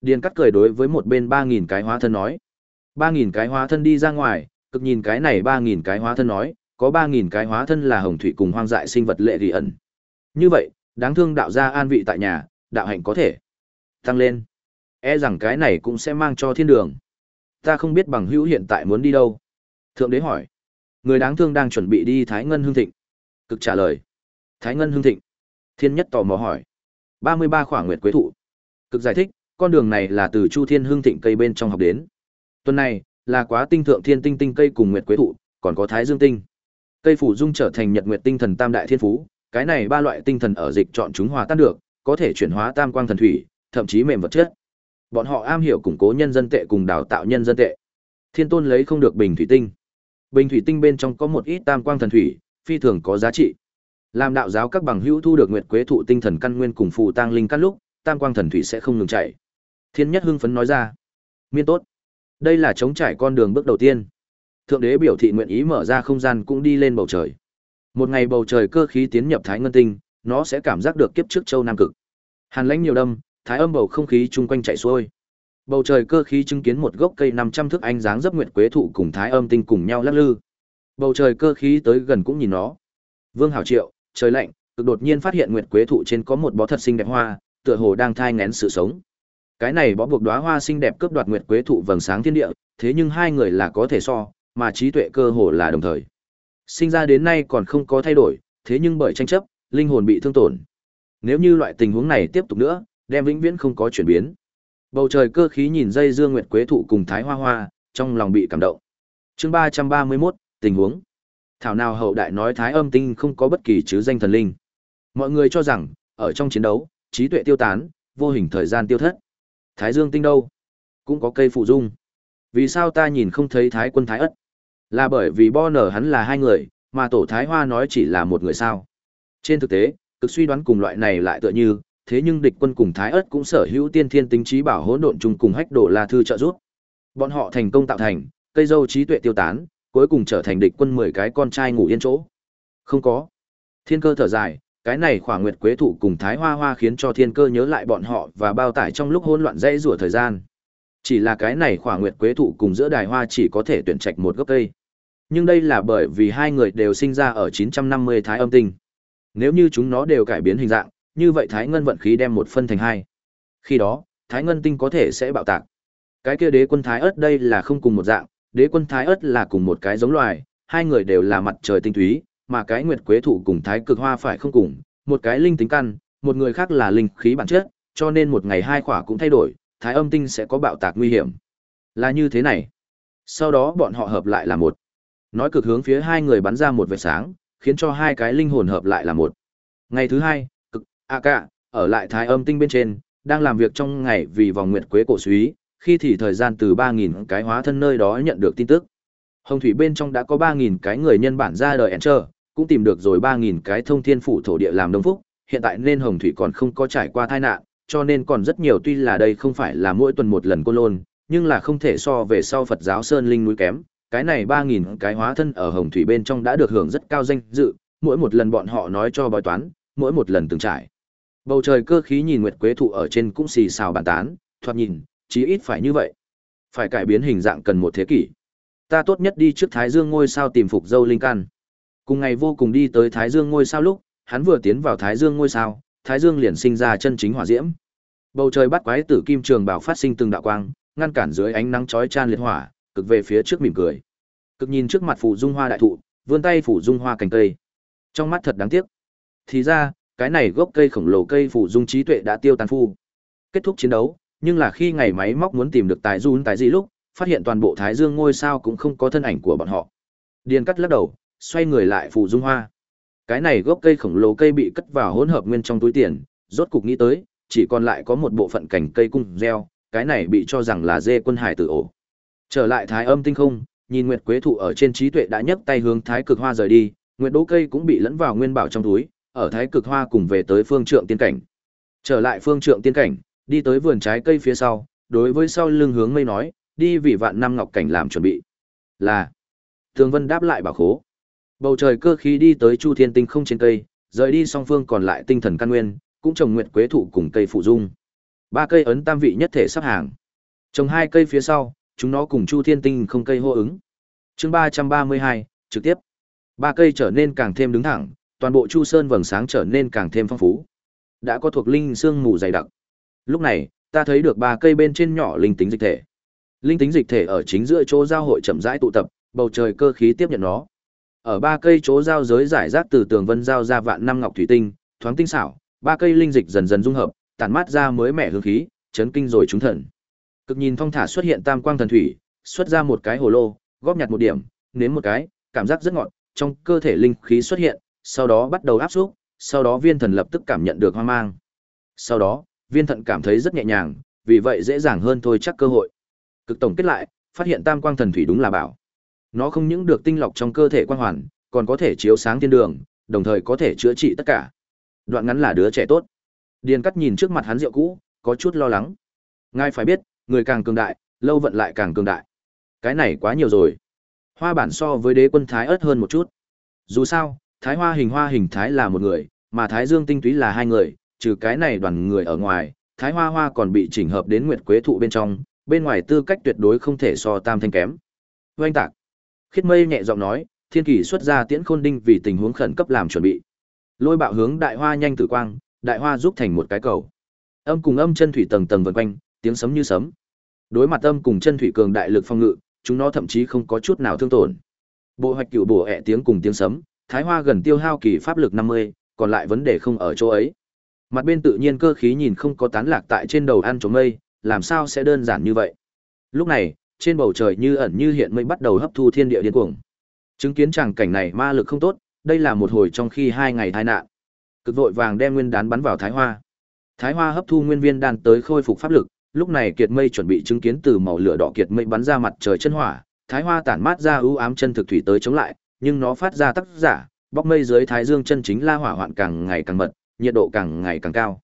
Điền cắt cười đối với một bên ba nghìn cái hóa thân nói. ba nghìn cái hóa thân đi ra ngoài, cực nhìn cái này ba nghìn cái hóa thân nói, có ba nghìn cái hóa thân là hồng thủy cùng hoang dại sinh vật lệ dị ẩn. Như vậy, đáng thương đạo gia an vị tại nhà, đạo hạnh có thể tăng lên. E rằng cái này cũng sẽ mang cho thiên đường. Ta không biết bằng hữu hiện tại muốn đi đâu. Thượng đế hỏi. Người đáng thương đang chuẩn bị đi Thái Ngân Hương Thịnh. Cực trả lời. Thái Ngân Hương Thịnh. Thiên nhất tò mò hỏi. ba mươi ba khỏa nguyệt quế thụ. Cực giải thích, con đường này là từ Chu Thiên Hương Thịnh cây bên trong học đến. Tuần này, là quá tinh thượng thiên tinh tinh cây cùng nguyệt quế thụ, còn có thái dương tinh. Cây phủ dung trở thành nhật nguyệt tinh thần tam đại thiên phú, cái này ba loại tinh thần ở dịch chọn chúng hòa tan được, có thể chuyển hóa tam quang thần thủy, thậm chí mềm vật chất. Bọn họ am hiểu củng cố nhân dân tệ cùng đào tạo nhân dân tệ. Thiên Tôn lấy không được bình thủy tinh. Bình thủy tinh bên trong có một ít tam quang thần thủy, phi thường có giá trị. Làm đạo giáo các bằng hữu thu được nguyệt quế thụ tinh thần căn nguyên cùng phù tang linh căn lúc, tam quang thần thủy sẽ không ngừng chảy. Thiên Nhất hưng phấn nói ra, miên tốt. Đây là chống trải con đường bước đầu tiên. Thượng đế biểu thị nguyện ý mở ra không gian cũng đi lên bầu trời. Một ngày bầu trời cơ khí tiến nhập Thái Ngân Tinh, nó sẽ cảm giác được kiếp trước châu Nam Cực. Hàn lãnh nhiều đâm, thái âm bầu không khí chung quanh chạy xuôi. Bầu trời cơ khí chứng kiến một gốc cây 500 thước ánh dáng dấp nguyệt quế thụ cùng thái âm tinh cùng nhau lắc lư. Bầu trời cơ khí tới gần cũng nhìn nó. Vương Hảo Triệu, trời lạnh, cực đột nhiên phát hiện nguyệt quế thụ trên có một bó thật xinh đẹp hoa, tựa hồ đang thai nghén sự sống. Cái này bó buộc đóa hoa xinh đẹp cướp đoạt nguyệt quế thụ vầng sáng thiên địa, thế nhưng hai người là có thể so, mà trí tuệ cơ hồ là đồng thời. Sinh ra đến nay còn không có thay đổi, thế nhưng bởi tranh chấp, linh hồn bị thương tổn. Nếu như loại tình huống này tiếp tục nữa, đem vĩnh viễn không có chuyển biến. Bầu trời cơ khí nhìn dây dương nguyệt quế thụ cùng thái hoa hoa, trong lòng bị cảm động. Chương ba ba mươi 331, tình huống. Thảo nào hậu đại nói thái âm tinh không có bất kỳ chứ danh thần linh. Mọi người cho rằng, ở trong chiến đấu, trí tuệ tiêu tán, vô hình thời gian tiêu thất. Thái dương tinh đâu? Cũng có cây phụ dung. Vì sao ta nhìn không thấy thái quân thái ất? Là bởi vì bo nở hắn là hai người, mà tổ thái hoa nói chỉ là một người sao. Trên thực tế, cực suy đoán cùng loại này lại tựa như, thế nhưng địch quân cùng thái ất cũng sở hữu tiên thiên tính trí bảo hỗn độn chung cùng hách đổ la thư trợ giúp. Bọn họ thành công tạo thành, cây dâu trí tuệ tiêu tán, cuối cùng trở thành địch quân mười cái con trai ngủ yên chỗ. Không có. Thiên cơ thở dài, cái này khỏa nguyệt quế thụ cùng thái hoa hoa khiến cho thiên cơ nhớ lại bọn họ và bao tải trong lúc hỗn loạn dãy rủa thời gian. Chỉ là cái này khỏa nguyệt quế thụ cùng giữa đài hoa chỉ có thể tuyển trạch một gốc cây. Nhưng đây là bởi vì hai người đều sinh ra ở 950 thái âm tinh. Nếu như chúng nó đều cải biến hình dạng, như vậy thái ngân vận khí đem một phân thành hai. Khi đó, thái ngân tinh có thể sẽ bạo tạc. Cái kia đế quân thái ớt đây là không cùng một dạng, đế quân thái ớt là cùng một cái giống loài, hai người đều là mặt trời tinh túy, mà cái nguyệt quế thụ cùng thái cực hoa phải không cùng, một cái linh tính căn, một người khác là linh khí bản chất, cho nên một ngày hai khỏa cũng thay đổi, thái âm tinh sẽ có bạo tạc nguy hiểm. Là như thế này. Sau đó bọn họ hợp lại là một. Nói cực hướng phía hai người bắn ra một vệt sáng, khiến cho hai cái linh hồn hợp lại là một. Ngày thứ hai, cực, a cả, ở lại thái âm tinh bên trên, đang làm việc trong ngày vì vòng nguyệt quế cổ suý, khi thì thời gian từ 3.000 cái hóa thân nơi đó nhận được tin tức. Hồng thủy bên trong đã có 3.000 cái người nhân bản ra đời Enter, cũng tìm được rồi 3.000 cái thông thiên phủ thổ địa làm đông phúc, hiện tại nên hồng thủy còn không có trải qua tai nạn, cho nên còn rất nhiều tuy là đây không phải là mỗi tuần một lần cô lôn, nhưng là không thể so về sau Phật giáo Sơn Linh núi kém, cái này 3.000 cái hóa thân ở hồng thủy bên trong đã được hưởng rất cao danh dự, mỗi một lần bọn họ nói cho bói toán, mỗi một lần từng trải. Bầu trời cơ khí nhìn nguyệt quế thụ ở trên cũng xì xào bàn tán, thoạt nhìn, chí ít phải như vậy. Phải cải biến hình dạng cần một thế kỷ. Ta tốt nhất đi trước Thái Dương ngôi sao tìm phục dâu linh căn. Cùng ngày vô cùng đi tới Thái Dương ngôi sao lúc, hắn vừa tiến vào Thái Dương ngôi sao, Thái Dương liền sinh ra chân chính hỏa diễm. Bầu trời bắt quái tử kim trường bảo phát sinh từng đạo quang, ngăn cản dưới ánh nắng chói chan liệt hỏa, cực về phía trước mỉm cười. Cực nhìn trước mặt phủ dung hoa đại thụ, vươn tay phủ dung hoa cành cây. Trong mắt thật đáng tiếc. Thì ra, cái này gốc cây khổng lồ cây phủ dung trí tuệ đã tiêu tàn phu. Kết thúc chiến đấu, nhưng là khi ngày máy móc muốn tìm được tài run tài gì lúc, phát hiện toàn bộ thái dương ngôi sao cũng không có thân ảnh của bọn họ. Điền cắt lắc đầu, xoay người lại phù dung hoa. Cái này gốc cây khổng lồ cây bị cất vào hỗn hợp nguyên trong túi tiền, rốt cục nghĩ tới, chỉ còn lại có một bộ phận cành cây cung gieo, cái này bị cho rằng là dê quân hải tử ổ. Trở lại thái âm tinh không, nhìn Nguyệt Quế thụ ở trên trí tuệ đã nhấc tay hướng Thái Cực Hoa rời đi, Nguyệt Đỗ cây cũng bị lẫn vào nguyên bảo trong túi, ở Thái Cực Hoa cùng về tới phương trượng tiên cảnh. Trở lại phương trượng tiên cảnh, đi tới vườn trái cây phía sau, đối với sau lưng hướng mây nói, đi vì vạn năm ngọc cảnh làm chuẩn bị. Là. Tường Vân đáp lại bảo khố. Bầu trời cơ khí đi tới Chu Thiên Tinh không trên cây, rời đi song phương còn lại tinh thần căn nguyên, cũng trồng nguyệt quế thụ cùng cây phụ dung. Ba cây ấn tam vị nhất thể sắp hàng. Trồng hai cây phía sau, chúng nó cùng Chu Thiên Tinh không cây hô ứng. Chương ba ba mươi hai trực tiếp. Ba cây trở nên càng thêm đứng thẳng, toàn bộ Chu Sơn vầng sáng trở nên càng thêm phong phú. Đã có thuộc linh xương mù dày đặc. Lúc này, ta thấy được ba cây bên trên nhỏ linh tính dịch thể. Linh tính dịch thể ở chính giữa chỗ giao hội chậm rãi tụ tập, bầu trời cơ khí tiếp nhận nó. Ở ba cây chỗ giao giới giải rác từ tường vân giao ra vạn năm ngọc thủy tinh, thoáng tinh xảo, ba cây linh dịch dần dần dung hợp, tản mát ra mới mẻ hương khí, chấn kinh rồi chúng thần. Cực nhìn phong thả xuất hiện tam quang thần thủy, xuất ra một cái hồ lô, góp nhặt một điểm, nếm một cái, cảm giác rất ngọt, trong cơ thể linh khí xuất hiện, sau đó bắt đầu áp xúc, sau đó viên thần lập tức cảm nhận được hoang mang. Sau đó, viên thận cảm thấy rất nhẹ nhàng, vì vậy dễ dàng hơn thôi chắc cơ hội. Cực tổng kết lại, phát hiện tam quang thần thủy đúng là bảo. Nó không những được tinh lọc trong cơ thể quan hoàn, còn có thể chiếu sáng thiên đường, đồng thời có thể chữa trị tất cả. Đoạn ngắn là đứa trẻ tốt. Điền Cắt nhìn trước mặt hắn rượu cũ, có chút lo lắng. Ngài phải biết, người càng cường đại, lâu vận lại càng cường đại. Cái này quá nhiều rồi. Hoa bản so với đế quân thái ớt hơn một chút. Dù sao, thái hoa hình hoa hình thái là một người, mà thái dương tinh túy là hai người, trừ cái này đoàn người ở ngoài, thái hoa hoa còn bị chỉnh hợp đến nguyệt quế thụ bên trong, bên ngoài tư cách tuyệt đối không thể so tam thanh kém. Oanh tạc. Khiết mây nhẹ giọng nói, thiên kỳ xuất ra tiễn khôn đinh vì tình huống khẩn cấp làm chuẩn bị. Lôi bạo hướng đại hoa nhanh tử quang, đại hoa giúp thành một cái cầu. Âm cùng âm chân thủy tầng tầng vần quanh, tiếng sấm như sấm. Đối mặt âm cùng chân thủy cường đại lực phong ngự, chúng nó thậm chí không có chút nào thương tổn. Bộ hoạch cựu bổ ẹ tiếng cùng tiếng sấm, thái hoa gần tiêu hao kỳ pháp lực năm mươi, còn lại vấn đề không ở chỗ ấy. Mặt bên tự nhiên cơ khí nhìn không có tán lạc tại trên đầu ăn trống mây, làm sao sẽ đơn giản như vậy. Lúc này, trên bầu trời như ẩn như hiện mây bắt đầu hấp thu thiên địa điên cuồng. Chứng kiến tràng cảnh này ma lực không tốt, đây là một hồi trong khi hai ngày tai nạn. Cực vội vàng đem nguyên đán bắn vào Thái Hoa. Thái Hoa hấp thu nguyên viên đan tới khôi phục pháp lực, lúc này kiệt mây chuẩn bị chứng kiến từ màu lửa đỏ kiệt mây bắn ra mặt trời chân hỏa, Thái Hoa tản mát ra ưu ám chân thực thủy tới chống lại, nhưng nó phát ra tác giả, bóc mây dưới thái dương chân chính la hỏa hoạn càng ngày càng mật, nhiệt độ càng ngày càng cao.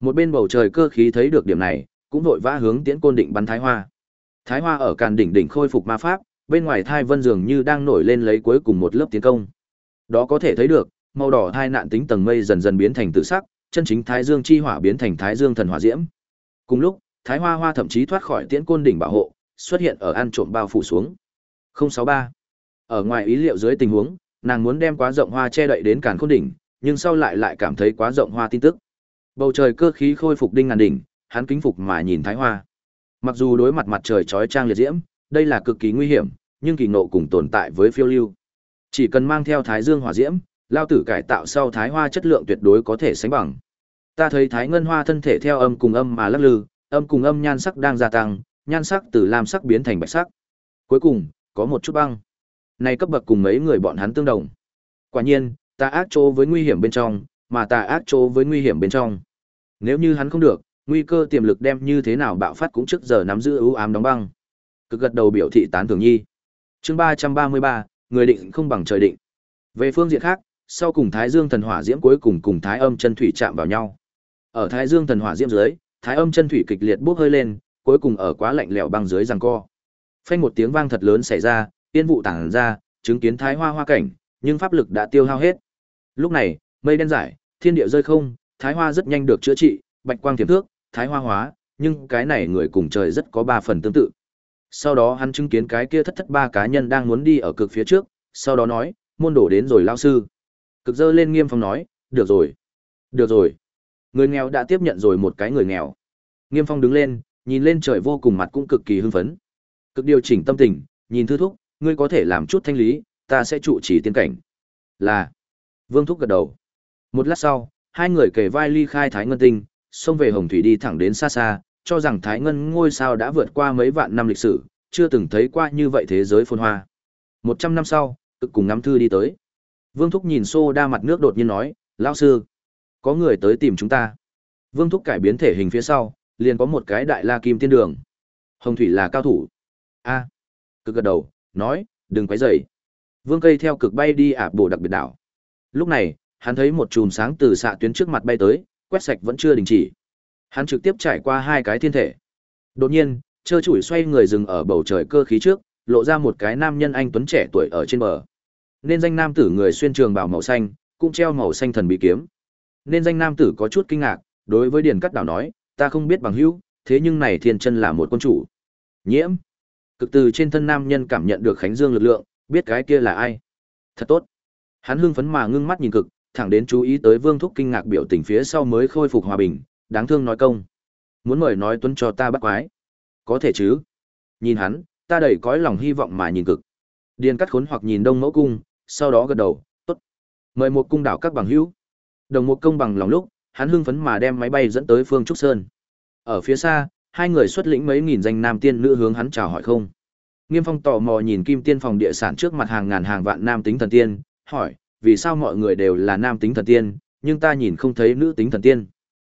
Một bên bầu trời cơ khí thấy được điểm này, cũng vội vã hướng tiễn côn định bắn Thái Hoa. Thái Hoa ở càn đỉnh đỉnh khôi phục ma pháp, bên ngoài thai vân dường như đang nổi lên lấy cuối cùng một lớp tiến công. Đó có thể thấy được, màu đỏ thai nạn tính tầng mây dần dần biến thành tự sắc, chân chính thái dương chi hỏa biến thành thái dương thần hỏa diễm. Cùng lúc, Thái Hoa Hoa thậm chí thoát khỏi tiễn côn đỉnh bảo hộ, xuất hiện ở ăn trộm bao phủ xuống. 063. Ở ngoài ý liệu dưới tình huống, nàng muốn đem quá rộng hoa che đậy đến càn khôn đỉnh, nhưng sau lại lại cảm thấy quá rộng hoa tin tức. Bầu trời cơ khí khôi phục đinh ngàn đỉnh, hắn kính phục mà nhìn Thái Hoa. Mặc dù đối mặt mặt trời chói chang liệt diễm, đây là cực kỳ nguy hiểm, nhưng kỳ nộ cùng tồn tại với phiêu lưu. Chỉ cần mang theo Thái Dương hỏa diễm, lao tử cải tạo sau Thái Hoa chất lượng tuyệt đối có thể sánh bằng. Ta thấy Thái Ngân Hoa thân thể theo âm cùng âm mà lắc lư, âm cùng âm nhan sắc đang gia tăng, nhan sắc từ lam sắc biến thành bạch sắc. Cuối cùng, có một chút băng. Này cấp bậc cùng mấy người bọn hắn tương đồng. Quả nhiên, ta ác chỗ với nguy hiểm bên trong, mà ta ác chỗ với nguy hiểm bên trong. Nếu như hắn không được, nguy cơ tiềm lực đem như thế nào bạo phát cũng trước giờ nắm giữ ưu ám đóng băng. Cực gật đầu biểu thị tán thưởng nhi. Chương ba ba mươi ba, người định không bằng trời định. Về phương diện khác, sau cùng Thái Dương thần hỏa diễm cuối cùng cùng Thái Âm chân thủy chạm vào nhau. Ở Thái Dương thần hỏa diễm dưới, Thái Âm chân thủy kịch liệt bốc hơi lên, cuối cùng ở quá lạnh lẽo băng dưới giằng co. Phanh một tiếng vang thật lớn xảy ra, tiên vụ tản ra, chứng kiến Thái Hoa hoa cảnh, nhưng pháp lực đã tiêu hao hết. Lúc này, mây đen giải, thiên địa rơi không, Thái Hoa rất nhanh được chữa trị, bạch quang tiềm thước, thái hoa hóa, nhưng cái này người cùng trời rất có ba phần tương tự. Sau đó hắn chứng kiến cái kia thất thất ba cá nhân đang muốn đi ở cực phía trước, sau đó nói, môn đổ đến rồi lao sư. Cực dơ lên nghiêm phong nói, được rồi, được rồi. Người nghèo đã tiếp nhận rồi một cái người nghèo. Nghiêm phong đứng lên, nhìn lên trời vô cùng mặt cũng cực kỳ hưng phấn. Cực điều chỉnh tâm tình, nhìn thư thúc, ngươi có thể làm chút thanh lý, ta sẽ trụ trì tiên cảnh. Là. Vương thúc gật đầu. Một lát sau, hai người kề vai ly khai Thái Ngân Tinh, xông về Hồng Thủy đi thẳng đến xa xa, cho rằng Thái Ngân ngôi sao đã vượt qua mấy vạn năm lịch sử, chưa từng thấy qua như vậy thế giới phồn hoa. Một trăm năm sau, cực cùng ngắm thư đi tới. Vương Thúc nhìn xô đa mặt nước đột nhiên nói, lão sư, có người tới tìm chúng ta. Vương Thúc cải biến thể hình phía sau, liền có một cái đại la kim tiên đường. Hồng Thủy là cao thủ. A, cực gật đầu, nói, đừng quấy rầy. Vương cây theo cực bay đi ả bộ đặc biệt đảo. Lúc này, hắn thấy một chùm sáng từ xạ tuyến trước mặt bay tới, quét sạch vẫn chưa đình chỉ. Hắn trực tiếp trải qua hai cái thiên thể. Đột nhiên, chơ chủi xoay người dừng ở bầu trời cơ khí trước, lộ ra một cái nam nhân anh tuấn trẻ tuổi ở trên bờ. Nên danh nam tử người xuyên trường bào màu xanh, cũng treo màu xanh thần bí kiếm. Nên danh nam tử có chút kinh ngạc, đối với Điền Cắt Đảo nói, ta không biết bằng hữu, thế nhưng này thiên chân là một quân chủ. Nhiễm. Cực từ trên thân nam nhân cảm nhận được Khánh Dương lực lượng, biết cái kia là ai. Thật tốt. Hắn hưng phấn mà ngưng mắt nhìn cực, thẳng đến chú ý tới Vương Thúc kinh ngạc biểu tình phía sau mới khôi phục hòa bình, đáng thương nói công. Muốn mời nói tuấn cho ta bắt quái. Có thể chứ? Nhìn hắn, ta đầy cõi lòng hy vọng mà nhìn cực. Điền cắt khốn hoặc nhìn đông mẫu cung, sau đó gật đầu, tốt. Mời một cung đảo các bằng hữu. Đồng một công bằng lòng lúc, hắn hưng phấn mà đem máy bay dẫn tới phương Trúc Sơn. Ở phía xa, hai người xuất lĩnh mấy nghìn danh nam tiên nữ hướng hắn chào hỏi không. Nghiêm Phong tò mò nhìn Kim Tiên phòng địa sản trước mặt hàng ngàn hàng vạn nam tính thần tiên, hỏi, vì sao mọi người đều là nam tính thần tiên, nhưng ta nhìn không thấy nữ tính thần tiên.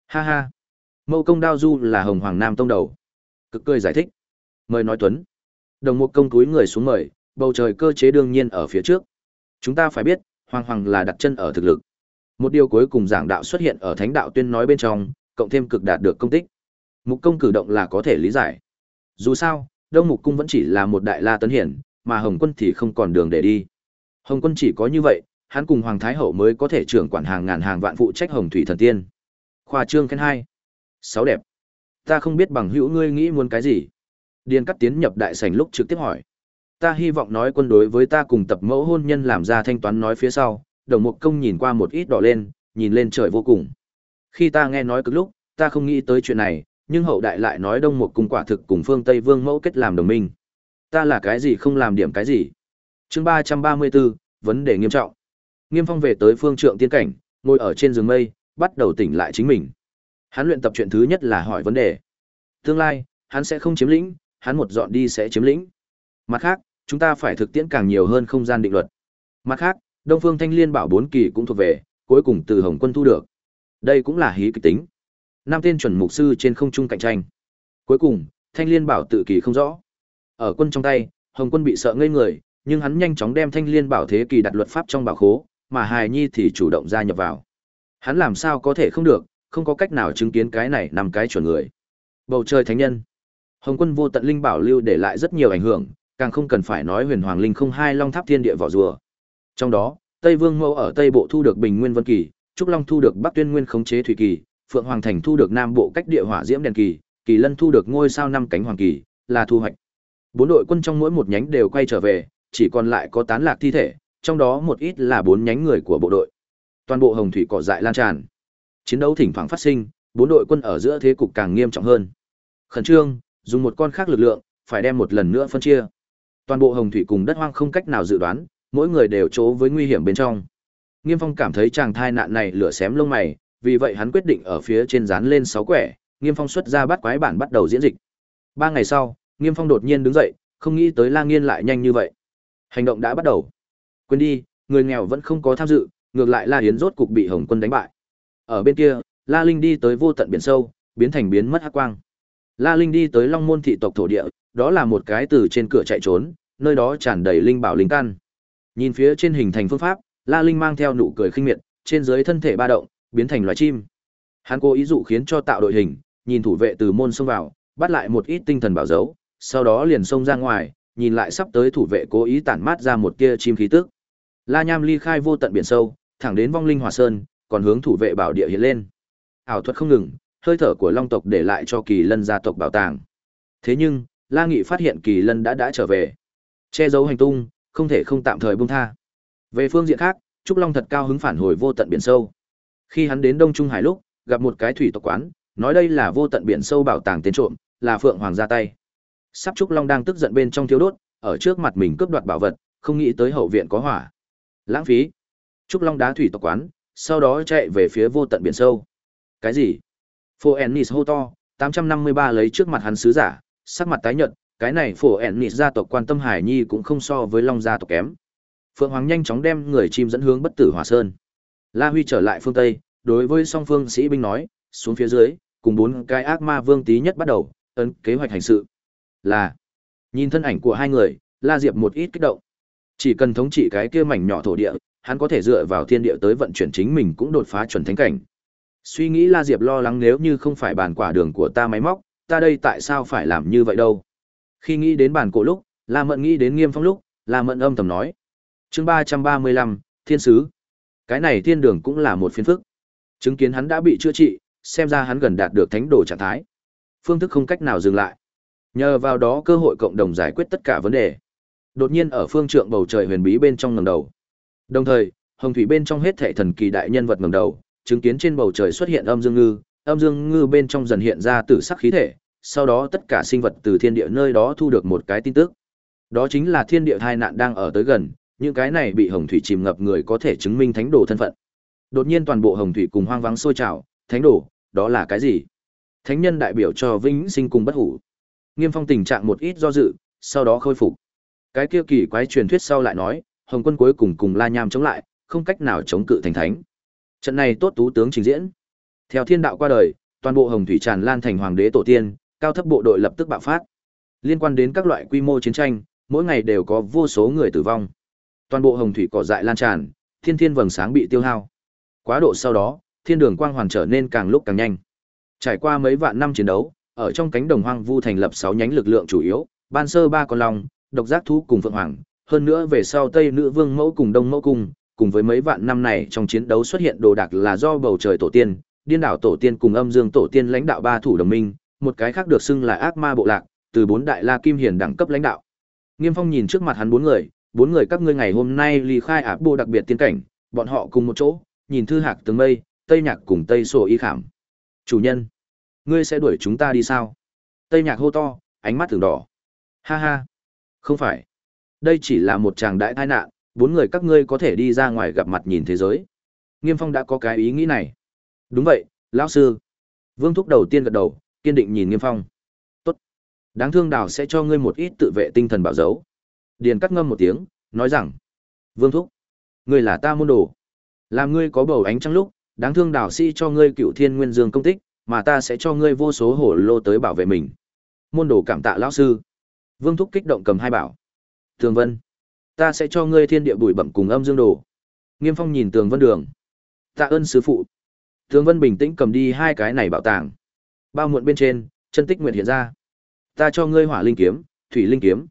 Ha ha. Mâu công đao du là hồng hoàng nam tông đầu. Cực cười giải thích. Mời nói Tuấn. Đồng một công túi người xuống mời, bầu trời cơ chế đương nhiên ở phía trước. Chúng ta phải biết, hoàng hoàng là đặt chân ở thực lực. Một điều cuối cùng giảng đạo xuất hiện ở thánh đạo tuyên nói bên trong, cộng thêm cực đạt được công tích. Mục công cử động là có thể lý giải. Dù sao, Đông Mục cung vẫn chỉ là một đại la tấn hiển, mà Hồng quân thì không còn đường để đi. Hồng quân chỉ có như vậy, hắn cùng Hoàng Thái Hậu mới có thể trưởng quản hàng ngàn hàng vạn phụ trách Hồng Thủy Thần Tiên. Khoa trương khen hai. Sáu đẹp. Ta không biết bằng hữu ngươi nghĩ muốn cái gì. Điền cắt tiến nhập đại sảnh lúc trực tiếp hỏi. Ta hy vọng nói quân đối với ta cùng tập mẫu hôn nhân làm ra thanh toán nói phía sau, đồng mục công nhìn qua một ít đỏ lên, nhìn lên trời vô cùng. Khi ta nghe nói cực lúc, ta không nghĩ tới chuyện này, nhưng hậu đại lại nói đông mục cung quả thực cùng phương Tây Vương mẫu kết làm đồng minh. Ta là cái gì không làm điểm cái gì. chương ba trăm ba mươi 334, vấn đề nghiêm trọng. Nghiêm phong về tới phương trượng tiên cảnh, ngồi ở trên giường mây, bắt đầu tỉnh lại chính mình. Hắn luyện tập chuyện thứ nhất là hỏi vấn đề. Tương lai, hắn sẽ không chiếm lĩnh, hắn một dọn đi sẽ chiếm lĩnh. Mặt khác, chúng ta phải thực tiễn càng nhiều hơn không gian định luật. Mặt khác, Đông Phương Thanh Liên bảo bốn kỳ cũng thuộc về, cuối cùng từ Hồng Quân thu được. Đây cũng là hí kịch tính. Nam tên chuẩn mục sư trên không trung cạnh tranh. Cuối cùng, Thanh Liên bảo tự kỳ không rõ. Ở quân trong tay, Hồng Quân bị sợ ngây người, nhưng hắn nhanh chóng đem Thanh Liên bảo thế kỳ đặt luật pháp trong bảo khố, mà Hài Nhi thì chủ động gia nhập vào. Hắn làm sao có thể không được, không có cách nào chứng kiến cái này nằm cái chuẩn người. Bầu trời thánh nhân. Hồng Quân vô tận linh bảo lưu để lại rất nhiều ảnh hưởng, càng không cần phải nói Huyền Hoàng Linh không hai Long Tháp Thiên Địa vỏ rùa. Trong đó, Tây Vương Mẫu ở Tây Bộ thu được Bình Nguyên Vân Kỳ, Trúc Long thu được Bắc Tuyên Nguyên khống chế thủy kỳ, Phượng Hoàng Thành thu được Nam Bộ cách địa hỏa diễm đèn kỳ, Kỳ Lân thu được ngôi sao năm cánh hoàng kỳ, là thu hoạch. Bốn đội quân trong mỗi một nhánh đều quay trở về, chỉ còn lại có tán lạc thi thể, trong đó một ít là bốn nhánh người của bộ đội. Toàn bộ hồng thủy cỏ dại lan tràn. Chiến đấu thỉnh thoảng phát sinh, bốn đội quân ở giữa thế cục càng nghiêm trọng hơn. Khẩn trương, dùng một con khác lực lượng, phải đem một lần nữa phân chia. Toàn bộ hồng thủy cùng đất hoang không cách nào dự đoán, mỗi người đều chỗ với nguy hiểm bên trong. Nghiêm Phong cảm thấy chàng thai nạn này lửa xém lông mày, vì vậy hắn quyết định ở phía trên dán lên sáu quẻ, Nghiêm Phong xuất ra bắt quái bản bắt đầu diễn dịch. Ba ngày sau, Nghiêm Phong đột nhiên đứng dậy, không nghĩ tới La Nghiên lại nhanh như vậy. Hành động đã bắt đầu. Quên đi, người nghèo vẫn không có tham dự, ngược lại La Hiến rốt cục bị Hồng Quân đánh bại. Ở bên kia, La Linh đi tới vô tận biển sâu, biến thành biến mất hắc quang. La Linh đi tới Long Môn thị tộc thổ địa, đó là một cái từ trên cửa chạy trốn, nơi đó tràn đầy linh bảo linh căn. Nhìn phía trên hình thành phương pháp, La Linh mang theo nụ cười khinh miệt, trên dưới thân thể ba động, biến thành loài chim. Hắn cố ý dụ khiến cho tạo đội hình, nhìn thủ vệ từ môn xông vào, bắt lại một ít tinh thần bảo dấu, sau đó liền xông ra ngoài, nhìn lại sắp tới thủ vệ cố ý tản mát ra một tia chim khí tức. La Nham ly khai vô tận biển sâu, thẳng đến vong linh hòa sơn, còn hướng thủ vệ bảo địa hiện lên. Ảo thuật không ngừng, hơi thở của Long tộc để lại cho Kỳ Lân gia tộc bảo tàng. Thế nhưng, La Nghị phát hiện Kỳ Lân đã đã trở về. Che giấu hành tung, không thể không tạm thời buông tha. Về phương diện khác, Trúc Long thật cao hứng phản hồi vô tận biển sâu. Khi hắn đến Đông Trung Hải lúc, gặp một cái thủy tộc quán, nói đây là vô tận biển sâu bảo tàng tên trộm, là Phượng Hoàng ra tay. Sắp Trúc Long đang tức giận bên trong thiếu đốt, ở trước mặt mình cướp đoạt bảo vật, không nghĩ tới hậu viện có hỏa. Lãng phí. Trúc Long đá thủy tộc quán, sau đó chạy về phía vô tận biển sâu. Cái gì? Phổ Ennis hô to, 853 lấy trước mặt hắn sứ giả, sắc mặt tái nhợt, cái này Phổ Ennis gia tộc quan tâm Hải Nhi cũng không so với Long gia tộc kém. Phượng Hoàng nhanh chóng đem người chim dẫn hướng bất tử Hỏa Sơn. La Huy trở lại phương Tây, đối với song phương sĩ binh nói, xuống phía dưới, cùng bốn cái ác ma vương tí nhất bắt đầu, ấn kế hoạch hành sự. Là, nhìn thân ảnh của hai người, La Diệp một ít kích động. Chỉ cần thống trị cái kia mảnh nhỏ thổ địa, hắn có thể dựa vào thiên địa tới vận chuyển chính mình cũng đột phá chuẩn thánh cảnh. Suy nghĩ La Diệp lo lắng nếu như không phải bàn quả đường của ta máy móc, ta đây tại sao phải làm như vậy đâu? Khi nghĩ đến bản cổ lúc, La Mận nghĩ đến Nghiêm Phong lúc, La Mận âm thầm nói. Chương ba ba mươi lăm Thiên sứ. Cái này thiên đường cũng là một phiên phức. Chứng kiến hắn đã bị chữa trị, xem ra hắn gần đạt được thánh đồ trạng thái. Phương thức không cách nào dừng lại. Nhờ vào đó cơ hội cộng đồng giải quyết tất cả vấn đề. Đột nhiên ở phương trượng bầu trời huyền bí bên trong ngẩng đầu. Đồng thời, hồng thủy bên trong hết thảy thần kỳ đại nhân vật ngẩng đầu, chứng kiến trên bầu trời xuất hiện âm dương ngư, âm dương ngư bên trong dần hiện ra tử sắc khí thể, sau đó tất cả sinh vật từ thiên địa nơi đó thu được một cái tin tức. Đó chính là thiên địa tai nạn đang ở tới gần, những cái này bị hồng thủy chìm ngập người có thể chứng minh thánh đồ thân phận. Đột nhiên toàn bộ hồng thủy cùng hoang vắng sôi trào, thánh đồ, đó là cái gì? Thánh nhân đại biểu cho vĩnh sinh cùng bất hủ. Nghiêm Phong tình trạng một ít do dự, sau đó khôi phục. Cái kia kỳ quái truyền thuyết sau lại nói, Hồng Quân cuối cùng cùng La Nham chống lại, không cách nào chống cự thành thánh. Trận này tốt tú tướng trình diễn. Theo thiên đạo qua đời, toàn bộ Hồng Thủy tràn lan thành hoàng đế tổ tiên, cao thấp bộ đội lập tức bạo phát. Liên quan đến các loại quy mô chiến tranh, mỗi ngày đều có vô số người tử vong. Toàn bộ Hồng Thủy cỏ dại lan tràn, thiên thiên vầng sáng bị tiêu hao. Quá độ sau đó, thiên đường quang hoàn trở nên càng lúc càng nhanh. Trải qua mấy vạn năm chiến đấu, ở trong cánh đồng hoang vu thành lập 6 nhánh lực lượng chủ yếu, ban sơ ba con long, độc giác thú cùng phượng hoàng, hơn nữa về sau Tây Nữ Vương mẫu cùng Đông mẫu cung, cùng với mấy vạn năm này trong chiến đấu xuất hiện đồ đạc là do bầu trời tổ tiên, điên đảo tổ tiên cùng âm dương tổ tiên lãnh đạo ba thủ đồng minh, một cái khác được xưng là ác ma bộ lạc, từ bốn đại la kim hiền đẳng cấp lãnh đạo. Nghiêm Phong nhìn trước mặt hắn bốn người, bốn người các ngươi ngày hôm nay ly khai áp bộ đặc biệt tiên cảnh, bọn họ cùng một chỗ, nhìn thư hạc từng mây, tây nhạc cùng tây sổ y khảm. Chủ nhân, ngươi sẽ đuổi chúng ta đi sao? Tây nhạc hô to, ánh mắt thường đỏ. Ha ha, không phải. Đây chỉ là một chàng đại tai nạn, bốn người các ngươi có thể đi ra ngoài gặp mặt nhìn thế giới. Nghiêm Phong đã có cái ý nghĩ này. Đúng vậy, lão sư. Vương Thúc đầu tiên gật đầu, kiên định nhìn Nghiêm Phong. Tốt. Đáng thương đào sẽ cho ngươi một ít tự vệ tinh thần bảo dấu. Điền cắt ngâm một tiếng, nói rằng. Vương Thúc, ngươi là ta môn đồ. Làm ngươi có bầu ánh trăng lúc, đáng thương đào sĩ cho ngươi cựu thiên nguyên dương công tích, mà ta sẽ cho ngươi vô số hổ lô tới bảo vệ mình. Môn đồ cảm tạ lão sư. Vương Thúc kích động cầm hai bảo. Tường Vân, ta sẽ cho ngươi thiên địa bụi bẩm cùng âm dương đồ. Nghiêm Phong nhìn Tường Vân Đường. Tạ ơn sư phụ. Tường Vân bình tĩnh cầm đi hai cái này bảo tàng. Bao muộn bên trên, chân tích nguyện hiện ra. Ta cho ngươi hỏa linh kiếm, thủy linh kiếm.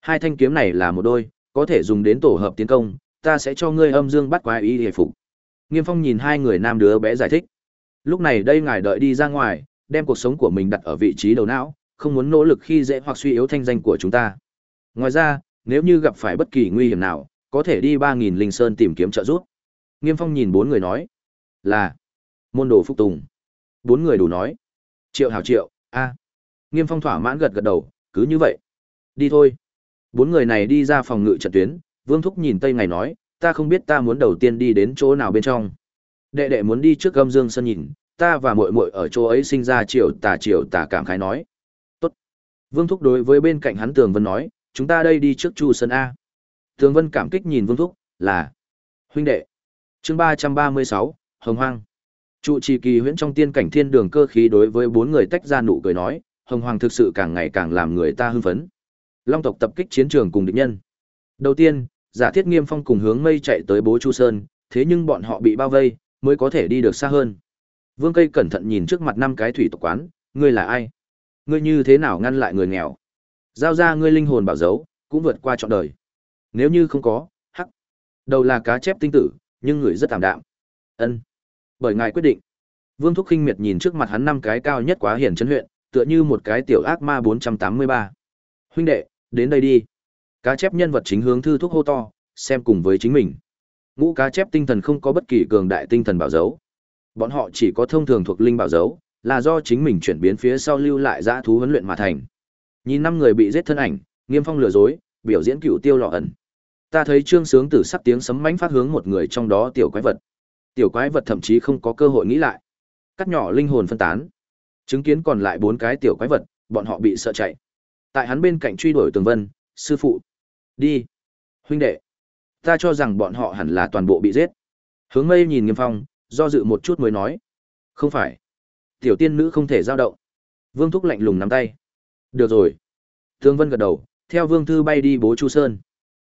Hai thanh kiếm này là một đôi, có thể dùng đến tổ hợp tiến công, ta sẽ cho ngươi âm dương bắt quái y hề phục. Nghiêm Phong nhìn hai người nam đứa bé giải thích. Lúc này đây ngài đợi đi ra ngoài, đem cuộc sống của mình đặt ở vị trí đầu não, không muốn nỗ lực khi dễ hoặc suy yếu thanh danh của chúng ta. Ngoài ra, nếu như gặp phải bất kỳ nguy hiểm nào, có thể đi 3000 linh sơn tìm kiếm trợ giúp. Nghiêm Phong nhìn bốn người nói, là môn đồ Phục tùng. Bốn người đủ nói, triệu hảo triệu, a. Nghiêm Phong thỏa mãn gật gật đầu, cứ như vậy. Đi thôi. Bốn người này đi ra phòng ngự trận tuyến, Vương Thúc nhìn Tây Ngày nói, ta không biết ta muốn đầu tiên đi đến chỗ nào bên trong. Đệ đệ muốn đi trước gâm dương sân nhìn, ta và muội muội ở chỗ ấy sinh ra triều tà triều tà cảm khái nói. Vương Thúc đối với bên cạnh hắn Tường Vân nói, chúng ta đây đi trước Chu Sơn A. Tường Vân cảm kích nhìn Vương Thúc, là huynh đệ. Chương ba ba mươi sáu Hồng Hoang. Trụ trì kỳ huyễn trong tiên cảnh thiên đường cơ khí đối với bốn người tách ra nụ cười nói, Hồng Hoàng thực sự càng ngày càng làm người ta hưng phấn. Long tộc tập kích chiến trường cùng địch nhân. Đầu tiên, giả thiết nghiêm phong cùng hướng mây chạy tới bố chu sơn thế nhưng bọn họ bị bao vây mới có thể đi được xa hơn vương cây cẩn thận nhìn trước mặt năm cái thủy tộc quán ngươi là ai ngươi như thế nào ngăn lại người nghèo? Giao ra ngươi linh hồn bảo dấu cũng vượt qua trọn đời. Nếu như không có hắc. Đầu là cá chép tinh tử nhưng người rất tạm đạm. Ân. Bởi ngài quyết định. Vương thúc khinh miệt nhìn trước mặt hắn năm cái cao nhất quá hiển chân huyện tựa như một cái tiểu ác ma bốn trăm tám mươi ba. Huynh đệ đến đây đi. Cá chép nhân vật chính hướng thư thúc hô to, xem cùng với chính mình. Ngũ cá chép tinh thần không có bất kỳ cường đại tinh thần bảo dấu. Bọn họ chỉ có thông thường thuộc linh bảo dấu, là do chính mình chuyển biến phía sau lưu lại dã thú huấn luyện mà thành. Nhìn năm người bị giết thân ảnh, Nghiêm Phong lừa dối, biểu diễn cựu tiêu lọ ẩn. Ta thấy Trương Sướng Tử sắp tiếng sấm mãnh phát hướng một người trong đó tiểu quái vật. Tiểu quái vật thậm chí không có cơ hội nghĩ lại. Cắt nhỏ linh hồn phân tán. Chứng kiến còn lại bốn cái tiểu quái vật, bọn họ bị sợ chạy. Tại hắn bên cạnh truy đuổi Tường Vân, sư phụ. Đi. Huynh đệ. Ta cho rằng bọn họ hẳn là toàn bộ bị giết. Hướng mây nhìn nghiêm phong, do dự một chút mới nói. Không phải. Tiểu tiên nữ không thể giao động. Vương Thúc lạnh lùng nắm tay. Được rồi. Thương Vân gật đầu, theo Vương Thư bay đi bố Chu Sơn.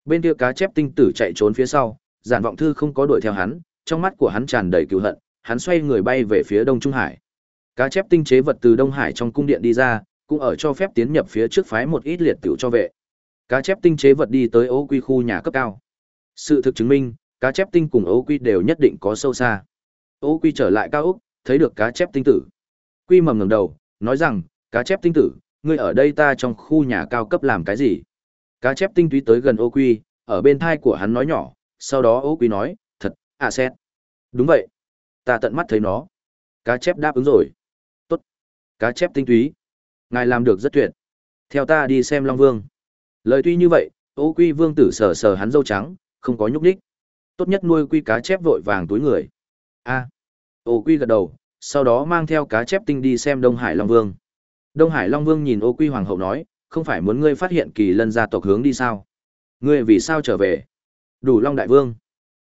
Bên kia cá chép tinh tử chạy trốn phía sau, Giản Vọng Thư không có đuổi theo hắn, trong mắt của hắn tràn đầy cừu hận, hắn xoay người bay về phía Đông Trung Hải. Cá chép tinh chế vật từ Đông Hải trong cung điện đi ra, cũng ở cho phép tiến nhập phía trước phái một ít liệt tiểu cho vệ. Cá chép tinh chế vật đi tới Âu Quy khu nhà cấp cao. Sự thực chứng minh, cá chép tinh cùng Âu Quy đều nhất định có sâu xa. Âu Quy trở lại cao ốc, thấy được cá chép tinh tử. Quy mầm ngẩng đầu, nói rằng, cá chép tinh tử, ngươi ở đây ta trong khu nhà cao cấp làm cái gì? Cá chép tinh túy tới gần ô Quy, ở bên thai của hắn nói nhỏ, sau đó ô Quy nói, thật, à xét. Đúng vậy. Ta tận mắt thấy nó. Cá chép đáp ứng rồi. Tốt. Cá chép tinh túy. Ngài làm được rất tuyệt. Theo ta đi xem Long Vương. Lời tuy như vậy, ô Quy Vương tử sờ sờ hắn dâu trắng, không có nhúc nhích. Tốt nhất nuôi quy cá chép vội vàng túi người. A. À. Quy gật đầu, sau đó mang theo cá chép tinh đi xem Đông Hải Long Vương. Đông Hải Long Vương nhìn Ô Quy Hoàng hậu nói, không phải muốn ngươi phát hiện kỳ lân gia tộc hướng đi sao? Ngươi vì sao trở về? Đủ Long Đại Vương.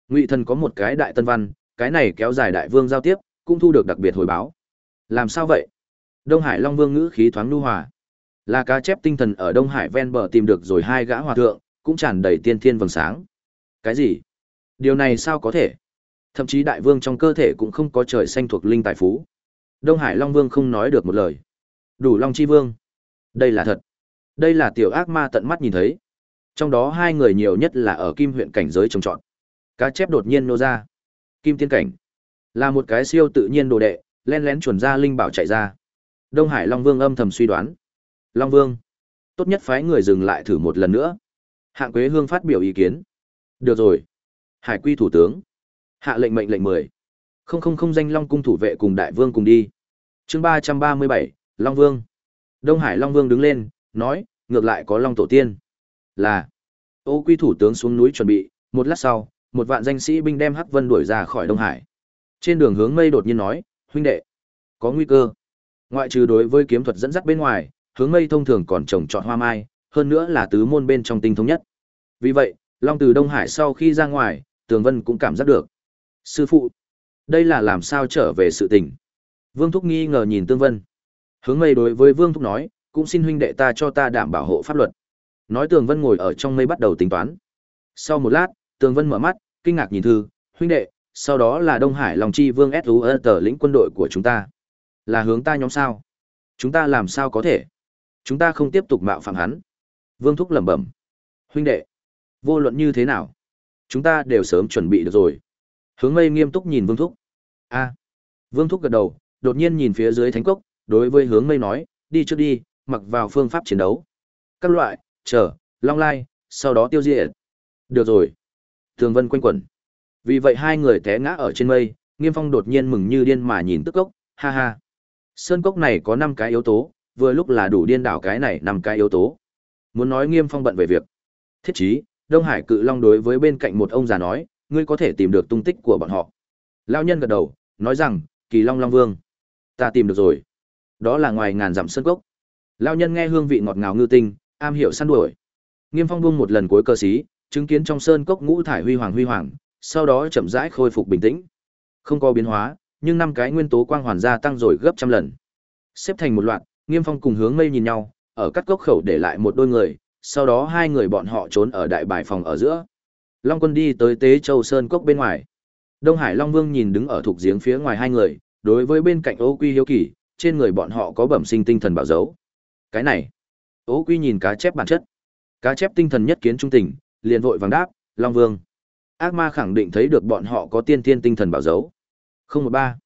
Ngụy thần có một cái đại tân văn, cái này kéo dài đại vương giao tiếp, cũng thu được đặc biệt hồi báo. Làm sao vậy? Đông Hải Long Vương ngữ khí thoáng nhu hòa. Là cá chép tinh thần ở Đông Hải ven bờ tìm được rồi hai gã hòa thượng, cũng tràn đầy tiên thiên vầng sáng. Cái gì? Điều này sao có thể? Thậm chí đại vương trong cơ thể cũng không có trời xanh thuộc linh tài phú. Đông Hải Long Vương không nói được một lời. Đủ Long Chi Vương. Đây là thật. Đây là tiểu ác ma tận mắt nhìn thấy. Trong đó hai người nhiều nhất là ở Kim huyện cảnh giới trồng trọt. Cá chép đột nhiên nô ra. Kim tiên cảnh. Là một cái siêu tự nhiên đồ đệ, len lén chuẩn ra linh bảo chạy ra. Đông Hải Long Vương âm thầm suy đoán. Long Vương. Tốt nhất phái người dừng lại thử một lần nữa. Hạng Quế Hương phát biểu ý kiến. Được rồi. Hải quy thủ tướng. Hạ lệnh mệnh lệnh mười Không không không danh Long cung thủ vệ cùng đại vương cùng đi. chương ba trăm ba mươi bảy Long Vương. Đông Hải Long Vương đứng lên, nói, ngược lại có Long Tổ Tiên. Là. Ô quy thủ tướng xuống núi chuẩn bị, một lát sau, một vạn danh sĩ binh đem Hắc Vân đuổi ra khỏi Đông Hải. Trên đường hướng mây đột nhiên nói, huynh đệ, có nguy cơ. Ngoại trừ đối với kiếm thuật dẫn dắt bên ngoài, hướng mây thông thường còn trồng trọt hoa mai, hơn nữa là tứ môn bên trong tinh thống nhất. Vì vậy, Long từ Đông Hải sau khi ra ngoài, Tường Vân cũng cảm giác được. Sư phụ, đây là làm sao trở về sự tình? Vương Thúc nghi ngờ nhìn Tương Vân. Hướng mây đối với Vương Thúc nói, cũng xin huynh đệ ta cho ta đảm bảo hộ pháp luật. Nói Tường Vân ngồi ở trong mây bắt đầu tính toán. Sau một lát, Tường Vân mở mắt, kinh ngạc nhìn thư, huynh đệ, sau đó là Đông Hải Long Chi Vương SU tờ lĩnh quân đội của chúng ta. Là hướng ta nhóm sao? Chúng ta làm sao có thể? Chúng ta không tiếp tục mạo phạm hắn. Vương Thúc lẩm bẩm. Huynh đệ, vô luận như thế nào? Chúng ta đều sớm chuẩn bị được rồi. Hướng mây nghiêm túc nhìn Vương Thúc. a Vương Thúc gật đầu, đột nhiên nhìn phía dưới thánh cốc, đối với hướng mây nói, đi trước đi, mặc vào phương pháp chiến đấu. Các loại, chờ, long lai, sau đó tiêu diệt. Được rồi. Thường vân quanh quẩn. Vì vậy hai người té ngã ở trên mây, Nghiêm Phong đột nhiên mừng như điên mà nhìn tức cốc, ha ha. Sơn cốc này có năm cái yếu tố, vừa lúc là đủ điên đảo cái này năm cái yếu tố. Muốn nói Nghiêm Phong bận về việc. Thiết chí, Đông Hải Cự Long đối với bên cạnh một ông già nói, ngươi có thể tìm được tung tích của bọn họ. Lão nhân gật đầu, nói rằng, Kỳ Long Long Vương, ta tìm được rồi. Đó là ngoài ngàn dặm sơn cốc. Lão nhân nghe hương vị ngọt ngào ngư tinh, am hiểu săn đuổi. Nghiêm Phong buông một lần cuối cơ sĩ, chứng kiến trong sơn cốc ngũ thải huy hoàng huy hoàng, sau đó chậm rãi khôi phục bình tĩnh. Không có biến hóa, nhưng năm cái nguyên tố quang hoàn gia tăng rồi gấp trăm lần. Xếp thành một loạt, Nghiêm Phong cùng Hướng Mây nhìn nhau, ở cắt cốc khẩu để lại một đôi người, sau đó hai người bọn họ trốn ở đại bài phòng ở giữa. Long Quân đi tới Tế Châu Sơn cốc bên ngoài. Đông Hải Long Vương nhìn đứng ở thuộc giếng phía ngoài hai người, đối với bên cạnh Ô Quy hiếu kỳ, trên người bọn họ có bẩm sinh tinh thần bảo dấu. Cái này, Ô Quy nhìn cá chép bản chất. Cá chép tinh thần nhất kiến trung tình, liền vội vàng đáp, Long Vương. Ác ma khẳng định thấy được bọn họ có tiên tiên tinh thần bảo dấu. Không một ba.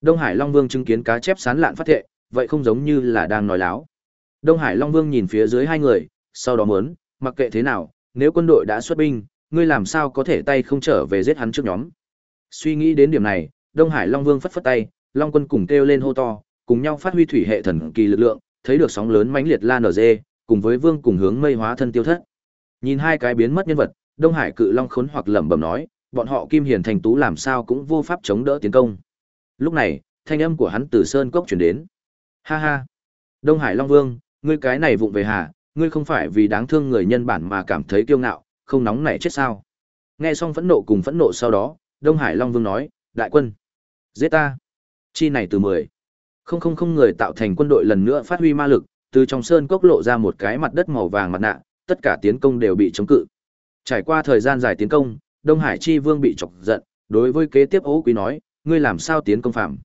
Đông Hải Long Vương chứng kiến cá chép sán lạn phát thệ, vậy không giống như là đang nói láo. Đông Hải Long Vương nhìn phía dưới hai người, sau đó muốn, mặc kệ thế nào, nếu quân đội đã xuất binh, ngươi làm sao có thể tay không trở về giết hắn trước nhóm. Suy nghĩ đến điểm này, Đông Hải Long Vương phất phất tay, Long quân cùng kêu lên hô to, cùng nhau phát huy thủy hệ thần kỳ lực lượng, thấy được sóng lớn mãnh liệt lan ở dê, cùng với vương cùng hướng mây hóa thân tiêu thất. Nhìn hai cái biến mất nhân vật, Đông Hải Cự Long khốn hoặc lẩm bẩm nói, bọn họ Kim Hiền thành tú làm sao cũng vô pháp chống đỡ tiến công. Lúc này, thanh âm của hắn từ sơn cốc truyền đến. Ha ha, Đông Hải Long Vương, ngươi cái này vụng về hà, ngươi không phải vì đáng thương người nhân bản mà cảm thấy kiêu ngạo, không nóng nảy chết sao? Nghe xong phẫn nộ cùng phẫn nộ sau đó, Đông Hải Long Vương nói, đại quân, giết ta. Chi này từ mười, không không không người tạo thành quân đội lần nữa phát huy ma lực, từ trong sơn cốc lộ ra một cái mặt đất màu vàng mặt nạ, tất cả tiến công đều bị chống cự. Trải qua thời gian dài tiến công, Đông Hải Chi Vương bị chọc giận, đối với kế tiếp Ố Quý nói, ngươi làm sao tiến công phạm?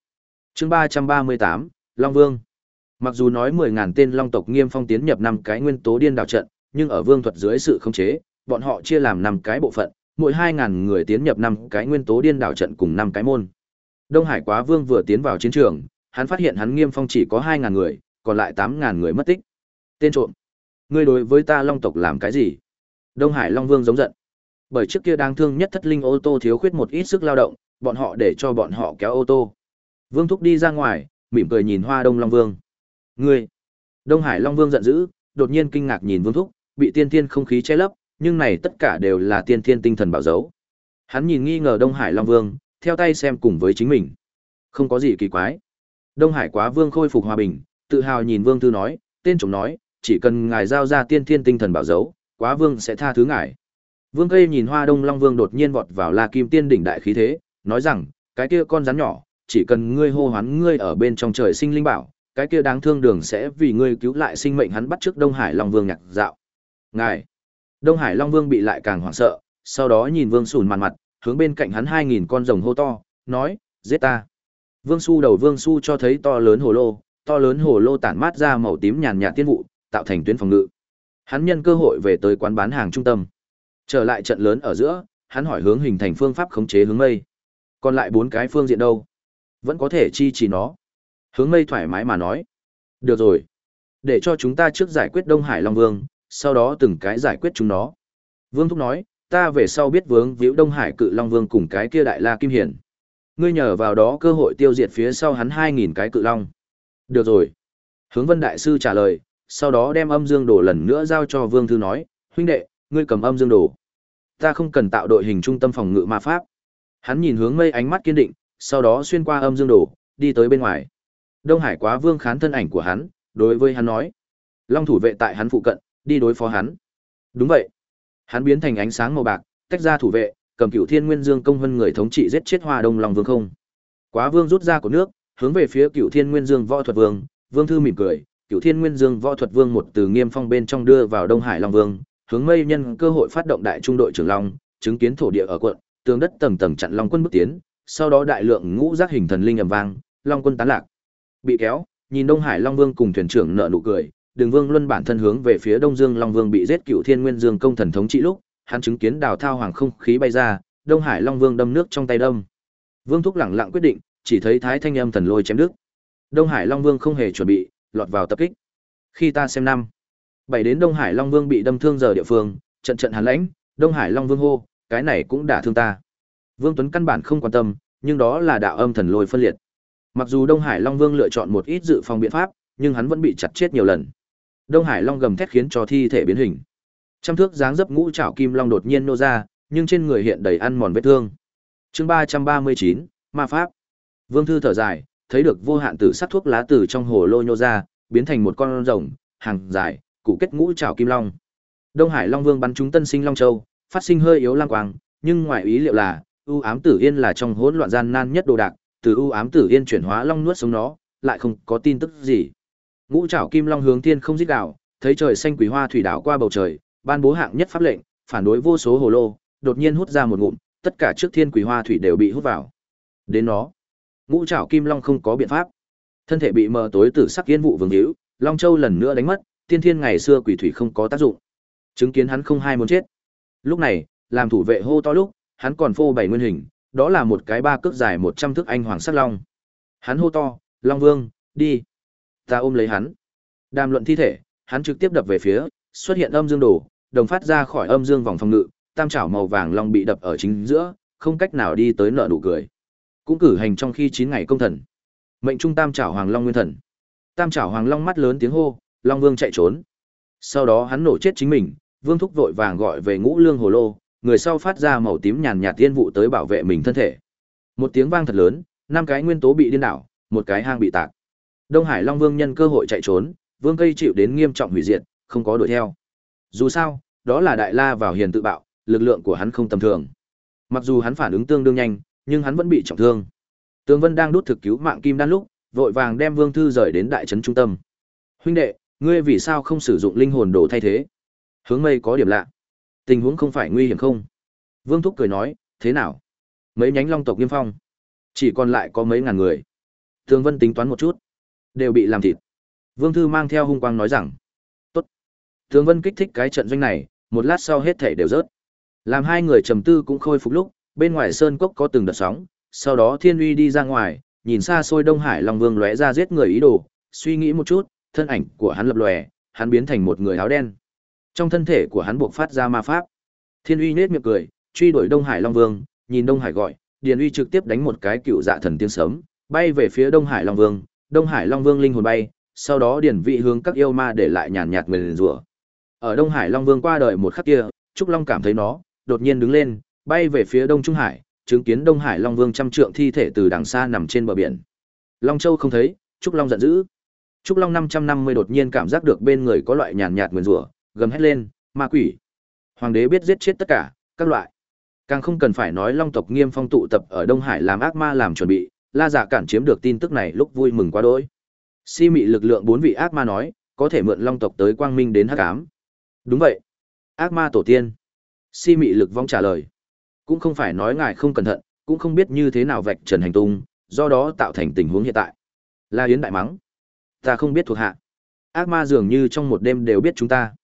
Chương ba trăm ba mươi tám Long Vương. Mặc dù nói mười ngàn tên Long tộc Nghiêm Phong tiến nhập năm cái nguyên tố điên đảo trận, nhưng ở Vương thuật dưới sự khống chế, bọn họ chia làm năm cái bộ phận, mỗi hai ngàn người tiến nhập năm cái nguyên tố điên đảo trận cùng năm cái môn. Đông Hải Quá Vương vừa tiến vào chiến trường, hắn phát hiện hắn Nghiêm Phong chỉ có hai ngàn người, còn lại tám ngàn người mất tích. Tên trộm, ngươi đối với ta Long tộc làm cái gì? Đông Hải Long Vương giống giận. Bởi trước kia đang thương nhất thất linh ô tô thiếu khuyết một ít sức lao động, bọn họ để cho bọn họ kéo ô tô. Vương Thúc đi ra ngoài, mỉm cười nhìn Hoa Đông Long Vương. Ngươi! Đông Hải Long Vương giận dữ, đột nhiên kinh ngạc nhìn Vương Thúc, bị tiên thiên không khí che lấp, nhưng này tất cả đều là tiên thiên tinh thần bảo dấu. Hắn nhìn nghi ngờ Đông Hải Long Vương, theo tay xem cùng với chính mình. Không có gì kỳ quái. Đông Hải Quá Vương khôi phục hòa bình, tự hào nhìn Vương Thư nói, tên chồng nói, chỉ cần ngài giao ra tiên thiên tinh thần bảo dấu, Quá Vương sẽ tha thứ ngài. Vương Cây nhìn Hoa Đông Long Vương đột nhiên vọt vào La Kim Tiên đỉnh đại khí thế, nói rằng, cái kia con rắn nhỏ, chỉ cần ngươi hô hoán ngươi ở bên trong trời sinh linh bảo, cái kia đáng thương đường sẽ vì ngươi cứu lại sinh mệnh hắn bắt trước Đông Hải Long Vương nhạc dạo. Ngài. Đông Hải Long Vương bị lại càng hoảng sợ, sau đó nhìn Vương Sùn màn mặt, hướng bên cạnh hắn hai nghìn con rồng hô to, nói, giết ta. Vương Su đầu Vương Su cho thấy to lớn hồ lô, to lớn hồ lô tản mát ra màu tím nhàn nhạt tiên vụ, tạo thành tuyến phòng ngự. Hắn nhân cơ hội về tới quán bán hàng trung tâm. Trở lại trận lớn ở giữa, hắn hỏi hướng hình thành phương pháp khống chế hướng mây. Còn lại bốn cái phương diện đâu? Vẫn có thể chi trì nó. Hướng mây thoải mái mà nói. Được rồi. Để cho chúng ta trước giải quyết Đông Hải Long Vương, sau đó từng cái giải quyết chúng nó. Vương Thúc nói, ta về sau biết vướng víu Đông Hải cự Long Vương cùng cái kia đại la kim hiển. Ngươi nhờ vào đó cơ hội tiêu diệt phía sau hắn hai nghìn cái cự long. Được rồi. Hướng Vân Đại Sư trả lời, sau đó đem âm dương đồ lần nữa giao cho Vương Thư nói, huynh đệ, ngươi cầm âm dương đồ. Ta không cần tạo đội hình trung tâm phòng ngự ma pháp. Hắn nhìn hướng mây ánh mắt kiên định, sau đó xuyên qua âm dương đồ, đi tới bên ngoài. Đông Hải Quá Vương khán thân ảnh của hắn, đối với hắn nói: "Long thủ vệ tại hắn phụ cận, đi đối phó hắn." Đúng vậy. Hắn biến thành ánh sáng màu bạc, tách ra thủ vệ, cầm Cửu Thiên Nguyên Dương công hơn người thống trị giết chết Hoa Đông Long Vương không. Quá Vương rút ra của nước, hướng về phía Cửu Thiên Nguyên Dương Võ Thuật Vương, Vương thư mỉm cười, Cửu Thiên Nguyên Dương Võ Thuật Vương một từ nghiêm phong bên trong đưa vào Đông Hải Long Vương, hướng mây nhân cơ hội phát động đại trung đội trưởng long, chứng kiến thổ địa ở quận, tường đất tầng tầng chặn long quân bước tiến, sau đó đại lượng ngũ giác hình thần linh ầm vang, long quân tán lạc. Bị kéo, nhìn Đông Hải Long Vương cùng thuyền trưởng nợ nụ cười, Đường Vương Luân bản thân hướng về phía Đông Dương Long Vương bị giết cựu Thiên Nguyên Dương công thần thống trị lúc, hắn chứng kiến đào thao hoàng không khí bay ra, Đông Hải Long Vương đâm nước trong tay đâm. Vương Thúc lẳng lặng quyết định, chỉ thấy Thái Thanh Âm thần lôi chém đứt. Đông Hải Long Vương không hề chuẩn bị, lọt vào tập kích. Khi ta xem năm, bảy đến Đông Hải Long Vương bị đâm thương giờ địa phương, trận trận hàn lãnh, Đông Hải Long Vương hô, cái này cũng đả thương ta. Vương Tuấn căn bản không quan tâm, nhưng đó là đạo âm thần lôi phân liệt. Mặc dù Đông Hải Long Vương lựa chọn một ít dự phòng biện pháp, nhưng hắn vẫn bị chặt chết nhiều lần. Đông Hải Long gầm thét khiến cho thi thể biến hình. Trăm thước dáng dấp ngũ trảo kim long đột nhiên nô ra, nhưng trên người hiện đầy ăn mòn vết thương. Chương ba ba mươi chín Ma pháp. Vương thư thở dài, thấy được vô hạn tử sắc thuốc lá từ trong hồ lô nhô ra, biến thành một con rồng, hàng dài, cụ kết ngũ trảo kim long. Đông Hải Long Vương bắn trúng Tân Sinh Long Châu, phát sinh hơi yếu lang quang, nhưng ngoài ý liệu là, u ám tử yên là trong hỗn loạn gian nan nhất đồ đạc, từ u ám tử yên chuyển hóa long nuốt sống nó, lại không có tin tức gì. Ngũ trảo kim long hướng thiên không giết đảo, thấy trời xanh quỷ hoa thủy đảo qua bầu trời, ban bố hạng nhất pháp lệnh, phản đối vô số hồ lô, đột nhiên hút ra một ngụm, tất cả trước thiên quỷ hoa thủy đều bị hút vào. Đến nó, ngũ trảo kim long không có biện pháp, thân thể bị mờ tối tử sắc yên vụ vương hữu, long châu lần nữa đánh mất, tiên thiên ngày xưa quỷ thủy không có tác dụng. Chứng kiến hắn không hai muốn chết. Lúc này, làm thủ vệ hô to lúc, hắn còn phô bày nguyên hình, đó là một cái ba cước dài một trăm thước anh hoàng sắc long. Hắn hô to, Long Vương, đi. Ta ôm lấy hắn. Đàm luận thi thể, hắn trực tiếp đập về phía, xuất hiện âm dương đồ, đồng phát ra khỏi âm dương vòng phòng ngự, tam trảo màu vàng long bị đập ở chính giữa, không cách nào đi tới nợ nụ cười. Cũng cử hành trong khi chín ngày công thần. Mệnh trung tam trảo hoàng long nguyên thần. Tam trảo hoàng long mắt lớn tiếng hô, Long Vương chạy trốn. Sau đó hắn nổ chết chính mình, Vương Thúc vội vàng gọi về Ngũ Lương Hồ Lô, người sau phát ra màu tím nhàn nhạt tiên vụ tới bảo vệ mình thân thể. Một tiếng vang thật lớn, năm cái nguyên tố bị điên đảo, một cái hang bị tạc. Đông Hải Long Vương nhân cơ hội chạy trốn, Vương Cây chịu đến nghiêm trọng hủy diệt, không có đuổi theo. Dù sao, đó là đại la vào hiền tự bạo, lực lượng của hắn không tầm thường. Mặc dù hắn phản ứng tương đương nhanh, nhưng hắn vẫn bị trọng thương. Tương Vân đang đút thực cứu mạng Kim Đan lúc, vội vàng đem Vương Thư rời đến đại trấn trung tâm. "Huynh đệ, ngươi vì sao không sử dụng linh hồn đồ thay thế?" Hướng mây có điểm lạ. Tình huống không phải nguy hiểm không? Vương Thúc cười nói, thế nào? Mấy nhánh long tộc nghiêm phong. Chỉ còn lại có mấy ngàn người. Tường Vân tính toán một chút. Đều bị làm thịt. Vương Thư mang theo hung quang nói rằng. Tốt. tướng Vân kích thích cái trận doanh này, một lát sau hết thể đều rớt. Làm hai người trầm tư cũng khôi phục lúc, bên ngoài sơn cốc có từng đợt sóng, sau đó Thiên Uy đi ra ngoài, nhìn xa xôi Đông Hải Long Vương lóe ra giết người ý đồ, suy nghĩ một chút, thân ảnh của hắn lập lòe, hắn biến thành một người áo đen. Trong thân thể của hắn buộc phát ra ma pháp. Thiên Uy nhếch miệng cười, truy đuổi Đông Hải Long Vương, nhìn Đông Hải gọi, Điền Uy trực tiếp đánh một cái cựu dạ thần tiếng sớm, bay về phía Đông Hải Long Vương, Đông Hải Long Vương linh hồn bay, sau đó điển Vị hướng các yêu ma để lại nhàn nhạt nguyền rủa. Ở Đông Hải Long Vương qua đời một khắc kia, Trúc Long cảm thấy nó, đột nhiên đứng lên, bay về phía Đông Trung Hải, chứng kiến Đông Hải Long Vương trăm trượng thi thể từ đằng xa nằm trên bờ biển. Long Châu không thấy, Trúc Long giận dữ. Trúc Long 550 đột nhiên cảm giác được bên người có loại nhàn nhạt nguyền rủa, gầm hét lên, ma quỷ. Hoàng đế biết giết chết tất cả, các loại. Càng không cần phải nói Long tộc Nghiêm Phong tụ tập ở Đông Hải làm ác ma làm chuẩn bị, La giả cản chiếm được tin tức này lúc vui mừng quá đỗi. Si mị lực lượng bốn vị ác ma nói, có thể mượn Long tộc tới quang minh đến hắc ám. Đúng vậy. Ác ma tổ tiên. Si mị lực vong trả lời. Cũng không phải nói ngài không cẩn thận, cũng không biết như thế nào vạch trần hành tung, do đó tạo thành tình huống hiện tại. La Yến đại mắng. Ta không biết thuộc hạ. Ác ma dường như trong một đêm đều biết chúng ta.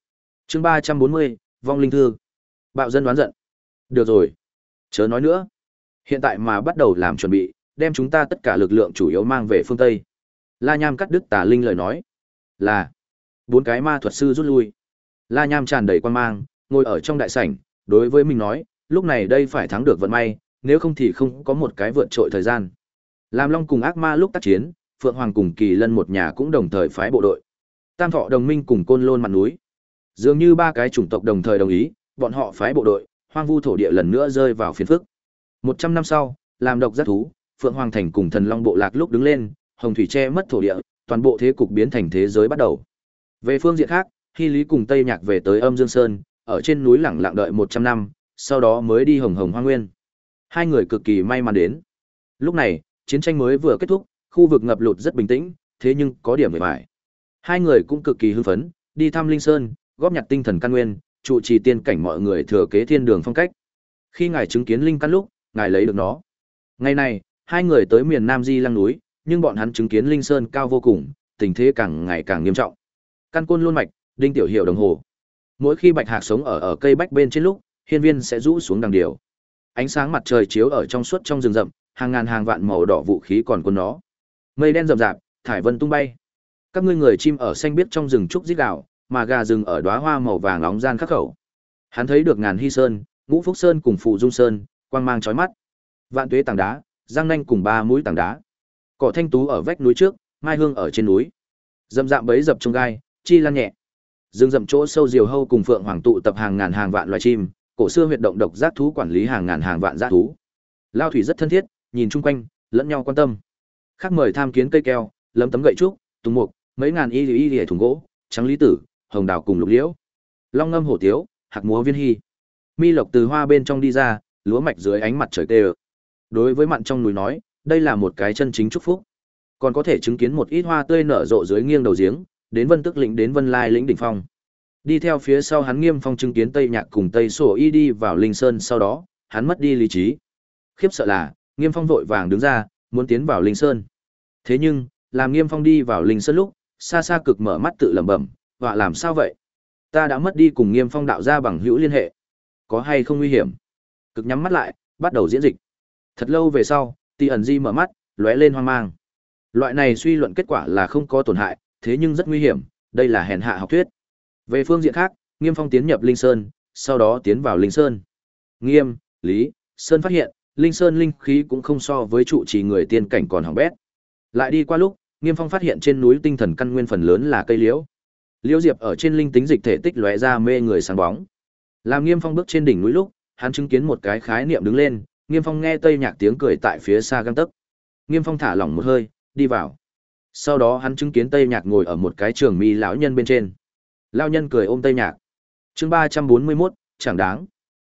chương ba trăm bốn mươi vong linh thư. Bạo dân đoán giận. Được rồi. Chớ nói nữa. Hiện tại mà bắt đầu làm chuẩn bị, đem chúng ta tất cả lực lượng chủ yếu mang về phương Tây. La Nham cắt đứt tà linh lời nói. Là. Bốn cái ma thuật sư rút lui. La Nham tràn đầy quan mang, ngồi ở trong đại sảnh, đối với mình nói, lúc này đây phải thắng được vận may, nếu không thì không có một cái vượt trội thời gian. Làm Long cùng ác ma lúc tác chiến, Phượng Hoàng cùng Kỳ Lân một nhà cũng đồng thời phái bộ đội. Tam Thọ đồng minh cùng Côn Lôn mặt núi. Dường như ba cái chủng tộc đồng thời đồng ý, bọn họ phái bộ đội, hoang vu thổ địa lần nữa rơi vào phiền phức. Một trăm năm sau, làm độc giác thú, Phượng Hoàng thành cùng Thần Long bộ lạc lúc đứng lên, Hồng thủy che mất thổ địa, toàn bộ thế cục biến thành thế giới bắt đầu. Về phương diện khác, Hy Lý cùng Tây Nhạc về tới Âm Dương Sơn, ở trên núi lẳng lặng đợi một trăm năm, sau đó mới đi Hồng Hồng Hoang Nguyên. Hai người cực kỳ may mắn đến. Lúc này, chiến tranh mới vừa kết thúc, khu vực ngập lụt rất bình tĩnh, thế nhưng có điểm về bại. Hai người cũng cực kỳ hưng phấn, đi thăm Linh Sơn, góp nhặt tinh thần căn nguyên, trụ trì tiên cảnh mọi người thừa kế thiên đường phong cách. Khi ngài chứng kiến linh căn lúc, ngài lấy được nó. Ngày này, hai người tới miền Nam Di Lăng núi, nhưng bọn hắn chứng kiến Linh Sơn cao vô cùng, tình thế càng ngày càng nghiêm trọng. Căn côn luôn mạch, đinh tiểu hiệu đồng hồ. Mỗi khi bạch hạc sống ở ở cây bách bên trên lúc, hiên viên sẽ rũ xuống đằng điều. Ánh sáng mặt trời chiếu ở trong suốt trong rừng rậm, hàng ngàn hàng vạn màu đỏ vũ khí còn quân nó. Mây đen rậm rạp, thải vân tung bay. Các ngươi người chim ở xanh biết trong rừng trúc rít gào, mà gà rừng ở đóa hoa màu vàng nóng gian khắc khẩu. Hắn thấy được ngàn hy sơn, ngũ phúc sơn cùng phụ dung sơn, quang mang chói mắt. Vạn tuế tảng đá, giang nanh cùng ba mũi tảng đá. Cỏ thanh tú ở vách núi trước, mai hương ở trên núi. Dậm dạm bấy dập trong gai, chi lan nhẹ. Dương rậm chỗ sâu diều hâu cùng phượng hoàng tụ tập hàng ngàn hàng vạn loài chim, cổ xưa huyệt động độc giác thú quản lý hàng ngàn hàng vạn giác thú. Lao thủy rất thân thiết, nhìn chung quanh, lẫn nhau quan tâm. Khác mời tham kiến cây keo, lấm tấm gậy trúc, tùng mục, mấy ngàn y y y thùng gỗ, trắng lý tử, hồng đào cùng lục liễu. Long ngâm hổ tiếu, hạc múa viên hy. Mi lộc từ hoa bên trong đi ra, lúa mạch dưới ánh mặt trời tê Đối với mặn trong núi nói, đây là một cái chân chính chúc phúc. Còn có thể chứng kiến một ít hoa tươi nở rộ dưới nghiêng đầu giếng, đến Vân Tức lĩnh đến Vân Lai lĩnh đỉnh phong. Đi theo phía sau hắn Nghiêm Phong chứng kiến Tây Nhạc cùng Tây Sổ Y đi vào Linh Sơn sau đó, hắn mất đi lý trí. Khiếp sợ là, Nghiêm Phong vội vàng đứng ra, muốn tiến vào Linh Sơn. Thế nhưng, làm Nghiêm Phong đi vào Linh Sơn lúc, xa xa cực mở mắt tự lẩm bẩm, "Và làm sao vậy? Ta đã mất đi cùng Nghiêm Phong đạo ra bằng hữu liên hệ, có hay không nguy hiểm?" Cực nhắm mắt lại, bắt đầu diễn dịch. Thật lâu về sau, Tỷ ẩn Di mở mắt, lóe lên hoang mang. Loại này suy luận kết quả là không có tổn hại, thế nhưng rất nguy hiểm, đây là hèn hạ học thuyết. Về phương diện khác, Nghiêm Phong tiến nhập Linh Sơn, sau đó tiến vào Linh Sơn. Nghiêm, Lý, Sơn phát hiện, Linh Sơn linh khí cũng không so với trụ trì người tiên cảnh còn hỏng bét. Lại đi qua lúc, Nghiêm Phong phát hiện trên núi tinh thần căn nguyên phần lớn là cây liễu. Liễu diệp ở trên linh tính dịch thể tích lóe ra mê người sáng bóng. Làm Nghiêm Phong bước trên đỉnh núi lúc, hắn chứng kiến một cái khái niệm đứng lên, Nghiêm Phong nghe tây nhạc tiếng cười tại phía xa găng tấc. Nghiêm Phong thả lỏng một hơi, đi vào. Sau đó hắn chứng kiến Tây Nhạc ngồi ở một cái trường mi lão nhân bên trên. Lão nhân cười ôm Tây Nhạc. Chương ba trăm bốn mươi 341, chẳng đáng.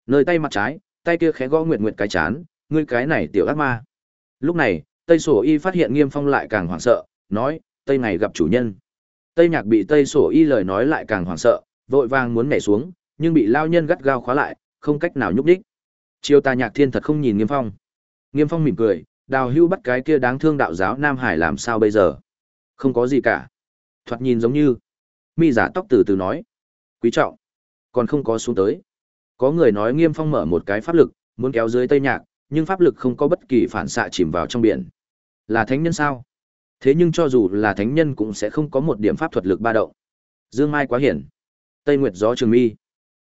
Nơi tay mặt trái, tay kia khẽ gõ nguyệt nguyệt cái chán, ngươi cái này tiểu ác ma. Lúc này, Tây Sổ Y phát hiện Nghiêm Phong lại càng hoảng sợ, nói, Tây này gặp chủ nhân. Tây Nhạc bị Tây Sổ Y lời nói lại càng hoảng sợ, vội vàng muốn nhảy xuống, nhưng bị lao nhân gắt gao khóa lại, không cách nào nhúc đích. Chiêu ta nhạc thiên thật không nhìn Nghiêm Phong. Nghiêm Phong mỉm cười, đào hưu bắt cái kia đáng thương đạo giáo Nam Hải làm sao bây giờ? Không có gì cả. Thoạt nhìn giống như. Mi giả tóc từ từ nói. Quý trọng. Còn không có xuống tới. Có người nói Nghiêm Phong mở một cái pháp lực, muốn kéo dưới tây nhạc, nhưng pháp lực không có bất kỳ phản xạ chìm vào trong biển. Là thánh nhân sao? Thế nhưng cho dù là thánh nhân cũng sẽ không có một điểm pháp thuật lực ba động. Dương Mai quá hiển. Tây Nguyệt gió trường mi.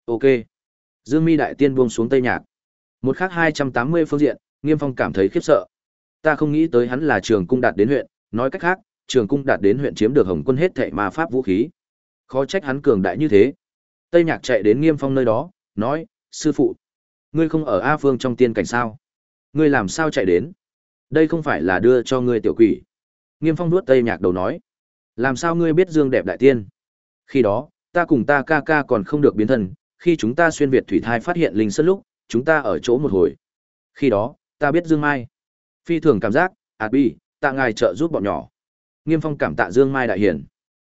Ok. Dương Mi đại tiên buông xuống tây nhạc. Một khác 280 phương diện, Nghiêm Phong cảm thấy khiếp sợ. Ta không nghĩ tới hắn là trường cung đạt đến huyện, nói cách khác, trường cung đạt đến huyện chiếm được Hồng quân hết thảy ma pháp vũ khí. Khó trách hắn cường đại như thế. Tây Nhạc chạy đến Nghiêm Phong nơi đó, nói: "Sư phụ, ngươi không ở A Phương trong tiên cảnh sao? Ngươi làm sao chạy đến? Đây không phải là đưa cho ngươi tiểu quỷ." Nghiêm Phong nuốt Tây Nhạc đầu nói: "Làm sao ngươi biết Dương đẹp đại tiên?" Khi đó, ta cùng ta ca ca còn không được biến thân, khi chúng ta xuyên việt thủy thai phát hiện linh sơn lúc, chúng ta ở chỗ một hồi. Khi đó, ta biết Dương Mai. Phi thường cảm giác, ạt bi, tạ ngài trợ giúp bọn nhỏ. Nghiêm Phong cảm tạ Dương Mai đại hiển.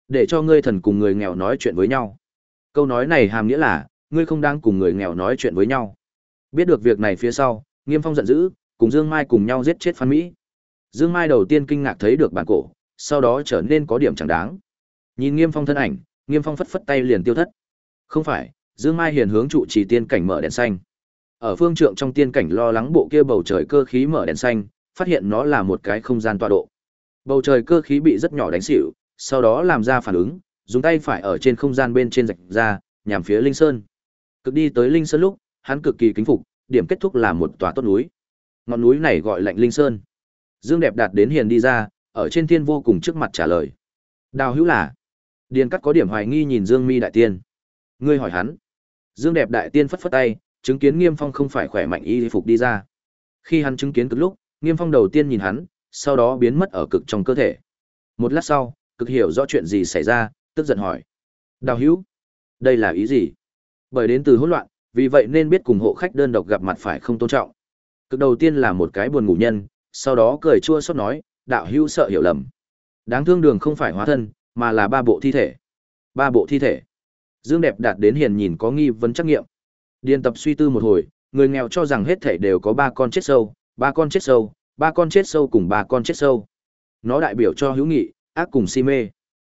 Để cho ngươi thần cùng người nghèo nói chuyện với nhau. Câu nói này hàm nghĩa là, ngươi không đang cùng người nghèo nói chuyện với nhau. Biết được việc này phía sau, Nghiêm Phong giận dữ, cùng Dương Mai cùng nhau giết chết Phan Mỹ. Dương Mai đầu tiên kinh ngạc thấy được bản cổ, sau đó trở nên có điểm chẳng đáng. Nhìn Nghiêm Phong thân ảnh, Nghiêm Phong phất phất tay liền tiêu thất. Không phải, Dương Mai hiền hướng trụ trì tiên cảnh mở đèn xanh. Ở phương trượng trong tiên cảnh lo lắng bộ kia bầu trời cơ khí mở đèn xanh, phát hiện nó là một cái không gian tọa độ. Bầu trời cơ khí bị rất nhỏ đánh xỉu, sau đó làm ra phản ứng, dùng tay phải ở trên không gian bên trên rạch ra, nhằm phía Linh Sơn. Cực đi tới Linh Sơn lúc, hắn cực kỳ kính phục, điểm kết thúc là một tòa tốt núi. Ngọn núi này gọi lạnh Linh Sơn. Dương đẹp đạt đến hiền đi ra, ở trên thiên vô cùng trước mặt trả lời. Đào hữu là. Điền cắt có điểm hoài nghi nhìn Dương Mi đại tiên. Ngươi hỏi hắn. Dương đẹp đại tiên phất phất tay, chứng kiến Nghiêm Phong không phải khỏe mạnh y phục đi ra. Khi hắn chứng kiến cực lúc, Nghiêm Phong đầu tiên nhìn hắn, sau đó biến mất ở cực trong cơ thể. Một lát sau, cực hiểu rõ chuyện gì xảy ra, tức giận hỏi. Đào hữu, đây là ý gì? Bởi đến từ hỗn loạn, vì vậy nên biết cùng hộ khách đơn độc gặp mặt phải không tôn trọng. Cực đầu tiên là một cái buồn ngủ nhân, sau đó cười chua xót nói, đạo hữu sợ hiểu lầm. Đáng thương đường không phải hóa thân, mà là ba bộ thi thể. Ba bộ thi thể. Dương đẹp đạt đến hiền nhìn có nghi vấn trắc nghiệm. Điền tập suy tư một hồi, người nghèo cho rằng hết thể đều có ba con chết sâu, ba con chết sâu, ba con chết sâu cùng ba con chết sâu. Nó đại biểu cho hữu nghị, ác cùng si mê.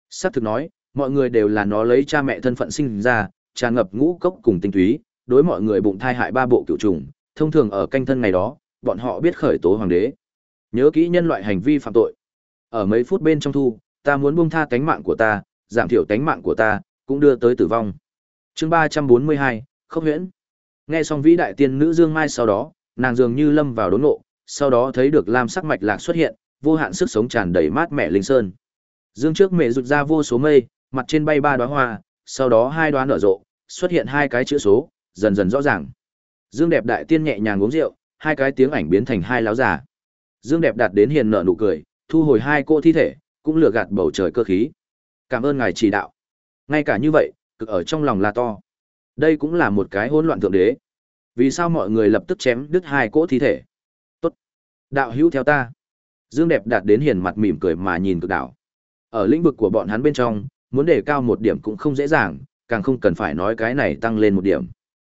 Sắc thực nói, mọi người đều là nó lấy cha mẹ thân phận sinh ra, tràn ngập ngũ cốc cùng tinh túy, đối mọi người bụng thai hại ba bộ cựu trùng, thông thường ở canh thân ngày đó, bọn họ biết khởi tố hoàng đế. Nhớ kỹ nhân loại hành vi phạm tội. Ở mấy phút bên trong thu, ta muốn buông tha tánh mạng của ta, giảm thiểu tánh mạng của ta, cũng đưa tới tử vong. Chương ba trăm bốn mươi hai, Khốc Huyễn. Nghe xong vĩ đại tiên nữ Dương Mai sau đó, nàng dường như lâm vào đốn ngộ, sau đó thấy được lam sắc mạch lạc xuất hiện, vô hạn sức sống tràn đầy mát mẻ linh sơn. Dương trước mẹ rụt ra vô số mây, mặt trên bay ba đóa hoa, sau đó hai đóa nở rộ, xuất hiện hai cái chữ số, dần dần rõ ràng. Dương đẹp đại tiên nhẹ nhàng uống rượu, hai cái tiếng ảnh biến thành hai láo giả. Dương đẹp đạt đến hiền nở nụ cười, thu hồi hai cô thi thể, cũng lừa gạt bầu trời cơ khí. Cảm ơn ngài chỉ đạo. Ngay cả như vậy, cực ở trong lòng là to. Đây cũng là một cái hỗn loạn thượng đế. Vì sao mọi người lập tức chém đứt hai cỗ thi thể? Tốt. Đạo hữu theo ta. Dương đẹp đạt đến hiền mặt mỉm cười mà nhìn cực đạo. Ở lĩnh vực của bọn hắn bên trong, muốn đề cao một điểm cũng không dễ dàng, càng không cần phải nói cái này tăng lên một điểm.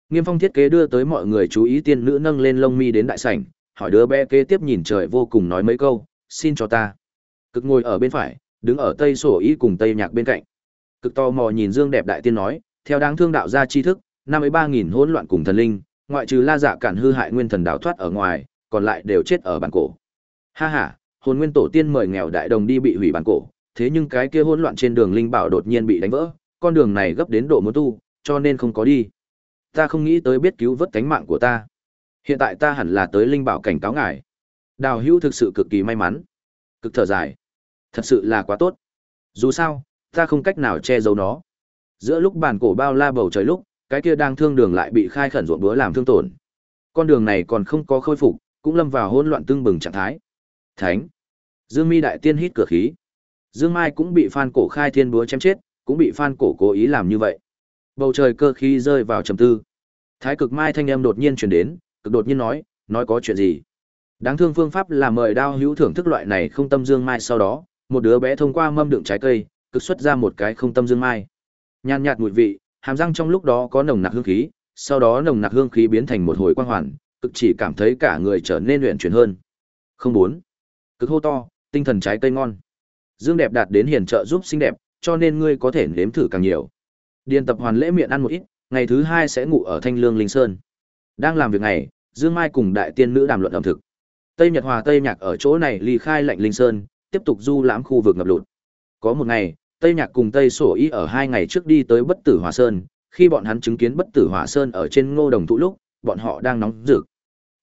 Nghiêm Phong thiết kế đưa tới mọi người chú ý tiên nữ nâng lên lông mi đến đại sảnh, hỏi đứa bé kế tiếp nhìn trời vô cùng nói mấy câu, xin cho ta. Cực ngồi ở bên phải, đứng ở tây sổ ý cùng tây nhạc bên cạnh. Cực to mò nhìn Dương đẹp đại tiên nói, theo đáng thương đạo gia tri thức, năm ấy ba nghìn hỗn loạn cùng thần linh, ngoại trừ La Dạ cản hư hại nguyên thần đạo thoát ở ngoài, còn lại đều chết ở bản cổ. Ha ha, hồn nguyên tổ tiên mời nghèo đại đồng đi bị hủy bản cổ, thế nhưng cái kia hỗn loạn trên đường linh bảo đột nhiên bị đánh vỡ, con đường này gấp đến độ muốn tu, cho nên không có đi. Ta không nghĩ tới biết cứu vớt cánh mạng của ta. Hiện tại ta hẳn là tới linh bảo cảnh cáo ngài. Đào Hữu thực sự cực kỳ may mắn. Cực thở dài. Thật sự là quá tốt. Dù sao, ta không cách nào che giấu nó. Giữa lúc bản cổ bao la bầu trời lúc, cái kia đang thương đường lại bị khai khẩn ruộng búa làm thương tổn. Con đường này còn không có khôi phục, cũng lâm vào hỗn loạn tương bừng trạng thái. Thánh. Dương Mi đại tiên hít cửa khí. Dương Mai cũng bị Phan Cổ khai thiên búa chém chết, cũng bị Phan Cổ cố ý làm như vậy. Bầu trời cơ khí rơi vào trầm tư. Thái Cực Mai thanh âm đột nhiên truyền đến, cực đột nhiên nói, nói có chuyện gì? Đáng thương phương pháp là mời đao hữu thưởng thức loại này không tâm dương mai sau đó, một đứa bé thông qua mâm đựng trái cây, cực xuất ra một cái không tâm dương mai. Nhàn nhạt mùi vị, hàm răng trong lúc đó có nồng nặc hương khí, sau đó nồng nặc hương khí biến thành một hồi quang hoàn, cực chỉ cảm thấy cả người trở nên luyện chuyển hơn. Không bốn. Cực hô to, tinh thần trái cây ngon. Dương đẹp đạt đến hiền trợ giúp xinh đẹp, cho nên ngươi có thể nếm thử càng nhiều. Điền tập hoàn lễ miệng ăn một ít, ngày thứ hai sẽ ngủ ở Thanh Lương Linh Sơn. Đang làm việc này, Dương Mai cùng đại tiên nữ đàm luận ẩm thực. Tây Nhật Hòa Tây Nhạc ở chỗ này ly khai lạnh Linh Sơn, tiếp tục du lãm khu vực ngập lụt. Có một ngày, Tây Nhạc cùng Tây Sổ Y ở hai ngày trước đi tới Bất Tử Hòa Sơn, khi bọn hắn chứng kiến Bất Tử Hòa Sơn ở trên Ngô Đồng thụ lúc, bọn họ đang nóng rực.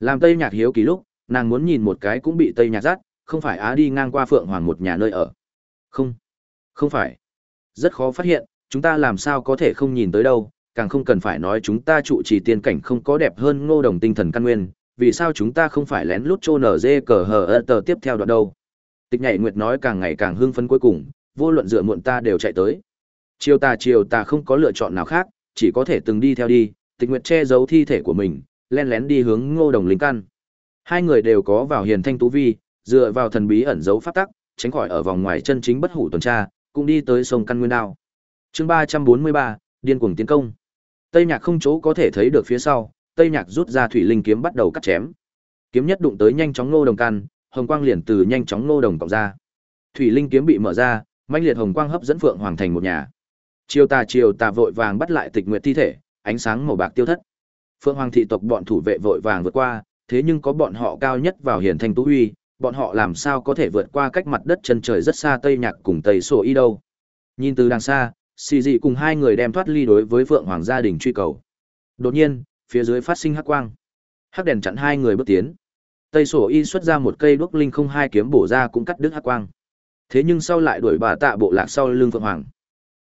Làm Tây Nhạc hiếu kỳ lúc, nàng muốn nhìn một cái cũng bị Tây Nhạc dắt, không phải á đi ngang qua Phượng Hoàng một nhà nơi ở. Không, không phải. Rất khó phát hiện, chúng ta làm sao có thể không nhìn tới đâu, càng không cần phải nói chúng ta trụ trì tiên cảnh không có đẹp hơn Ngô Đồng tinh thần căn nguyên, vì sao chúng ta không phải lén lút chôn nở dê cờ hờ tờ tiếp theo đoạn đâu. Tịch nhảy nguyệt nói càng ngày càng hưng phấn cuối cùng, vô luận dựa muộn ta đều chạy tới. Chiều tà chiều tà không có lựa chọn nào khác, chỉ có thể từng đi theo đi, tịch nguyệt che giấu thi thể của mình, len lén đi hướng ngô đồng Linh căn. Hai người đều có vào hiền thanh tú vi, dựa vào thần bí ẩn giấu pháp tắc, tránh khỏi ở vòng ngoài chân chính bất hủ tuần tra, cũng đi tới sông căn nguyên đao. Chương ba trăm bốn mươi ba điên cuồng tiến công. Tây Nhạc không chỗ có thể thấy được phía sau, Tây Nhạc rút ra thủy linh kiếm bắt đầu cắt chém. Kiếm nhất đụng tới nhanh chóng ngô đồng căn, hồng quang liền từ nhanh chóng ngô đồng cộng ra. Thủy linh kiếm bị mở ra, mãnh liệt hồng quang hấp dẫn phượng hoàng thành một nhà. Chiều tà chiều tà vội vàng bắt lại tịch nguyệt thi thể, ánh sáng màu bạc tiêu thất. Phượng hoàng thị tộc bọn thủ vệ vội vàng vượt qua, thế nhưng có bọn họ cao nhất vào hiển thanh tú huy, bọn họ làm sao có thể vượt qua cách mặt đất chân trời rất xa tây nhạc cùng tây sổ y đâu. Nhìn từ đằng xa, xì dị cùng hai người đem thoát ly đối với phượng hoàng gia đình truy cầu. Đột nhiên, phía dưới phát sinh hắc quang. Hắc đèn chặn hai người bước tiến. Tây sổ y xuất ra một cây đuốc linh không hai kiếm bổ ra cũng cắt đứt hắc quang. Thế nhưng sau lại đuổi bà tạ bộ lạc sau lưng Phượng Hoàng.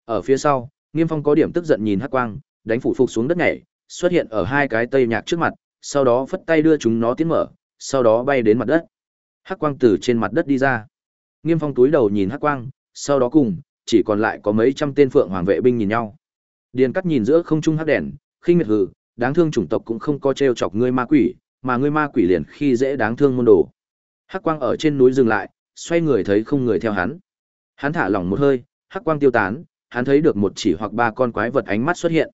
Ở phía sau, Nghiêm Phong có điểm tức giận nhìn hắc quang, đánh phủ phục xuống đất nhảy, xuất hiện ở hai cái tây nhạc trước mặt, sau đó phất tay đưa chúng nó tiến mở, sau đó bay đến mặt đất. Hắc quang từ trên mặt đất đi ra. Nghiêm Phong túi đầu nhìn hắc quang, sau đó cùng, chỉ còn lại có mấy trăm tên Phượng Hoàng vệ binh nhìn nhau. Điền Cắt nhìn giữa không trung hắc đèn, khinh miệt hừ, đáng thương chủng tộc cũng không có trêu chọc ngươi ma quỷ, mà ngươi ma quỷ liền khi dễ đáng thương môn đồ. Hắc quang ở trên núi dừng lại, xoay người thấy không người theo hắn. Hắn thả lỏng một hơi, hắc quang tiêu tán, hắn thấy được một chỉ hoặc ba con quái vật ánh mắt xuất hiện.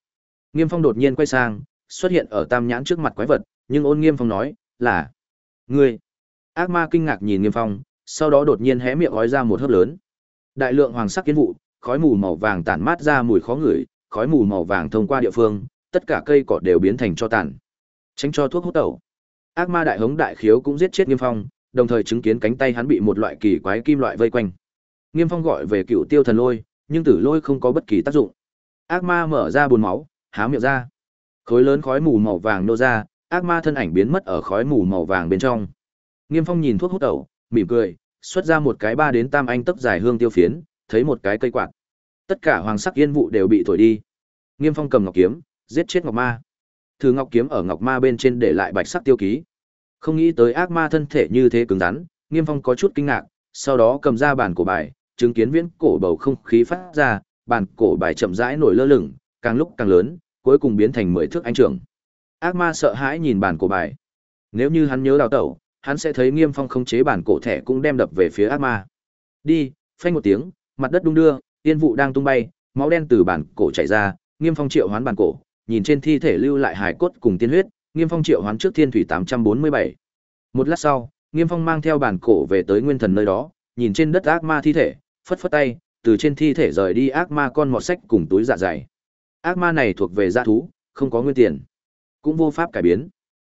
Nghiêm Phong đột nhiên quay sang, xuất hiện ở tam nhãn trước mặt quái vật, nhưng ôn Nghiêm Phong nói, là ngươi. Ác ma kinh ngạc nhìn Nghiêm Phong, sau đó đột nhiên hé miệng gói ra một hớp lớn. Đại lượng hoàng sắc kiến vụ, khói mù màu vàng tản mát ra mùi khó ngửi, khói mù màu vàng thông qua địa phương, tất cả cây cỏ đều biến thành cho tàn. Tránh cho thuốc hút tẩu. Ác ma đại hống đại khiếu cũng giết chết Nghiêm Phong, đồng thời chứng kiến cánh tay hắn bị một loại kỳ quái kim loại vây quanh. Nghiêm Phong gọi về cựu tiêu thần lôi, nhưng tử lôi không có bất kỳ tác dụng. Ác ma mở ra buồn máu, há miệng ra. Khối lớn khói mù màu vàng nô ra, ác ma thân ảnh biến mất ở khói mù màu vàng bên trong. Nghiêm Phong nhìn thuốc hút tẩu, mỉm cười, xuất ra một cái ba đến tam anh tấc dài hương tiêu phiến, thấy một cái cây quạt. Tất cả hoàng sắc yên vụ đều bị thổi đi. Nghiêm Phong cầm ngọc kiếm, giết chết ngọc ma. Thứ ngọc kiếm ở ngọc ma bên trên để lại bạch sắc tiêu ký. Không nghĩ tới ác ma thân thể như thế cứng rắn, Nghiêm Phong có chút kinh ngạc, sau đó cầm ra bản cổ bài, chứng kiến viễn cổ bầu không khí phát ra, bản cổ bài chậm rãi nổi lơ lửng, càng lúc càng lớn, cuối cùng biến thành mười thước anh trưởng. Ác ma sợ hãi nhìn bản cổ bài. Nếu như hắn nhớ đào tẩu, hắn sẽ thấy Nghiêm Phong không chế bản cổ thẻ cũng đem đập về phía ác ma. Đi, phanh một tiếng, mặt đất đung đưa, tiên vụ đang tung bay, máu đen từ bản cổ chảy ra, Nghiêm Phong triệu hoán bản cổ, nhìn trên thi thể lưu lại hài cốt cùng tiên huyết, Nghiêm Phong triệu hoán trước Thiên Thủy 847. Một lát sau, Nghiêm Phong mang theo bản cổ về tới Nguyên Thần nơi đó, nhìn trên đất ác ma thi thể, phất phất tay, từ trên thi thể rời đi ác ma con mọt sách cùng túi dạ dày. Ác ma này thuộc về gia thú, không có nguyên tiền, cũng vô pháp cải biến.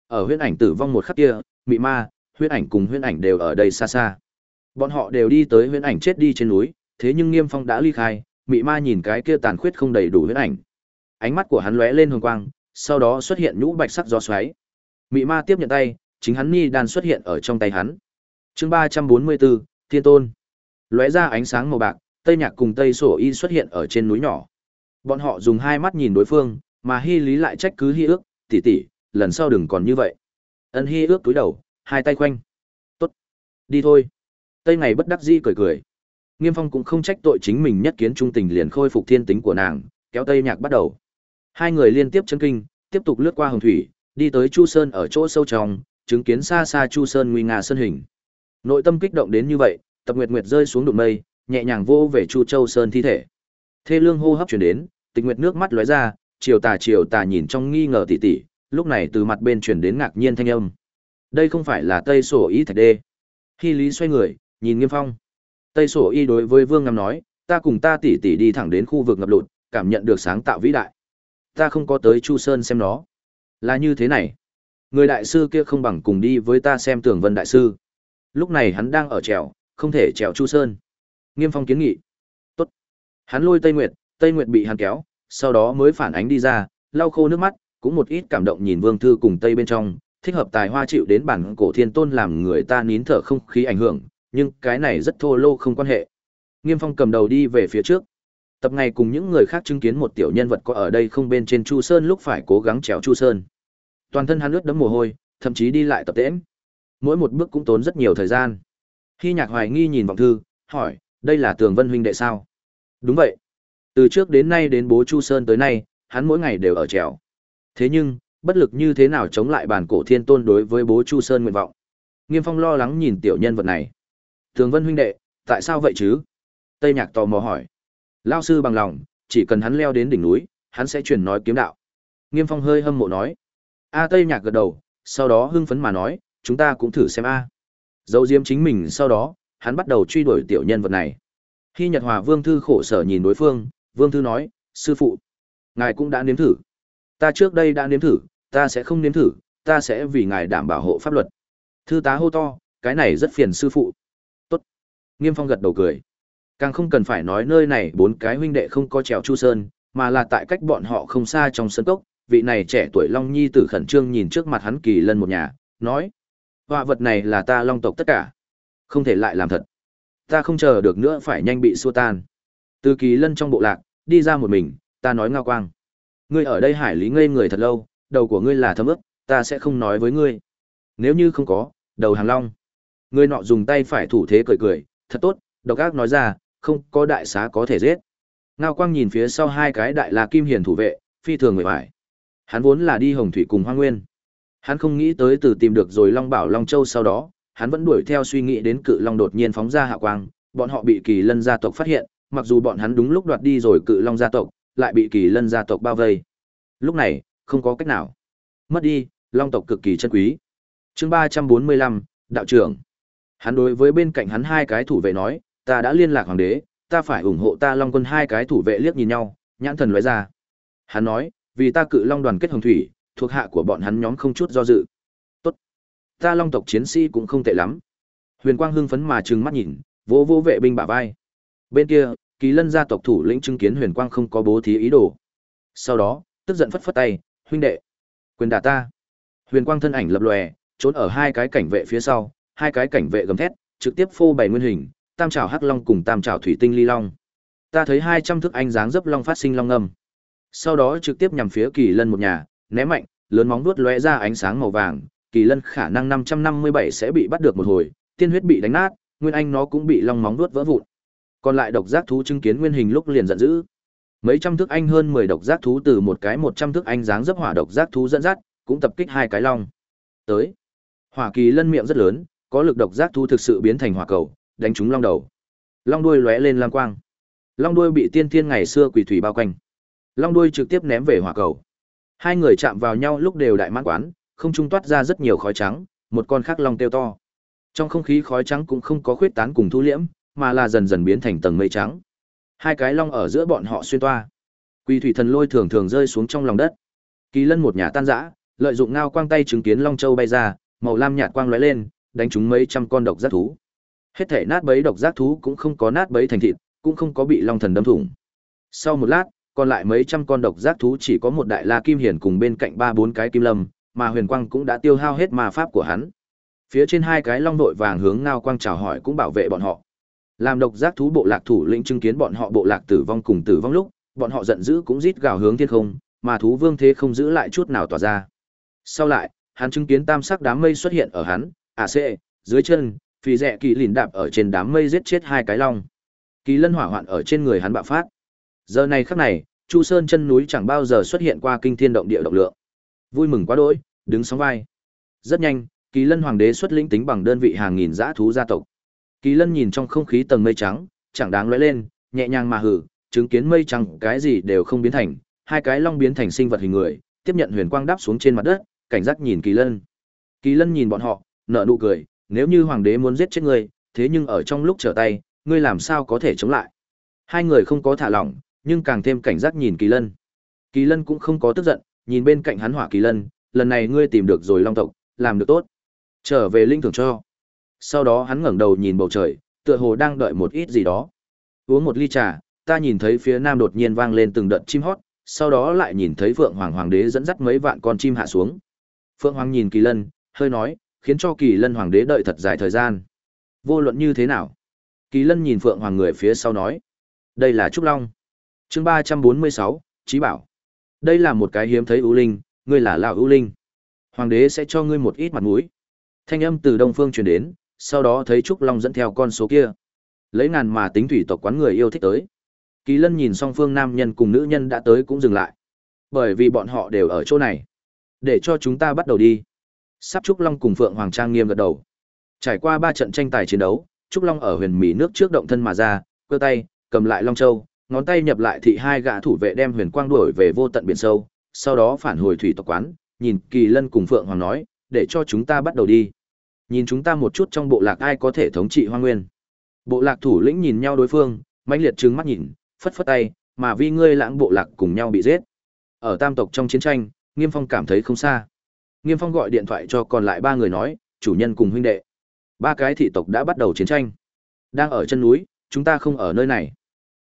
Ở huyễn ảnh tử vong một khắc kia, mị ma, huyễn ảnh cùng huyễn ảnh đều ở đây xa xa. Bọn họ đều đi tới huyễn ảnh chết đi trên núi, thế nhưng Nghiêm Phong đã ly khai, mị ma nhìn cái kia tàn khuyết không đầy đủ huyễn ảnh. Ánh mắt của hắn lóe lên hồng quang, sau đó xuất hiện nhũ bạch sắc gió xoáy. Mị ma tiếp nhận tay, chính hắn ni đan xuất hiện ở trong tay hắn. Chương ba trăm bốn mươi 344, Thiên Tôn. Lóe ra ánh sáng màu bạc, Tây Nhạc cùng Tây Sổ Y xuất hiện ở trên núi nhỏ. Bọn họ dùng hai mắt nhìn đối phương, mà Hy Lý lại trách cứ Hy ước, tỷ tỷ, lần sau đừng còn như vậy. Ân Hy ước túi đầu, hai tay quanh. Tốt, đi thôi. Tây ngày bất đắc dĩ cười cười. Nghiêm Phong cũng không trách tội chính mình nhất kiến trung tình liền khôi phục thiên tính của nàng, kéo Tây Nhạc bắt đầu. Hai người liên tiếp chân kinh, tiếp tục lướt qua hồng thủy, đi tới Chu Sơn ở chỗ sâu trong, chứng kiến xa xa Chu Sơn nguy nga sơn hình. Nội tâm kích động đến như vậy, Tập Nguyệt Nguyệt rơi xuống đụng mây, nhẹ nhàng vô về Chu Châu Sơn thi thể. Thê lương hô hấp truyền đến, Tịch Nguyệt nước mắt lóe ra, chiều tà chiều tà nhìn trong nghi ngờ tỉ tỉ, lúc này từ mặt bên truyền đến ngạc nhiên thanh âm. Đây không phải là Tây Sổ Y Thạch Đê. Khi Lý xoay người, nhìn Nghiêm Phong. Tây Sổ Y đối với Vương Ngâm nói, ta cùng ta tỉ tỉ đi thẳng đến khu vực ngập lụt, cảm nhận được sáng tạo vĩ đại. Ta không có tới Chu Sơn xem nó. Là như thế này. Người đại sư kia không bằng cùng đi với ta xem tưởng Vân đại sư. Lúc này hắn đang ở trèo, không thể trèo Chu Sơn. Nghiêm Phong kiến nghị. Tốt. Hắn lôi Tây Nguyệt, Tây Nguyệt bị hắn kéo, sau đó mới phản ánh đi ra, lau khô nước mắt, cũng một ít cảm động nhìn Vương Thư cùng Tây bên trong, thích hợp tài hoa chịu đến bản cổ thiên tôn làm người ta nín thở không khí ảnh hưởng, nhưng cái này rất thô lô không quan hệ. Nghiêm Phong cầm đầu đi về phía trước. Tập ngày cùng những người khác chứng kiến một tiểu nhân vật có ở đây không bên trên Chu Sơn lúc phải cố gắng trèo Chu Sơn. Toàn thân hắn ướt đẫm mồ hôi, thậm chí đi lại tập tễm Mỗi một bước cũng tốn rất nhiều thời gian. Khi Nhạc Hoài nghi nhìn vọng thư, hỏi, đây là Tường Vân huynh đệ sao? Đúng vậy. Từ trước đến nay đến bố Chu Sơn tới nay, hắn mỗi ngày đều ở trèo. Thế nhưng, bất lực như thế nào chống lại bản cổ thiên tôn đối với bố Chu Sơn nguyện vọng. Nghiêm Phong lo lắng nhìn tiểu nhân vật này. Tường Vân huynh đệ, tại sao vậy chứ? Tây Nhạc tò mò hỏi. Lao sư bằng lòng, chỉ cần hắn leo đến đỉnh núi, hắn sẽ truyền nói kiếm đạo. Nghiêm Phong hơi hâm mộ nói. A Tây Nhạc gật đầu, sau đó hưng phấn mà nói, chúng ta cũng thử xem a. Dấu diếm chính mình sau đó, hắn bắt đầu truy đuổi tiểu nhân vật này. Khi Nhật Hòa Vương Thư khổ sở nhìn đối phương, Vương Thư nói, sư phụ, ngài cũng đã nếm thử. Ta trước đây đã nếm thử, ta sẽ không nếm thử, ta sẽ vì ngài đảm bảo hộ pháp luật. Thư tá hô to, cái này rất phiền sư phụ. Tốt. Nghiêm Phong gật đầu cười. Càng không cần phải nói nơi này bốn cái huynh đệ không có trèo Chu Sơn, mà là tại cách bọn họ không xa trong sân cốc, vị này trẻ tuổi Long Nhi tử khẩn trương nhìn trước mặt hắn kỳ lân một nhà, nói: "Họa vật này là ta Long tộc tất cả, không thể lại làm thật. Ta không chờ được nữa phải nhanh bị xua tan." Từ kỳ lân trong bộ lạc, đi ra một mình, ta nói ngao quang: "Ngươi ở đây hải lý ngây người thật lâu, đầu của ngươi là thấm ức, ta sẽ không nói với ngươi. Nếu như không có, đầu hàng long." Ngươi nọ dùng tay phải thủ thế cười cười, "Thật tốt." Độc ác nói ra, không có đại xá có thể giết. Ngao Quang nhìn phía sau hai cái đại la kim hiền thủ vệ, phi thường người bại. Hắn vốn là đi Hồng Thủy cùng Hoa Nguyên. Hắn không nghĩ tới từ tìm được rồi Long Bảo Long Châu sau đó, hắn vẫn đuổi theo suy nghĩ đến cự long đột nhiên phóng ra hạ quang, bọn họ bị Kỳ Lân gia tộc phát hiện, mặc dù bọn hắn đúng lúc đoạt đi rồi cự long gia tộc, lại bị Kỳ Lân gia tộc bao vây. Lúc này, không có cách nào. Mất đi, long tộc cực kỳ chân quý. Chương ba trăm bốn mươi lăm, đạo trưởng. Hắn đối với bên cạnh hắn hai cái thủ vệ nói, ta đã liên lạc hoàng đế, ta phải ủng hộ ta Long quân hai cái thủ vệ liếc nhìn nhau, nhãn thần lóe ra. Hắn nói, vì ta cự Long đoàn kết hồng thủy, thuộc hạ của bọn hắn nhóm không chút do dự. Tốt. Ta Long tộc chiến sĩ cũng không tệ lắm. Huyền Quang hưng phấn mà trừng mắt nhìn, vỗ vỗ vệ binh bả vai. Bên kia, Kỳ Lân gia tộc thủ lĩnh chứng kiến Huyền Quang không có bố thí ý đồ. Sau đó, tức giận phất phất tay, huynh đệ, quyền đả ta. Huyền Quang thân ảnh lập lòe, trốn ở hai cái cảnh vệ phía sau, hai cái cảnh vệ gầm thét, trực tiếp phô bày nguyên hình, tam trảo hắc long cùng tam trảo thủy tinh ly long. Ta thấy hai trăm thước anh dáng dấp long phát sinh long ngâm. Sau đó trực tiếp nhằm phía Kỳ Lân một nhà, ném mạnh, lớn móng vuốt lóe ra ánh sáng màu vàng, Kỳ Lân khả năng năm năm mươi bảy sẽ bị bắt được một hồi, tiên huyết bị đánh nát, nguyên anh nó cũng bị long móng vuốt vỡ vụn. Còn lại độc giác thú chứng kiến nguyên hình lúc liền giận dữ. Mấy trăm thước anh hơn mười độc giác thú từ một cái một trăm thước anh dáng dấp hỏa độc giác thú dẫn dắt, cũng tập kích hai cái long. Tới. Hỏa Kỳ Lân miệng rất lớn, có lực độc giác thú thực sự biến thành hỏa cầu, đánh trúng long đầu. Long đuôi lóe lên lam quang. Long đuôi bị tiên thiên ngày xưa quỷ thủy bao quanh. Long đuôi trực tiếp ném về hỏa cầu. Hai người chạm vào nhau lúc đều đại mãn quán, không trung toát ra rất nhiều khói trắng, một con khác long tiêu to. Trong không khí khói trắng cũng không có khuyết tán cùng thu liễm, mà là dần dần biến thành tầng mây trắng. Hai cái long ở giữa bọn họ xuyên toa. Quỷ thủy thần lôi thường thường rơi xuống trong lòng đất. Kỳ Lân một nhà tan rã, lợi dụng ngao quang tay chứng kiến long châu bay ra, màu lam nhạt quang lóe lên, đánh trúng mấy trăm con độc giác thú. Hết thể nát bấy độc giác thú cũng không có nát bấy thành thịt, cũng không có bị long thần đâm thủng. Sau một lát, còn lại mấy trăm con độc giác thú chỉ có một đại la kim hiển cùng bên cạnh ba bốn cái kim lâm, mà huyền quang cũng đã tiêu hao hết ma pháp của hắn. Phía trên hai cái long đội vàng hướng ngao quang chào hỏi cũng bảo vệ bọn họ. Làm độc giác thú bộ lạc thủ lĩnh chứng kiến bọn họ bộ lạc tử vong cùng tử vong lúc, bọn họ giận dữ cũng rít gào hướng thiên không, mà thú vương thế không giữ lại chút nào tỏa ra. Sau lại, hắn chứng kiến tam sắc đám mây xuất hiện ở hắn, à xê, dưới chân, phi rẽ kỳ lìn đạp ở trên đám mây giết chết hai cái long. Kỳ lân hỏa hoạn ở trên người hắn bạo phát. Giờ này khắc này chu sơn chân núi chẳng bao giờ xuất hiện qua kinh thiên động địa động lượng. Vui mừng quá đỗi đứng sóng vai. Rất nhanh kỳ lân hoàng đế xuất lĩnh tính bằng đơn vị hàng nghìn dã thú gia tộc. Kỳ lân nhìn trong không khí tầng mây trắng chẳng đáng lóe lên nhẹ nhàng mà hử chứng kiến mây trắng cái gì đều không biến thành hai cái long biến thành sinh vật hình người, tiếp nhận huyền quang đáp xuống trên mặt đất, cảnh giác nhìn Kỳ Lân. Kỳ Lân nhìn bọn họ, nở nụ cười, nếu như hoàng đế muốn giết chết ngươi, thế nhưng ở trong lúc trở tay, ngươi làm sao có thể chống lại? Hai người không có thả lỏng, nhưng càng thêm cảnh giác nhìn Kỳ Lân. Kỳ Lân cũng không có tức giận, nhìn bên cạnh hắn Hỏa Kỳ Lân, lần này ngươi tìm được rồi Long tộc, làm được tốt. Trở về linh thưởng cho. Sau đó hắn ngẩng đầu nhìn bầu trời, tựa hồ đang đợi một ít gì đó. Uống một ly trà, ta nhìn thấy phía nam đột nhiên vang lên từng đợt chim hót, sau đó lại nhìn thấy Phượng Hoàng Hoàng đế dẫn dắt mấy vạn con chim hạ xuống. Phượng Hoàng nhìn Kỳ Lân, hơi nói, khiến cho Kỳ Lân Hoàng đế đợi thật dài thời gian. Vô luận như thế nào? Kỳ Lân nhìn Phượng Hoàng người phía sau nói, đây là Trúc Long. chương ba trăm bốn mươi sáu, trí Bảo. Đây là một cái hiếm thấy ưu linh, ngươi là lão ưu linh. Hoàng đế sẽ cho ngươi một ít mặt mũi. Thanh âm từ đông phương truyền đến, sau đó thấy Trúc Long dẫn theo con số kia. Lấy ngàn mà tính thủy tộc quán người yêu thích tới. Kỳ Lân nhìn song phương nam nhân cùng nữ nhân đã tới cũng dừng lại. Bởi vì bọn họ đều ở chỗ này. Để cho chúng ta bắt đầu đi. Sắp Trúc Long cùng Phượng Hoàng Trang nghiêm gật đầu. Trải qua ba trận tranh tài chiến đấu, Trúc Long ở huyền mỹ nước trước động thân mà ra, cơ tay, cầm lại Long Châu, ngón tay nhập lại thị hai gã thủ vệ đem huyền quang đuổi về vô tận biển sâu, sau đó phản hồi thủy tộc quán, nhìn Kỳ Lân cùng Phượng Hoàng nói, để cho chúng ta bắt đầu đi. Nhìn chúng ta một chút trong bộ lạc ai có thể thống trị Hoang Nguyên. Bộ lạc thủ lĩnh nhìn nhau đối phương, mãnh liệt trừng mắt nhìn, phất phất tay, mà vì ngươi lãng bộ lạc cùng nhau bị giết. Ở tam tộc trong chiến tranh, Nghiêm Phong cảm thấy không xa. Nghiêm Phong gọi điện thoại cho còn lại ba người nói, chủ nhân cùng huynh đệ. Ba cái thị tộc đã bắt đầu chiến tranh. Đang ở chân núi, chúng ta không ở nơi này.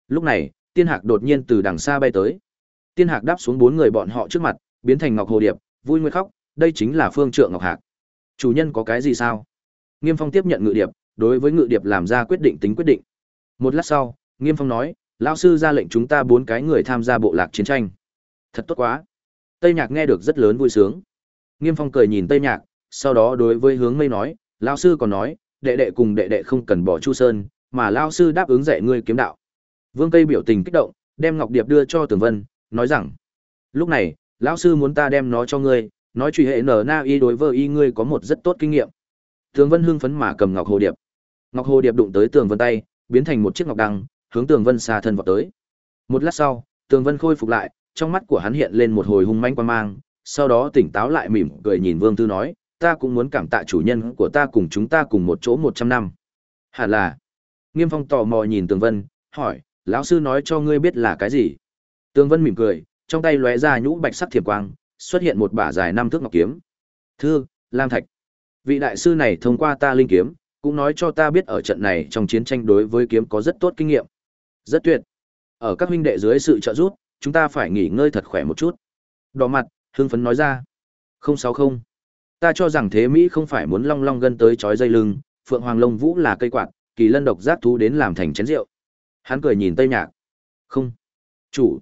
Lúc này, Tiên Hạc đột nhiên từ đằng xa bay tới. Tiên Hạc đáp xuống bốn người bọn họ trước mặt, biến thành Ngọc Hồ Điệp, vui nguyên khóc, đây chính là Phương Trượng Ngọc Hạc. Chủ nhân có cái gì sao? Nghiêm Phong tiếp nhận ngự điệp, đối với ngự điệp làm ra quyết định tính quyết định. Một lát sau, Nghiêm Phong nói, lão sư ra lệnh chúng ta bốn cái người tham gia bộ lạc chiến tranh. Thật tốt quá. Tây Nhạc nghe được rất lớn vui sướng. Nghiêm Phong cười nhìn Tây Nhạc, sau đó đối với Hướng Mây nói, lão sư còn nói, đệ đệ cùng đệ đệ không cần bỏ Chu Sơn, mà lão sư đáp ứng dạy ngươi kiếm đạo. Vương Tây biểu tình kích động, đem ngọc điệp đưa cho Tưởng Vân, nói rằng: "Lúc này, lão sư muốn ta đem nó cho ngươi, nói truy hệ nở na y đối với y ngươi có một rất tốt kinh nghiệm." Tưởng Vân hưng phấn mà cầm ngọc hồ điệp. Ngọc hồ điệp đụng tới Tưởng Vân tay, biến thành một chiếc ngọc đăng, hướng Tưởng Vân xa thân vọt tới. Một lát sau, Tường Vân khôi phục lại, trong mắt của hắn hiện lên một hồi hung manh quan mang, sau đó tỉnh táo lại mỉm cười nhìn Vương Tư nói, ta cũng muốn cảm tạ chủ nhân của ta cùng chúng ta cùng một chỗ một trăm năm. Hẳn là. Nghiêm Phong tò mò nhìn Tường Vân, hỏi, lão sư nói cho ngươi biết là cái gì? Tường Vân mỉm cười, trong tay lóe ra nhũ bạch sắc thiểm quang, xuất hiện một bả dài năm thước ngọc kiếm. Thư, Lam Thạch. Vị đại sư này thông qua ta linh kiếm, cũng nói cho ta biết ở trận này trong chiến tranh đối với kiếm có rất tốt kinh nghiệm. Rất tuyệt. Ở các huynh đệ dưới sự trợ giúp, chúng ta phải nghỉ ngơi thật khỏe một chút. Đỏ mặt, hưng phấn nói ra. Không sáu không. Ta cho rằng thế Mỹ không phải muốn long long gân tới chói dây lưng, Phượng Hoàng Long Vũ là cây quạt, kỳ lân độc giác thú đến làm thành chén rượu. Hắn cười nhìn Tây Nhạc. Không. Chủ.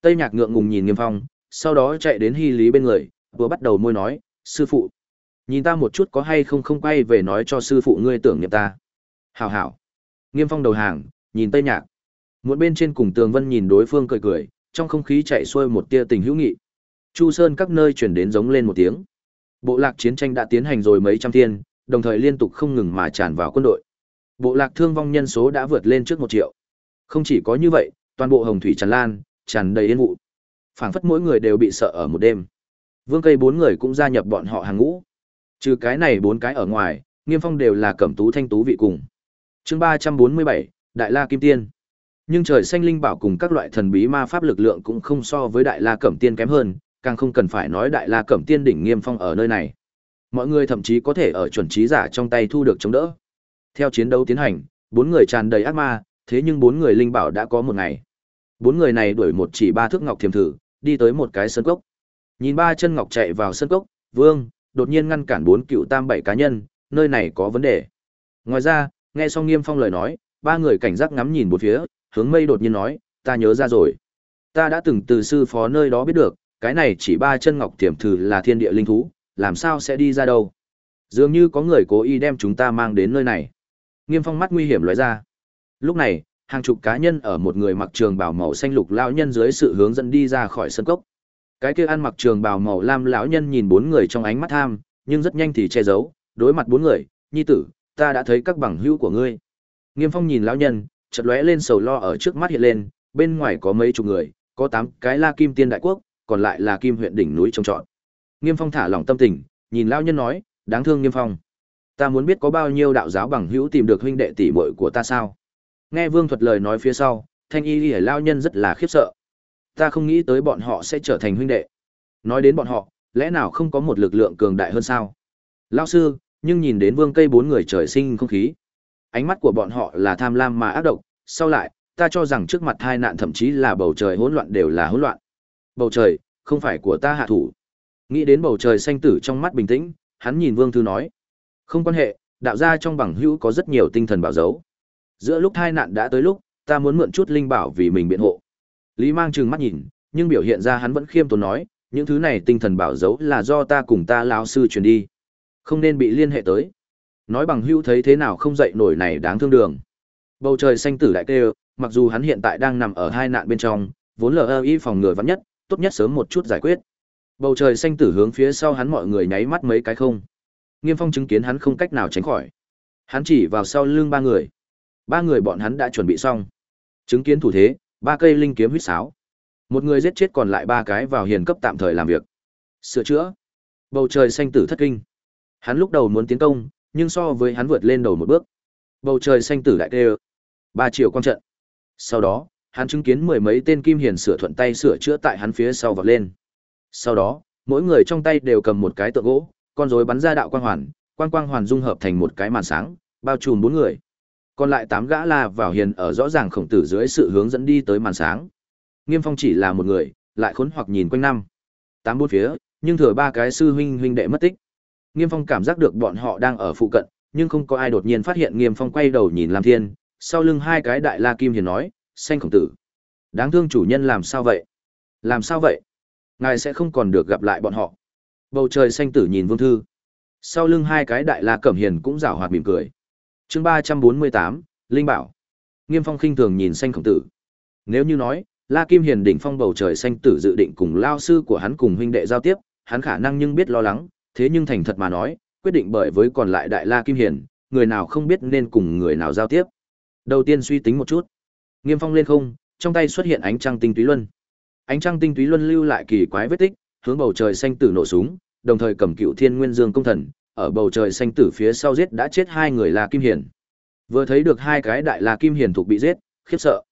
Tây Nhạc ngượng ngùng nhìn Nghiêm Phong, sau đó chạy đến Hy Lý bên người, vừa bắt đầu môi nói, sư phụ. Nhìn ta một chút có hay không không quay về nói cho sư phụ ngươi tưởng niệm ta. Hảo hảo. Nghiêm Phong đầu hàng, nhìn Tây Nhạc. Một bên trên cùng Tường Vân nhìn đối phương cười cười, trong không khí chạy xuôi một tia tình hữu nghị. Chu Sơn các nơi chuyển đến giống lên một tiếng. Bộ lạc chiến tranh đã tiến hành rồi mấy trăm thiên, đồng thời liên tục không ngừng mà tràn vào quân đội. Bộ lạc thương vong nhân số đã vượt lên trước một triệu. Không chỉ có như vậy, toàn bộ hồng thủy tràn lan, tràn đầy yên vụ. Phảng phất mỗi người đều bị sợ ở một đêm. Vương Cây bốn người cũng gia nhập bọn họ hàng ngũ. Trừ cái này bốn cái ở ngoài, Nghiêm Phong đều là cẩm tú thanh tú vị cùng. Chương ba trăm bốn mươi bảy Đại La Kim Tiên. Nhưng trời xanh linh bảo cùng các loại thần bí ma pháp lực lượng cũng không so với Đại La Cẩm Tiên kém hơn, càng không cần phải nói Đại La Cẩm Tiên đỉnh Nghiêm Phong ở nơi này. Mọi người thậm chí có thể ở chuẩn trí giả trong tay thu được chống đỡ. Theo chiến đấu tiến hành, bốn người tràn đầy ác ma, thế nhưng bốn người linh bảo đã có một ngày. Bốn người này đuổi một chỉ ba thước ngọc thiềm thử, đi tới một cái sân cốc. Nhìn ba chân ngọc chạy vào sân cốc, Vương đột nhiên ngăn cản bốn cựu tam bảy cá nhân, nơi này có vấn đề. Ngoài ra, nghe xong Nghiêm Phong lời nói, ba người cảnh giác ngắm nhìn một phía, hướng mây đột nhiên nói, ta nhớ ra rồi. Ta đã từng từ sư phó nơi đó biết được, cái này chỉ ba chân ngọc tiềm thử là thiên địa linh thú, làm sao sẽ đi ra đâu. Dường như có người cố ý đem chúng ta mang đến nơi này. Nghiêm Phong mắt nguy hiểm lóe ra. Lúc này, hàng chục cá nhân ở một người mặc trường bào màu xanh lục lão nhân dưới sự hướng dẫn đi ra khỏi sân cốc. Cái kia ăn mặc trường bào màu lam lão nhân nhìn bốn người trong ánh mắt tham, nhưng rất nhanh thì che giấu, đối mặt bốn người, "Nhi tử, ta đã thấy các bằng hữu của ngươi." Nghiêm Phong nhìn lão nhân, chợt lóe lên sầu lo ở trước mắt hiện lên, bên ngoài có mấy chục người, có 8 cái La Kim Tiên đại quốc, còn lại là Kim huyện đỉnh núi trồng trọt. Nghiêm Phong thả lỏng tâm tình, nhìn lão nhân nói, đáng thương Nghiêm Phong. Ta muốn biết có bao nhiêu đạo giáo bằng hữu tìm được huynh đệ tỷ muội của ta sao? Nghe Vương Thuật lời nói phía sau, Thanh Y Liễu lão nhân rất là khiếp sợ. Ta không nghĩ tới bọn họ sẽ trở thành huynh đệ. Nói đến bọn họ, lẽ nào không có một lực lượng cường đại hơn sao? Lão sư, nhưng nhìn đến Vương Cây bốn người trời sinh không khí, ánh mắt của bọn họ là tham lam mà ác độc, sau lại, ta cho rằng trước mặt hai nạn thậm chí là bầu trời hỗn loạn đều là hỗn loạn. Bầu trời, không phải của ta hạ thủ. Nghĩ đến bầu trời xanh tử trong mắt bình tĩnh, hắn nhìn Vương Thư nói. Không quan hệ, đạo gia trong bằng hữu có rất nhiều tinh thần bảo dấu. Giữa lúc hai nạn đã tới lúc, ta muốn mượn chút linh bảo vì mình biện hộ. Lý Mang trừng mắt nhìn, nhưng biểu hiện ra hắn vẫn khiêm tốn nói, những thứ này tinh thần bảo dấu là do ta cùng ta lão sư truyền đi, không nên bị liên hệ tới. Nói bằng hữu thấy thế nào không dậy nổi này đáng thương đường. Bầu trời xanh tử đại kêu, mặc dù hắn hiện tại đang nằm ở hai nạn bên trong, vốn lờ y phòng ngừa vắn nhất, tốt nhất sớm một chút giải quyết. Bầu trời xanh tử hướng phía sau hắn mọi người nháy mắt mấy cái không. Nghiêm Phong chứng kiến hắn không cách nào tránh khỏi. Hắn chỉ vào sau lưng ba người. Ba người bọn hắn đã chuẩn bị xong. Chứng kiến thủ thế, ba cây linh kiếm huyết sáo. Một người giết chết còn lại ba cái vào hiền cấp tạm thời làm việc. Sửa chữa. Bầu trời xanh tử thất kinh. Hắn lúc đầu muốn tiến công, nhưng so với hắn vượt lên đầu một bước. Bầu trời xanh tử đại tê ba triệu quang trận. Sau đó, hắn chứng kiến mười mấy tên kim hiền sửa thuận tay sửa chữa tại hắn phía sau vọt lên. Sau đó, mỗi người trong tay đều cầm một cái tượng gỗ, con rối bắn ra đạo quang hoàn, quang quang hoàn dung hợp thành một cái màn sáng, bao trùm bốn người. Còn lại tám gã la vào hiền ở rõ ràng khổng tử dưới sự hướng dẫn đi tới màn sáng. Nghiêm Phong chỉ là một người, lại khốn hoặc nhìn quanh năm. Tám bốn phía, nhưng thừa ba cái sư huynh huynh đệ mất tích. Nghiêm Phong cảm giác được bọn họ đang ở phụ cận, nhưng không có ai đột nhiên phát hiện Nghiêm Phong quay đầu nhìn Lam Thiên, sau lưng hai cái đại la kim hiền nói, "Xanh khổng tử, đáng thương chủ nhân làm sao vậy? Làm sao vậy? Ngài sẽ không còn được gặp lại bọn họ." Bầu trời xanh tử nhìn Vương thư. Sau lưng hai cái đại la cẩm hiền cũng rảo hoạt mỉm cười. Chương ba trăm bốn mươi tám, Linh bảo. Nghiêm Phong khinh thường nhìn xanh khổng tử. Nếu như nói, La Kim Hiền đỉnh phong bầu trời xanh tử dự định cùng lao sư của hắn cùng huynh đệ giao tiếp, hắn khả năng nhưng biết lo lắng, thế nhưng thành thật mà nói, quyết định bởi với còn lại đại La Kim Hiền, người nào không biết nên cùng người nào giao tiếp. Đầu tiên suy tính một chút. Nghiêm Phong lên không, trong tay xuất hiện ánh trăng tinh túy luân. Ánh trăng tinh túy luân lưu lại kỳ quái vết tích, hướng bầu trời xanh tử nổ súng, đồng thời cầm cựu Thiên Nguyên Dương công thần, ở bầu trời xanh tử phía sau giết đã chết hai người là Kim Hiền. Vừa thấy được hai cái đại La Kim Hiền thuộc bị giết, khiếp sợ.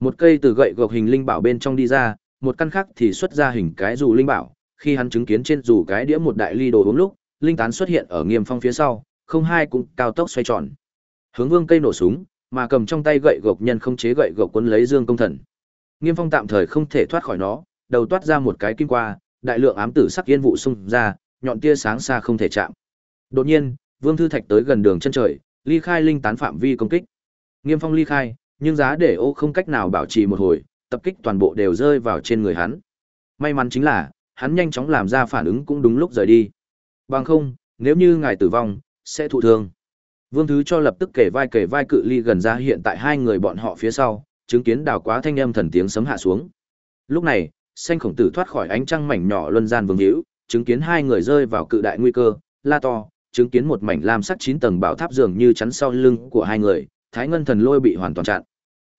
Một cây từ gậy gộc hình linh bảo bên trong đi ra, một căn khác thì xuất ra hình cái dù linh bảo, khi hắn chứng kiến trên dù cái đĩa một đại ly đồ uống lúc, linh tán xuất hiện ở Nghiêm Phong phía sau, không hai cũng cao tốc xoay tròn. Hướng Vương cây nổ súng, mà cầm trong tay gậy gộc nhân không chế gậy gộc cuốn lấy Dương Công Thần. Nghiêm Phong tạm thời không thể thoát khỏi nó, đầu toát ra một cái kim qua, đại lượng ám tử sắc yên vụ xung ra, nhọn tia sáng xa không thể chạm. Đột nhiên, Vương Thư Thạch tới gần đường chân trời, ly khai linh tán phạm vi công kích. Nghiêm Phong ly khai, nhưng giá để ô không cách nào bảo trì một hồi, tập kích toàn bộ đều rơi vào trên người hắn. May mắn chính là, hắn nhanh chóng làm ra phản ứng cũng đúng lúc rời đi. Bằng không, nếu như ngài tử vong, sẽ thụ thương. Vương Thứ cho lập tức kể vai kể vai cự ly gần ra hiện tại hai người bọn họ phía sau, chứng kiến đào quá thanh âm thần tiếng sấm hạ xuống. Lúc này, xanh khổng tử thoát khỏi ánh trăng mảnh nhỏ luân gian vương hữu, chứng kiến hai người rơi vào cự đại nguy cơ, la to, chứng kiến một mảnh lam sắc chín tầng bảo tháp dường như chắn sau lưng của hai người, Thái Ngân thần lôi bị hoàn toàn chặn.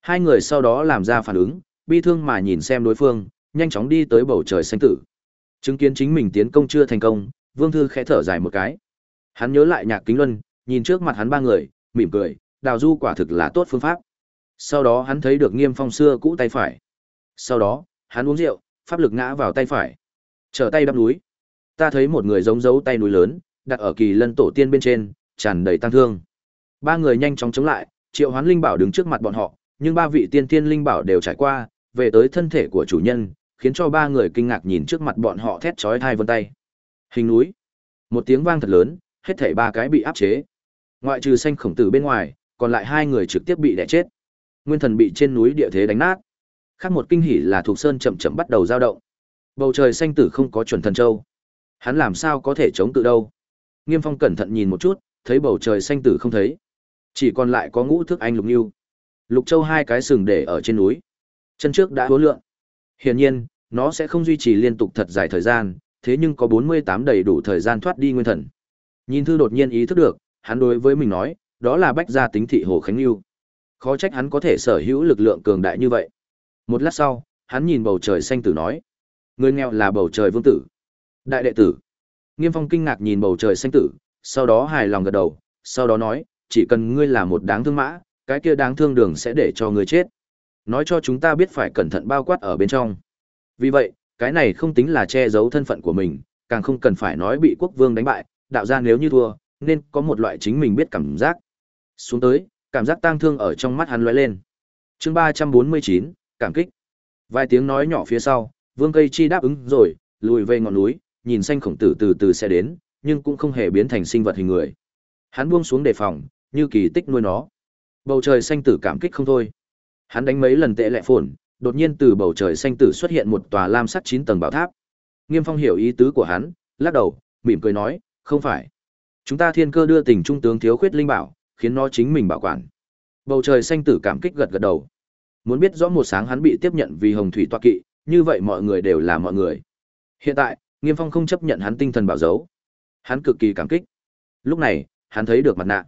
Hai người sau đó làm ra phản ứng, bi thương mà nhìn xem đối phương, nhanh chóng đi tới bầu trời xanh tử. Chứng kiến chính mình tiến công chưa thành công, Vương Thư khẽ thở dài một cái. Hắn nhớ lại Nhạc Kính Luân, nhìn trước mặt hắn ba người, mỉm cười, đào du quả thực là tốt phương pháp. Sau đó hắn thấy được Nghiêm Phong xưa cũ tay phải. Sau đó, hắn uống rượu, pháp lực ngã vào tay phải. Trở tay đắp núi. Ta thấy một người giống dấu tay núi lớn, đặt ở kỳ lân tổ tiên bên trên, tràn đầy tăng thương. Ba người nhanh chóng chống lại, Triệu Hoán Linh Bảo đứng trước mặt bọn họ, nhưng ba vị tiên tiên linh bảo đều trải qua, về tới thân thể của chủ nhân, khiến cho ba người kinh ngạc nhìn trước mặt bọn họ thét chói tai vân tay. Hình núi. Một tiếng vang thật lớn, hết thảy ba cái bị áp chế. Ngoại trừ xanh khổng tử bên ngoài, còn lại hai người trực tiếp bị đè chết. Nguyên thần bị trên núi địa thế đánh nát. Khác một kinh hỉ là thuộc sơn chậm chậm bắt đầu dao động. Bầu trời xanh tử không có chuẩn thần châu. Hắn làm sao có thể chống tự đâu? Nghiêm Phong cẩn thận nhìn một chút, thấy bầu trời xanh tử không thấy, chỉ còn lại có ngũ thức anh lục nghiêu Lục Châu hai cái sừng để ở trên núi. Chân trước đã hối lượng. Hiển nhiên, nó sẽ không duy trì liên tục thật dài thời gian, thế nhưng có 48 đầy đủ thời gian thoát đi nguyên thần. Nhìn thư đột nhiên ý thức được, hắn đối với mình nói, đó là bách gia tính thị Hồ Khánh Lưu. Khó trách hắn có thể sở hữu lực lượng cường đại như vậy. Một lát sau, hắn nhìn bầu trời xanh tử nói. Người nghèo là bầu trời vương tử. Đại đệ tử. Nghiêm Phong kinh ngạc nhìn bầu trời xanh tử, sau đó hài lòng gật đầu, sau đó nói, chỉ cần ngươi là một đáng thương mã, cái kia đáng thương đường sẽ để cho ngươi chết. Nói cho chúng ta biết phải cẩn thận bao quát ở bên trong. Vì vậy, cái này không tính là che giấu thân phận của mình, càng không cần phải nói bị quốc vương đánh bại, đạo gia nếu như thua, nên có một loại chính mình biết cảm giác. Xuống tới, cảm giác tang thương ở trong mắt hắn lóe lên. Chương ba trăm bốn mươi chín cảm kích. Vài tiếng nói nhỏ phía sau, Vương Cây Chi đáp ứng rồi, lùi về ngọn núi, nhìn xanh khổng tử từ từ sẽ đến, nhưng cũng không hề biến thành sinh vật hình người. Hắn buông xuống đề phòng, như kỳ tích nuôi nó. Bầu trời xanh tử cảm kích không thôi. Hắn đánh mấy lần tệ lệ phồn, đột nhiên từ bầu trời xanh tử xuất hiện một tòa lam sắt chín tầng bảo tháp. Nghiêm Phong hiểu ý tứ của hắn, lắc đầu, mỉm cười nói, không phải. Chúng ta thiên cơ đưa tình trung tướng thiếu khuyết linh bảo, khiến nó chính mình bảo quản. Bầu trời xanh tử cảm kích gật gật đầu. Muốn biết rõ một sáng hắn bị tiếp nhận vì hồng thủy toa kỵ, như vậy mọi người đều là mọi người. Hiện tại, Nghiêm Phong không chấp nhận hắn tinh thần bảo dấu. Hắn cực kỳ cảm kích. Lúc này, hắn thấy được mặt nạ.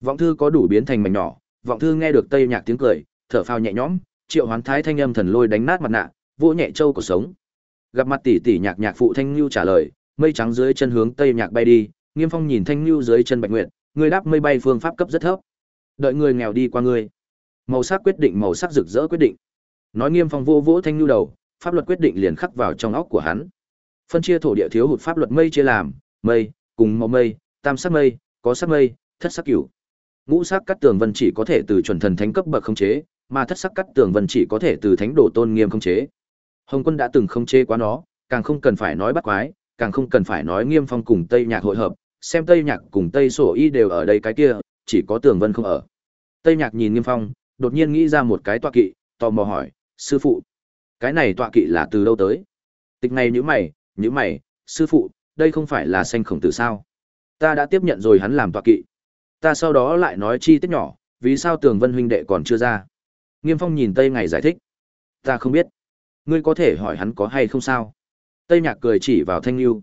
Vọng thư có đủ biến thành mảnh nhỏ, vọng thư nghe được tây nhạc tiếng cười, thở phào nhẹ nhõm, triệu hoán thái thanh âm thần lôi đánh nát mặt nạ, vỗ nhẹ châu của sống. Gặp mặt tỷ tỷ nhạc nhạc phụ thanh lưu trả lời, mây trắng dưới chân hướng tây nhạc bay đi, Nghiêm Phong nhìn thanh lưu dưới chân Bạch Nguyệt, người đáp mây bay phương pháp cấp rất thấp. Đợi người nghèo đi qua người. Màu sắc quyết định màu sắc rực rỡ quyết định. Nói Nghiêm Phong vô vỗ thanh lưu đầu, pháp luật quyết định liền khắc vào trong óc của hắn. Phân chia thổ địa thiếu hụt pháp luật mây chia làm, mây, cùng màu mây, tam sắc mây, có sắc mây, thất sắc cửu. Ngũ sắc cắt tường vân chỉ có thể từ chuẩn thần thánh cấp bậc khống chế, mà thất sắc cắt tường vân chỉ có thể từ thánh đồ tôn nghiêm khống chế. Hồng Quân đã từng khống chế quá nó, càng không cần phải nói bắt quái, càng không cần phải nói Nghiêm Phong cùng Tây Nhạc hội hợp, xem Tây Nhạc cùng Tây Sổ Y đều ở đây cái kia, chỉ có Tường Vân không ở. Tây Nhạc nhìn Nghiêm Phong, đột nhiên nghĩ ra một cái tọa kỵ, tò mò hỏi, sư phụ, cái này tọa kỵ là từ đâu tới? Tịch này nhữ mày, nhữ mày, sư phụ, đây không phải là xanh khổng tử sao? Ta đã tiếp nhận rồi hắn làm tọa kỵ. Ta sau đó lại nói chi tiết nhỏ, vì sao Tường Vân huynh đệ còn chưa ra? Nghiêm Phong nhìn Tây Ngày giải thích. Ta không biết. Ngươi có thể hỏi hắn có hay không sao? Tây Nhạc cười chỉ vào Thanh Lưu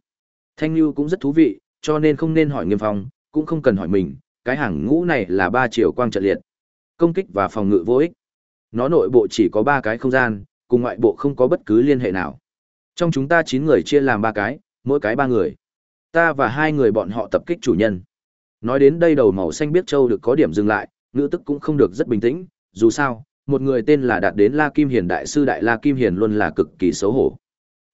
Thanh Lưu cũng rất thú vị, cho nên không nên hỏi Nghiêm Phong, cũng không cần hỏi mình, cái hàng ngũ này là ba chiều quang trận liệt. Công kích và phòng ngự vô ích. Nó nội bộ chỉ có ba cái không gian, cùng ngoại bộ không có bất cứ liên hệ nào. Trong chúng ta chín người chia làm ba cái, mỗi cái ba người. Ta và hai người bọn họ tập kích chủ nhân. Nói đến đây đầu màu xanh biết châu được có điểm dừng lại, ngữ tức cũng không được rất bình tĩnh, dù sao, một người tên là đạt đến La Kim Hiền đại sư đại La Kim Hiền luôn là cực kỳ xấu hổ.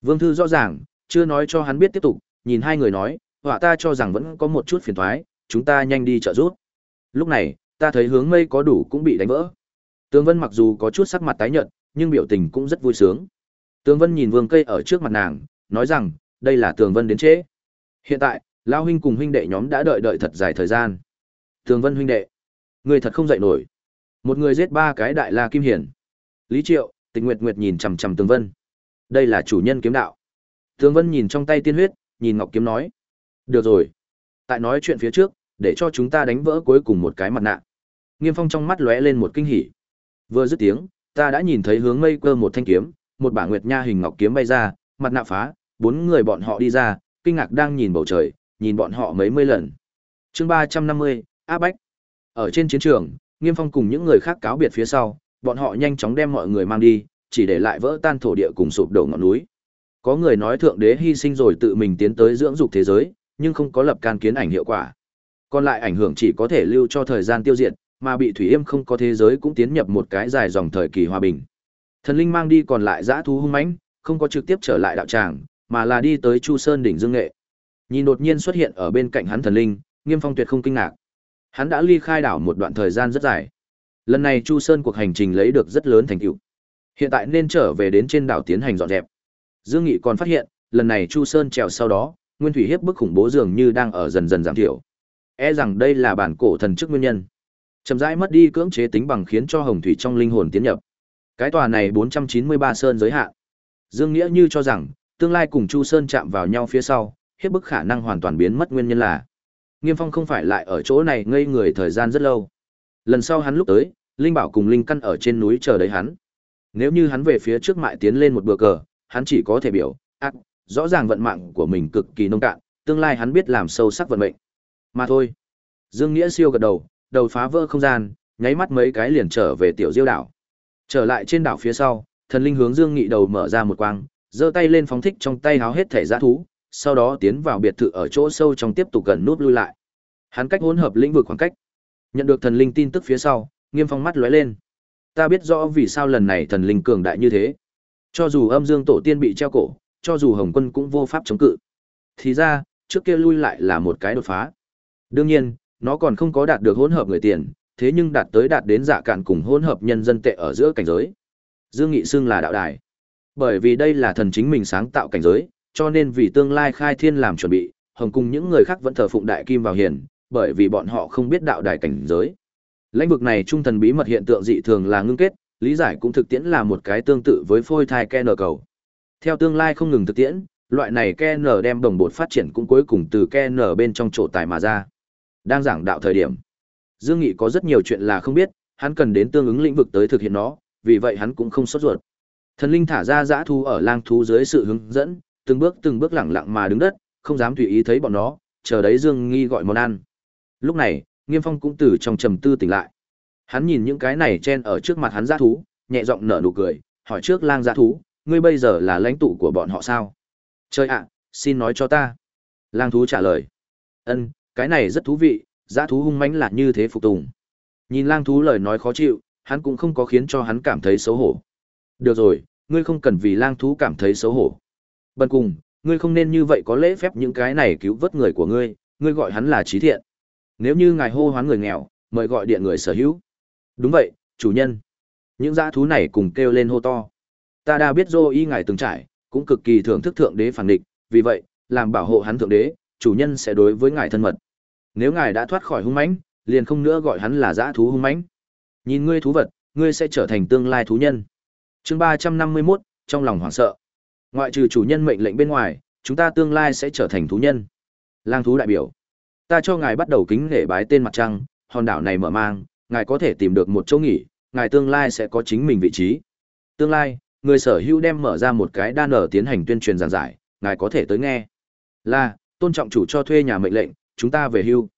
Vương Thư rõ ràng, chưa nói cho hắn biết tiếp tục, nhìn hai người nói, họa ta cho rằng vẫn có một chút phiền thoái, chúng ta nhanh đi trợ giúp. Lúc này, ta thấy hướng mây có đủ cũng bị đánh vỡ. Tướng Vân mặc dù có chút sắc mặt tái nhợt, nhưng biểu tình cũng rất vui sướng. Tướng Vân nhìn Vương Cây ở trước mặt nàng, nói rằng, đây là Tường Vân đến trễ. Hiện tại, Lao huynh cùng huynh đệ nhóm đã đợi đợi thật dài thời gian. Tường Vân huynh đệ, người thật không dậy nổi. Một người giết ba cái đại la kim hiển. Lý Triệu, Tịch Nguyệt Nguyệt nhìn chằm chằm Tường Vân. Đây là chủ nhân kiếm đạo. Tường Vân nhìn trong tay tiên huyết, nhìn Ngọc kiếm nói: "Được rồi, tại nói chuyện phía trước, để cho chúng ta đánh vỡ cuối cùng một cái mặt nạ." Nghiêm Phong trong mắt lóe lên một kinh hỉ. Vừa dứt tiếng, ta đã nhìn thấy hướng mây cơ một thanh kiếm, một bả nguyệt nha hình ngọc kiếm bay ra, mặt nạ phá, bốn người bọn họ đi ra, kinh ngạc đang nhìn bầu trời, nhìn bọn họ mấy mươi lần. Chương ba trăm năm mươi, áp bách. Ở trên chiến trường, Nghiêm Phong cùng những người khác cáo biệt phía sau, bọn họ nhanh chóng đem mọi người mang đi, chỉ để lại vỡ tan thổ địa cùng sụp đổ ngọn núi. Có người nói thượng đế hy sinh rồi tự mình tiến tới dưỡng dục thế giới, nhưng không có lập can kiến ảnh hiệu quả. Còn lại ảnh hưởng chỉ có thể lưu cho thời gian tiêu diệt, mà bị thủy yêm không có thế giới cũng tiến nhập một cái dài dòng thời kỳ hòa bình. Thần linh mang đi còn lại dã thú hung mãnh, không có trực tiếp trở lại đạo tràng, mà là đi tới Chu Sơn đỉnh Dương Nghệ. Nhìn đột nhiên xuất hiện ở bên cạnh hắn thần linh, Nghiêm Phong tuyệt không kinh ngạc. Hắn đã ly khai đảo một đoạn thời gian rất dài. Lần này Chu Sơn cuộc hành trình lấy được rất lớn thành tựu. Hiện tại nên trở về đến trên đảo tiến hành dọn dẹp. Dương Nghị còn phát hiện, lần này Chu Sơn trèo sau đó, nguyên thủy hiếp bức khủng bố dường như đang ở dần dần giảm thiểu. E rằng đây là bản cổ thần chức nguyên nhân. Chậm rãi mất đi cưỡng chế tính bằng khiến cho hồng thủy trong linh hồn tiến nhập. Cái tòa này 493 sơn giới hạn. Dương Nghĩa như cho rằng, tương lai cùng Chu Sơn chạm vào nhau phía sau, hiếp bức khả năng hoàn toàn biến mất nguyên nhân là Nghiêm Phong không phải lại ở chỗ này ngây người thời gian rất lâu. Lần sau hắn lúc tới, Linh Bảo cùng Linh Căn ở trên núi chờ đấy hắn. Nếu như hắn về phía trước mại tiến lên một bờ cờ, hắn chỉ có thể biểu, ác, rõ ràng vận mạng của mình cực kỳ nông cạn, tương lai hắn biết làm sâu sắc vận mệnh. Mà thôi. Dương Nghĩa siêu gật đầu, đầu phá vỡ không gian, nháy mắt mấy cái liền trở về tiểu Diêu đảo. Trở lại trên đảo phía sau, thần linh hướng Dương Nghị đầu mở ra một quang, giơ tay lên phóng thích trong tay háo hết thể dã thú, sau đó tiến vào biệt thự ở chỗ sâu trong tiếp tục gần nút lui lại. Hắn cách hỗn hợp lĩnh vực khoảng cách. Nhận được thần linh tin tức phía sau, Nghiêm Phong mắt lóe lên. Ta biết rõ vì sao lần này thần linh cường đại như thế. Cho dù âm dương tổ tiên bị treo cổ, cho dù Hồng Quân cũng vô pháp chống cự. Thì ra, trước kia lui lại là một cái đột phá. Đương nhiên, nó còn không có đạt được hỗn hợp người tiền, thế nhưng đạt tới đạt đến dạ cạn cùng hỗn hợp nhân dân tệ ở giữa cảnh giới. Dương Nghị xưng là đạo đài. Bởi vì đây là thần chính mình sáng tạo cảnh giới, cho nên vì tương lai khai thiên làm chuẩn bị, Hồng cùng những người khác vẫn thờ phụng đại kim vào hiền, bởi vì bọn họ không biết đạo đài cảnh giới. Lãnh vực này trung thần bí mật hiện tượng dị thường là ngưng kết, lý giải cũng thực tiễn là một cái tương tự với phôi thai Ken cầu. Theo tương lai không ngừng thực tiễn, loại này KN đem đồng bột phát triển cũng cuối cùng từ KN bên trong chỗ tài mà ra. Đang giảng đạo thời điểm, Dương Nghị có rất nhiều chuyện là không biết, hắn cần đến tương ứng lĩnh vực tới thực hiện nó, vì vậy hắn cũng không sốt ruột. Thần linh thả ra dã thú ở lang thú dưới sự hướng dẫn, từng bước từng bước lẳng lặng mà đứng đất, không dám tùy ý thấy bọn nó, chờ đấy Dương Nghi gọi món ăn. Lúc này, Nghiêm Phong cũng từ trong trầm tư tỉnh lại. Hắn nhìn những cái này chen ở trước mặt hắn dã thú, nhẹ giọng nở nụ cười, hỏi trước lang dã thú, ngươi bây giờ là lãnh tụ của bọn họ sao? Chơi ạ, xin nói cho ta. Lang thú trả lời. Ân, cái này rất thú vị, dã thú hung mãnh là như thế phục tùng. Nhìn lang thú lời nói khó chịu, hắn cũng không có khiến cho hắn cảm thấy xấu hổ. Được rồi, ngươi không cần vì lang thú cảm thấy xấu hổ. Bần cùng, ngươi không nên như vậy có lễ phép những cái này cứu vớt người của ngươi, ngươi gọi hắn là trí thiện. Nếu như ngài hô hoán người nghèo, mời gọi điện người sở hữu. Đúng vậy, chủ nhân. Những dã thú này cùng kêu lên hô to. Ta đã biết dô y ngài từng trải, cũng cực kỳ thưởng thức thượng đế phản địch, vì vậy, làm bảo hộ hắn thượng đế, chủ nhân sẽ đối với ngài thân mật. Nếu ngài đã thoát khỏi hung mãnh, liền không nữa gọi hắn là dã thú hung mãnh. Nhìn ngươi thú vật, ngươi sẽ trở thành tương lai thú nhân. Chương ba trăm năm mươi mốt trong lòng hoảng sợ. Ngoại trừ chủ nhân mệnh lệnh bên ngoài, chúng ta tương lai sẽ trở thành thú nhân. Lang thú đại biểu. Ta cho ngài bắt đầu kính nể bái tên mặt trăng, hòn đảo này mở mang, ngài có thể tìm được một chỗ nghỉ, ngài tương lai sẽ có chính mình vị trí. Tương lai, người sở hữu đem mở ra một cái đan ở tiến hành tuyên truyền giảng giải, ngài có thể tới nghe. Là, tôn trọng chủ cho thuê nhà mệnh lệnh, chúng ta về hưu.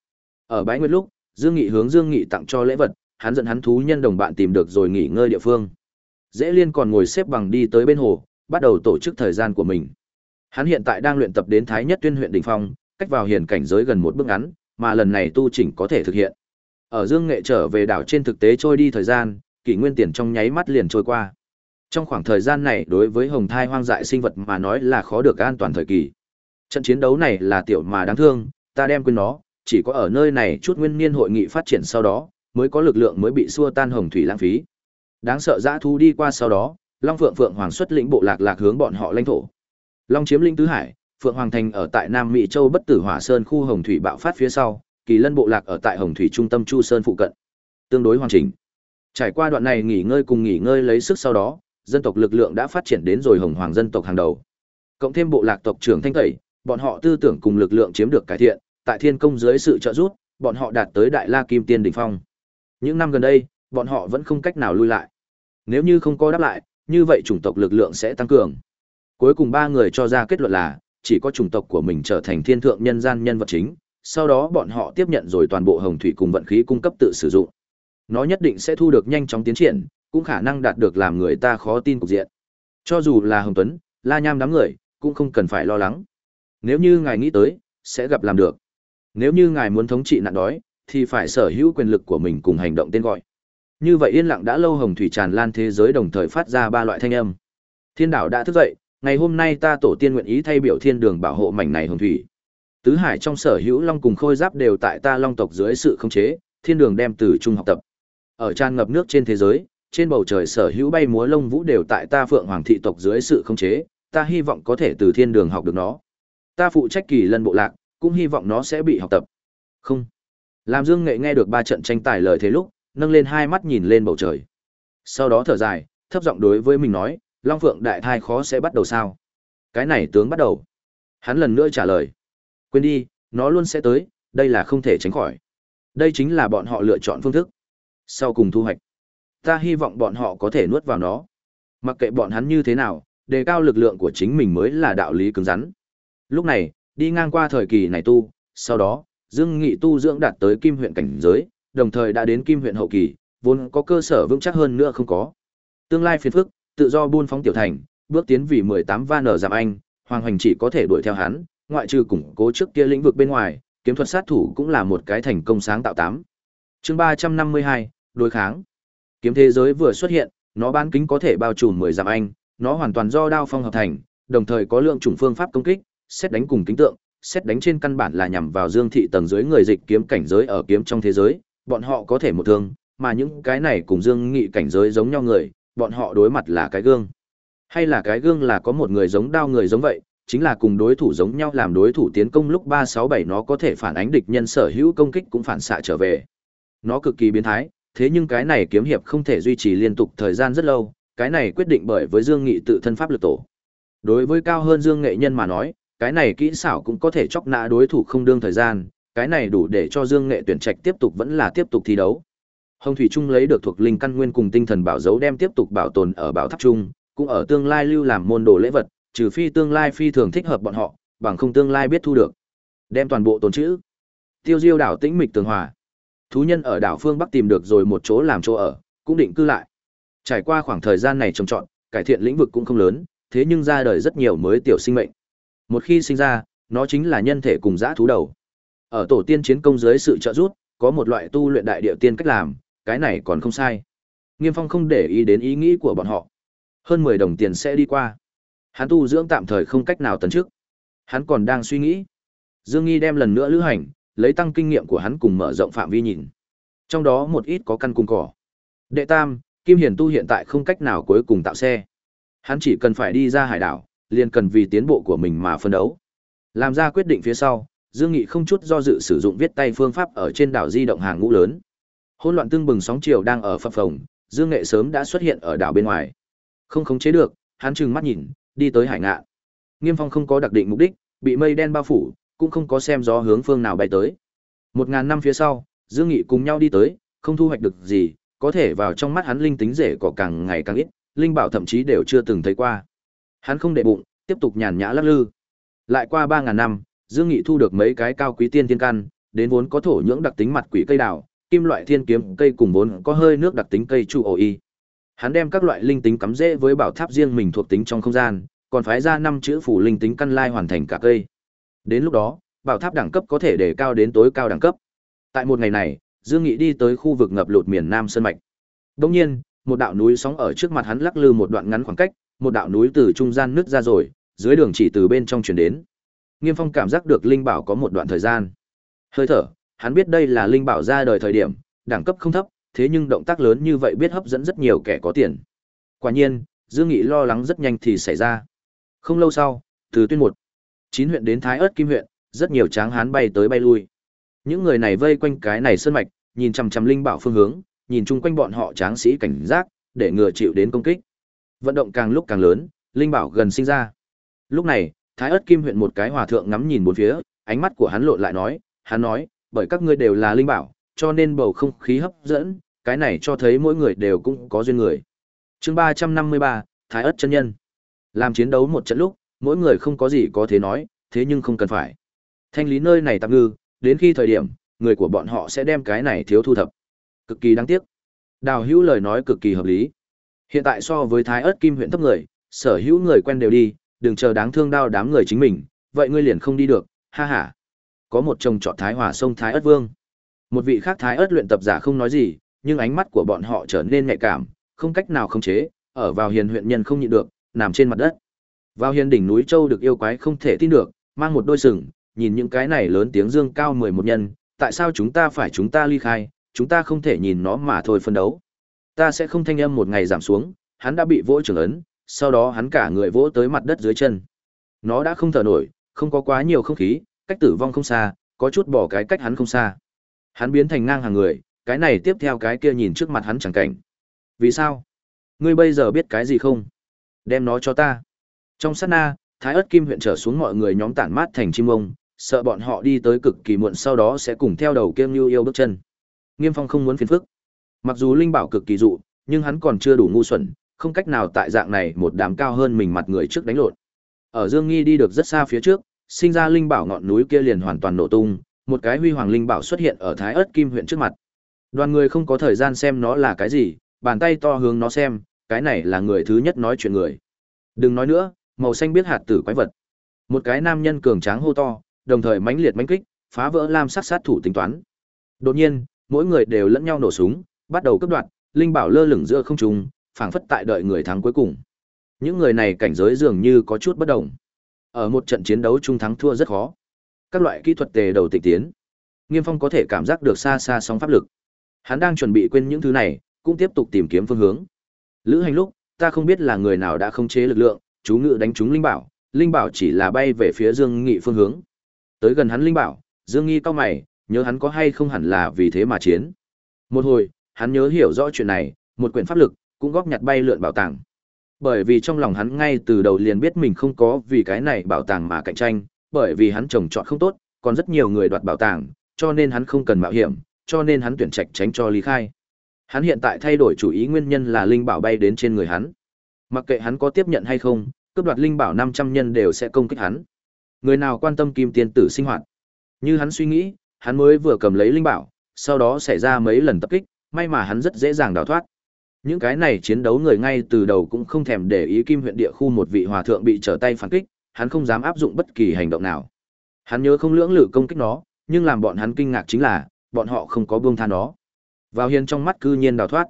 Ở bãi nguyệt lúc, Dương Nghị hướng Dương Nghị tặng cho lễ vật, hắn dẫn hắn thú nhân đồng bạn tìm được rồi nghỉ ngơi địa phương. Dễ Liên còn ngồi xếp bằng đi tới bên hồ, bắt đầu tổ chức thời gian của mình. Hắn hiện tại đang luyện tập đến Thái Nhất Tuyên huyện đỉnh phong, cách vào hiền cảnh giới gần một bước ngắn, mà lần này tu chỉnh có thể thực hiện. Ở Dương Nghệ trở về đảo trên thực tế trôi đi thời gian, kỷ nguyên tiền trong nháy mắt liền trôi qua. Trong khoảng thời gian này đối với hồng thai hoang dại sinh vật mà nói là khó được an toàn thời kỳ. Trận chiến đấu này là tiểu mà đáng thương, ta đem quên nó, chỉ có ở nơi này chút nguyên niên hội nghị phát triển sau đó, mới có lực lượng mới bị xua tan hồng thủy lãng phí. Đáng sợ dã thu đi qua sau đó, Long Phượng Phượng Hoàng xuất lĩnh bộ lạc lạc hướng bọn họ lãnh thổ. Long chiếm linh tứ hải, Phượng Hoàng thành ở tại Nam Mỹ Châu Bất Tử Hỏa Sơn khu Hồng Thủy bạo phát phía sau, Kỳ Lân bộ lạc ở tại Hồng Thủy trung tâm Chu Sơn phụ cận. Tương đối hoàn chỉnh. Trải qua đoạn này nghỉ ngơi cùng nghỉ ngơi lấy sức sau đó, dân tộc lực lượng đã phát triển đến rồi Hồng Hoàng dân tộc hàng đầu. Cộng thêm bộ lạc tộc trưởng Thanh Tẩy, bọn họ tư tưởng cùng lực lượng chiếm được cải thiện, tại Thiên Công dưới sự trợ giúp, bọn họ đạt tới Đại La Kim Tiên đỉnh phong. Những năm gần đây, bọn họ vẫn không cách nào lui lại. Nếu như không có đáp lại, như vậy chủng tộc lực lượng sẽ tăng cường. Cuối cùng ba người cho ra kết luận là, chỉ có chủng tộc của mình trở thành thiên thượng nhân gian nhân vật chính, sau đó bọn họ tiếp nhận rồi toàn bộ hồng thủy cùng vận khí cung cấp tự sử dụng. Nó nhất định sẽ thu được nhanh chóng tiến triển, cũng khả năng đạt được làm người ta khó tin cục diện. Cho dù là Hồng Tuấn, La Nham đám người, cũng không cần phải lo lắng. Nếu như ngài nghĩ tới, sẽ gặp làm được. Nếu như ngài muốn thống trị nạn đói, thì phải sở hữu quyền lực của mình cùng hành động tên gọi. Như vậy yên lặng đã lâu hồng thủy tràn lan thế giới đồng thời phát ra ba loại thanh âm. Thiên đảo đã thức dậy, ngày hôm nay ta tổ tiên nguyện ý thay biểu thiên đường bảo hộ mảnh này hồng thủy. Tứ hải trong sở hữu long cùng khôi giáp đều tại ta long tộc dưới sự khống chế, thiên đường đem từ trung học tập. Ở tràn ngập nước trên thế giới, trên bầu trời sở hữu bay múa lông vũ đều tại ta phượng hoàng thị tộc dưới sự khống chế, ta hy vọng có thể từ thiên đường học được nó. Ta phụ trách kỳ lân bộ lạc, cũng hy vọng nó sẽ bị học tập. Không. Làm Dương Nghệ nghe được ba trận tranh tài lời thế lúc, nâng lên hai mắt nhìn lên bầu trời. Sau đó thở dài, thấp giọng đối với mình nói, Long Phượng đại thai khó sẽ bắt đầu sao? Cái này tướng bắt đầu. Hắn lần nữa trả lời. Quên đi, nó luôn sẽ tới, đây là không thể tránh khỏi. Đây chính là bọn họ lựa chọn phương thức. Sau cùng thu hoạch. Ta hy vọng bọn họ có thể nuốt vào nó. Mặc kệ bọn hắn như thế nào, đề cao lực lượng của chính mình mới là đạo lý cứng rắn. Lúc này, đi ngang qua thời kỳ này tu, sau đó, Dương Nghị tu dưỡng đạt tới kim huyện cảnh giới, đồng thời đã đến kim huyện hậu kỳ, vốn có cơ sở vững chắc hơn nữa không có. Tương lai phiền phức, tự do buôn phóng tiểu thành, bước tiến vì 18 van ở giảm anh, Hoàng Hoành chỉ có thể đuổi theo hắn, ngoại trừ củng cố trước kia lĩnh vực bên ngoài, kiếm thuật sát thủ cũng là một cái thành công sáng tạo tám. Chương 352, đối kháng. Kiếm thế giới vừa xuất hiện, nó bán kính có thể bao trùm 10 dặm anh, nó hoàn toàn do đao phong hợp thành, đồng thời có lượng chủng phương pháp công kích, xét đánh cùng kính tượng, xét đánh trên căn bản là nhằm vào Dương thị tầng dưới người dịch kiếm cảnh giới ở kiếm trong thế giới, bọn họ có thể một thương, mà những cái này cùng Dương Nghị cảnh giới giống nhau người, bọn họ đối mặt là cái gương. Hay là cái gương là có một người giống đao người giống vậy, chính là cùng đối thủ giống nhau làm đối thủ tiến công lúc 367 nó có thể phản ánh địch nhân sở hữu công kích cũng phản xạ trở về. Nó cực kỳ biến thái, thế nhưng cái này kiếm hiệp không thể duy trì liên tục thời gian rất lâu, cái này quyết định bởi với Dương Nghị tự thân pháp lực tổ. Đối với cao hơn Dương Nghệ Nhân mà nói, cái này kỹ xảo cũng có thể chọc nã đối thủ không đương thời gian, cái này đủ để cho Dương Nghệ tuyển trạch tiếp tục vẫn là tiếp tục thi đấu. Hồng Thủy Trung lấy được thuộc linh căn nguyên cùng tinh thần bảo dấu đem tiếp tục bảo tồn ở bảo tháp trung, cũng ở tương lai lưu làm môn đồ lễ vật, trừ phi tương lai phi thường thích hợp bọn họ, bằng không tương lai biết thu được. Đem toàn bộ tồn trữ Tiêu Diêu đảo tĩnh mịch tường hòa. Thú nhân ở đảo phương Bắc tìm được rồi một chỗ làm chỗ ở, cũng định cư lại. Trải qua khoảng thời gian này trồng trọt, cải thiện lĩnh vực cũng không lớn, thế nhưng ra đời rất nhiều mới tiểu sinh mệnh. Một khi sinh ra, nó chính là nhân thể cùng dã thú đầu. Ở tổ tiên chiến công dưới sự trợ giúp, có một loại tu luyện đại địa tiên cách làm, cái này còn không sai. Nghiêm Phong không để ý đến ý nghĩ của bọn họ. Hơn 10 đồng tiền sẽ đi qua. Hắn tu dưỡng tạm thời không cách nào tấn trước. Hắn còn đang suy nghĩ. Dương Nghi đem lần nữa lữ hành, lấy tăng kinh nghiệm của hắn cùng mở rộng phạm vi nhìn. Trong đó một ít có căn cung cỏ. Đệ tam, Kim Hiền tu hiện tại không cách nào cuối cùng tạo xe. Hắn chỉ cần phải đi ra hải đảo, liền cần vì tiến bộ của mình mà phân đấu. Làm ra quyết định phía sau, Dương Nghị không chút do dự sử dụng viết tay phương pháp ở trên đảo di động hàng ngũ lớn. Hỗn loạn tương bừng sóng chiều đang ở phập phồng, Dương Nghệ sớm đã xuất hiện ở đảo bên ngoài. Không khống chế được, hắn trừng mắt nhìn, đi tới hải ngạn. Nghiêm Phong không có đặc định mục đích, bị mây đen bao phủ, cũng không có xem gió hướng phương nào bay tới. Một ngàn năm phía sau, Dương Nghị cùng nhau đi tới, không thu hoạch được gì, có thể vào trong mắt hắn linh tính rể cỏ càng ngày càng ít, linh bảo thậm chí đều chưa từng thấy qua. Hắn không để bụng, tiếp tục nhàn nhã lắc lư. Lại qua ba ngàn năm, Dương Nghị thu được mấy cái cao quý tiên thiên căn, đến vốn có thổ nhưỡng đặc tính mặt quỷ cây đào, kim loại thiên kiếm cây cùng vốn có hơi nước đặc tính cây chu ổ y. Hắn đem các loại linh tính cắm rễ với bảo tháp riêng mình thuộc tính trong không gian, còn phái ra năm chữ phủ linh tính căn lai hoàn thành cả cây. Đến lúc đó, bảo tháp đẳng cấp có thể để cao đến tối cao đẳng cấp. Tại một ngày này, Dương Nghị đi tới khu vực ngập lụt miền Nam Sơn Mạch. Đồng nhiên, một đạo núi sóng ở trước mặt hắn lắc lư một đoạn ngắn khoảng cách, một đạo núi từ trung gian nứt ra rồi, dưới đường chỉ từ bên trong chuyển đến. Nghiêm Phong cảm giác được linh bảo có một đoạn thời gian. Hơi thở, hắn biết đây là linh bảo ra đời thời điểm, đẳng cấp không thấp, thế nhưng động tác lớn như vậy biết hấp dẫn rất nhiều kẻ có tiền. Quả nhiên, Dương Nghị lo lắng rất nhanh thì xảy ra. Không lâu sau, từ tuyên một, chín huyện đến Thái Ức Kim huyện, rất nhiều tráng hán bay tới bay lui. Những người này vây quanh cái này sơn mạch, nhìn chằm chằm linh bảo phương hướng, nhìn chung quanh bọn họ tráng sĩ cảnh giác, để ngừa chịu đến công kích. Vận động càng lúc càng lớn, linh bảo gần sinh ra. Lúc này, Thái Ức Kim huyện một cái hòa thượng ngắm nhìn bốn phía, ánh mắt của hắn lộn lại nói, hắn nói, bởi các ngươi đều là linh bảo, cho nên bầu không khí hấp dẫn, cái này cho thấy mỗi người đều cũng có duyên người. Chương 353, Thái Ức chân nhân. Làm chiến đấu một trận lúc, mỗi người không có gì có thể nói, thế nhưng không cần phải. Thanh lý nơi này tạm ngư, đến khi thời điểm, người của bọn họ sẽ đem cái này thiếu thu thập. Cực kỳ đáng tiếc. Đào hữu lời nói cực kỳ hợp lý. Hiện tại so với Thái ớt kim huyện thấp người, sở hữu người quen đều đi, đừng chờ đáng thương đau đám người chính mình, vậy ngươi liền không đi được, ha ha. Có một chồng trọt Thái Hòa sông Thái ớt vương. Một vị khác Thái ớt luyện tập giả không nói gì, nhưng ánh mắt của bọn họ trở nên nhạy cảm, không cách nào khống chế, ở vào hiền huyện nhân không nhịn được, nằm trên mặt đất. Vào hiền đỉnh núi châu được yêu quái không thể tin được, mang một đôi sừng, nhìn những cái này lớn tiếng dương cao mười một nhân, tại sao chúng ta phải chúng ta ly khai, chúng ta không thể nhìn nó mà thôi phân đấu. Ta sẽ không thanh âm một ngày giảm xuống, hắn đã bị vỗ trưởng ấn, sau đó hắn cả người vỗ tới mặt đất dưới chân. Nó đã không thở nổi, không có quá nhiều không khí, cách tử vong không xa, có chút bỏ cái cách hắn không xa. Hắn biến thành ngang hàng người, cái này tiếp theo cái kia nhìn trước mặt hắn chẳng cảnh. Vì sao? Ngươi bây giờ biết cái gì không? Đem nó cho ta. Trong sát na, Thái ớt kim huyện trở xuống mọi người nhóm tản mát thành chim ông, sợ bọn họ đi tới cực kỳ muộn sau đó sẽ cùng theo đầu kiêm lưu yêu bước chân. Nghiêm Phong không muốn phiền phức. Mặc dù linh bảo cực kỳ dụ, nhưng hắn còn chưa đủ ngu xuẩn, không cách nào tại dạng này một đám cao hơn mình mặt người trước đánh lộn. Ở Dương Nghi đi được rất xa phía trước, sinh ra linh bảo ngọn núi kia liền hoàn toàn nổ tung, một cái huy hoàng linh bảo xuất hiện ở Thái ớt kim huyện trước mặt. Đoàn người không có thời gian xem nó là cái gì, bàn tay to hướng nó xem, cái này là người thứ nhất nói chuyện người. Đừng nói nữa, màu xanh biết hạt tử quái vật. Một cái nam nhân cường tráng hô to, đồng thời mãnh liệt mãnh kích, phá vỡ lam sát sát thủ tính toán. Đột nhiên, mỗi người đều lẫn nhau nổ súng, bắt đầu cướp đoạt, linh bảo lơ lửng giữa không trung, phảng phất tại đợi người thắng cuối cùng. Những người này cảnh giới dường như có chút bất đồng. Ở một trận chiến đấu chung thắng thua rất khó. Các loại kỹ thuật tề đầu tịch tiến. Nghiêm Phong có thể cảm giác được xa xa sóng pháp lực. Hắn đang chuẩn bị quên những thứ này, cũng tiếp tục tìm kiếm phương hướng. Lữ hành lúc, ta không biết là người nào đã khống chế lực lượng, chú ngự đánh trúng linh bảo, linh bảo chỉ là bay về phía Dương Nghị phương hướng. Tới gần hắn linh bảo, Dương Nghi cao mày, nhớ hắn có hay không hẳn là vì thế mà chiến. Một hồi, hắn nhớ hiểu rõ chuyện này, một quyển pháp lực cũng góp nhặt bay lượn bảo tàng. Bởi vì trong lòng hắn ngay từ đầu liền biết mình không có vì cái này bảo tàng mà cạnh tranh, bởi vì hắn trồng trọt không tốt, còn rất nhiều người đoạt bảo tàng, cho nên hắn không cần mạo hiểm, cho nên hắn tuyển trạch tránh cho lý khai. Hắn hiện tại thay đổi chủ ý nguyên nhân là linh bảo bay đến trên người hắn. Mặc kệ hắn có tiếp nhận hay không, cướp đoạt linh bảo 500 nhân đều sẽ công kích hắn. Người nào quan tâm kim tiên tử sinh hoạt? Như hắn suy nghĩ, hắn mới vừa cầm lấy linh bảo, sau đó xảy ra mấy lần tập kích, may mà hắn rất dễ dàng đào thoát. Những cái này chiến đấu người ngay từ đầu cũng không thèm để ý Kim huyện địa khu một vị hòa thượng bị trở tay phản kích, hắn không dám áp dụng bất kỳ hành động nào. Hắn nhớ không lưỡng lự công kích nó, nhưng làm bọn hắn kinh ngạc chính là, bọn họ không có buông tha nó. Vào hiên trong mắt cư nhiên đào thoát.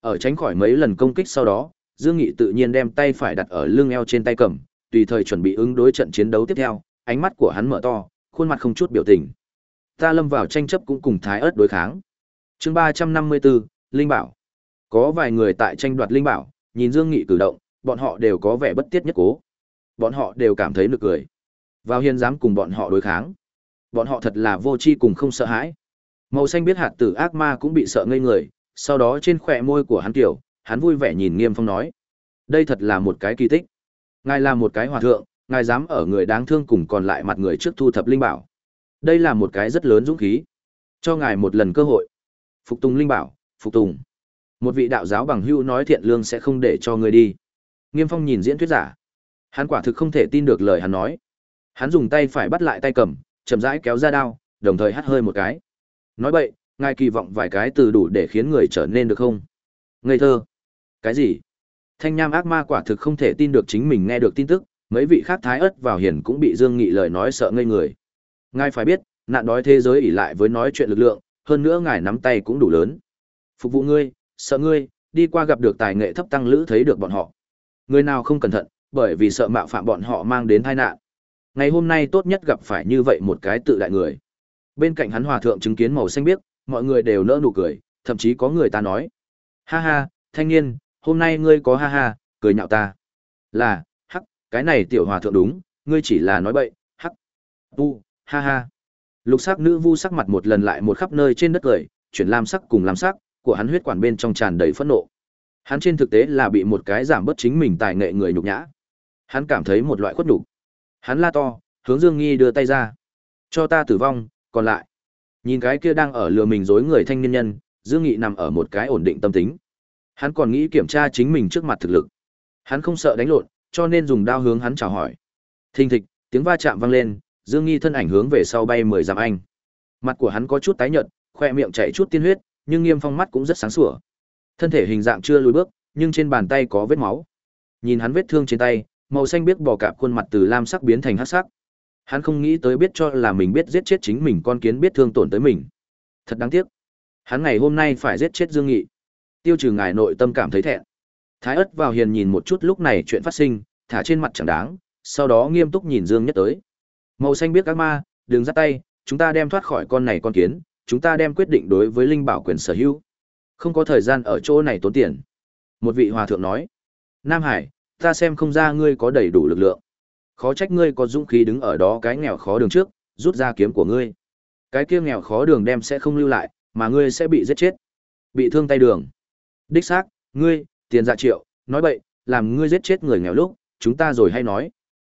Ở tránh khỏi mấy lần công kích sau đó, Dương Nghị tự nhiên đem tay phải đặt ở lưng eo trên tay cầm, tùy thời chuẩn bị ứng đối trận chiến đấu tiếp theo, ánh mắt của hắn mở to, khuôn mặt không chút biểu tình. Ta lâm vào tranh chấp cũng cùng Thái Ức đối kháng. Chương 354, Linh Bảo. Có vài người tại tranh đoạt Linh Bảo, nhìn Dương Nghị cử động, bọn họ đều có vẻ bất tiết nhất cố. Bọn họ đều cảm thấy nực cười. Vào hiên dám cùng bọn họ đối kháng. Bọn họ thật là vô tri cùng không sợ hãi. Màu xanh biết hạt tử ác ma cũng bị sợ ngây người, sau đó trên khóe môi của hắn tiểu, hắn vui vẻ nhìn Nghiêm Phong nói: "Đây thật là một cái kỳ tích. Ngài là một cái hòa thượng, ngài dám ở người đáng thương cùng còn lại mặt người trước thu thập linh bảo. Đây là một cái rất lớn dũng khí. Cho ngài một lần cơ hội. Phục tùng linh bảo, phục tùng." Một vị đạo giáo bằng hữu nói thiện lương sẽ không để cho ngươi đi. Nghiêm Phong nhìn diễn thuyết giả, hắn quả thực không thể tin được lời hắn nói. Hắn dùng tay phải bắt lại tay cầm, chậm rãi kéo ra đao, đồng thời hắt hơi một cái. Nói vậy, ngài kỳ vọng vài cái từ đủ để khiến người trở nên được không? Ngây thơ. Cái gì? Thanh nham ác ma quả thực không thể tin được chính mình nghe được tin tức, mấy vị khác thái ất vào hiền cũng bị Dương Nghị lời nói sợ ngây người. Ngài phải biết, nạn đói thế giới ỉ lại với nói chuyện lực lượng, hơn nữa ngài nắm tay cũng đủ lớn. Phục vụ ngươi, sợ ngươi, đi qua gặp được tài nghệ thấp tăng lữ thấy được bọn họ. Người nào không cẩn thận, bởi vì sợ mạo phạm bọn họ mang đến tai nạn. Ngày hôm nay tốt nhất gặp phải như vậy một cái tự đại người. Bên cạnh hắn hòa thượng chứng kiến màu xanh biếc, mọi người đều nỡ nụ cười, thậm chí có người ta nói: "Ha ha, thanh niên, hôm nay ngươi có ha ha, cười nhạo ta." Là, hắc, cái này tiểu hòa thượng đúng, ngươi chỉ là nói bậy, hắc. Tu, ha ha. Lục sắc nữ vu sắc mặt một lần lại một khắp nơi trên đất cười, chuyển lam sắc cùng lam sắc, của hắn huyết quản bên trong tràn đầy phẫn nộ. Hắn trên thực tế là bị một cái giảm bớt chính mình tài nghệ người nhục nhã. Hắn cảm thấy một loại khuất nhục. Hắn la to, hướng Dương Nghi đưa tay ra. Cho ta tử vong, còn lại. Nhìn cái kia đang ở lừa mình dối người thanh niên nhân, Dương Nghị nằm ở một cái ổn định tâm tính. Hắn còn nghĩ kiểm tra chính mình trước mặt thực lực. Hắn không sợ đánh lộn, cho nên dùng đao hướng hắn chào hỏi. Thình thịch, tiếng va chạm vang lên, Dương Nghi thân ảnh hướng về sau bay mười dặm anh. Mặt của hắn có chút tái nhợt, khoe miệng chảy chút tiên huyết, nhưng Nghiêm Phong mắt cũng rất sáng sủa. Thân thể hình dạng chưa lùi bước, nhưng trên bàn tay có vết máu. Nhìn hắn vết thương trên tay, màu xanh biếc bò cạp khuôn mặt từ lam sắc biến thành hắc sắc. Hắn không nghĩ tới biết cho là mình biết giết chết chính mình con kiến biết thương tổn tới mình. Thật đáng tiếc. Hắn ngày hôm nay phải giết chết Dương Nghị. Tiêu trừ ngài nội tâm cảm thấy thẹn. Thái ất vào hiền nhìn một chút lúc này chuyện phát sinh, thả trên mặt chẳng đáng, sau đó nghiêm túc nhìn Dương Nhất tới. Màu xanh biết các ma, đừng ra tay, chúng ta đem thoát khỏi con này con kiến, chúng ta đem quyết định đối với linh bảo quyền sở hữu. Không có thời gian ở chỗ này tốn tiền. Một vị hòa thượng nói. Nam Hải, ta xem không ra ngươi có đầy đủ lực lượng. Khó trách ngươi có dũng khí đứng ở đó cái nghèo khó đường trước, rút ra kiếm của ngươi. Cái kia nghèo khó đường đem sẽ không lưu lại, mà ngươi sẽ bị giết chết. Bị thương tay đường. Đích xác, ngươi, tiền dạ triệu, nói bậy, làm ngươi giết chết người nghèo lúc, chúng ta rồi hay nói.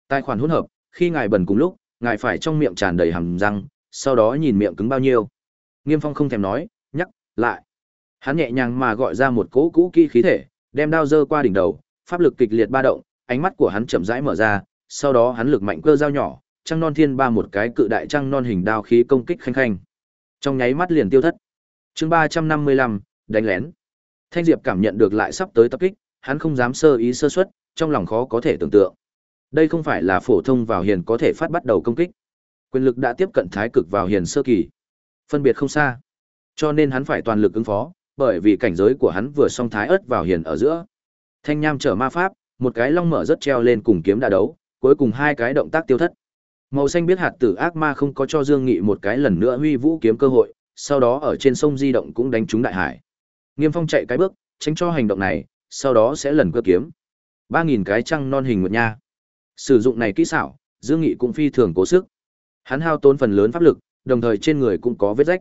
Tài khoản hỗn hợp, khi ngài bần cùng lúc, ngài phải trong miệng tràn đầy hàm răng, sau đó nhìn miệng cứng bao nhiêu. Nghiêm Phong không thèm nói, nhắc, lại. Hắn nhẹ nhàng mà gọi ra một cỗ cũ kỹ khí thể, đem đao dơ qua đỉnh đầu, pháp lực kịch liệt ba động, ánh mắt của hắn chậm rãi mở ra, sau đó hắn lực mạnh cơ dao nhỏ, trăng non thiên ba một cái cự đại trăng non hình đao khí công kích khanh khanh. Trong nháy mắt liền tiêu thất. Chương ba trăm năm mươi lăm đánh lén. Thanh Diệp cảm nhận được lại sắp tới tập kích, hắn không dám sơ ý sơ suất, trong lòng khó có thể tưởng tượng. Đây không phải là phổ thông vào hiền có thể phát bắt đầu công kích. Quyền lực đã tiếp cận thái cực vào hiền sơ kỳ. Phân biệt không xa. Cho nên hắn phải toàn lực ứng phó, bởi vì cảnh giới của hắn vừa song thái ớt vào hiền ở giữa. Thanh nham trở ma pháp, một cái long mở rất treo lên cùng kiếm đã đấu, cuối cùng hai cái động tác tiêu thất. Màu xanh biết hạt tử ác ma không có cho Dương Nghị một cái lần nữa huy vũ kiếm cơ hội, sau đó ở trên sông di động cũng đánh trúng đại hải. Nghiêm Phong chạy cái bước, tránh cho hành động này, sau đó sẽ lần cơ kiếm. Ba nghìn cái trăng non hình nguyệt nha. Sử dụng này kỹ xảo, Dương Nghị cũng phi thường cố sức. Hắn hao tốn phần lớn pháp lực, đồng thời trên người cũng có vết rách.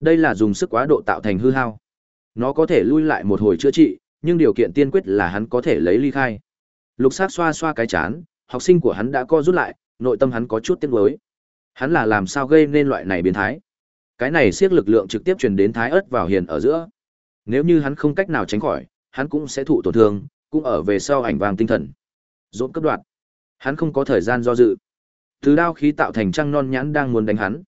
Đây là dùng sức quá độ tạo thành hư hao. Nó có thể lui lại một hồi chữa trị, nhưng điều kiện tiên quyết là hắn có thể lấy ly khai. Lục Sát xoa xoa cái chán, học sinh của hắn đã co rút lại, nội tâm hắn có chút tiếc nuối. Hắn là làm sao gây nên loại này biến thái? Cái này siết lực lượng trực tiếp truyền đến thái ớt vào hiền ở giữa. Nếu như hắn không cách nào tránh khỏi, hắn cũng sẽ thụ tổn thương, cũng ở về sau ảnh vàng tinh thần. Dỗn cấp đoạn. Hắn không có thời gian do dự. Từ đao khí tạo thành trăng non nhãn đang muốn đánh hắn.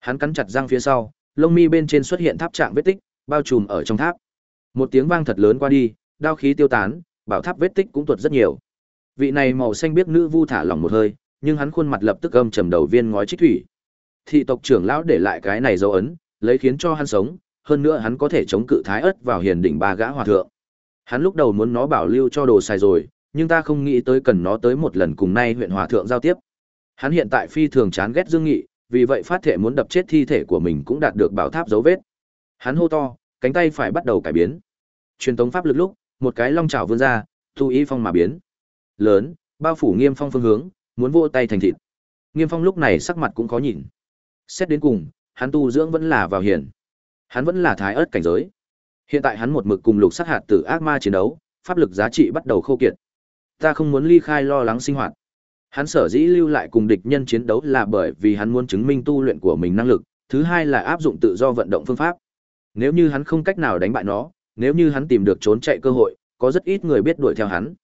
Hắn cắn chặt răng phía sau, lông mi bên trên xuất hiện tháp trạng vết tích, bao trùm ở trong tháp. Một tiếng vang thật lớn qua đi, đao khí tiêu tán, bảo tháp vết tích cũng tuột rất nhiều. Vị này màu xanh biết nữ vu thả lỏng một hơi, nhưng hắn khuôn mặt lập tức âm trầm đầu viên ngói trích thủy. Thị tộc trưởng lão để lại cái này dấu ấn, lấy khiến cho hắn sống, hơn nữa hắn có thể chống cự thái ớt vào hiền đỉnh ba gã hòa thượng. Hắn lúc đầu muốn nó bảo lưu cho đồ xài rồi, nhưng ta không nghĩ tới cần nó tới một lần cùng nay huyện hòa thượng giao tiếp. Hắn hiện tại phi thường chán ghét Dương Nghị, vì vậy phát thể muốn đập chết thi thể của mình cũng đạt được bảo tháp dấu vết. Hắn hô to, cánh tay phải bắt đầu cải biến. Truyền tống pháp lực lúc, một cái long chảo vươn ra, thu ý phong mà biến. Lớn, bao phủ Nghiêm Phong phương hướng, muốn vô tay thành thịt. Nghiêm Phong lúc này sắc mặt cũng khó nhìn. Xét đến cùng, hắn tu dưỡng vẫn là vào hiền. Hắn vẫn là thái ớt cảnh giới. Hiện tại hắn một mực cùng lục sát hạt tử ác ma chiến đấu, pháp lực giá trị bắt đầu khô kiệt. Ta không muốn ly khai lo lắng sinh hoạt. Hắn sở dĩ lưu lại cùng địch nhân chiến đấu là bởi vì hắn muốn chứng minh tu luyện của mình năng lực, thứ hai là áp dụng tự do vận động phương pháp. Nếu như hắn không cách nào đánh bại nó, nếu như hắn tìm được trốn chạy cơ hội, có rất ít người biết đuổi theo hắn.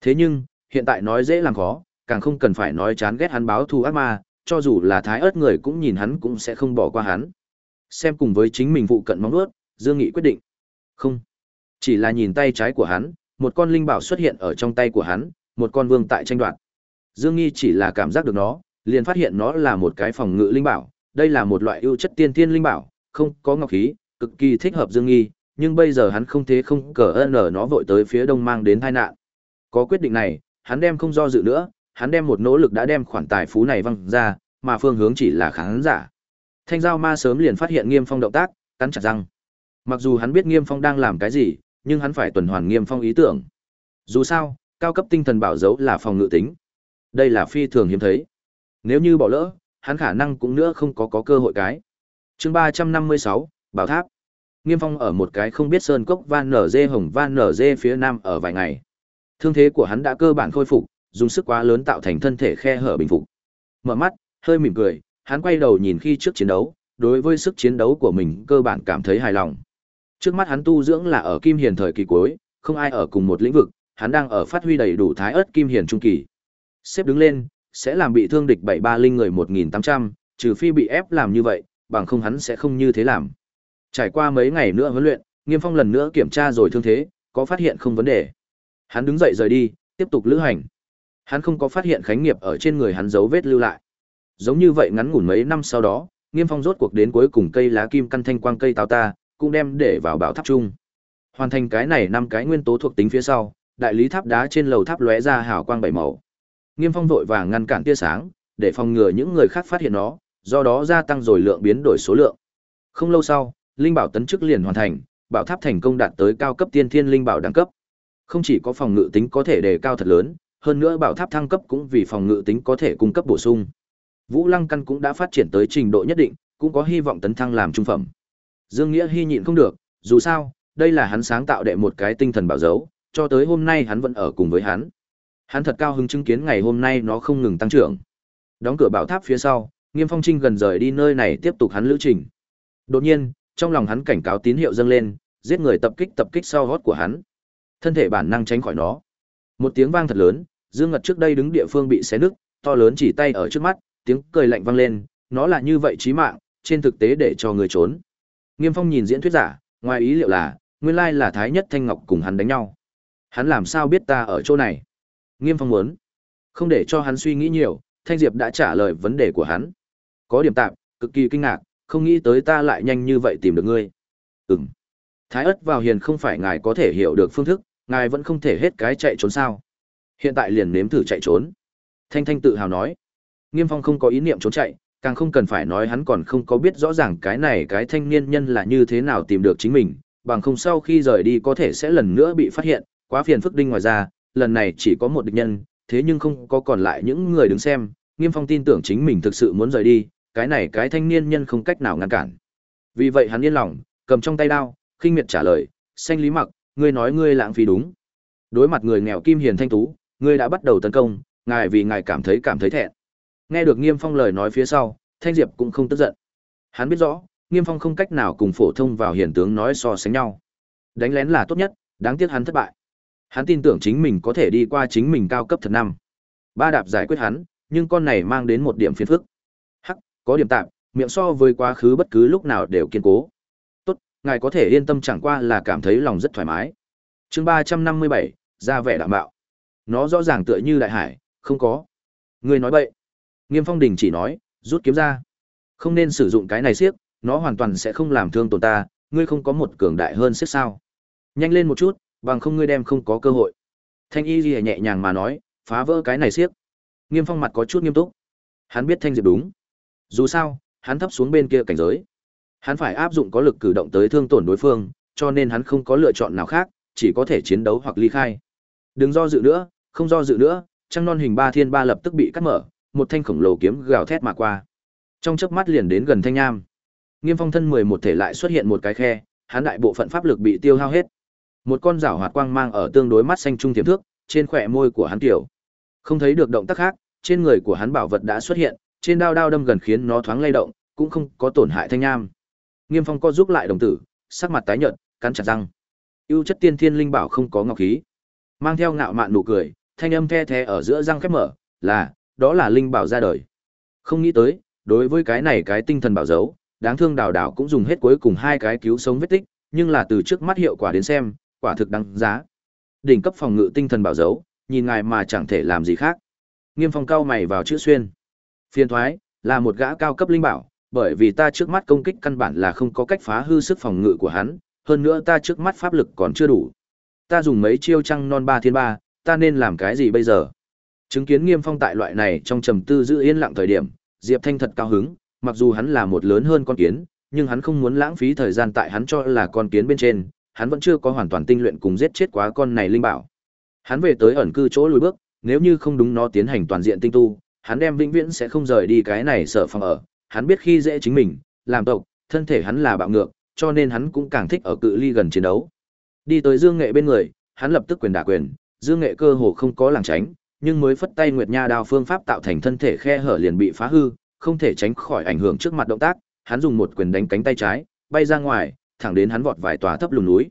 Thế nhưng, hiện tại nói dễ làm khó, càng không cần phải nói chán ghét hắn báo thù ác ma, cho dù là thái ớt người cũng nhìn hắn cũng sẽ không bỏ qua hắn. Xem cùng với chính mình phụ cận móng nuốt, Dương Nghị quyết định. Không, chỉ là nhìn tay trái của hắn, một con linh bảo xuất hiện ở trong tay của hắn, một con vương tại tranh đoạt. Dương Nghi chỉ là cảm giác được nó, liền phát hiện nó là một cái phòng ngự linh bảo, đây là một loại ưu chất tiên tiên linh bảo, không có ngọc khí, cực kỳ thích hợp Dương Nghi, nhưng bây giờ hắn không thế không cờ ơn ở nó vội tới phía đông mang đến tai nạn. Có quyết định này, hắn đem không do dự nữa, hắn đem một nỗ lực đã đem khoản tài phú này văng ra, mà phương hướng chỉ là khán giả. Thanh giao ma sớm liền phát hiện Nghiêm Phong động tác, cắn chặt răng. Mặc dù hắn biết Nghiêm Phong đang làm cái gì, nhưng hắn phải tuần hoàn Nghiêm Phong ý tưởng. Dù sao, cao cấp tinh thần bảo dấu là phòng ngự tính. Đây là phi thường hiếm thấy. Nếu như bỏ lỡ, hắn khả năng cũng nữa không có có cơ hội cái. Chương ba trăm năm mươi sáu Bảo Tháp. Nghiêm Phong ở một cái không biết sơn cốc Van Nở Dê Hồng Van Nở Dê phía nam ở vài ngày. Thương thế của hắn đã cơ bản khôi phục, dùng sức quá lớn tạo thành thân thể khe hở bình phục. Mở mắt, hơi mỉm cười, hắn quay đầu nhìn khi trước chiến đấu, đối với sức chiến đấu của mình cơ bản cảm thấy hài lòng. Trước mắt hắn tu dưỡng là ở Kim Hiền thời kỳ cuối, không ai ở cùng một lĩnh vực, hắn đang ở phát huy đầy đủ thái ớt Kim Hiền trung kỳ. Xếp đứng lên, sẽ làm bị thương địch bảy ba linh người một nghìn tám trăm, trừ phi bị ép làm như vậy, bằng không hắn sẽ không như thế làm. Trải qua mấy ngày nữa huấn luyện, Nghiêm Phong lần nữa kiểm tra rồi thương thế, có phát hiện không vấn đề. Hắn đứng dậy rời đi, tiếp tục lữ hành. Hắn không có phát hiện khánh nghiệp ở trên người hắn dấu vết lưu lại. Giống như vậy ngắn ngủn mấy năm sau đó, Nghiêm Phong rốt cuộc đến cuối cùng cây lá kim căn thanh quang cây táo ta, cũng đem để vào bảo tháp chung. Hoàn thành cái này năm cái nguyên tố thuộc tính phía sau, đại lý tháp đá trên lầu tháp lóe ra hào quang bảy màu. Nghiêm Phong vội vàng ngăn cản tia sáng, để phòng ngừa những người khác phát hiện nó, do đó gia tăng rồi lượng biến đổi số lượng. Không lâu sau, linh bảo tấn chức liền hoàn thành, bảo tháp thành công đạt tới cao cấp tiên thiên linh bảo đẳng cấp. Không chỉ có phòng ngự tính có thể đề cao thật lớn, hơn nữa bảo tháp thăng cấp cũng vì phòng ngự tính có thể cung cấp bổ sung. Vũ Lăng căn cũng đã phát triển tới trình độ nhất định, cũng có hy vọng tấn thăng làm trung phẩm. Dương Nghĩa hy nhịn không được, dù sao, đây là hắn sáng tạo đệ một cái tinh thần bảo dấu, cho tới hôm nay hắn vẫn ở cùng với hắn. Hắn thật cao hứng chứng kiến ngày hôm nay nó không ngừng tăng trưởng. Đóng cửa bảo tháp phía sau, Nghiêm Phong Trinh gần rời đi nơi này tiếp tục hắn lữ trình. Đột nhiên, trong lòng hắn cảnh cáo tín hiệu dâng lên, giết người tập kích tập kích sau hót của hắn. Thân thể bản năng tránh khỏi nó. Một tiếng vang thật lớn, Dương Ngật trước đây đứng địa phương bị xé nứt, to lớn chỉ tay ở trước mắt, tiếng cười lạnh vang lên, nó là như vậy chí mạng, trên thực tế để cho người trốn. Nghiêm Phong nhìn diễn thuyết giả, ngoài ý liệu là, nguyên lai là Thái Nhất Thanh Ngọc cùng hắn đánh nhau. Hắn làm sao biết ta ở chỗ này? Nghiêm Phong muốn. Không để cho hắn suy nghĩ nhiều, Thanh Diệp đã trả lời vấn đề của hắn. Có điểm tạm, cực kỳ kinh ngạc, không nghĩ tới ta lại nhanh như vậy tìm được ngươi. Ừm. Thái ất vào hiền không phải ngài có thể hiểu được phương thức, ngài vẫn không thể hết cái chạy trốn sao. Hiện tại liền nếm thử chạy trốn. Thanh Thanh tự hào nói. Nghiêm Phong không có ý niệm trốn chạy, càng không cần phải nói hắn còn không có biết rõ ràng cái này cái thanh niên nhân là như thế nào tìm được chính mình, bằng không sau khi rời đi có thể sẽ lần nữa bị phát hiện, quá phiền phức đinh ngoài ra, lần này chỉ có một địch nhân, thế nhưng không có còn lại những người đứng xem, Nghiêm Phong tin tưởng chính mình thực sự muốn rời đi, cái này cái thanh niên nhân không cách nào ngăn cản. Vì vậy hắn yên lòng, cầm trong tay đao, khinh miệt trả lời, "Xanh Lý Mặc, ngươi nói ngươi lãng phí đúng. Đối mặt người nghèo kim hiền thanh tú, ngươi đã bắt đầu tấn công, ngài vì ngài cảm thấy cảm thấy thẹn." Nghe được Nghiêm Phong lời nói phía sau, Thanh Diệp cũng không tức giận. Hắn biết rõ, Nghiêm Phong không cách nào cùng phổ thông vào hiển tướng nói so sánh nhau. Đánh lén là tốt nhất, đáng tiếc hắn thất bại. Hắn tin tưởng chính mình có thể đi qua chính mình cao cấp thật năm. Ba đạp giải quyết hắn, nhưng con này mang đến một điểm phiền phức. Hắc, có điểm tạm, miệng so với quá khứ bất cứ lúc nào đều kiên cố. Tốt, ngài có thể yên tâm chẳng qua là cảm thấy lòng rất thoải mái. Chương ba trăm năm mươi bảy, ra vẻ đảm bạo. Nó rõ ràng tựa như đại hải, không có. Ngươi nói bậy. Nghiêm Phong Đình chỉ nói, rút kiếm ra. Không nên sử dụng cái này siếc, nó hoàn toàn sẽ không làm thương tổn ta, ngươi không có một cường đại hơn siếc sao? Nhanh lên một chút, bằng không ngươi đem không có cơ hội. Thanh Y Lìa nhẹ nhàng mà nói, phá vỡ cái này siếc. Nghiêm Phong mặt có chút nghiêm túc. Hắn biết Thanh Diệp đúng. Dù sao, hắn thấp xuống bên kia cảnh giới. Hắn phải áp dụng có lực cử động tới thương tổn đối phương, cho nên hắn không có lựa chọn nào khác, chỉ có thể chiến đấu hoặc ly khai. Đừng do dự nữa, không do dự nữa, trăng non hình ba thiên ba lập tức bị cắt mở, một thanh khổng lồ kiếm gào thét mà qua. Trong chớp mắt liền đến gần thanh nham. Nghiêm Phong thân mười một thể lại xuất hiện một cái khe, hắn đại bộ phận pháp lực bị tiêu hao hết. Một con rảo hoạt quang mang ở tương đối mắt xanh trung tiềm thước, trên khỏe môi của hắn tiểu. Không thấy được động tác khác, trên người của hắn bảo vật đã xuất hiện, trên đao đao đâm gần khiến nó thoáng lay động, cũng không có tổn hại thanh nham. Nghiêm Phong co giúp lại đồng tử, sắc mặt tái nhợt, cắn chặt răng. Ưu chất tiên thiên linh bảo không có ngọc khí. Mang theo ngạo mạn nụ cười, thanh âm the thé ở giữa răng khép mở, là, đó là linh bảo ra đời. Không nghĩ tới, đối với cái này cái tinh thần bảo dấu, đáng thương đào đào cũng dùng hết cuối cùng hai cái cứu sống vết tích, nhưng là từ trước mắt hiệu quả đến xem, quả thực đáng giá. Đỉnh cấp phòng ngự tinh thần bảo dấu, nhìn ngài mà chẳng thể làm gì khác. Nghiêm Phong cao mày vào chữ xuyên. Phiên thoái, là một gã cao cấp linh bảo, bởi vì ta trước mắt công kích căn bản là không có cách phá hư sức phòng ngự của hắn, hơn nữa ta trước mắt pháp lực còn chưa đủ. Ta dùng mấy chiêu trăng non ba thiên ba, ta nên làm cái gì bây giờ? Chứng kiến Nghiêm Phong tại loại này trong trầm tư giữ yên lặng thời điểm, Diệp Thanh thật cao hứng, mặc dù hắn là một lớn hơn con kiến, nhưng hắn không muốn lãng phí thời gian tại hắn cho là con kiến bên trên, hắn vẫn chưa có hoàn toàn tinh luyện cùng giết chết quá con này linh bảo. Hắn về tới ẩn cư chỗ lùi bước, nếu như không đúng nó tiến hành toàn diện tinh tu, hắn đem vĩnh viễn sẽ không rời đi cái này sở phòng ở, hắn biết khi dễ chính mình, làm tộc, thân thể hắn là bạo ngược, cho nên hắn cũng càng thích ở cự ly gần chiến đấu. Đi tới Dương Nghệ bên người, hắn lập tức quyền đả quyền, Dương Nghệ cơ hồ không có làng tránh, nhưng mới phất tay Nguyệt Nha đao phương pháp tạo thành thân thể khe hở liền bị phá hư, không thể tránh khỏi ảnh hưởng trước mặt động tác, hắn dùng một quyền đánh cánh tay trái, bay ra ngoài, thẳng đến hắn vọt vài tòa thấp lùn núi.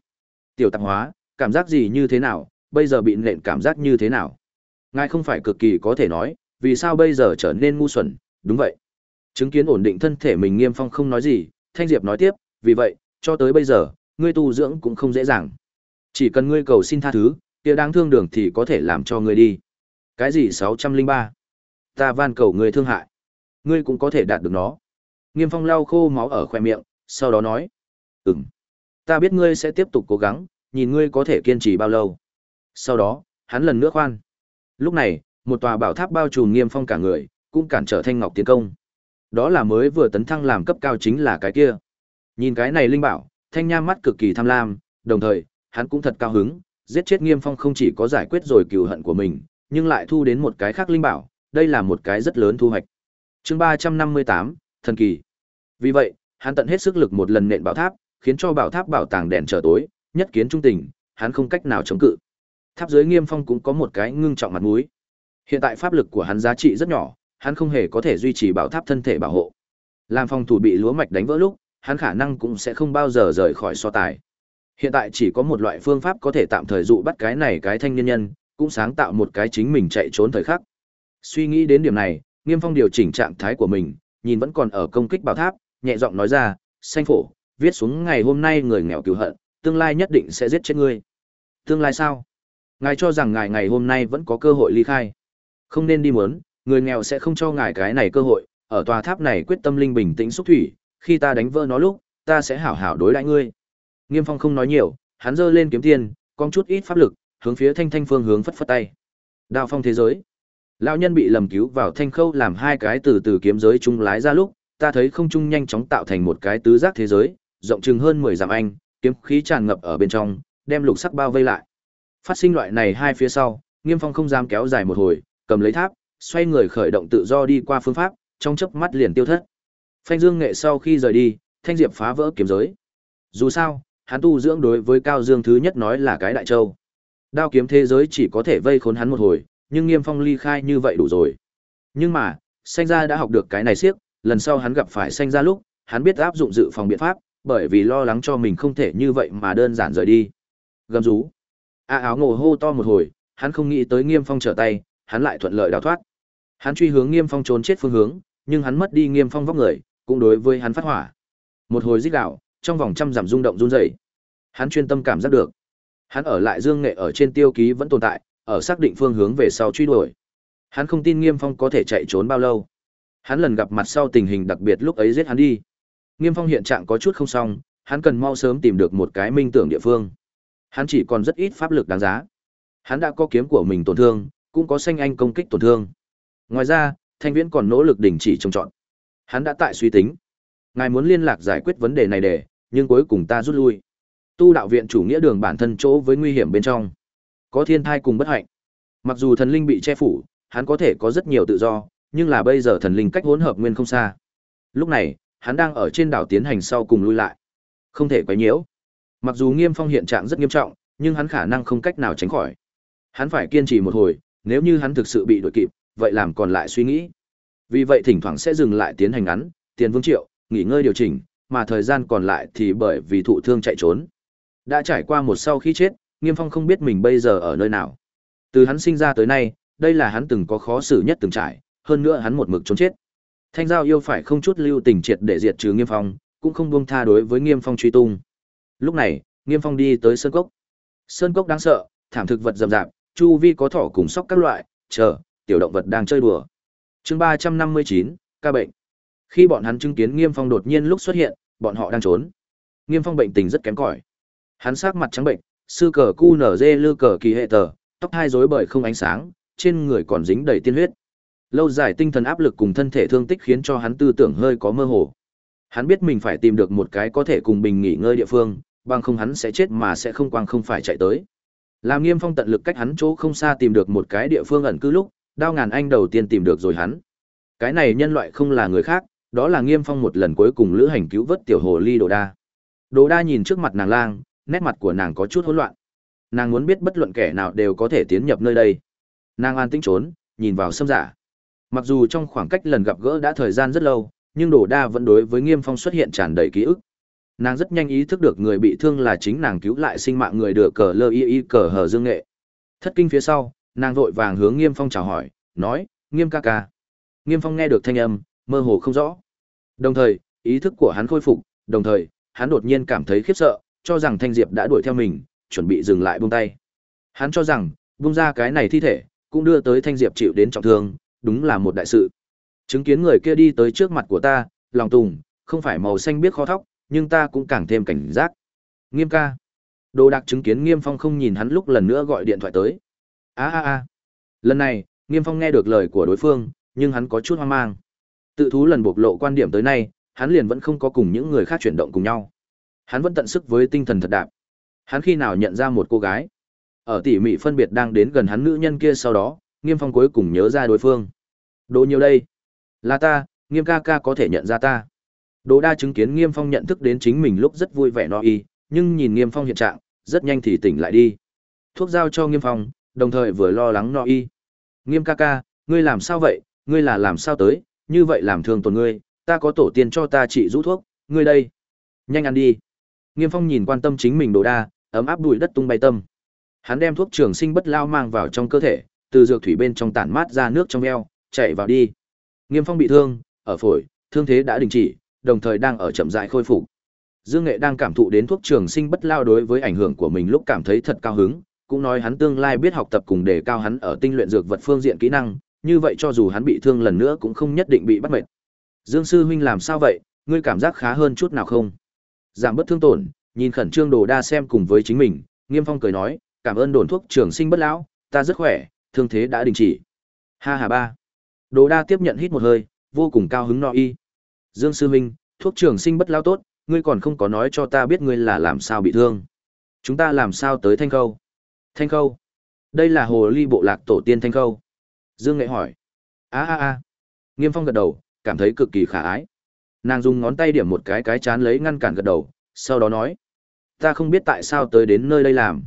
Tiểu tạp hóa, cảm giác gì như thế nào, bây giờ bị nện cảm giác như thế nào? Ngài không phải cực kỳ có thể nói, vì sao bây giờ trở nên ngu xuẩn, đúng vậy. Chứng kiến ổn định thân thể mình Nghiêm Phong không nói gì, Thanh Diệp nói tiếp, vì vậy, cho tới bây giờ, ngươi tu dưỡng cũng không dễ dàng. Chỉ cần ngươi cầu xin tha thứ, kia đáng thương đường thì có thể làm cho ngươi đi. Cái gì 603? Ta van cầu ngươi thương hại. Ngươi cũng có thể đạt được nó. Nghiêm Phong lau khô máu ở khoe miệng, sau đó nói. Ừm. Ta biết ngươi sẽ tiếp tục cố gắng, nhìn ngươi có thể kiên trì bao lâu. Sau đó, hắn lần nữa khoan. Lúc này, một tòa bảo tháp bao trùm Nghiêm Phong cả người, cũng cản trở Thanh Ngọc tiến công. Đó là mới vừa tấn thăng làm cấp cao chính là cái kia. Nhìn cái này linh bảo, Thanh Nham mắt cực kỳ tham lam, đồng thời, hắn cũng thật cao hứng, giết chết Nghiêm Phong không chỉ có giải quyết rồi cừu hận của mình, nhưng lại thu đến một cái khác linh bảo, đây là một cái rất lớn thu hoạch. Chương 358, thần kỳ. Vì vậy, hắn tận hết sức lực một lần nện bảo tháp, khiến cho bảo tháp bảo tàng đèn trở tối, nhất kiến trung tình, hắn không cách nào chống cự. Tháp dưới Nghiêm Phong cũng có một cái ngưng trọng mặt mũi. Hiện tại pháp lực của hắn giá trị rất nhỏ, hắn không hề có thể duy trì bảo tháp thân thể bảo hộ. Làm phòng thủ bị lúa mạch đánh vỡ lúc, hắn khả năng cũng sẽ không bao giờ rời khỏi so tài. Hiện tại chỉ có một loại phương pháp có thể tạm thời dụ bắt cái này cái thanh niên nhân, cũng sáng tạo một cái chính mình chạy trốn thời khắc. Suy nghĩ đến điểm này, Nghiêm Phong điều chỉnh trạng thái của mình, nhìn vẫn còn ở công kích bảo tháp, nhẹ giọng nói ra, "Xanh phổ, viết xuống ngày hôm nay người nghèo cứu hận, tương lai nhất định sẽ giết chết ngươi." Tương lai sao? Ngài cho rằng ngài ngày hôm nay vẫn có cơ hội ly khai. Không nên đi muốn, người nghèo sẽ không cho ngài cái này cơ hội, ở tòa tháp này quyết tâm linh bình tĩnh xúc thủy, khi ta đánh vỡ nó lúc, ta sẽ hảo hảo đối đãi ngươi. Nghiêm Phong không nói nhiều, hắn giơ lên kiếm tiền, con chút ít pháp lực, hướng phía Thanh Thanh phương hướng phất phất tay. Đao phong thế giới. Lão nhân bị lầm cứu vào thanh khâu làm hai cái từ từ kiếm giới trung lái ra lúc, ta thấy không trung nhanh chóng tạo thành một cái tứ giác thế giới, rộng chừng hơn 10 dặm anh, kiếm khí tràn ngập ở bên trong, đem lục sắc bao vây lại. Phát sinh loại này hai phía sau, Nghiêm Phong không dám kéo dài một hồi, cầm lấy tháp, xoay người khởi động tự do đi qua phương pháp, trong chớp mắt liền tiêu thất. Phanh Dương Nghệ sau khi rời đi, Thanh Diệp phá vỡ kiếm giới. Dù sao, hắn tu dưỡng đối với Cao Dương thứ nhất nói là cái đại châu. Đao kiếm thế giới chỉ có thể vây khốn hắn một hồi, nhưng Nghiêm Phong ly khai như vậy đủ rồi. Nhưng mà, Sanh gia đã học được cái này siếc, lần sau hắn gặp phải Sanh gia lúc, hắn biết áp dụng dự phòng biện pháp, bởi vì lo lắng cho mình không thể như vậy mà đơn giản rời đi. Gầm rú. A áo ngồi hô to một hồi, hắn không nghĩ tới Nghiêm Phong trở tay, hắn lại thuận lợi đào thoát. Hắn truy hướng Nghiêm Phong trốn chết phương hướng, nhưng hắn mất đi Nghiêm Phong vóc người, cũng đối với hắn phát hỏa. Một hồi rít gào, trong vòng trăm giảm rung động run rẩy. Hắn chuyên tâm cảm giác được. Hắn ở lại Dương Nghệ ở trên tiêu ký vẫn tồn tại, ở xác định phương hướng về sau truy đuổi. Hắn không tin Nghiêm Phong có thể chạy trốn bao lâu. Hắn lần gặp mặt sau tình hình đặc biệt lúc ấy giết hắn đi. Nghiêm Phong hiện trạng có chút không xong, hắn cần mau sớm tìm được một cái minh tưởng địa phương. Hắn chỉ còn rất ít pháp lực đáng giá. Hắn đã có kiếm của mình tổn thương, cũng có xanh anh công kích tổn thương. Ngoài ra, Thanh Viễn còn nỗ lực đình chỉ trông trọt. Hắn đã tại suy tính. Ngài muốn liên lạc giải quyết vấn đề này để, nhưng cuối cùng ta rút lui. Tu đạo viện chủ nghĩa đường bản thân chỗ với nguy hiểm bên trong. Có thiên thai cùng bất hạnh. Mặc dù thần linh bị che phủ, hắn có thể có rất nhiều tự do, nhưng là bây giờ thần linh cách hỗn hợp nguyên không xa. Lúc này, hắn đang ở trên đảo tiến hành sau cùng lui lại. Không thể quấy nhiễu. Mặc dù Nghiêm Phong hiện trạng rất nghiêm trọng, nhưng hắn khả năng không cách nào tránh khỏi. Hắn phải kiên trì một hồi, nếu như hắn thực sự bị đuổi kịp, vậy làm còn lại suy nghĩ. Vì vậy thỉnh thoảng sẽ dừng lại tiến hành ngắn, tiền vương triệu, nghỉ ngơi điều chỉnh, mà thời gian còn lại thì bởi vì thụ thương chạy trốn. Đã trải qua một sau khi chết, Nghiêm Phong không biết mình bây giờ ở nơi nào. Từ hắn sinh ra tới nay, đây là hắn từng có khó xử nhất từng trải, hơn nữa hắn một mực trốn chết. Thanh giao yêu phải không chút lưu tình triệt để diệt trừ Nghiêm Phong, cũng không buông tha đối với Nghiêm Phong truy tung. Lúc này, Nghiêm Phong đi tới sơn cốc. Sơn cốc đáng sợ, thảm thực vật rậm rạp, chu vi có thỏ cùng sóc các loại, chờ, tiểu động vật đang chơi đùa. Chương ba trăm năm mươi chín, ca bệnh. Khi bọn hắn chứng kiến Nghiêm Phong đột nhiên lúc xuất hiện, bọn họ đang trốn. Nghiêm Phong bệnh tình rất kém cỏi. Hắn sắc mặt trắng bệnh, sư cờ cu nở dê lư cờ kỳ hệ tờ, tóc hai rối bời không ánh sáng, trên người còn dính đầy tiên huyết. Lâu dài tinh thần áp lực cùng thân thể thương tích khiến cho hắn tư tưởng hơi có mơ hồ. Hắn biết mình phải tìm được một cái có thể cùng bình nghỉ ngơi địa phương, bằng không hắn sẽ chết mà sẽ không quang không phải chạy tới. Làm Nghiêm Phong tận lực cách hắn chỗ không xa tìm được một cái địa phương ẩn cư lúc, đao ngàn anh đầu tiên tìm được rồi hắn. Cái này nhân loại không là người khác, đó là Nghiêm Phong một lần cuối cùng lữ hành cứu vớt tiểu hồ ly Đồ Đa. Đồ Đa nhìn trước mặt nàng lang, nét mặt của nàng có chút hỗn loạn. Nàng muốn biết bất luận kẻ nào đều có thể tiến nhập nơi đây. Nàng an tĩnh trốn, nhìn vào xâm giả. Mặc dù trong khoảng cách lần gặp gỡ đã thời gian rất lâu, nhưng Đồ Đa vẫn đối với Nghiêm Phong xuất hiện tràn đầy ký ức. Nàng rất nhanh ý thức được người bị thương là chính nàng cứu lại sinh mạng người được cờ lơ y y cờ hờ dương nghệ. Thất kinh phía sau, nàng vội vàng hướng Nghiêm Phong chào hỏi, nói, Nghiêm ca ca. Nghiêm Phong nghe được thanh âm, mơ hồ không rõ. Đồng thời, ý thức của hắn khôi phục, đồng thời, hắn đột nhiên cảm thấy khiếp sợ, cho rằng Thanh Diệp đã đuổi theo mình, chuẩn bị dừng lại buông tay. Hắn cho rằng, buông ra cái này thi thể, cũng đưa tới Thanh Diệp chịu đến trọng thương, đúng là một đại sự. Chứng kiến người kia đi tới trước mặt của ta, lòng tùng, không phải màu xanh biết khó thóc, nhưng ta cũng càng thêm cảnh giác. Nghiêm ca. Đồ đặc chứng kiến Nghiêm Phong không nhìn hắn lúc lần nữa gọi điện thoại tới. a a a Lần này, Nghiêm Phong nghe được lời của đối phương, nhưng hắn có chút hoang mang. Tự thú lần bộc lộ quan điểm tới nay, hắn liền vẫn không có cùng những người khác chuyển động cùng nhau. Hắn vẫn tận sức với tinh thần thật đạp. Hắn khi nào nhận ra một cô gái, ở tỉ mỉ phân biệt đang đến gần hắn nữ nhân kia sau đó, Nghiêm Phong cuối cùng nhớ ra đối phương. Đồ nhiều đây, là ta, Nghiêm ca ca có thể nhận ra ta. Đồ đa chứng kiến Nghiêm Phong nhận thức đến chính mình lúc rất vui vẻ no y, nhưng nhìn Nghiêm Phong hiện trạng, rất nhanh thì tỉnh lại đi. Thuốc giao cho Nghiêm Phong, đồng thời vừa lo lắng no y. Nghiêm ca ca, ngươi làm sao vậy, ngươi là làm sao tới, như vậy làm thương tổn ngươi, ta có tổ tiên cho ta trị rũ thuốc, ngươi đây. Nhanh ăn đi. Nghiêm Phong nhìn quan tâm chính mình đồ đa, ấm áp bụi đất tung bay tâm. Hắn đem thuốc trường sinh bất lao mang vào trong cơ thể, từ dược thủy bên trong tản mát ra nước trong eo, chạy vào đi. Nghiêm Phong bị thương, ở phổi, thương thế đã đình chỉ, đồng thời đang ở chậm rãi khôi phục. Dương Nghệ đang cảm thụ đến thuốc trường sinh bất lao đối với ảnh hưởng của mình lúc cảm thấy thật cao hứng, cũng nói hắn tương lai biết học tập cùng đề cao hắn ở tinh luyện dược vật phương diện kỹ năng, như vậy cho dù hắn bị thương lần nữa cũng không nhất định bị bắt mệt. Dương sư huynh làm sao vậy, ngươi cảm giác khá hơn chút nào không? Giảm bất thương tổn, nhìn khẩn trương đồ đa xem cùng với chính mình, Nghiêm Phong cười nói, cảm ơn đồn thuốc trường sinh bất lão, ta rất khỏe, thương thế đã đình chỉ. Ha ha ba. Đồ đa tiếp nhận hít một hơi, vô cùng cao hứng no y. Dương sư huynh, thuốc trường sinh bất lão tốt, ngươi còn không có nói cho ta biết ngươi là làm sao bị thương. Chúng ta làm sao tới Thanh Khâu? Thanh Khâu? Đây là hồ ly bộ lạc tổ tiên Thanh Khâu. Dương Nghệ hỏi. A a a. Nghiêm Phong gật đầu, cảm thấy cực kỳ khả ái. Nàng dùng ngón tay điểm một cái cái chán lấy ngăn cản gật đầu, sau đó nói: "Ta không biết tại sao tới đến nơi đây làm,